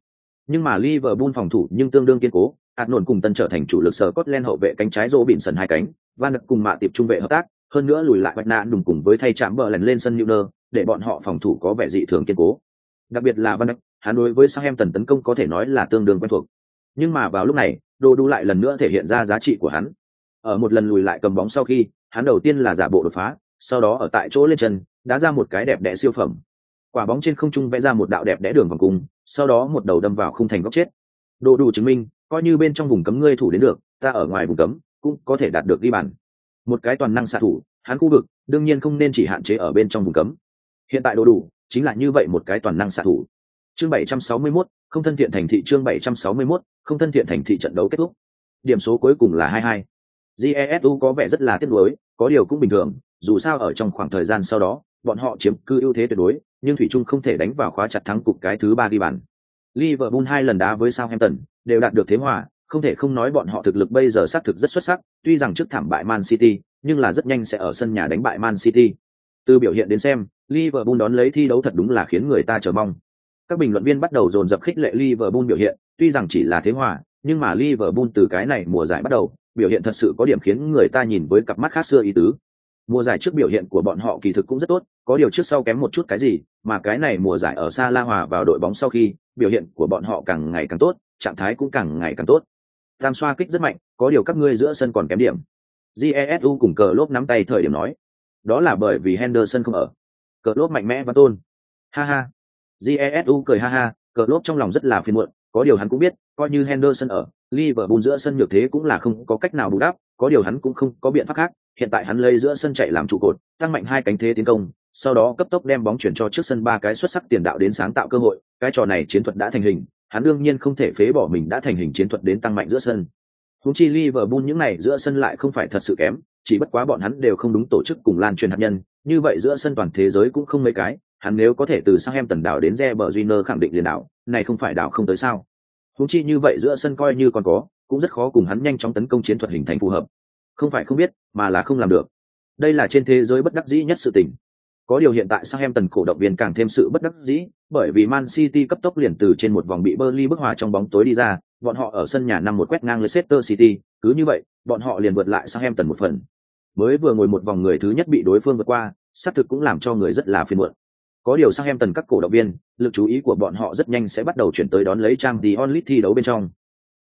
A: Nhưng mà Liverpool phòng thủ nhưng tương đương kiên cố, hạt nổn cùng tân trở thành chủ lực sở cốt len hậu vệ cánh trái rỗ bịn sần hai cánh, Van nực cùng mạ tiệp trung vệ hợp tác, hơn nữa lùi lại bạch nạn đùng cùng với thay chạm bờ lần lên sân Newner, để bọn họ phòng thủ có vẻ dị thường kiên cố. Đặc biệt là Van Dijk, hắn đối với Southampton tấn công có thể nói là tương đương quen thuộc. Nhưng mà vào lúc này, đồ Đu lại lần nữa thể hiện ra giá trị của hắn. Ở một lần lùi lại cầm bóng sau khi, hắn đầu tiên là giả bộ đột phá, sau đó ở tại chỗ lên chân, đá ra một cái đẹp đẽ siêu phẩm. Quả bóng trên không trung vẽ ra một đạo đẹp đẽ đường vòng cung, sau đó một đầu đâm vào khung thành góc chết. Đồ đủ chứng minh, coi như bên trong vùng cấm ngươi thủ đến được, ta ở ngoài vùng cấm cũng có thể đạt được đi bàn. Một cái toàn năng xạ thủ, hắn khu vực đương nhiên không nên chỉ hạn chế ở bên trong vùng cấm. Hiện tại đồ đủ chính là như vậy một cái toàn năng xạ thủ. Chương 761, không thân thiện thành thị chương 761, không thân thiện thành thị trận đấu kết thúc. Điểm số cuối cùng là 22. Jesu có vẻ rất là tiếc nuối, có điều cũng bình thường, dù sao ở trong khoảng thời gian sau đó, bọn họ chiếm cư ưu thế tuyệt đối, nhưng thủy chung không thể đánh vào khóa chặt thắng cục cái thứ ba ghi bàn. Liverpool hai lần đá với Southampton đều đạt được thế hòa, không thể không nói bọn họ thực lực bây giờ xác thực rất xuất sắc, tuy rằng trước thảm bại Man City, nhưng là rất nhanh sẽ ở sân nhà đánh bại Man City. Từ biểu hiện đến xem, Liverpool đón lấy thi đấu thật đúng là khiến người ta chờ mong. Các bình luận viên bắt đầu dồn dập khích lệ Liverpool biểu hiện, tuy rằng chỉ là thế hòa, nhưng mà Liverpool từ cái này mùa giải bắt đầu, biểu hiện thật sự có điểm khiến người ta nhìn với cặp mắt khác xưa ý tứ. Mùa giải trước biểu hiện của bọn họ kỳ thực cũng rất tốt, có điều trước sau kém một chút cái gì, mà cái này mùa giải ở xa La Hòa vào đội bóng sau khi, biểu hiện của bọn họ càng ngày càng tốt, trạng thái cũng càng ngày càng tốt. Tam xoa kích rất mạnh, có điều các ngươi giữa sân còn kém điểm. Jesu cùng cờ lốp nắm tay thời điểm nói. Đó là bởi vì Henderson không ở. Cờ lốp mạnh mẽ và tôn. Ha ha. Jesu cười ha ha, cờ lốp trong lòng rất là phiền muộn, có điều hắn cũng biết, coi như Henderson ở, Liverpool giữa sân nhược thế cũng là không có cách nào bù đắp, có điều hắn cũng không có biện pháp khác, hiện tại hắn lấy giữa sân chạy làm trụ cột, tăng mạnh hai cánh thế tiến công, sau đó cấp tốc đem bóng chuyển cho trước sân ba cái xuất sắc tiền đạo đến sáng tạo cơ hội, cái trò này chiến thuật đã thành hình, hắn đương nhiên không thể phế bỏ mình đã thành hình chiến thuật đến tăng mạnh giữa sân. Húng chi Liverpool những này giữa sân lại không phải thật sự kém, chỉ bất quá bọn hắn đều không đúng tổ chức cùng lan truyền hạt nhân, như vậy giữa sân toàn thế giới cũng không mấy cái, hắn nếu có thể từ sang em tần đảo đến gieo bờ duyner khẳng định liền đảo, này không phải đảo không tới sao? Húng chi như vậy giữa sân coi như còn có, cũng rất khó cùng hắn nhanh chóng tấn công chiến thuật hình thành phù hợp. Không phải không biết mà là không làm được. Đây là trên thế giới bất đắc dĩ nhất sự tình có điều hiện tại Southampton cổ động viên càng thêm sự bất đắc dĩ, bởi vì Man City cấp tốc liền từ trên một vòng bị Burnley bức hòa trong bóng tối đi ra, bọn họ ở sân nhà năm một quét ngang Leicester City, cứ như vậy, bọn họ liền vượt lại Southampton một phần. Mới vừa ngồi một vòng người thứ nhất bị đối phương vượt qua, xác thực cũng làm cho người rất là phiền muộn. Có điều Southampton các cổ động viên, lực chú ý của bọn họ rất nhanh sẽ bắt đầu chuyển tới đón lấy trang Dion Only thi đấu bên trong.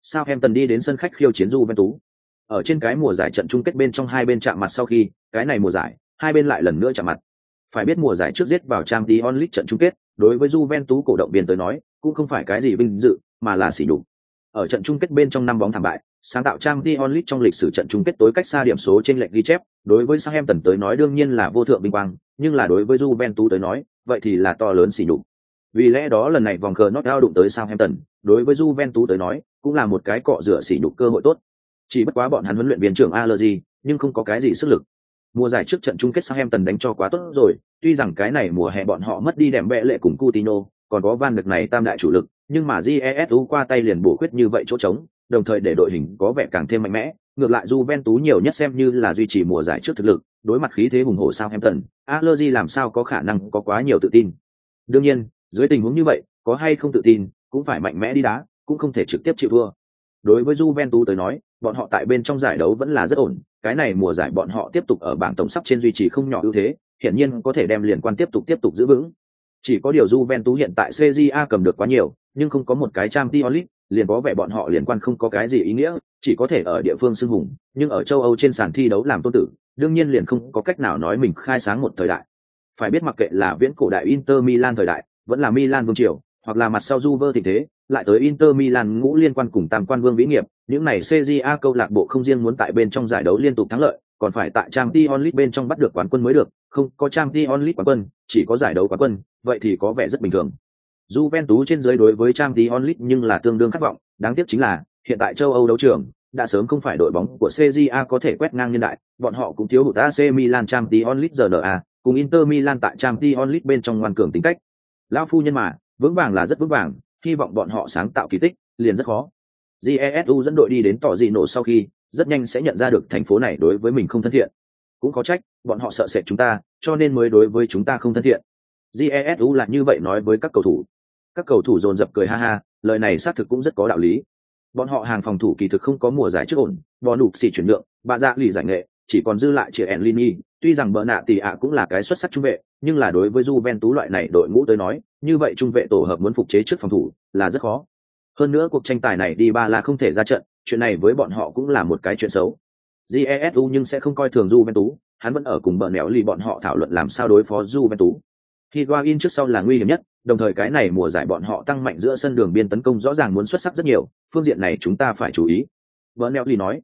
A: Southampton đi đến sân khách khiêu chiến Juventus. Ở trên cái mùa giải trận chung kết bên trong hai bên chạm mặt sau khi, cái này mùa giải, hai bên lại lần nữa chạm mặt. Phải biết mùa giải trước giết vào trang đi onlit trận chung kết, đối với Juventus cổ động viên tới nói, cũng không phải cái gì vinh dự, mà là sỉ nhục. Ở trận chung kết bên trong năm bóng thảm bại, sáng tạo trang đi onlit trong lịch sử trận chung kết tối cách xa điểm số trên lệnh ghi chép, đối với Southampton tới nói đương nhiên là vô thượng vinh quang, nhưng là đối với Juventus tới nói, vậy thì là to lớn sỉ nhục. Vì lẽ đó lần này vòng cờ knockout đụng tới Southampton, đối với Juventus tới nói, cũng là một cái cọ rửa sỉ nhục cơ hội tốt. Chỉ bất quá bọn hắn huấn luyện viên trưởng Allergy, nhưng không có cái gì sức lực. Mùa giải trước trận chung kết Southampton đánh cho quá tốt rồi, tuy rằng cái này mùa hè bọn họ mất đi đệm bệ lệ cùng Coutinho, còn có Van được này tam đại chủ lực, nhưng mà Jesu qua tay liền bổ khuyết như vậy chỗ trống, đồng thời để đội hình có vẻ càng thêm mạnh mẽ, ngược lại Juventus nhiều nhất xem như là duy trì mùa giải trước thực lực, đối mặt khí thế hùng hổ Southampton, Allergy làm sao có khả năng có quá nhiều tự tin. Đương nhiên, dưới tình huống như vậy, có hay không tự tin, cũng phải mạnh mẽ đi đá, cũng không thể trực tiếp chịu thua. Đối với Juventus tới nói, bọn họ tại bên trong giải đấu vẫn là rất ổn, cái này mùa giải bọn họ tiếp tục ở bảng tổng sắp trên duy trì không nhỏ ưu thế, hiển nhiên có thể đem liên quan tiếp tục tiếp tục giữ vững. Chỉ có điều Juventus hiện tại CJA cầm được quá nhiều, nhưng không có một cái trang League, liền có vẻ bọn họ liên quan không có cái gì ý nghĩa, chỉ có thể ở địa phương sưng hùng, nhưng ở châu Âu trên sàn thi đấu làm tôn tử, đương nhiên liền không có cách nào nói mình khai sáng một thời đại. Phải biết mặc kệ là viễn cổ đại Inter Milan thời đại, vẫn là Milan vương triều, hoặc là mặt sau Juve tình thế, lại tới Inter Milan ngũ liên quan cùng tam quan vương vĩ nghiệp, những này CJA câu lạc bộ không riêng muốn tại bên trong giải đấu liên tục thắng lợi, còn phải tại Champions League bên trong bắt được quán quân mới được, không có Champions League quán quân, chỉ có giải đấu quán quân, vậy thì có vẻ rất bình thường. Juventus trên dưới đối với Champions League nhưng là tương đương khát vọng, đáng tiếc chính là hiện tại châu Âu đấu trường đã sớm không phải đội bóng của CJA có thể quét ngang nhân đại, bọn họ cũng thiếu hụt AC Milan Champions League giờ cùng Inter Milan tại Champions League bên trong ngoan cường tính cách. Lão phu nhân mà, vững vàng là rất vững vàng, hy vọng bọn họ sáng tạo kỳ tích, liền rất khó. Jesu dẫn đội đi đến tỏ dị nổ sau khi, rất nhanh sẽ nhận ra được thành phố này đối với mình không thân thiện. Cũng có trách, bọn họ sợ sệt chúng ta, cho nên mới đối với chúng ta không thân thiện. Jesu là như vậy nói với các cầu thủ. Các cầu thủ dồn dập cười ha ha, lời này xác thực cũng rất có đạo lý. Bọn họ hàng phòng thủ kỳ thực không có mùa giải trước ổn, bò nục xì chuyển lượng, bà dạ lì giải nghệ, chỉ còn dư lại chị Enlini, tuy rằng bợ nạ tỷ ạ cũng là cái xuất sắc trung vệ, nhưng là đối với Juventus loại này đội ngũ tới nói, như vậy trung vệ tổ hợp muốn phục chế trước phòng thủ là rất khó. Hơn nữa cuộc tranh tài này đi ba là không thể ra trận, chuyện này với bọn họ cũng là một cái chuyện xấu. Jesu nhưng sẽ không coi thường Juventus, hắn vẫn ở cùng bờ nẻo lì bọn họ thảo luận làm sao đối phó Juventus. Higuain trước sau là nguy hiểm nhất, đồng thời cái này mùa giải bọn họ tăng mạnh giữa sân đường biên tấn công rõ ràng muốn xuất sắc rất nhiều, phương diện này chúng ta phải chú ý. Bernelli nói.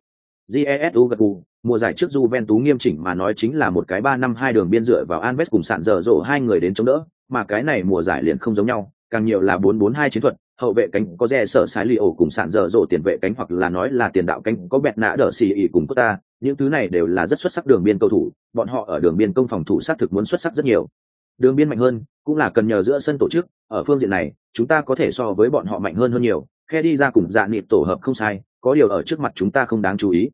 A: Jesu gật gù, mùa giải trước Juventus nghiêm chỉnh mà nói chính là một cái ba năm hai đường biên dựa vào Anves cùng sạn dở dỗ hai người đến chống đỡ, mà cái này mùa giải liền không giống nhau, càng nhiều là bốn bốn hai chiến thuật, hậu vệ cánh có rẻ sở sái li ổ cùng sạn dở dỗ tiền vệ cánh hoặc là nói là tiền đạo cánh có bẹt nã đỡ xì ỉ cùng Costa, những thứ này đều là rất xuất sắc đường biên cầu thủ, bọn họ ở đường biên công phòng thủ sát thực muốn xuất sắc rất nhiều. Đường biên mạnh hơn, cũng là cần nhờ giữa sân tổ chức, ở phương diện này, chúng ta có thể so với bọn họ mạnh hơn hơn nhiều, khe đi ra cùng dạ nịp tổ hợp không sai, có điều ở trước mặt chúng ta không đáng chú ý.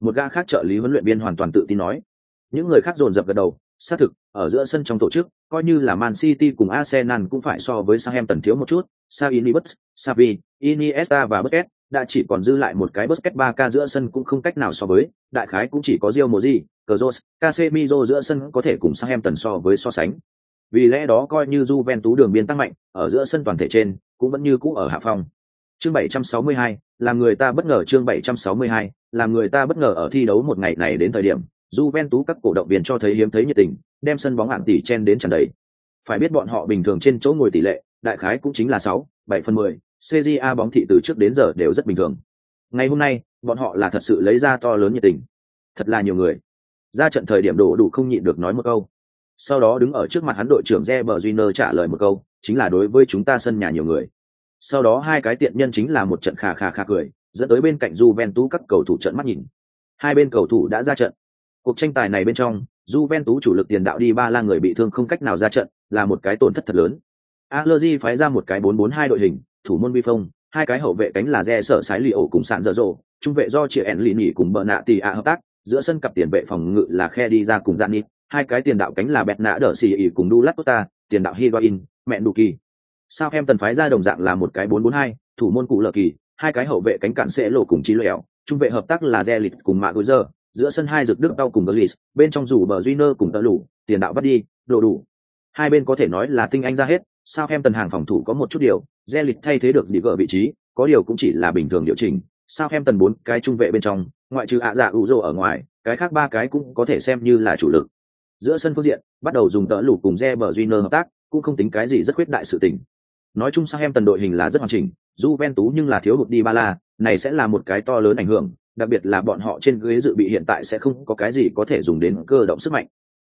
A: Một gã khác trợ lý huấn luyện viên hoàn toàn tự tin nói. Những người khác dồn dập gật đầu, xác thực, ở giữa sân trong tổ chức, coi như là Man City cùng Arsenal cũng phải so với Southampton thiếu một chút, Xavi Savi, Xavi, Iniesta và Busquets, đã chỉ còn dư lại một cái Busquets 3K giữa sân cũng không cách nào so với, đại khái cũng chỉ có Real Madrid, Kroos, Casemiro giữa sân có thể cùng Southampton so với so sánh. Vì lẽ đó coi như Juventus đường biên tăng mạnh, ở giữa sân toàn thể trên, cũng vẫn như cũ ở hạ phòng. Chương 762, làm người ta bất ngờ chương 762, làm người ta bất ngờ ở thi đấu một ngày này đến thời điểm, Juventus các cổ động viên cho thấy hiếm thấy nhiệt tình, đem sân bóng hạng tỷ chen đến tràn đầy. Phải biết bọn họ bình thường trên chỗ ngồi tỷ lệ, đại khái cũng chính là 6, 7 phần 10, CJA bóng thị từ trước đến giờ đều rất bình thường. Ngày hôm nay, bọn họ là thật sự lấy ra to lớn nhiệt tình. Thật là nhiều người. Ra trận thời điểm đổ đủ không nhịn được nói một câu. Sau đó đứng ở trước mặt hắn đội trưởng Reber Junior trả lời một câu, chính là đối với chúng ta sân nhà nhiều người. Sau đó hai cái tiện nhân chính là một trận khà khà khà cười, dẫn tới bên cạnh Juventus các cầu thủ trận mắt nhìn. Hai bên cầu thủ đã ra trận. Cuộc tranh tài này bên trong, Juventus chủ lực tiền đạo đi ba la người bị thương không cách nào ra trận, là một cái tổn thất thật lớn. Allegri phái ra một cái 4-4-2 đội hình, thủ môn vi phong, hai cái hậu vệ cánh là re sở sái Liệu cùng sạn dở dộ trung vệ do chị ẻn lì nhỉ cùng bờ nạ tì ạ hợp tác giữa sân cặp tiền vệ phòng ngự là khe đi ra cùng gian nít hai cái tiền đạo cánh là bẹt nạ đỡ xì ỉ cùng đu lát tota tiền đạo higuain mẹ đủ kỳ sao em tần phái ra đồng dạng là một cái bốn bốn hai thủ môn cụ lờ kỳ hai cái hậu vệ cánh cản sẽ lộ cùng trí lẻo trung vệ hợp tác là re lịch cùng mạ gối giờ giữa sân hai rực đức đau cùng glis bên trong rủ bờ duy cùng tơ lủ tiền đạo bắt đi, đồ đủ. Hai bên có thể nói là tinh anh ra hết, sao em tần hàng phòng thủ có một chút điều re thay thế được đi gỡ vị trí, có điều cũng chỉ là bình thường điều chỉnh. Sao em tần bốn cái trung vệ bên trong, ngoại trừ ạ dạ ủ rồ ở ngoài, cái khác ba cái cũng có thể xem như là chủ lực. Giữa sân phương diện, bắt đầu dùng tớ lủ cùng re bờ duy hợp tác, cũng không tính cái gì rất khuyết đại sự tình. Nói chung sao em tần đội hình là rất hoàn chỉnh, Juventus nhưng là thiếu hụt đi ba la này sẽ là một cái to lớn ảnh hưởng đặc biệt là bọn họ trên ghế dự bị hiện tại sẽ không có cái gì có thể dùng đến cơ động sức mạnh.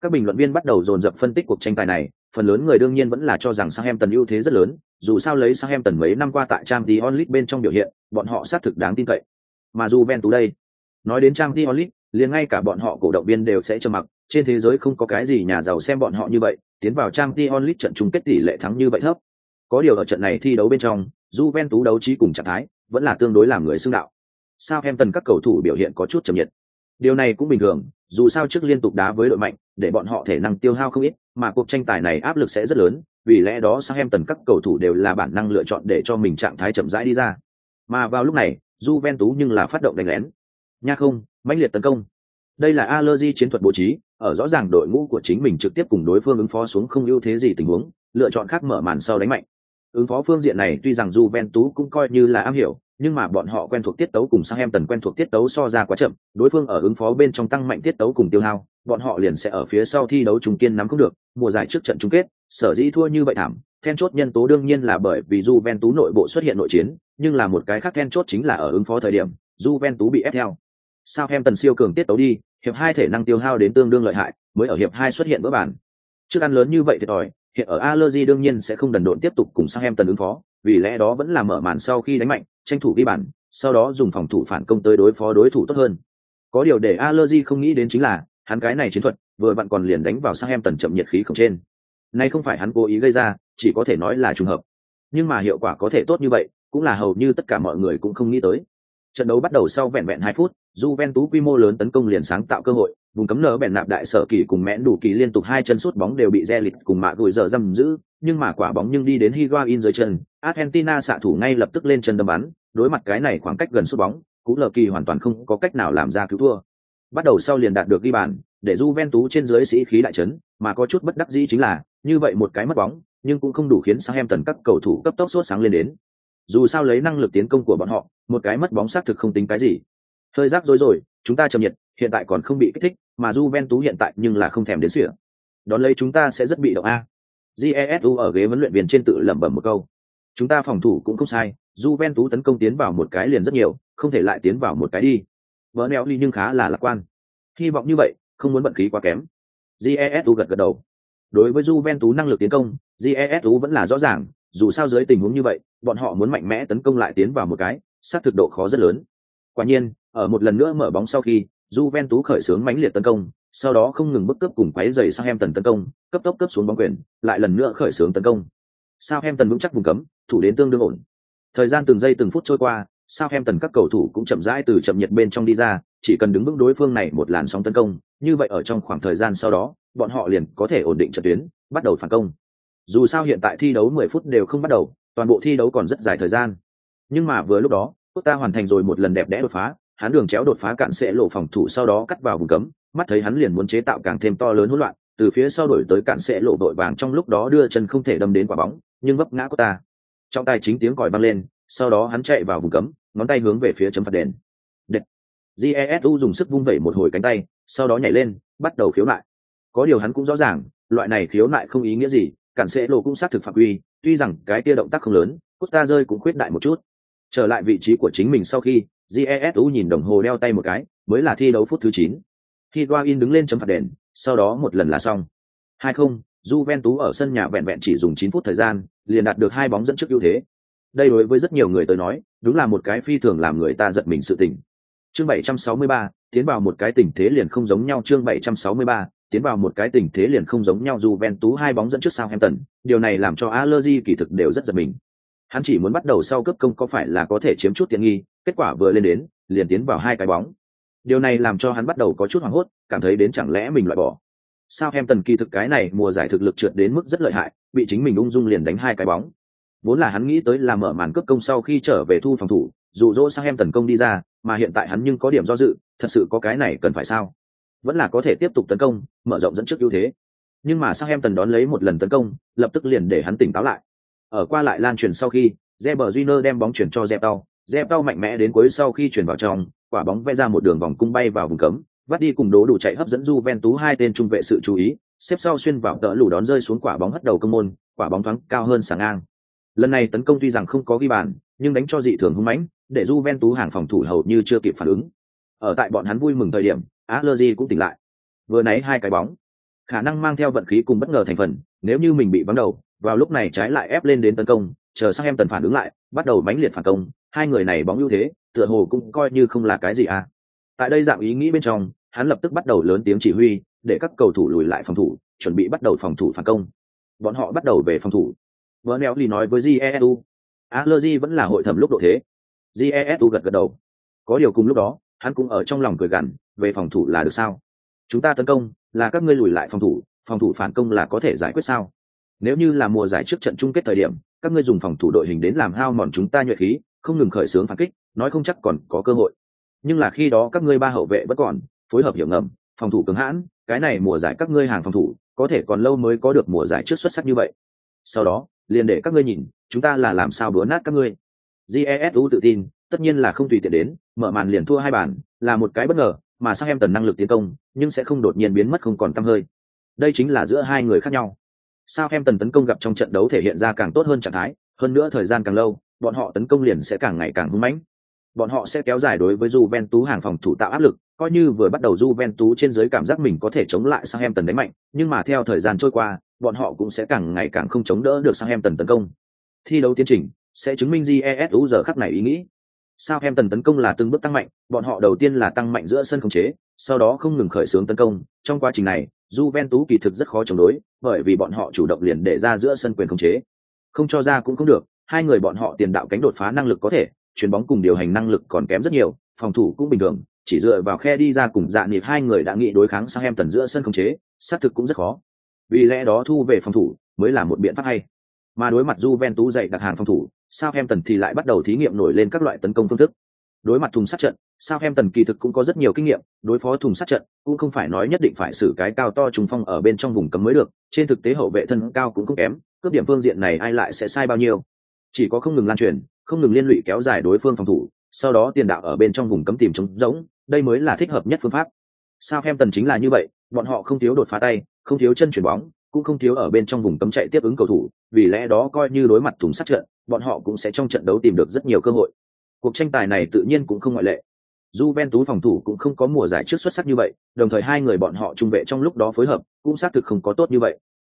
A: Các bình luận viên bắt đầu dồn dập phân tích cuộc tranh tài này, phần lớn người đương nhiên vẫn là cho rằng Southampton ưu thế rất lớn, dù sao lấy Southampton mấy năm qua tại Champions League bên trong biểu hiện, bọn họ xác thực đáng tin cậy. Mà Juventus đây, nói đến Champions League, liền ngay cả bọn họ cổ động viên đều sẽ trầm mặc, trên thế giới không có cái gì nhà giàu xem bọn họ như vậy, tiến vào Champions League trận chung kết tỷ lệ thắng như vậy thấp. Có điều ở trận này thi đấu bên trong, Juventus đấu trí cùng trạng thái vẫn là tương đối làm người xưng đạo sao em tần các cầu thủ biểu hiện có chút chậm nhiệt? Điều này cũng bình thường, dù sao trước liên tục đá với đội mạnh, để bọn họ thể năng tiêu hao không ít, mà cuộc tranh tài này áp lực sẽ rất lớn, vì lẽ đó sang em tần các cầu thủ đều là bản năng lựa chọn để cho mình trạng thái chậm rãi đi ra. Mà vào lúc này, Juventus nhưng là phát động đánh lén. Nha không, mãnh liệt tấn công. Đây là allergy chiến thuật bố trí, ở rõ ràng đội ngũ của chính mình trực tiếp cùng đối phương ứng phó xuống không ưu thế gì tình huống, lựa chọn khác mở màn sau đánh mạnh. Ứng phó phương diện này tuy rằng Juventus cũng coi như là am hiểu nhưng mà bọn họ quen thuộc tiết tấu cùng sang em tần quen thuộc tiết tấu so ra quá chậm, đối phương ở ứng phó bên trong tăng mạnh tiết tấu cùng tiêu hao, bọn họ liền sẽ ở phía sau thi đấu trung kiên nắm không được, mùa giải trước trận chung kết, sở dĩ thua như vậy thảm, then chốt nhân tố đương nhiên là bởi vì Juventus nội bộ xuất hiện nội chiến, nhưng là một cái khác then chốt chính là ở ứng phó thời điểm, Juventus bị ép theo. Sao em tần siêu cường tiết tấu đi, hiệp hai thể năng tiêu hao đến tương đương lợi hại, mới ở hiệp hai xuất hiện bữa bản trước ăn lớn như vậy thiệt thòi hiện ở allergy đương nhiên sẽ không đần độn tiếp tục cùng sang em tần ứng phó, vì lẽ đó vẫn là mở màn sau khi đánh mạnh tranh thủ ghi bàn, sau đó dùng phòng thủ phản công tới đối phó đối thủ tốt hơn. Có điều để allergy không nghĩ đến chính là, hắn cái này chiến thuật, vừa bạn còn liền đánh vào sang em tần chậm nhiệt khí không trên. Nay không phải hắn cố ý gây ra, chỉ có thể nói là trùng hợp. Nhưng mà hiệu quả có thể tốt như vậy, cũng là hầu như tất cả mọi người cũng không nghĩ tới. Trận đấu bắt đầu sau vẹn vẹn hai phút, Juventus quy mô lớn tấn công liền sáng tạo cơ hội, vùng cấm nở bèn nạp đại sở kỳ cùng mẽn đủ kỳ liên tục hai chân sút bóng đều bị re lịch cùng mạ gùi giờ dầm giữ, nhưng mà quả bóng nhưng đi đến Higuain dưới chân Argentina xạ thủ ngay lập tức lên chân đâm bắn, đối mặt cái này khoảng cách gần sút bóng, cú lờ kỳ hoàn toàn không có cách nào làm ra cứu thua. Bắt đầu sau liền đạt được ghi bàn, để Juventus trên dưới sĩ khí đại chấn, mà có chút bất đắc dĩ chính là, như vậy một cái mất bóng, nhưng cũng không đủ khiến Southampton các cầu thủ cấp tốc sốt sáng lên đến. Dù sao lấy năng lực tiến công của bọn họ, một cái mất bóng xác thực không tính cái gì. Thời rác rối rồi, chúng ta chậm nhiệt, hiện tại còn không bị kích thích, mà Juventus hiện tại nhưng là không thèm đến sửa. đón lấy chúng ta sẽ rất bị động a. Jesu ở ghế huấn luyện viên trên tự lẩm bẩm một câu chúng ta phòng thủ cũng không sai, Juventus tấn công tiến vào một cái liền rất nhiều, không thể lại tiến vào một cái đi. Vỡ neo đi nhưng khá là lạc quan. Hy vọng như vậy, không muốn bận khí quá kém. Jesu gật gật đầu. Đối với Juventus năng lực tiến công jesu vẫn là rõ ràng, dù sao dưới tình huống như vậy, bọn họ muốn mạnh mẽ tấn công lại tiến vào một cái sát thực độ khó rất lớn. Quả nhiên, ở một lần nữa mở bóng sau khi, Juventus khởi xướng mãnh liệt tấn công, sau đó không ngừng bức cấp cùng quấy giày sang em tần tấn công, cấp tốc cấp xuống bóng quyền, lại lần nữa khởi xướng tấn công. Sao em tần vững chắc vùng cấm thủ đến tương đương ổn. Thời gian từng giây từng phút trôi qua, sao em tần các cầu thủ cũng chậm rãi từ chậm nhiệt bên trong đi ra, chỉ cần đứng vững đối phương này một làn sóng tấn công, như vậy ở trong khoảng thời gian sau đó, bọn họ liền có thể ổn định trận tuyến, bắt đầu phản công. Dù sao hiện tại thi đấu 10 phút đều không bắt đầu, toàn bộ thi đấu còn rất dài thời gian. Nhưng mà vừa lúc đó ta hoàn thành rồi một lần đẹp đẽ đột phá, hắn đường chéo đột phá cạn sẽ lộ phòng thủ sau đó cắt vào vùng cấm, mắt thấy hắn liền muốn chế tạo càng thêm to lớn hỗn loạn, từ phía sau đổi tới cạn sẽ lộ đội vàng trong lúc đó đưa chân không thể đâm đến quả bóng, nhưng vấp ngã của ta trong tài chính tiếng còi vang lên, sau đó hắn chạy vào vùng cấm, ngón tay hướng về phía chấm phạt đền. Đệt. jesu dùng sức vung vẩy một hồi cánh tay, sau đó nhảy lên, bắt đầu khiếu nại. Có điều hắn cũng rõ ràng, loại này khiếu nại không ý nghĩa gì, cản sẽ lộ cũng xác thực phạm quy, tuy rằng cái kia động tác không lớn costa rơi cũng khuyết đại một chút. Trở lại vị trí của chính mình sau khi jesu nhìn đồng hồ đeo tay một cái, mới là thi đấu phút thứ chín. Khi Guain đứng lên chấm phạt đền, sau đó một lần là xong. Hai không Juventus ở sân nhà vẹn vẹn chỉ dùng chín phút thời gian liền đạt được hai bóng dẫn trước ưu thế. Đây đối với rất nhiều người tới nói đúng là một cái phi thường làm người ta giật mình sự tình. Chương 763, tiến vào một cái tình thế liền không giống nhau. Chương 763, tiến vào một cái tình thế liền không giống nhau. Juventus hai bóng dẫn trước Southampton, điều này làm cho Allegri kỳ thực đều rất giật mình. Hắn chỉ muốn bắt đầu sau cấp công có phải là có thể chiếm chút tiện nghi kết quả vừa lên đến liền tiến vào hai cái bóng. Điều này làm cho hắn bắt đầu có chút hoảng hốt cảm thấy đến chẳng lẽ mình loại bỏ sao em tần kỳ thực cái này mùa giải thực lực trượt đến mức rất lợi hại bị chính mình ung dung liền đánh hai cái bóng. Vốn là hắn nghĩ tới là mở màn cướp công sau khi trở về thu phòng thủ dụ dỗ sang em tấn công đi ra mà hiện tại hắn nhưng có điểm do dự thật sự có cái này cần phải sao? Vẫn là có thể tiếp tục tấn công mở rộng dẫn trước ưu thế. Nhưng mà sang em tần đón lấy một lần tấn công lập tức liền để hắn tỉnh táo lại. Ở qua lại lan truyền sau khi Reber Júnior đem bóng chuyển cho Zepao, Zepao mạnh mẽ đến cuối sau khi chuyển vào trong, quả bóng vẽ ra một đường vòng cung bay vào vùng cấm, vắt đi cùng đố đủ chạy hấp dẫn Juventus hai tên trung vệ sự chú ý, xếp sau xuyên vào tợ lù đón rơi xuống quả bóng hất đầu công môn, quả bóng thoáng cao hơn sáng ngang. Lần này tấn công tuy rằng không có ghi bàn, nhưng đánh cho dị thường hung mãnh, để Juventus hàng phòng thủ hầu như chưa kịp phản ứng. Ở tại bọn hắn vui mừng thời điểm, Allegri cũng tỉnh lại. Vừa nãy hai cái bóng, khả năng mang theo vận khí cùng bất ngờ thành phần, nếu như mình bị bắn đầu, vào lúc này trái lại ép lên đến tấn công, chờ sang em tần phản ứng lại, bắt đầu mãnh liệt phản công, hai người này bóng ưu thế, tựa hồ cũng coi như không là cái gì à. Tại đây dạng ý nghĩ bên trong, hắn lập tức bắt đầu lớn tiếng chỉ huy, để các cầu thủ lùi lại phòng thủ, chuẩn bị bắt đầu phòng thủ phản công. Bọn họ bắt đầu về phòng thủ. Bernelli nói với Jesu, Allergy vẫn là hội thẩm lúc độ thế. Jesu gật gật đầu. Có điều cùng lúc đó, hắn cũng ở trong lòng cười gằn, về phòng thủ là được sao? Chúng ta tấn công, là các ngươi lùi lại phòng thủ, phòng thủ phản công là có thể giải quyết sao? Nếu như là mùa giải trước trận chung kết thời điểm, các ngươi dùng phòng thủ đội hình đến làm hao mòn chúng ta nhuệ khí, không ngừng khởi xướng phản kích, nói không chắc còn có cơ hội. Nhưng là khi đó các ngươi ba hậu vệ vẫn còn, phối hợp hiểu ngầm, phòng thủ cứng hãn, cái này mùa giải các ngươi hàng phòng thủ, có thể còn lâu mới có được mùa giải trước xuất sắc như vậy. Sau đó, liền để các ngươi nhìn, chúng ta là làm sao đúa nát các ngươi. Jesu tự tin, tất nhiên là không tùy tiện đến, mở màn liền thua hai bàn, là một cái bất ngờ, mà sang em tần năng lực tiến công, nhưng sẽ không đột nhiên biến mất không còn tăm hơi. Đây chính là giữa hai người khác nhau. Sao em tần tấn công gặp trong trận đấu thể hiện ra càng tốt hơn trạng thái, hơn nữa thời gian càng lâu, bọn họ tấn công liền sẽ càng ngày càng hung mãnh. Bọn họ sẽ kéo dài đối với Juventus hàng phòng thủ tạo áp lực, coi như vừa bắt đầu Juventus trên dưới cảm giác mình có thể chống lại Southampton đánh mạnh, nhưng mà theo thời gian trôi qua, bọn họ cũng sẽ càng ngày càng không chống đỡ được Southampton tấn công. Thi đấu tiến trình sẽ chứng minh GESU giờ khắc này ý nghĩ. Southampton tấn công là từng bước tăng mạnh, bọn họ đầu tiên là tăng mạnh giữa sân khống chế, sau đó không ngừng khởi xướng tấn công, trong quá trình này, Juventus kỳ thực rất khó chống đối, bởi vì bọn họ chủ động liền để ra giữa sân quyền khống chế. Không cho ra cũng không được, hai người bọn họ tiền đạo cánh đột phá năng lực có thể, chuyền bóng cùng điều hành năng lực còn kém rất nhiều, phòng thủ cũng bình thường, chỉ dựa vào khe đi ra cùng dạ nhịp hai người đã nghĩ đối kháng sang em tần giữa sân không chế, xác thực cũng rất khó. Vì lẽ đó thu về phòng thủ mới là một biện pháp hay. Mà đối mặt Juventus dạy đặt hàng phòng thủ, Southampton thì lại bắt đầu thí nghiệm nổi lên các loại tấn công phương thức. Đối mặt thùng sát trận, Southampton kỳ thực cũng có rất nhiều kinh nghiệm, đối phó thùng sát trận cũng không phải nói nhất định phải xử cái cao to trùng phong ở bên trong vùng cấm mới được, trên thực tế hậu vệ thân cao cũng không kém, cướp điểm phương diện này ai lại sẽ sai bao nhiêu. Chỉ có không ngừng lan truyền, không ngừng liên lụy kéo dài đối phương phòng thủ, sau đó tiền đạo ở bên trong vùng cấm tìm trống rỗng, đây mới là thích hợp nhất phương pháp. Southampton chính là như vậy, bọn họ không thiếu đột phá tay, không thiếu chân chuyển bóng, cũng không thiếu ở bên trong vùng cấm chạy tiếp ứng cầu thủ, vì lẽ đó coi như đối mặt thùng sát trận, bọn họ cũng sẽ trong trận đấu tìm được rất nhiều cơ hội. Cuộc tranh tài này tự nhiên cũng không ngoại lệ. Juventus phòng thủ cũng không có mùa giải trước xuất sắc như vậy, đồng thời hai người bọn họ trung vệ trong lúc đó phối hợp, cũng xác thực không có tốt như vậy.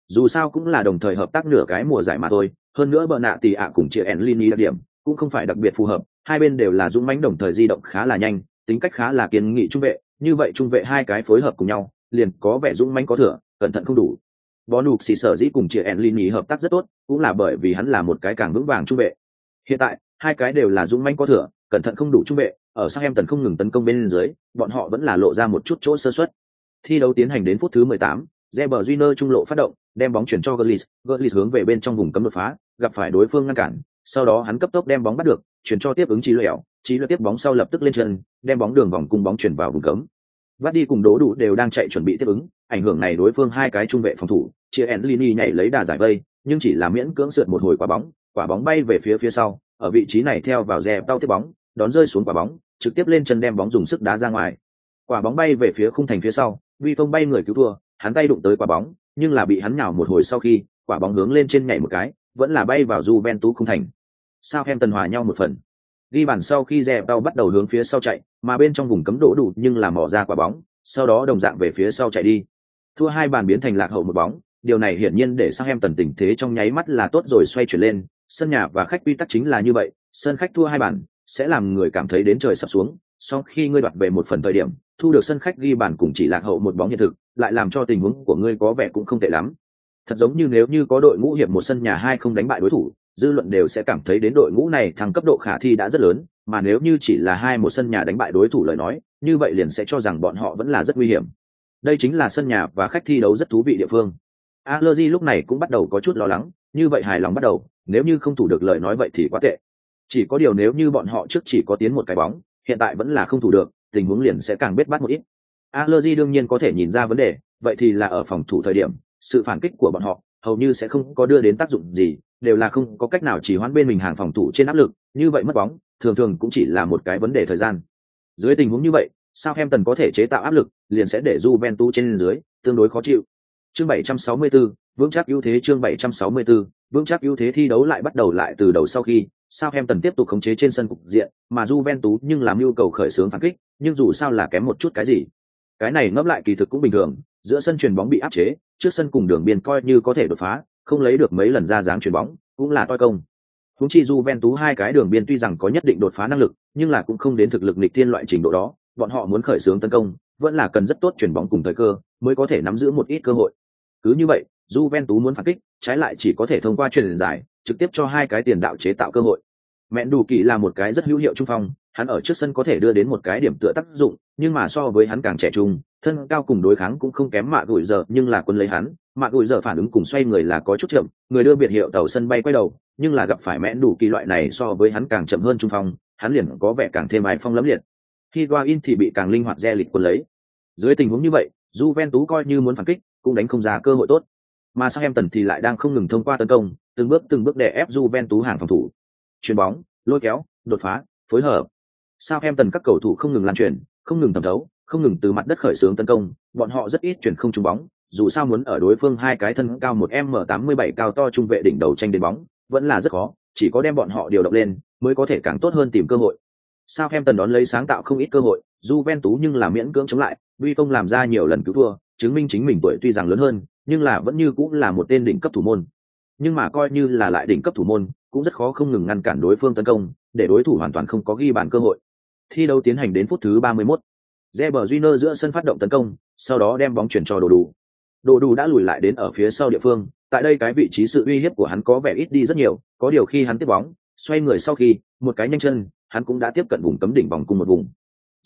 A: Dù sao cũng là đồng thời hợp tác nửa cái mùa giải mà thôi, hơn nữa bờ nạ tỷ ạ cùng chia Enlini đặc điểm, cũng không phải đặc biệt phù hợp, hai bên đều là dũng mãnh đồng thời di động khá là nhanh, tính cách khá là kiên nghị trung vệ, như vậy trung vệ hai cái phối hợp cùng nhau, liền có vẻ dũng mãnh có thừa, cẩn thận không đủ. Bó nục xì sở dĩ cùng chia nhì hợp tác rất tốt, cũng là bởi vì hắn là một cái càng vững vàng trung vệ. Hiện tại, hai cái đều là dũng mãnh có thừa, cẩn thận không đủ trung vệ, ở sang em tần không ngừng tấn công bên dưới, bọn họ vẫn là lộ ra một chút chỗ sơ suất. Thi đấu tiến hành đến phút thứ 18, Reber Júnior trung lộ phát động, đem bóng chuyển cho Gullis, Gullis hướng về bên trong vùng cấm đột phá, gặp phải đối phương ngăn cản, sau đó hắn cấp tốc đem bóng bắt được, chuyển cho tiếp ứng Chí Lẹo, Chí Lẹo tiếp bóng sau lập tức lên chân, đem bóng đường vòng cung bóng chuyển vào vùng cấm. Vắt đi cùng đố đủ đều đang chạy chuẩn bị tiếp ứng, ảnh hưởng này đối phương hai cái trung vệ phòng thủ, chia Enlini nhảy lấy đà giải vây, nhưng chỉ là miễn cưỡng sượt một hồi quả bóng, quả bóng bay về phía phía sau, ở vị trí này theo vào dè đau tiếp bóng, đón rơi xuống quả bóng, trực tiếp lên chân đem bóng dùng sức đá ra ngoài. Quả bóng bay về phía khung thành phía sau, Vi Phong bay người cứu thua, hắn tay đụng tới quả bóng, nhưng là bị hắn nhào một hồi sau khi, quả bóng hướng lên trên nhảy một cái, vẫn là bay vào Juventus khung thành. Sao em tần hòa nhau một phần. Ghi bàn sau khi dè đau bắt đầu hướng phía sau chạy, mà bên trong vùng cấm đổ đủ nhưng là mỏ ra quả bóng, sau đó đồng dạng về phía sau chạy đi. Thua hai bàn biến thành lạc hậu một bóng, điều này hiển nhiên để sang em tần tình thế trong nháy mắt là tốt rồi xoay chuyển lên, sân nhà và khách quy tắc chính là như vậy, sân khách thua hai bàn sẽ làm người cảm thấy đến trời sập xuống, sau khi ngươi đoạt về một phần thời điểm, thu được sân khách ghi bàn cùng chỉ lạc hậu một bóng hiện thực, lại làm cho tình huống của ngươi có vẻ cũng không tệ lắm. Thật giống như nếu như có đội ngũ hiệp một sân nhà hai không đánh bại đối thủ, dư luận đều sẽ cảm thấy đến đội ngũ này thăng cấp độ khả thi đã rất lớn, mà nếu như chỉ là hai một sân nhà đánh bại đối thủ lời nói, như vậy liền sẽ cho rằng bọn họ vẫn là rất nguy hiểm. Đây chính là sân nhà và khách thi đấu rất thú vị địa phương. Allergy lúc này cũng bắt đầu có chút lo lắng, như vậy hài lòng bắt đầu, nếu như không thủ được lời nói vậy thì quá tệ. Chỉ có điều nếu như bọn họ trước chỉ có tiến một cái bóng, hiện tại vẫn là không thủ được, tình huống liền sẽ càng biết bát một ít. Allergy đương nhiên có thể nhìn ra vấn đề, vậy thì là ở phòng thủ thời điểm, sự phản kích của bọn họ hầu như sẽ không có đưa đến tác dụng gì đều là không có cách nào chỉ hoãn bên mình hàng phòng thủ trên áp lực như vậy mất bóng thường thường cũng chỉ là một cái vấn đề thời gian. Dưới tình huống như vậy sao em tần có thể chế tạo áp lực liền sẽ để Juventus trên dưới tương đối khó chịu. Chương 764, vững chắc ưu thế chương 764, vững chắc ưu thế thi đấu lại bắt đầu lại từ đầu sau khi sao em tần tiếp tục khống chế trên sân cục diện mà Juventus nhưng làm yêu cầu khởi xướng phản kích nhưng dù sao là kém một chút cái gì. Cái này ngấp lại kỳ thực cũng bình thường giữa sân chuyền bóng bị áp chế trước sân cùng đường biên coi như có thể đột phá, không lấy được mấy lần ra dáng chuyển bóng, cũng là toi công. Húng chi Juventus hai cái đường biên tuy rằng có nhất định đột phá năng lực, nhưng là cũng không đến thực lực nghịch thiên loại trình độ đó, bọn họ muốn khởi xướng tấn công, vẫn là cần rất tốt chuyển bóng cùng thời cơ, mới có thể nắm giữ một ít cơ hội. Cứ như vậy, Juventus muốn phản kích, trái lại chỉ có thể thông qua truyền giải, trực tiếp cho hai cái tiền đạo chế tạo cơ hội. Mẹn đủ kỳ là một cái rất hữu hiệu trung phong hắn ở trước sân có thể đưa đến một cái điểm tựa tác dụng, nhưng mà so với hắn càng trẻ trung, thân cao cùng đối kháng cũng không kém mạ gùi giờ nhưng là quân lấy hắn mạ gùi giờ phản ứng cùng xoay người là có chút chậm, người đưa biệt hiệu tàu sân bay quay đầu, nhưng là gặp phải mẹ đủ kỳ loại này so với hắn càng chậm hơn trung phong, hắn liền có vẻ càng thêm ai phong lẫm liệt. Khi in thì bị càng linh hoạt re lịch quân lấy. Dưới tình huống như vậy, Juventus coi như muốn phản kích, cũng đánh không ra cơ hội tốt. Mà sau em tần thì lại đang không ngừng thông qua tấn công, từng bước từng bước để ép Juventus hàng phòng thủ. Chuyền bóng, lôi kéo, đột phá, phối hợp. Sao em tần các cầu thủ không ngừng lan truyền, không ngừng thẩm thấu, không ngừng từ mặt đất khởi xướng tấn công, bọn họ rất ít chuyển không trúng bóng, dù sao muốn ở đối phương hai cái thân cao một m tám mươi bảy cao to trung vệ đỉnh đầu tranh đến bóng, vẫn là rất khó, chỉ có đem bọn họ điều động lên, mới có thể càng tốt hơn tìm cơ hội. Sao em tần đón lấy sáng tạo không ít cơ hội, Juventus nhưng là miễn cưỡng chống lại Vi Phong làm ra nhiều lần cứu thua, chứng minh chính mình tuổi tuy rằng lớn hơn, nhưng là vẫn như cũng là một tên đỉnh cấp thủ môn. Nhưng mà coi như là lại đỉnh cấp thủ môn, cũng rất khó không ngừng ngăn cản đối phương tấn công, để đối thủ hoàn toàn không có ghi bàn cơ hội thi đấu tiến hành đến phút thứ 31. Reber Júnior giữa sân phát động tấn công sau đó đem bóng chuyển cho đồ đủ đồ đủ đã lùi lại đến ở phía sau địa phương tại đây cái vị trí sự uy hiếp của hắn có vẻ ít đi rất nhiều có điều khi hắn tiếp bóng xoay người sau khi một cái nhanh chân hắn cũng đã tiếp cận vùng cấm đỉnh vòng cùng một vùng.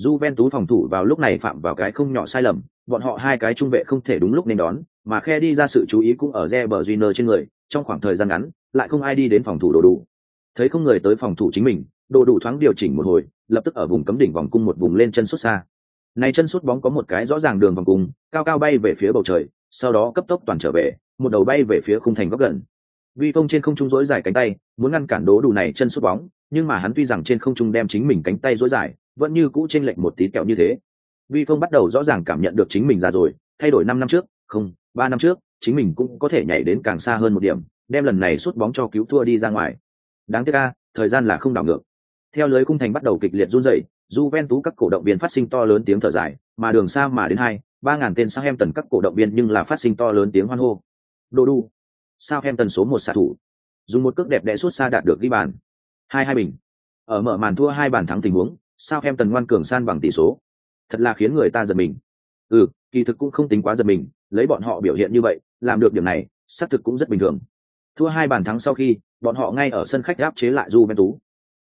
A: Juventus phòng thủ vào lúc này phạm vào cái không nhỏ sai lầm, bọn họ hai cái trung vệ không thể đúng lúc nên đón, mà khe đi ra sự chú ý cũng ở Reber Júnior trên người, trong khoảng thời gian ngắn, lại không ai đi đến phòng thủ đồ đủ. Thấy không người tới phòng thủ chính mình, đồ đủ thoáng điều chỉnh một hồi, lập tức ở vùng cấm đỉnh vòng cung một vùng lên chân xuất xa. Này chân sút bóng có một cái rõ ràng đường vòng cung, cao cao bay về phía bầu trời, sau đó cấp tốc toàn trở về, một đầu bay về phía khung thành góc gần. Vi Phong trên không trung rỗi dài cánh tay, muốn ngăn cản đố đủ này chân sút bóng, nhưng mà hắn tuy rằng trên không trung đem chính mình cánh tay rỗi dài, vẫn như cũ trên lệnh một tí kẹo như thế. Vi Phong bắt đầu rõ ràng cảm nhận được chính mình già rồi, thay đổi năm năm trước, không, ba năm trước, chính mình cũng có thể nhảy đến càng xa hơn một điểm, đem lần này sút bóng cho cứu thua đi ra ngoài. Đáng tiếc a, thời gian là không đảo ngược. Theo lưới cung thành bắt đầu kịch liệt run rẩy, Juventus các cổ động viên phát sinh to lớn tiếng thở dài, mà đường xa mà đến hai, ba ngàn tên Southampton các cổ động viên nhưng là phát sinh to lớn tiếng hoan hô. Đồ đu. Southampton số một xạ thủ. Dùng một cước đẹp đẽ suốt xa đạt được ghi bàn. Hai hai bình. Ở mở màn thua hai bàn thắng tình huống, Southampton ngoan cường san bằng tỷ số. Thật là khiến người ta giật mình. Ừ, kỳ thực cũng không tính quá giật mình, lấy bọn họ biểu hiện như vậy, làm được điểm này, xác thực cũng rất bình thường. Thua hai bàn thắng sau khi, bọn họ ngay ở sân khách áp chế lại Juventus.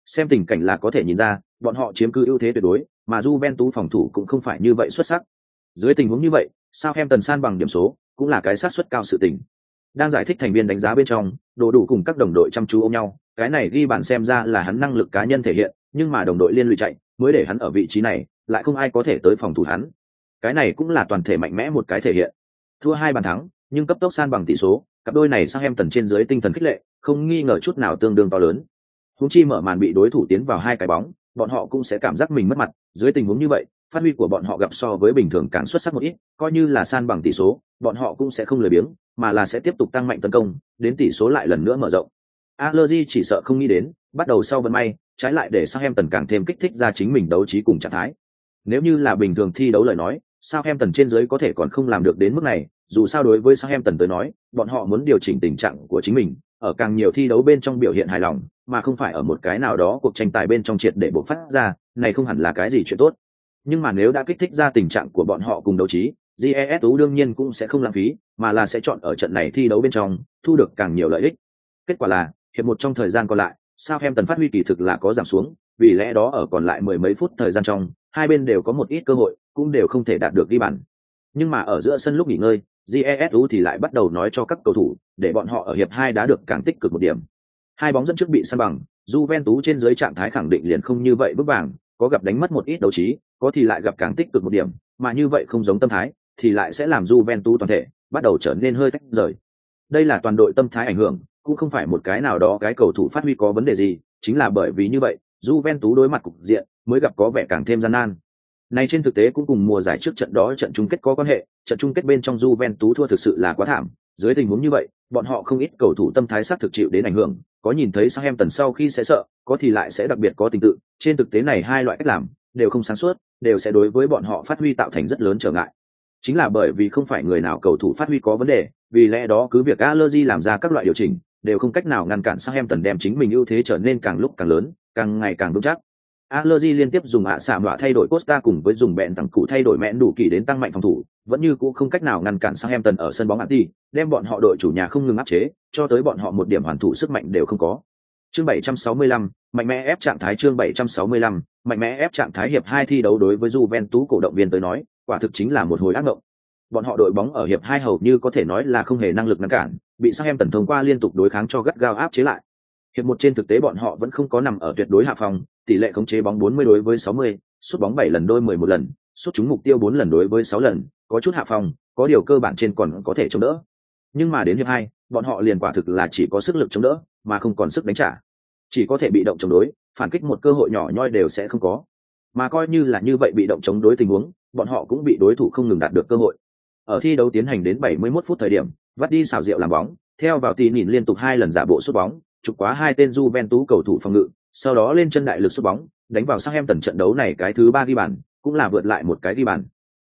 A: Xem tình cảnh là có thể nhìn ra, bọn họ chiếm cứ ưu thế tuyệt đối, mà Juventus phòng thủ cũng không phải như vậy xuất sắc. Dưới tình huống như vậy, Southampton san bằng điểm số, cũng là cái xác suất cao sự tình. Đang giải thích thành viên đánh giá bên trong, đồ đủ cùng các đồng đội chăm chú ôm nhau, cái này ghi bàn xem ra là hắn năng lực cá nhân thể hiện, nhưng mà đồng đội liên lụy chạy, mới để hắn ở vị trí này, lại không ai có thể tới phòng thủ hắn. Cái này cũng là toàn thể mạnh mẽ một cái thể hiện. Thua hai bàn thắng, nhưng cấp tốc san bằng tỷ số, cặp đôi này sang em tần trên dưới tinh thần khích lệ, không nghi ngờ chút nào tương đương to lớn. Húng chi mở màn bị đối thủ tiến vào hai cái bóng, bọn họ cũng sẽ cảm giác mình mất mặt, dưới tình huống như vậy, phát huy của bọn họ gặp so với bình thường càng xuất sắc một ít, coi như là san bằng tỷ số, bọn họ cũng sẽ không lười biếng, mà là sẽ tiếp tục tăng mạnh tấn công, đến tỷ số lại lần nữa mở rộng. Allergy chỉ sợ không nghĩ đến, bắt đầu sau vận may, trái lại để Southampton càng thêm kích thích ra chính mình đấu trí cùng trạng thái. Nếu như là bình thường thi đấu lời nói, Southampton trên dưới có thể còn không làm được đến mức này, dù sao đối với Southampton tới nói, bọn họ muốn điều chỉnh tình trạng của chính mình, ở càng nhiều thi đấu bên trong biểu hiện hài lòng, mà không phải ở một cái nào đó cuộc tranh tài bên trong triệt để bộc phát ra, này không hẳn là cái gì chuyện tốt. Nhưng mà nếu đã kích thích ra tình trạng của bọn họ cùng đấu trí, GESU đương nhiên cũng sẽ không lãng phí, mà là sẽ chọn ở trận này thi đấu bên trong, thu được càng nhiều lợi ích. Kết quả là, hiệp một trong thời gian còn lại, Southampton phát huy kỳ thực là có giảm xuống, vì lẽ đó ở còn lại mười mấy phút thời gian trong, hai bên đều có một ít cơ hội, cũng đều không thể đạt được ghi bàn. Nhưng mà ở giữa sân lúc nghỉ ngơi, GESU thì lại bắt đầu nói cho các cầu thủ, để bọn họ ở hiệp hai đã được càng tích cực một điểm. Hai bóng dẫn trước bị săn bằng, Juventus trên dưới trạng thái khẳng định liền không như vậy bước vàng, có gặp đánh mất một ít đấu trí, có thì lại gặp càng tích cực một điểm, mà như vậy không giống tâm thái, thì lại sẽ làm Juventus toàn thể bắt đầu trở nên hơi tách rời. Đây là toàn đội tâm thái ảnh hưởng, cũng không phải một cái nào đó cái cầu thủ phát huy có vấn đề gì, chính là bởi vì như vậy, Juventus đối mặt cục diện mới gặp có vẻ càng thêm gian nan. Này trên thực tế cũng cùng mùa giải trước trận đó trận chung kết có quan hệ, trận chung kết bên trong Juventus thua thực sự là quá thảm, dưới tình huống như vậy, bọn họ không ít cầu thủ tâm thái sát thực chịu đến ảnh hưởng, có nhìn thấy sang em tần sau khi sẽ sợ, có thì lại sẽ đặc biệt có tình tự, trên thực tế này hai loại cách làm đều không sáng suốt, đều sẽ đối với bọn họ phát huy tạo thành rất lớn trở ngại. Chính là bởi vì không phải người nào cầu thủ phát huy có vấn đề, vì lẽ đó cứ việc Allergy làm ra các loại điều chỉnh, đều không cách nào ngăn cản sang em tần đem chính mình ưu thế trở nên càng lúc càng lớn, càng ngày càng vững chắc. Allergy liên tiếp dùng ạ xạ mạ thay đổi Costa cùng với dùng bẹn tăng cụ thay đổi mẹn đủ kỳ đến tăng mạnh phòng thủ, vẫn như cũ không cách nào ngăn cản Southampton ở sân bóng anti, đem bọn họ đội chủ nhà không ngừng áp chế, cho tới bọn họ một điểm hoàn thủ sức mạnh đều không có. Chương 765, mạnh mẽ ép trạng thái chương 765, mạnh mẽ ép trạng thái hiệp hai thi đấu đối với Juventus cổ động viên tới nói, quả thực chính là một hồi ác mộng. Bọn họ đội bóng ở hiệp hai hầu như có thể nói là không hề năng lực ngăn cản, bị Southampton thông qua liên tục đối kháng cho gắt gao áp chế lại. Hiệp một trên thực tế bọn họ vẫn không có nằm ở tuyệt đối hạ phòng, tỷ lệ khống chế bóng 40 đối với 60, sút bóng 7 lần đôi 11 lần, sút trúng mục tiêu 4 lần đối với 6 lần, có chút hạ phòng, có điều cơ bản trên còn có thể chống đỡ. Nhưng mà đến hiệp 2, bọn họ liền quả thực là chỉ có sức lực chống đỡ, mà không còn sức đánh trả. Chỉ có thể bị động chống đối, phản kích một cơ hội nhỏ nhoi đều sẽ không có. Mà coi như là như vậy bị động chống đối tình huống, bọn họ cũng bị đối thủ không ngừng đạt được cơ hội. Ở thi đấu tiến hành đến 71 phút thời điểm, vắt đi xào rượu làm bóng, theo vào tì nhìn liên tục hai lần giả bộ sút bóng, chụp quá hai tên Juventus cầu thủ phòng ngự, sau đó lên chân đại lực sút bóng, đánh vào sang em tần trận đấu này cái thứ ba ghi bàn, cũng là vượt lại một cái ghi bàn.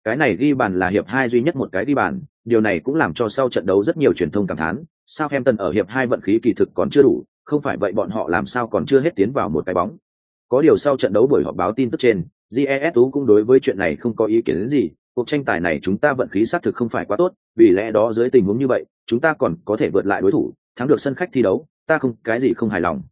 A: Cái này ghi bàn là hiệp hai duy nhất một cái ghi bàn, điều này cũng làm cho sau trận đấu rất nhiều truyền thông cảm thán, Southampton ở hiệp hai vận khí kỳ thực còn chưa đủ, không phải vậy bọn họ làm sao còn chưa hết tiến vào một cái bóng. Có điều sau trận đấu buổi họp báo tin tức trên, GESU cũng đối với chuyện này không có ý kiến gì, cuộc tranh tài này chúng ta vận khí xác thực không phải quá tốt, vì lẽ đó dưới tình huống như vậy, chúng ta còn có thể vượt lại đối thủ, thắng được sân khách thi đấu, ta không cái gì không hài lòng.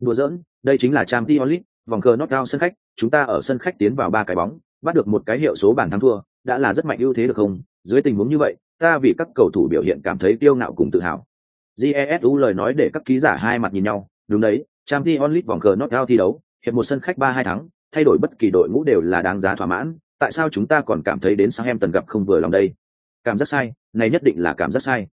A: Đùa giỡn, đây chính là Champions League, vòng cờ knockout sân khách, chúng ta ở sân khách tiến vào ba cái bóng, bắt được một cái hiệu số bàn thắng thua, đã là rất mạnh ưu thế được không? Dưới tình huống như vậy, ta vì các cầu thủ biểu hiện cảm thấy kiêu ngạo cùng tự hào. Jesu lời nói để các ký giả hai mặt nhìn nhau, đúng đấy, Champions League vòng cờ knockout thi đấu, hiệp một sân khách ba hai thắng, thay đổi bất kỳ đội ngũ đều là đáng giá thỏa mãn, tại sao chúng ta còn cảm thấy đến sang em tần gặp không vừa lòng đây? Cảm giác sai, này nhất định là cảm giác sai.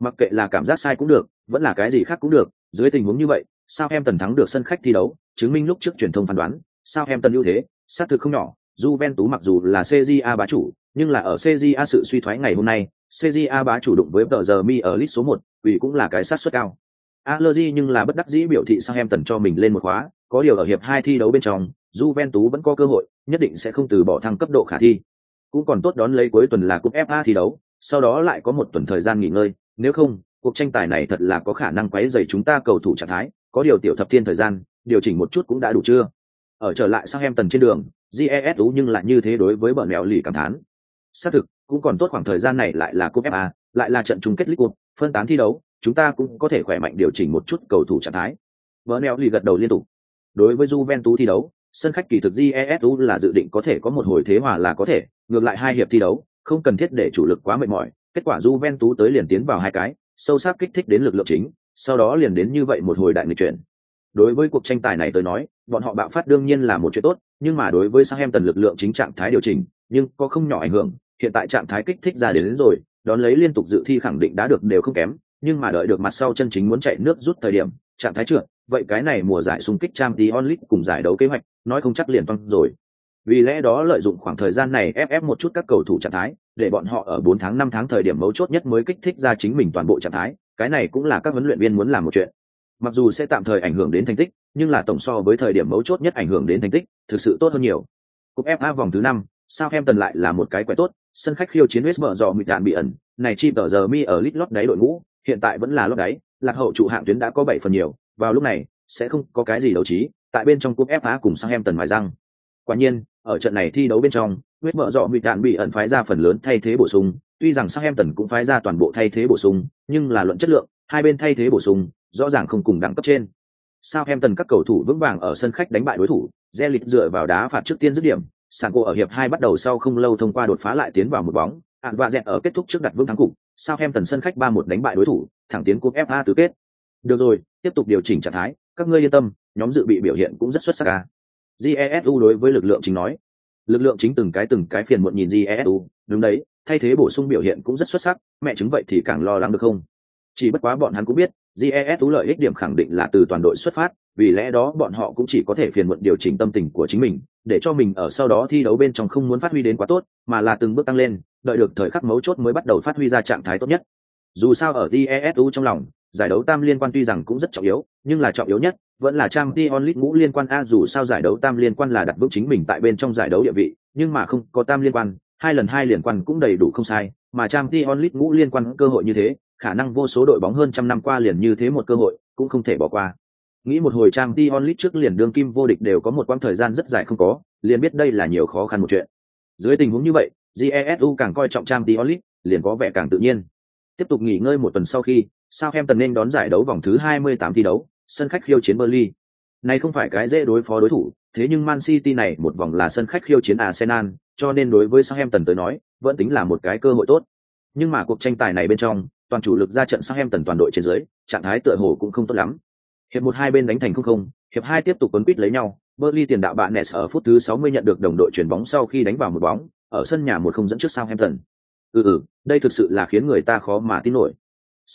A: Mặc kệ là cảm giác sai cũng được, vẫn là cái gì khác cũng được, dưới tình huống như vậy, sao em tần thắng được sân khách thi đấu, chứng minh lúc trước truyền thông phán đoán, sao em tần ưu thế, xác thực không nhỏ, Juventus mặc dù là CJA bá chủ, nhưng là ở CJA sự suy thoái ngày hôm nay, CJA bá chủ đụng với tờ giờ mi ở list số 1, vì cũng là cái sát suất cao. Allergy nhưng là bất đắc dĩ biểu thị sang em tần cho mình lên một khóa, có điều ở hiệp hai thi đấu bên trong, Juventus vẫn có cơ hội, nhất định sẽ không từ bỏ thăng cấp độ khả thi. Cũng còn tốt đón lấy cuối tuần là cúp FA thi đấu, sau đó lại có một tuần thời gian nghỉ ngơi, nếu không, cuộc tranh tài này thật là có khả năng quấy dày chúng ta cầu thủ trạng thái, có điều tiểu thập thiên thời gian, điều chỉnh một chút cũng đã đủ chưa? Ở trở lại sang em tần trên đường, GESU nhưng lại như thế đối với bờ mèo lì cảm thán. Xác thực, cũng còn tốt khoảng thời gian này lại là cúp FA, lại là trận chung kết League Cup, phân tán thi đấu, chúng ta cũng có thể khỏe mạnh điều chỉnh một chút cầu thủ trạng thái. Bờ mèo lì gật đầu liên tục. Đối với Juventus thi đấu, sân khách kỳ thực jesu là dự định có thể có một hồi thế hòa là có thể ngược lại hai hiệp thi đấu không cần thiết để chủ lực quá mệt mỏi kết quả Juventus tới liền tiến vào hai cái sâu sắc kích thích đến lực lượng chính sau đó liền đến như vậy một hồi đại nghịch chuyển. Đối với cuộc tranh tài này tôi nói bọn họ bạo phát đương nhiên là một chuyện tốt nhưng mà đối với Southampton lực lượng chính trạng thái điều chỉnh nhưng có không nhỏ ảnh hưởng hiện tại trạng thái kích thích ra đến, đến rồi đón lấy liên tục dự thi khẳng định đã được đều không kém nhưng mà đợi được mặt sau chân chính muốn chạy nước rút thời điểm trạng thái trượt vậy cái này mùa giải xung kích trang tí onlit cùng giải đấu kế hoạch nói không chắc liền văng rồi vì lẽ đó lợi dụng khoảng thời gian này ép ép một chút các cầu thủ trạng thái, để bọn họ ở bốn tháng năm tháng thời điểm mấu chốt nhất mới kích thích ra chính mình toàn bộ trạng thái, cái này cũng là các huấn luyện viên muốn làm một chuyện. Mặc dù sẽ tạm thời ảnh hưởng đến thành tích, nhưng là tổng so với thời điểm mấu chốt nhất ảnh hưởng đến thành tích, thực sự tốt hơn nhiều. Cúp fa vòng thứ năm sao em tần lại là một cái quẻ tốt, sân khách khiêu chiến west mở dò mịt đạn bị ẩn, này chi tờ giờ mi ở lít lót đáy đội ngũ, hiện tại vẫn là lót đáy, lạc hậu trụ hạng tuyến đã có bảy phần nhiều, vào lúc này, sẽ không có cái gì đấu trí, tại bên trong cúp FA cùng sang em tần mài răng quả nhiên ở trận này thi đấu bên trong huyết mở dọ bị đạn bị ẩn phái ra phần lớn thay thế bổ sung tuy rằng sang em tần cũng phái ra toàn bộ thay thế bổ sung nhưng là luận chất lượng hai bên thay thế bổ sung rõ ràng không cùng đẳng cấp trên. Sao Em Tần các cầu thủ vững vàng ở sân khách đánh bại đối thủ, Zelit dựa vào đá phạt trước tiên dứt điểm, sàn cô ở hiệp hai bắt đầu sau không lâu thông qua đột phá lại tiến vào một bóng, Ản và Dẹt ở kết thúc trước đặt vững thắng cục, Tần sân khách 3-1 đánh bại đối thủ, thẳng tiến cúp FA tứ kết. Được rồi, tiếp tục điều chỉnh trạng thái, các ngươi yên tâm, nhóm dự bị biểu hiện cũng rất xuất sắc à. Jesu đối với lực lượng chính nói. Lực lượng chính từng cái từng cái phiền muộn nhìn Jesu, đúng đấy, thay thế bổ sung biểu hiện cũng rất xuất sắc, mẹ chứng vậy thì càng lo lắng được không? Chỉ bất quá bọn hắn cũng biết, Jesu lợi ích điểm khẳng định là từ toàn đội xuất phát, vì lẽ đó bọn họ cũng chỉ có thể phiền muộn điều chỉnh tâm tình của chính mình, để cho mình ở sau đó thi đấu bên trong không muốn phát huy đến quá tốt, mà là từng bước tăng lên, đợi được thời khắc mấu chốt mới bắt đầu phát huy ra trạng thái tốt nhất. Dù sao ở Jesu trong lòng, giải đấu tam liên quan tuy rằng cũng rất trọng yếu, nhưng là trọng yếu nhất vẫn là trang Champions League ngũ liên quan a dù sao giải đấu tam liên quan là đặt vững chính mình tại bên trong giải đấu địa vị, nhưng mà không có tam liên quan, hai lần hai liên quan cũng đầy đủ không sai, mà trang Champions League ngũ liên quan cơ hội như thế, khả năng vô số đội bóng hơn trăm năm qua liền như thế một cơ hội, cũng không thể bỏ qua. Nghĩ một hồi trang Champions League trước liền đương kim vô địch đều có một quãng thời gian rất dài không có, liền biết đây là nhiều khó khăn một chuyện. Dưới tình huống như vậy, GESU càng coi trọng trang Champions League, liền có vẻ càng tự nhiên. Tiếp tục nghỉ ngơi một tuần sau khi, Southampton nên đón giải đấu vòng thứ 28 thi đấu, sân khách khiêu chiến Burnley. Này không phải cái dễ đối phó đối thủ, thế nhưng Man City này một vòng là sân khách khiêu chiến Arsenal, cho nên đối với Southampton tới nói, vẫn tính là một cái cơ hội tốt. Nhưng mà cuộc tranh tài này bên trong, toàn chủ lực ra trận Southampton toàn đội trên dưới, trạng thái tựa hồ cũng không tốt lắm. Hiệp một hai bên đánh thành không không, hiệp hai tiếp tục quấn quýt lấy nhau, Burnley tiền đạo bạn Ness ở phút thứ 60 nhận được đồng đội chuyển bóng sau khi đánh vào một bóng, ở sân nhà một không dẫn trước Southampton. Ừ ừ, đây thực sự là khiến người ta khó mà tin nổi.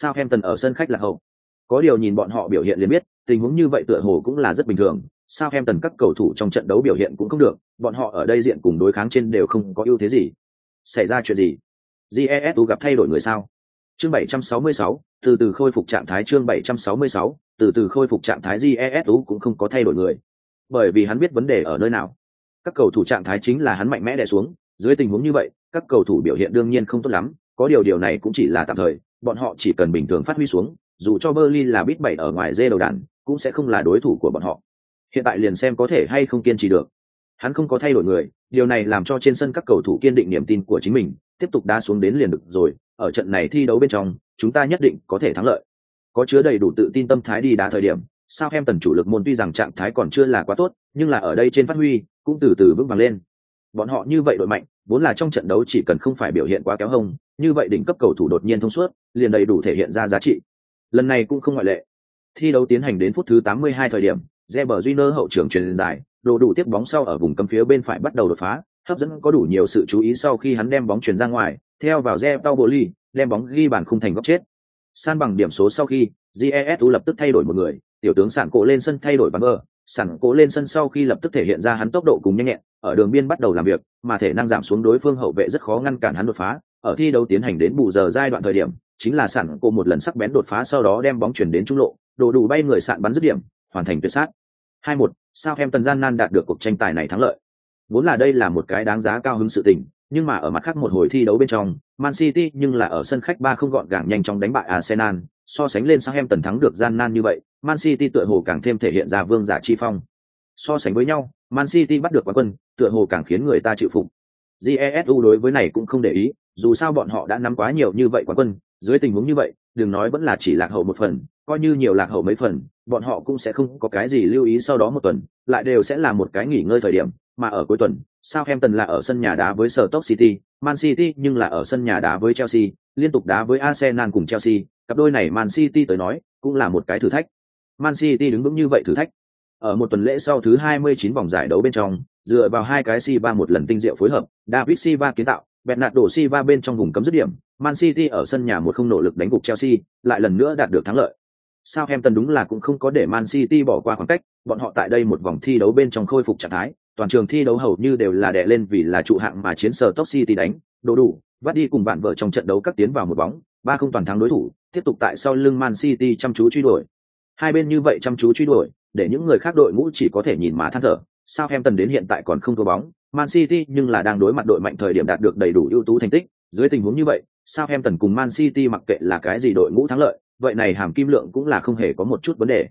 A: Southampton ở sân khách là hậu. Có điều nhìn bọn họ biểu hiện liền biết, tình huống như vậy tựa hồ cũng là rất bình thường. Southampton các cầu thủ trong trận đấu biểu hiện cũng không được, bọn họ ở đây diện cùng đối kháng trên đều không có ưu thế gì. Xảy ra chuyện gì? Jesu gặp thay đổi người sao? Chương 766, từ từ khôi phục trạng thái chương 766, từ từ khôi phục trạng thái Jesu cũng không có thay đổi người. Bởi vì hắn biết vấn đề ở nơi nào. Các cầu thủ trạng thái chính là hắn mạnh mẽ đè xuống, dưới tình huống như vậy, các cầu thủ biểu hiện đương nhiên không tốt lắm, có điều điều này cũng chỉ là tạm thời, bọn họ chỉ cần bình thường phát huy xuống, dù cho Berlin là bít bảy ở ngoài dê đầu đàn, cũng sẽ không là đối thủ của bọn họ. Hiện tại liền xem có thể hay không kiên trì được. Hắn không có thay đổi người, điều này làm cho trên sân các cầu thủ kiên định niềm tin của chính mình, tiếp tục đá xuống đến liền được rồi, ở trận này thi đấu bên trong, chúng ta nhất định có thể thắng lợi. Có chứa đầy đủ tự tin tâm thái đi đá thời điểm, sao em tần chủ lực môn tuy rằng trạng thái còn chưa là quá tốt, nhưng là ở đây trên phát huy, cũng từ từ vững vàng lên. Bọn họ như vậy đội mạnh, vốn là trong trận đấu chỉ cần không phải biểu hiện quá kéo hông, như vậy đỉnh cấp cầu thủ đột nhiên thông suốt, liền đầy đủ thể hiện ra giá trị. Lần này cũng không ngoại lệ. Thi đấu tiến hành đến phút thứ 82 thời điểm, Reber Júnior hậu trưởng truyền dài, đồ đủ tiếp bóng sau ở vùng cấm phía bên phải bắt đầu đột phá, hấp dẫn có đủ nhiều sự chú ý sau khi hắn đem bóng chuyển ra ngoài, theo vào Reber Boli, đem bóng ghi bàn khung thành góc chết. San bằng điểm số sau khi, Jesu lập tức thay đổi một người, tiểu tướng sản cổ lên sân thay đổi bắn bờ, sản cổ lên sân sau khi lập tức thể hiện ra hắn tốc độ cùng nhanh nhẹn, ở đường biên bắt đầu làm việc, mà thể năng giảm xuống đối phương hậu vệ rất khó ngăn cản hắn đột phá, ở thi đấu tiến hành đến bù giờ giai đoạn thời điểm, chính là sẵn cô một lần sắc bén đột phá sau đó đem bóng chuyển đến trung lộ, đồ đủ bay người sạn bắn dứt điểm, hoàn thành tuyệt sát. 2-1, sao em tần gian nan đạt được cuộc tranh tài này thắng lợi. Vốn là đây là một cái đáng giá cao hứng sự tình, nhưng mà ở mặt khác một hồi thi đấu bên trong, Man City nhưng là ở sân khách ba không gọn gàng nhanh chóng đánh bại Arsenal, so sánh lên Southampton thắng được gian nan như vậy, Man City tựa hồ càng thêm thể hiện ra vương giả chi phong. So sánh với nhau, Man City bắt được quán quân, tựa hồ càng khiến người ta chịu phục. Jesu đối với này cũng không để ý, dù sao bọn họ đã nắm quá nhiều như vậy quán quân, dưới tình huống như vậy, đừng nói vẫn là chỉ lạc hậu một phần, coi như nhiều lạc hậu mấy phần, bọn họ cũng sẽ không có cái gì lưu ý sau đó một tuần, lại đều sẽ là một cái nghỉ ngơi thời điểm, mà ở cuối tuần, Southampton là ở sân nhà đá với Stoke City, Man City nhưng là ở sân nhà đá với Chelsea, liên tục đá với Arsenal cùng Chelsea, cặp đôi này Man City tới nói, cũng là một cái thử thách. Man City đứng vững như vậy thử thách. Ở một tuần lễ sau thứ 29 vòng giải đấu bên trong, dựa vào hai cái Silva một lần tinh diệu phối hợp, David Silva kiến tạo, Bernardo Silva bên trong vùng cấm dứt điểm, Man City ở sân nhà một không nỗ lực đánh gục Chelsea, lại lần nữa đạt được thắng lợi. Southampton đúng là cũng không có để Man City bỏ qua khoảng cách, bọn họ tại đây một vòng thi đấu bên trong khôi phục trạng thái, toàn trường thi đấu hầu như đều là đè lên vì là trụ hạng mà chiến sở Top City đánh, đồ đủ, vắt đi cùng bạn vợ trong trận đấu các tiến vào một bóng, ba không toàn thắng đối thủ, tiếp tục tại sau lưng Man City chăm chú truy đuổi. Hai bên như vậy chăm chú truy đuổi, để những người khác đội ngũ chỉ có thể nhìn mà than thở. Southampton đến hiện tại còn không thua bóng, Man City nhưng là đang đối mặt đội mạnh thời điểm đạt được đầy đủ ưu tú thành tích. Dưới tình huống như vậy, Southampton cùng Man City mặc kệ là cái gì đội ngũ thắng lợi, vậy này hàm kim lượng cũng là không hề có một chút vấn đề.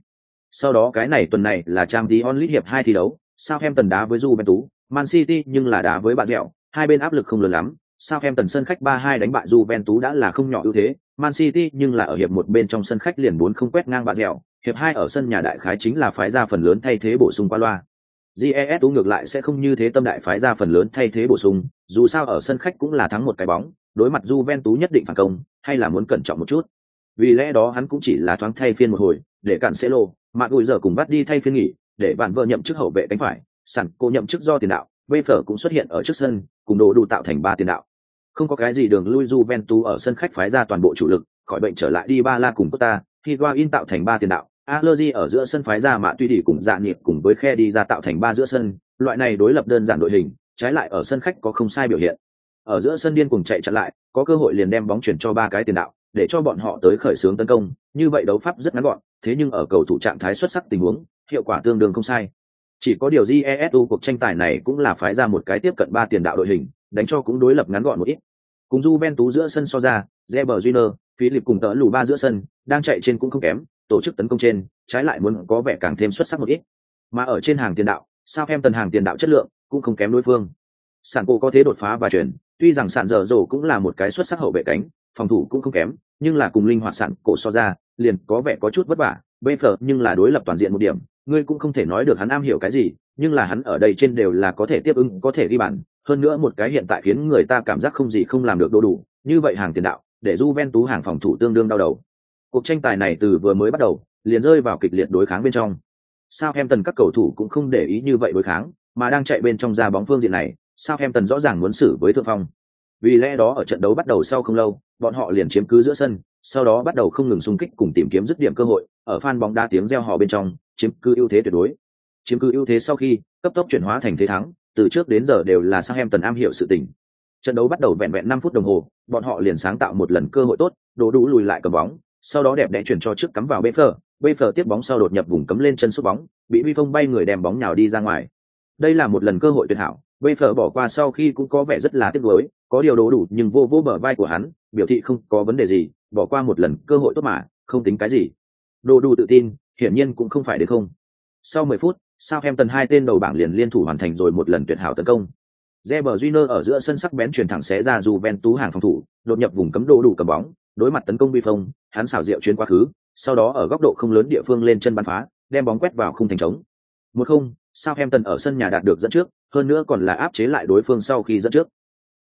A: Sau đó cái này tuần này là trang tí on hiệp hai thi đấu, Southampton đá với Juventus, Man City nhưng là đá với bà dẻo, hai bên áp lực không lớn lắm. Southampton sân khách 3-2 đánh bại Juventus đã là không nhỏ ưu thế, Man City nhưng là ở hiệp một bên trong sân khách liền 4 không quét ngang bạn dẻo, hiệp hai ở sân nhà đại khái chính là phái ra phần lớn thay thế bổ sung qua loa. GESU ngược lại sẽ không như thế tâm đại phái ra phần lớn thay thế bổ sung, dù sao ở sân khách cũng là thắng một cái bóng, đối mặt Juventus nhất định phản công, hay là muốn cẩn trọng một chút. Vì lẽ đó hắn cũng chỉ là thoáng thay phiên một hồi, để cản Celo, mà gùi giờ cùng bắt đi thay phiên nghỉ, để bạn vợ nhậm chức hậu vệ cánh phải, sẵn cô nhậm chức do tiền đạo, Bê Phở cũng xuất hiện ở trước sân, cùng đồ đủ tạo thành ba tiền đạo. Không có cái gì đường lui Juventus ở sân khách phái ra toàn bộ chủ lực, khỏi bệnh trở lại đi ba la cùng Costa, Higuain tạo thành ba tiền đạo, Allergy ở giữa sân phái ra mạ tuy đi cùng dạ niệm cùng với khe đi ra tạo thành ba giữa sân, loại này đối lập đơn giản đội hình, trái lại ở sân khách có không sai biểu hiện. Ở giữa sân điên cùng chạy chặn lại, có cơ hội liền đem bóng chuyển cho ba cái tiền đạo, để cho bọn họ tới khởi xướng tấn công, như vậy đấu pháp rất ngắn gọn, thế nhưng ở cầu thủ trạng thái xuất sắc tình huống, hiệu quả tương đương không sai. Chỉ có điều Jesu cuộc tranh tài này cũng là phái ra một cái tiếp cận ba tiền đạo đội hình, đánh cho cũng đối lập ngắn gọn một ít. Cùng Juventus giữa sân so ra, Reber Júnior, Philip cùng tớ lù ba giữa sân, đang chạy trên cũng không kém, tổ chức tấn công trên, trái lại muốn có vẻ càng thêm xuất sắc một ít. Mà ở trên hàng tiền đạo, sao em tần hàng tiền đạo chất lượng cũng không kém đối phương. Sản cổ có thế đột phá và chuyển, tuy rằng sản dở dồ cũng là một cái xuất sắc hậu vệ cánh, phòng thủ cũng không kém, nhưng là cùng linh hoạt sản cổ so ra, liền có vẻ có chút vất vả. Bê phở nhưng là đối lập toàn diện một điểm, ngươi cũng không thể nói được hắn am hiểu cái gì, nhưng là hắn ở đây trên đều là có thể tiếp ứng, có thể ghi bàn. Hơn nữa một cái hiện tại khiến người ta cảm giác không gì không làm được đủ đủ, như vậy hàng tiền đạo, để Juventus hàng phòng thủ tương đương đau đầu. Cuộc tranh tài này từ vừa mới bắt đầu, liền rơi vào kịch liệt đối kháng bên trong. Sao Hemtần các cầu thủ cũng không để ý như vậy đối kháng, mà đang chạy bên trong ra bóng phương diện này, Sao Hemtần rõ ràng muốn xử với thượng phong. Vì lẽ đó ở trận đấu bắt đầu sau không lâu, bọn họ liền chiếm cứ giữa sân, sau đó bắt đầu không ngừng xung kích cùng tìm kiếm dứt điểm cơ hội, ở fan bóng đá tiếng reo hò bên trong, chiếm cứ ưu thế tuyệt đối. Chiếm cứ ưu thế sau khi, cấp tốc chuyển hóa thành thế thắng, từ trước đến giờ đều là Southampton am hiểu sự tình. Trận đấu bắt đầu vẹn vẹn 5 phút đồng hồ, bọn họ liền sáng tạo một lần cơ hội tốt, đổ đủ lùi lại cầm bóng, sau đó đẹp đẽ chuyển cho trước cắm vào bê phở, bê phở tiếp bóng sau đột nhập vùng cấm lên chân sút bóng, bị Vi Phong bay người đem bóng nhào đi ra ngoài. Đây là một lần cơ hội tuyệt hảo, bê phở bỏ qua sau khi cũng có vẻ rất là tiếc nuối, có điều đố đủ nhưng vô vô bờ vai của hắn, biểu thị không có vấn đề gì, bỏ qua một lần cơ hội tốt mà, không tính cái gì. Đồ đủ tự tin, hiển nhiên cũng không phải được không. Sau 10 phút, sau em tần hai tên đầu bảng liền liên thủ hoàn thành rồi một lần tuyệt hảo tấn công. Reber Júnior ở giữa sân sắc bén truyền thẳng xé ra Juventus hàng phòng thủ, đột nhập vùng cấm đồ đủ cầm bóng, đối mặt tấn công bi phong, hắn xảo diệu chuyến quá khứ, sau đó ở góc độ không lớn địa phương lên chân bắn phá, đem bóng quét vào khung thành trống. Một không, Southampton ở sân nhà đạt được dẫn trước, hơn nữa còn là áp chế lại đối phương sau khi dẫn trước.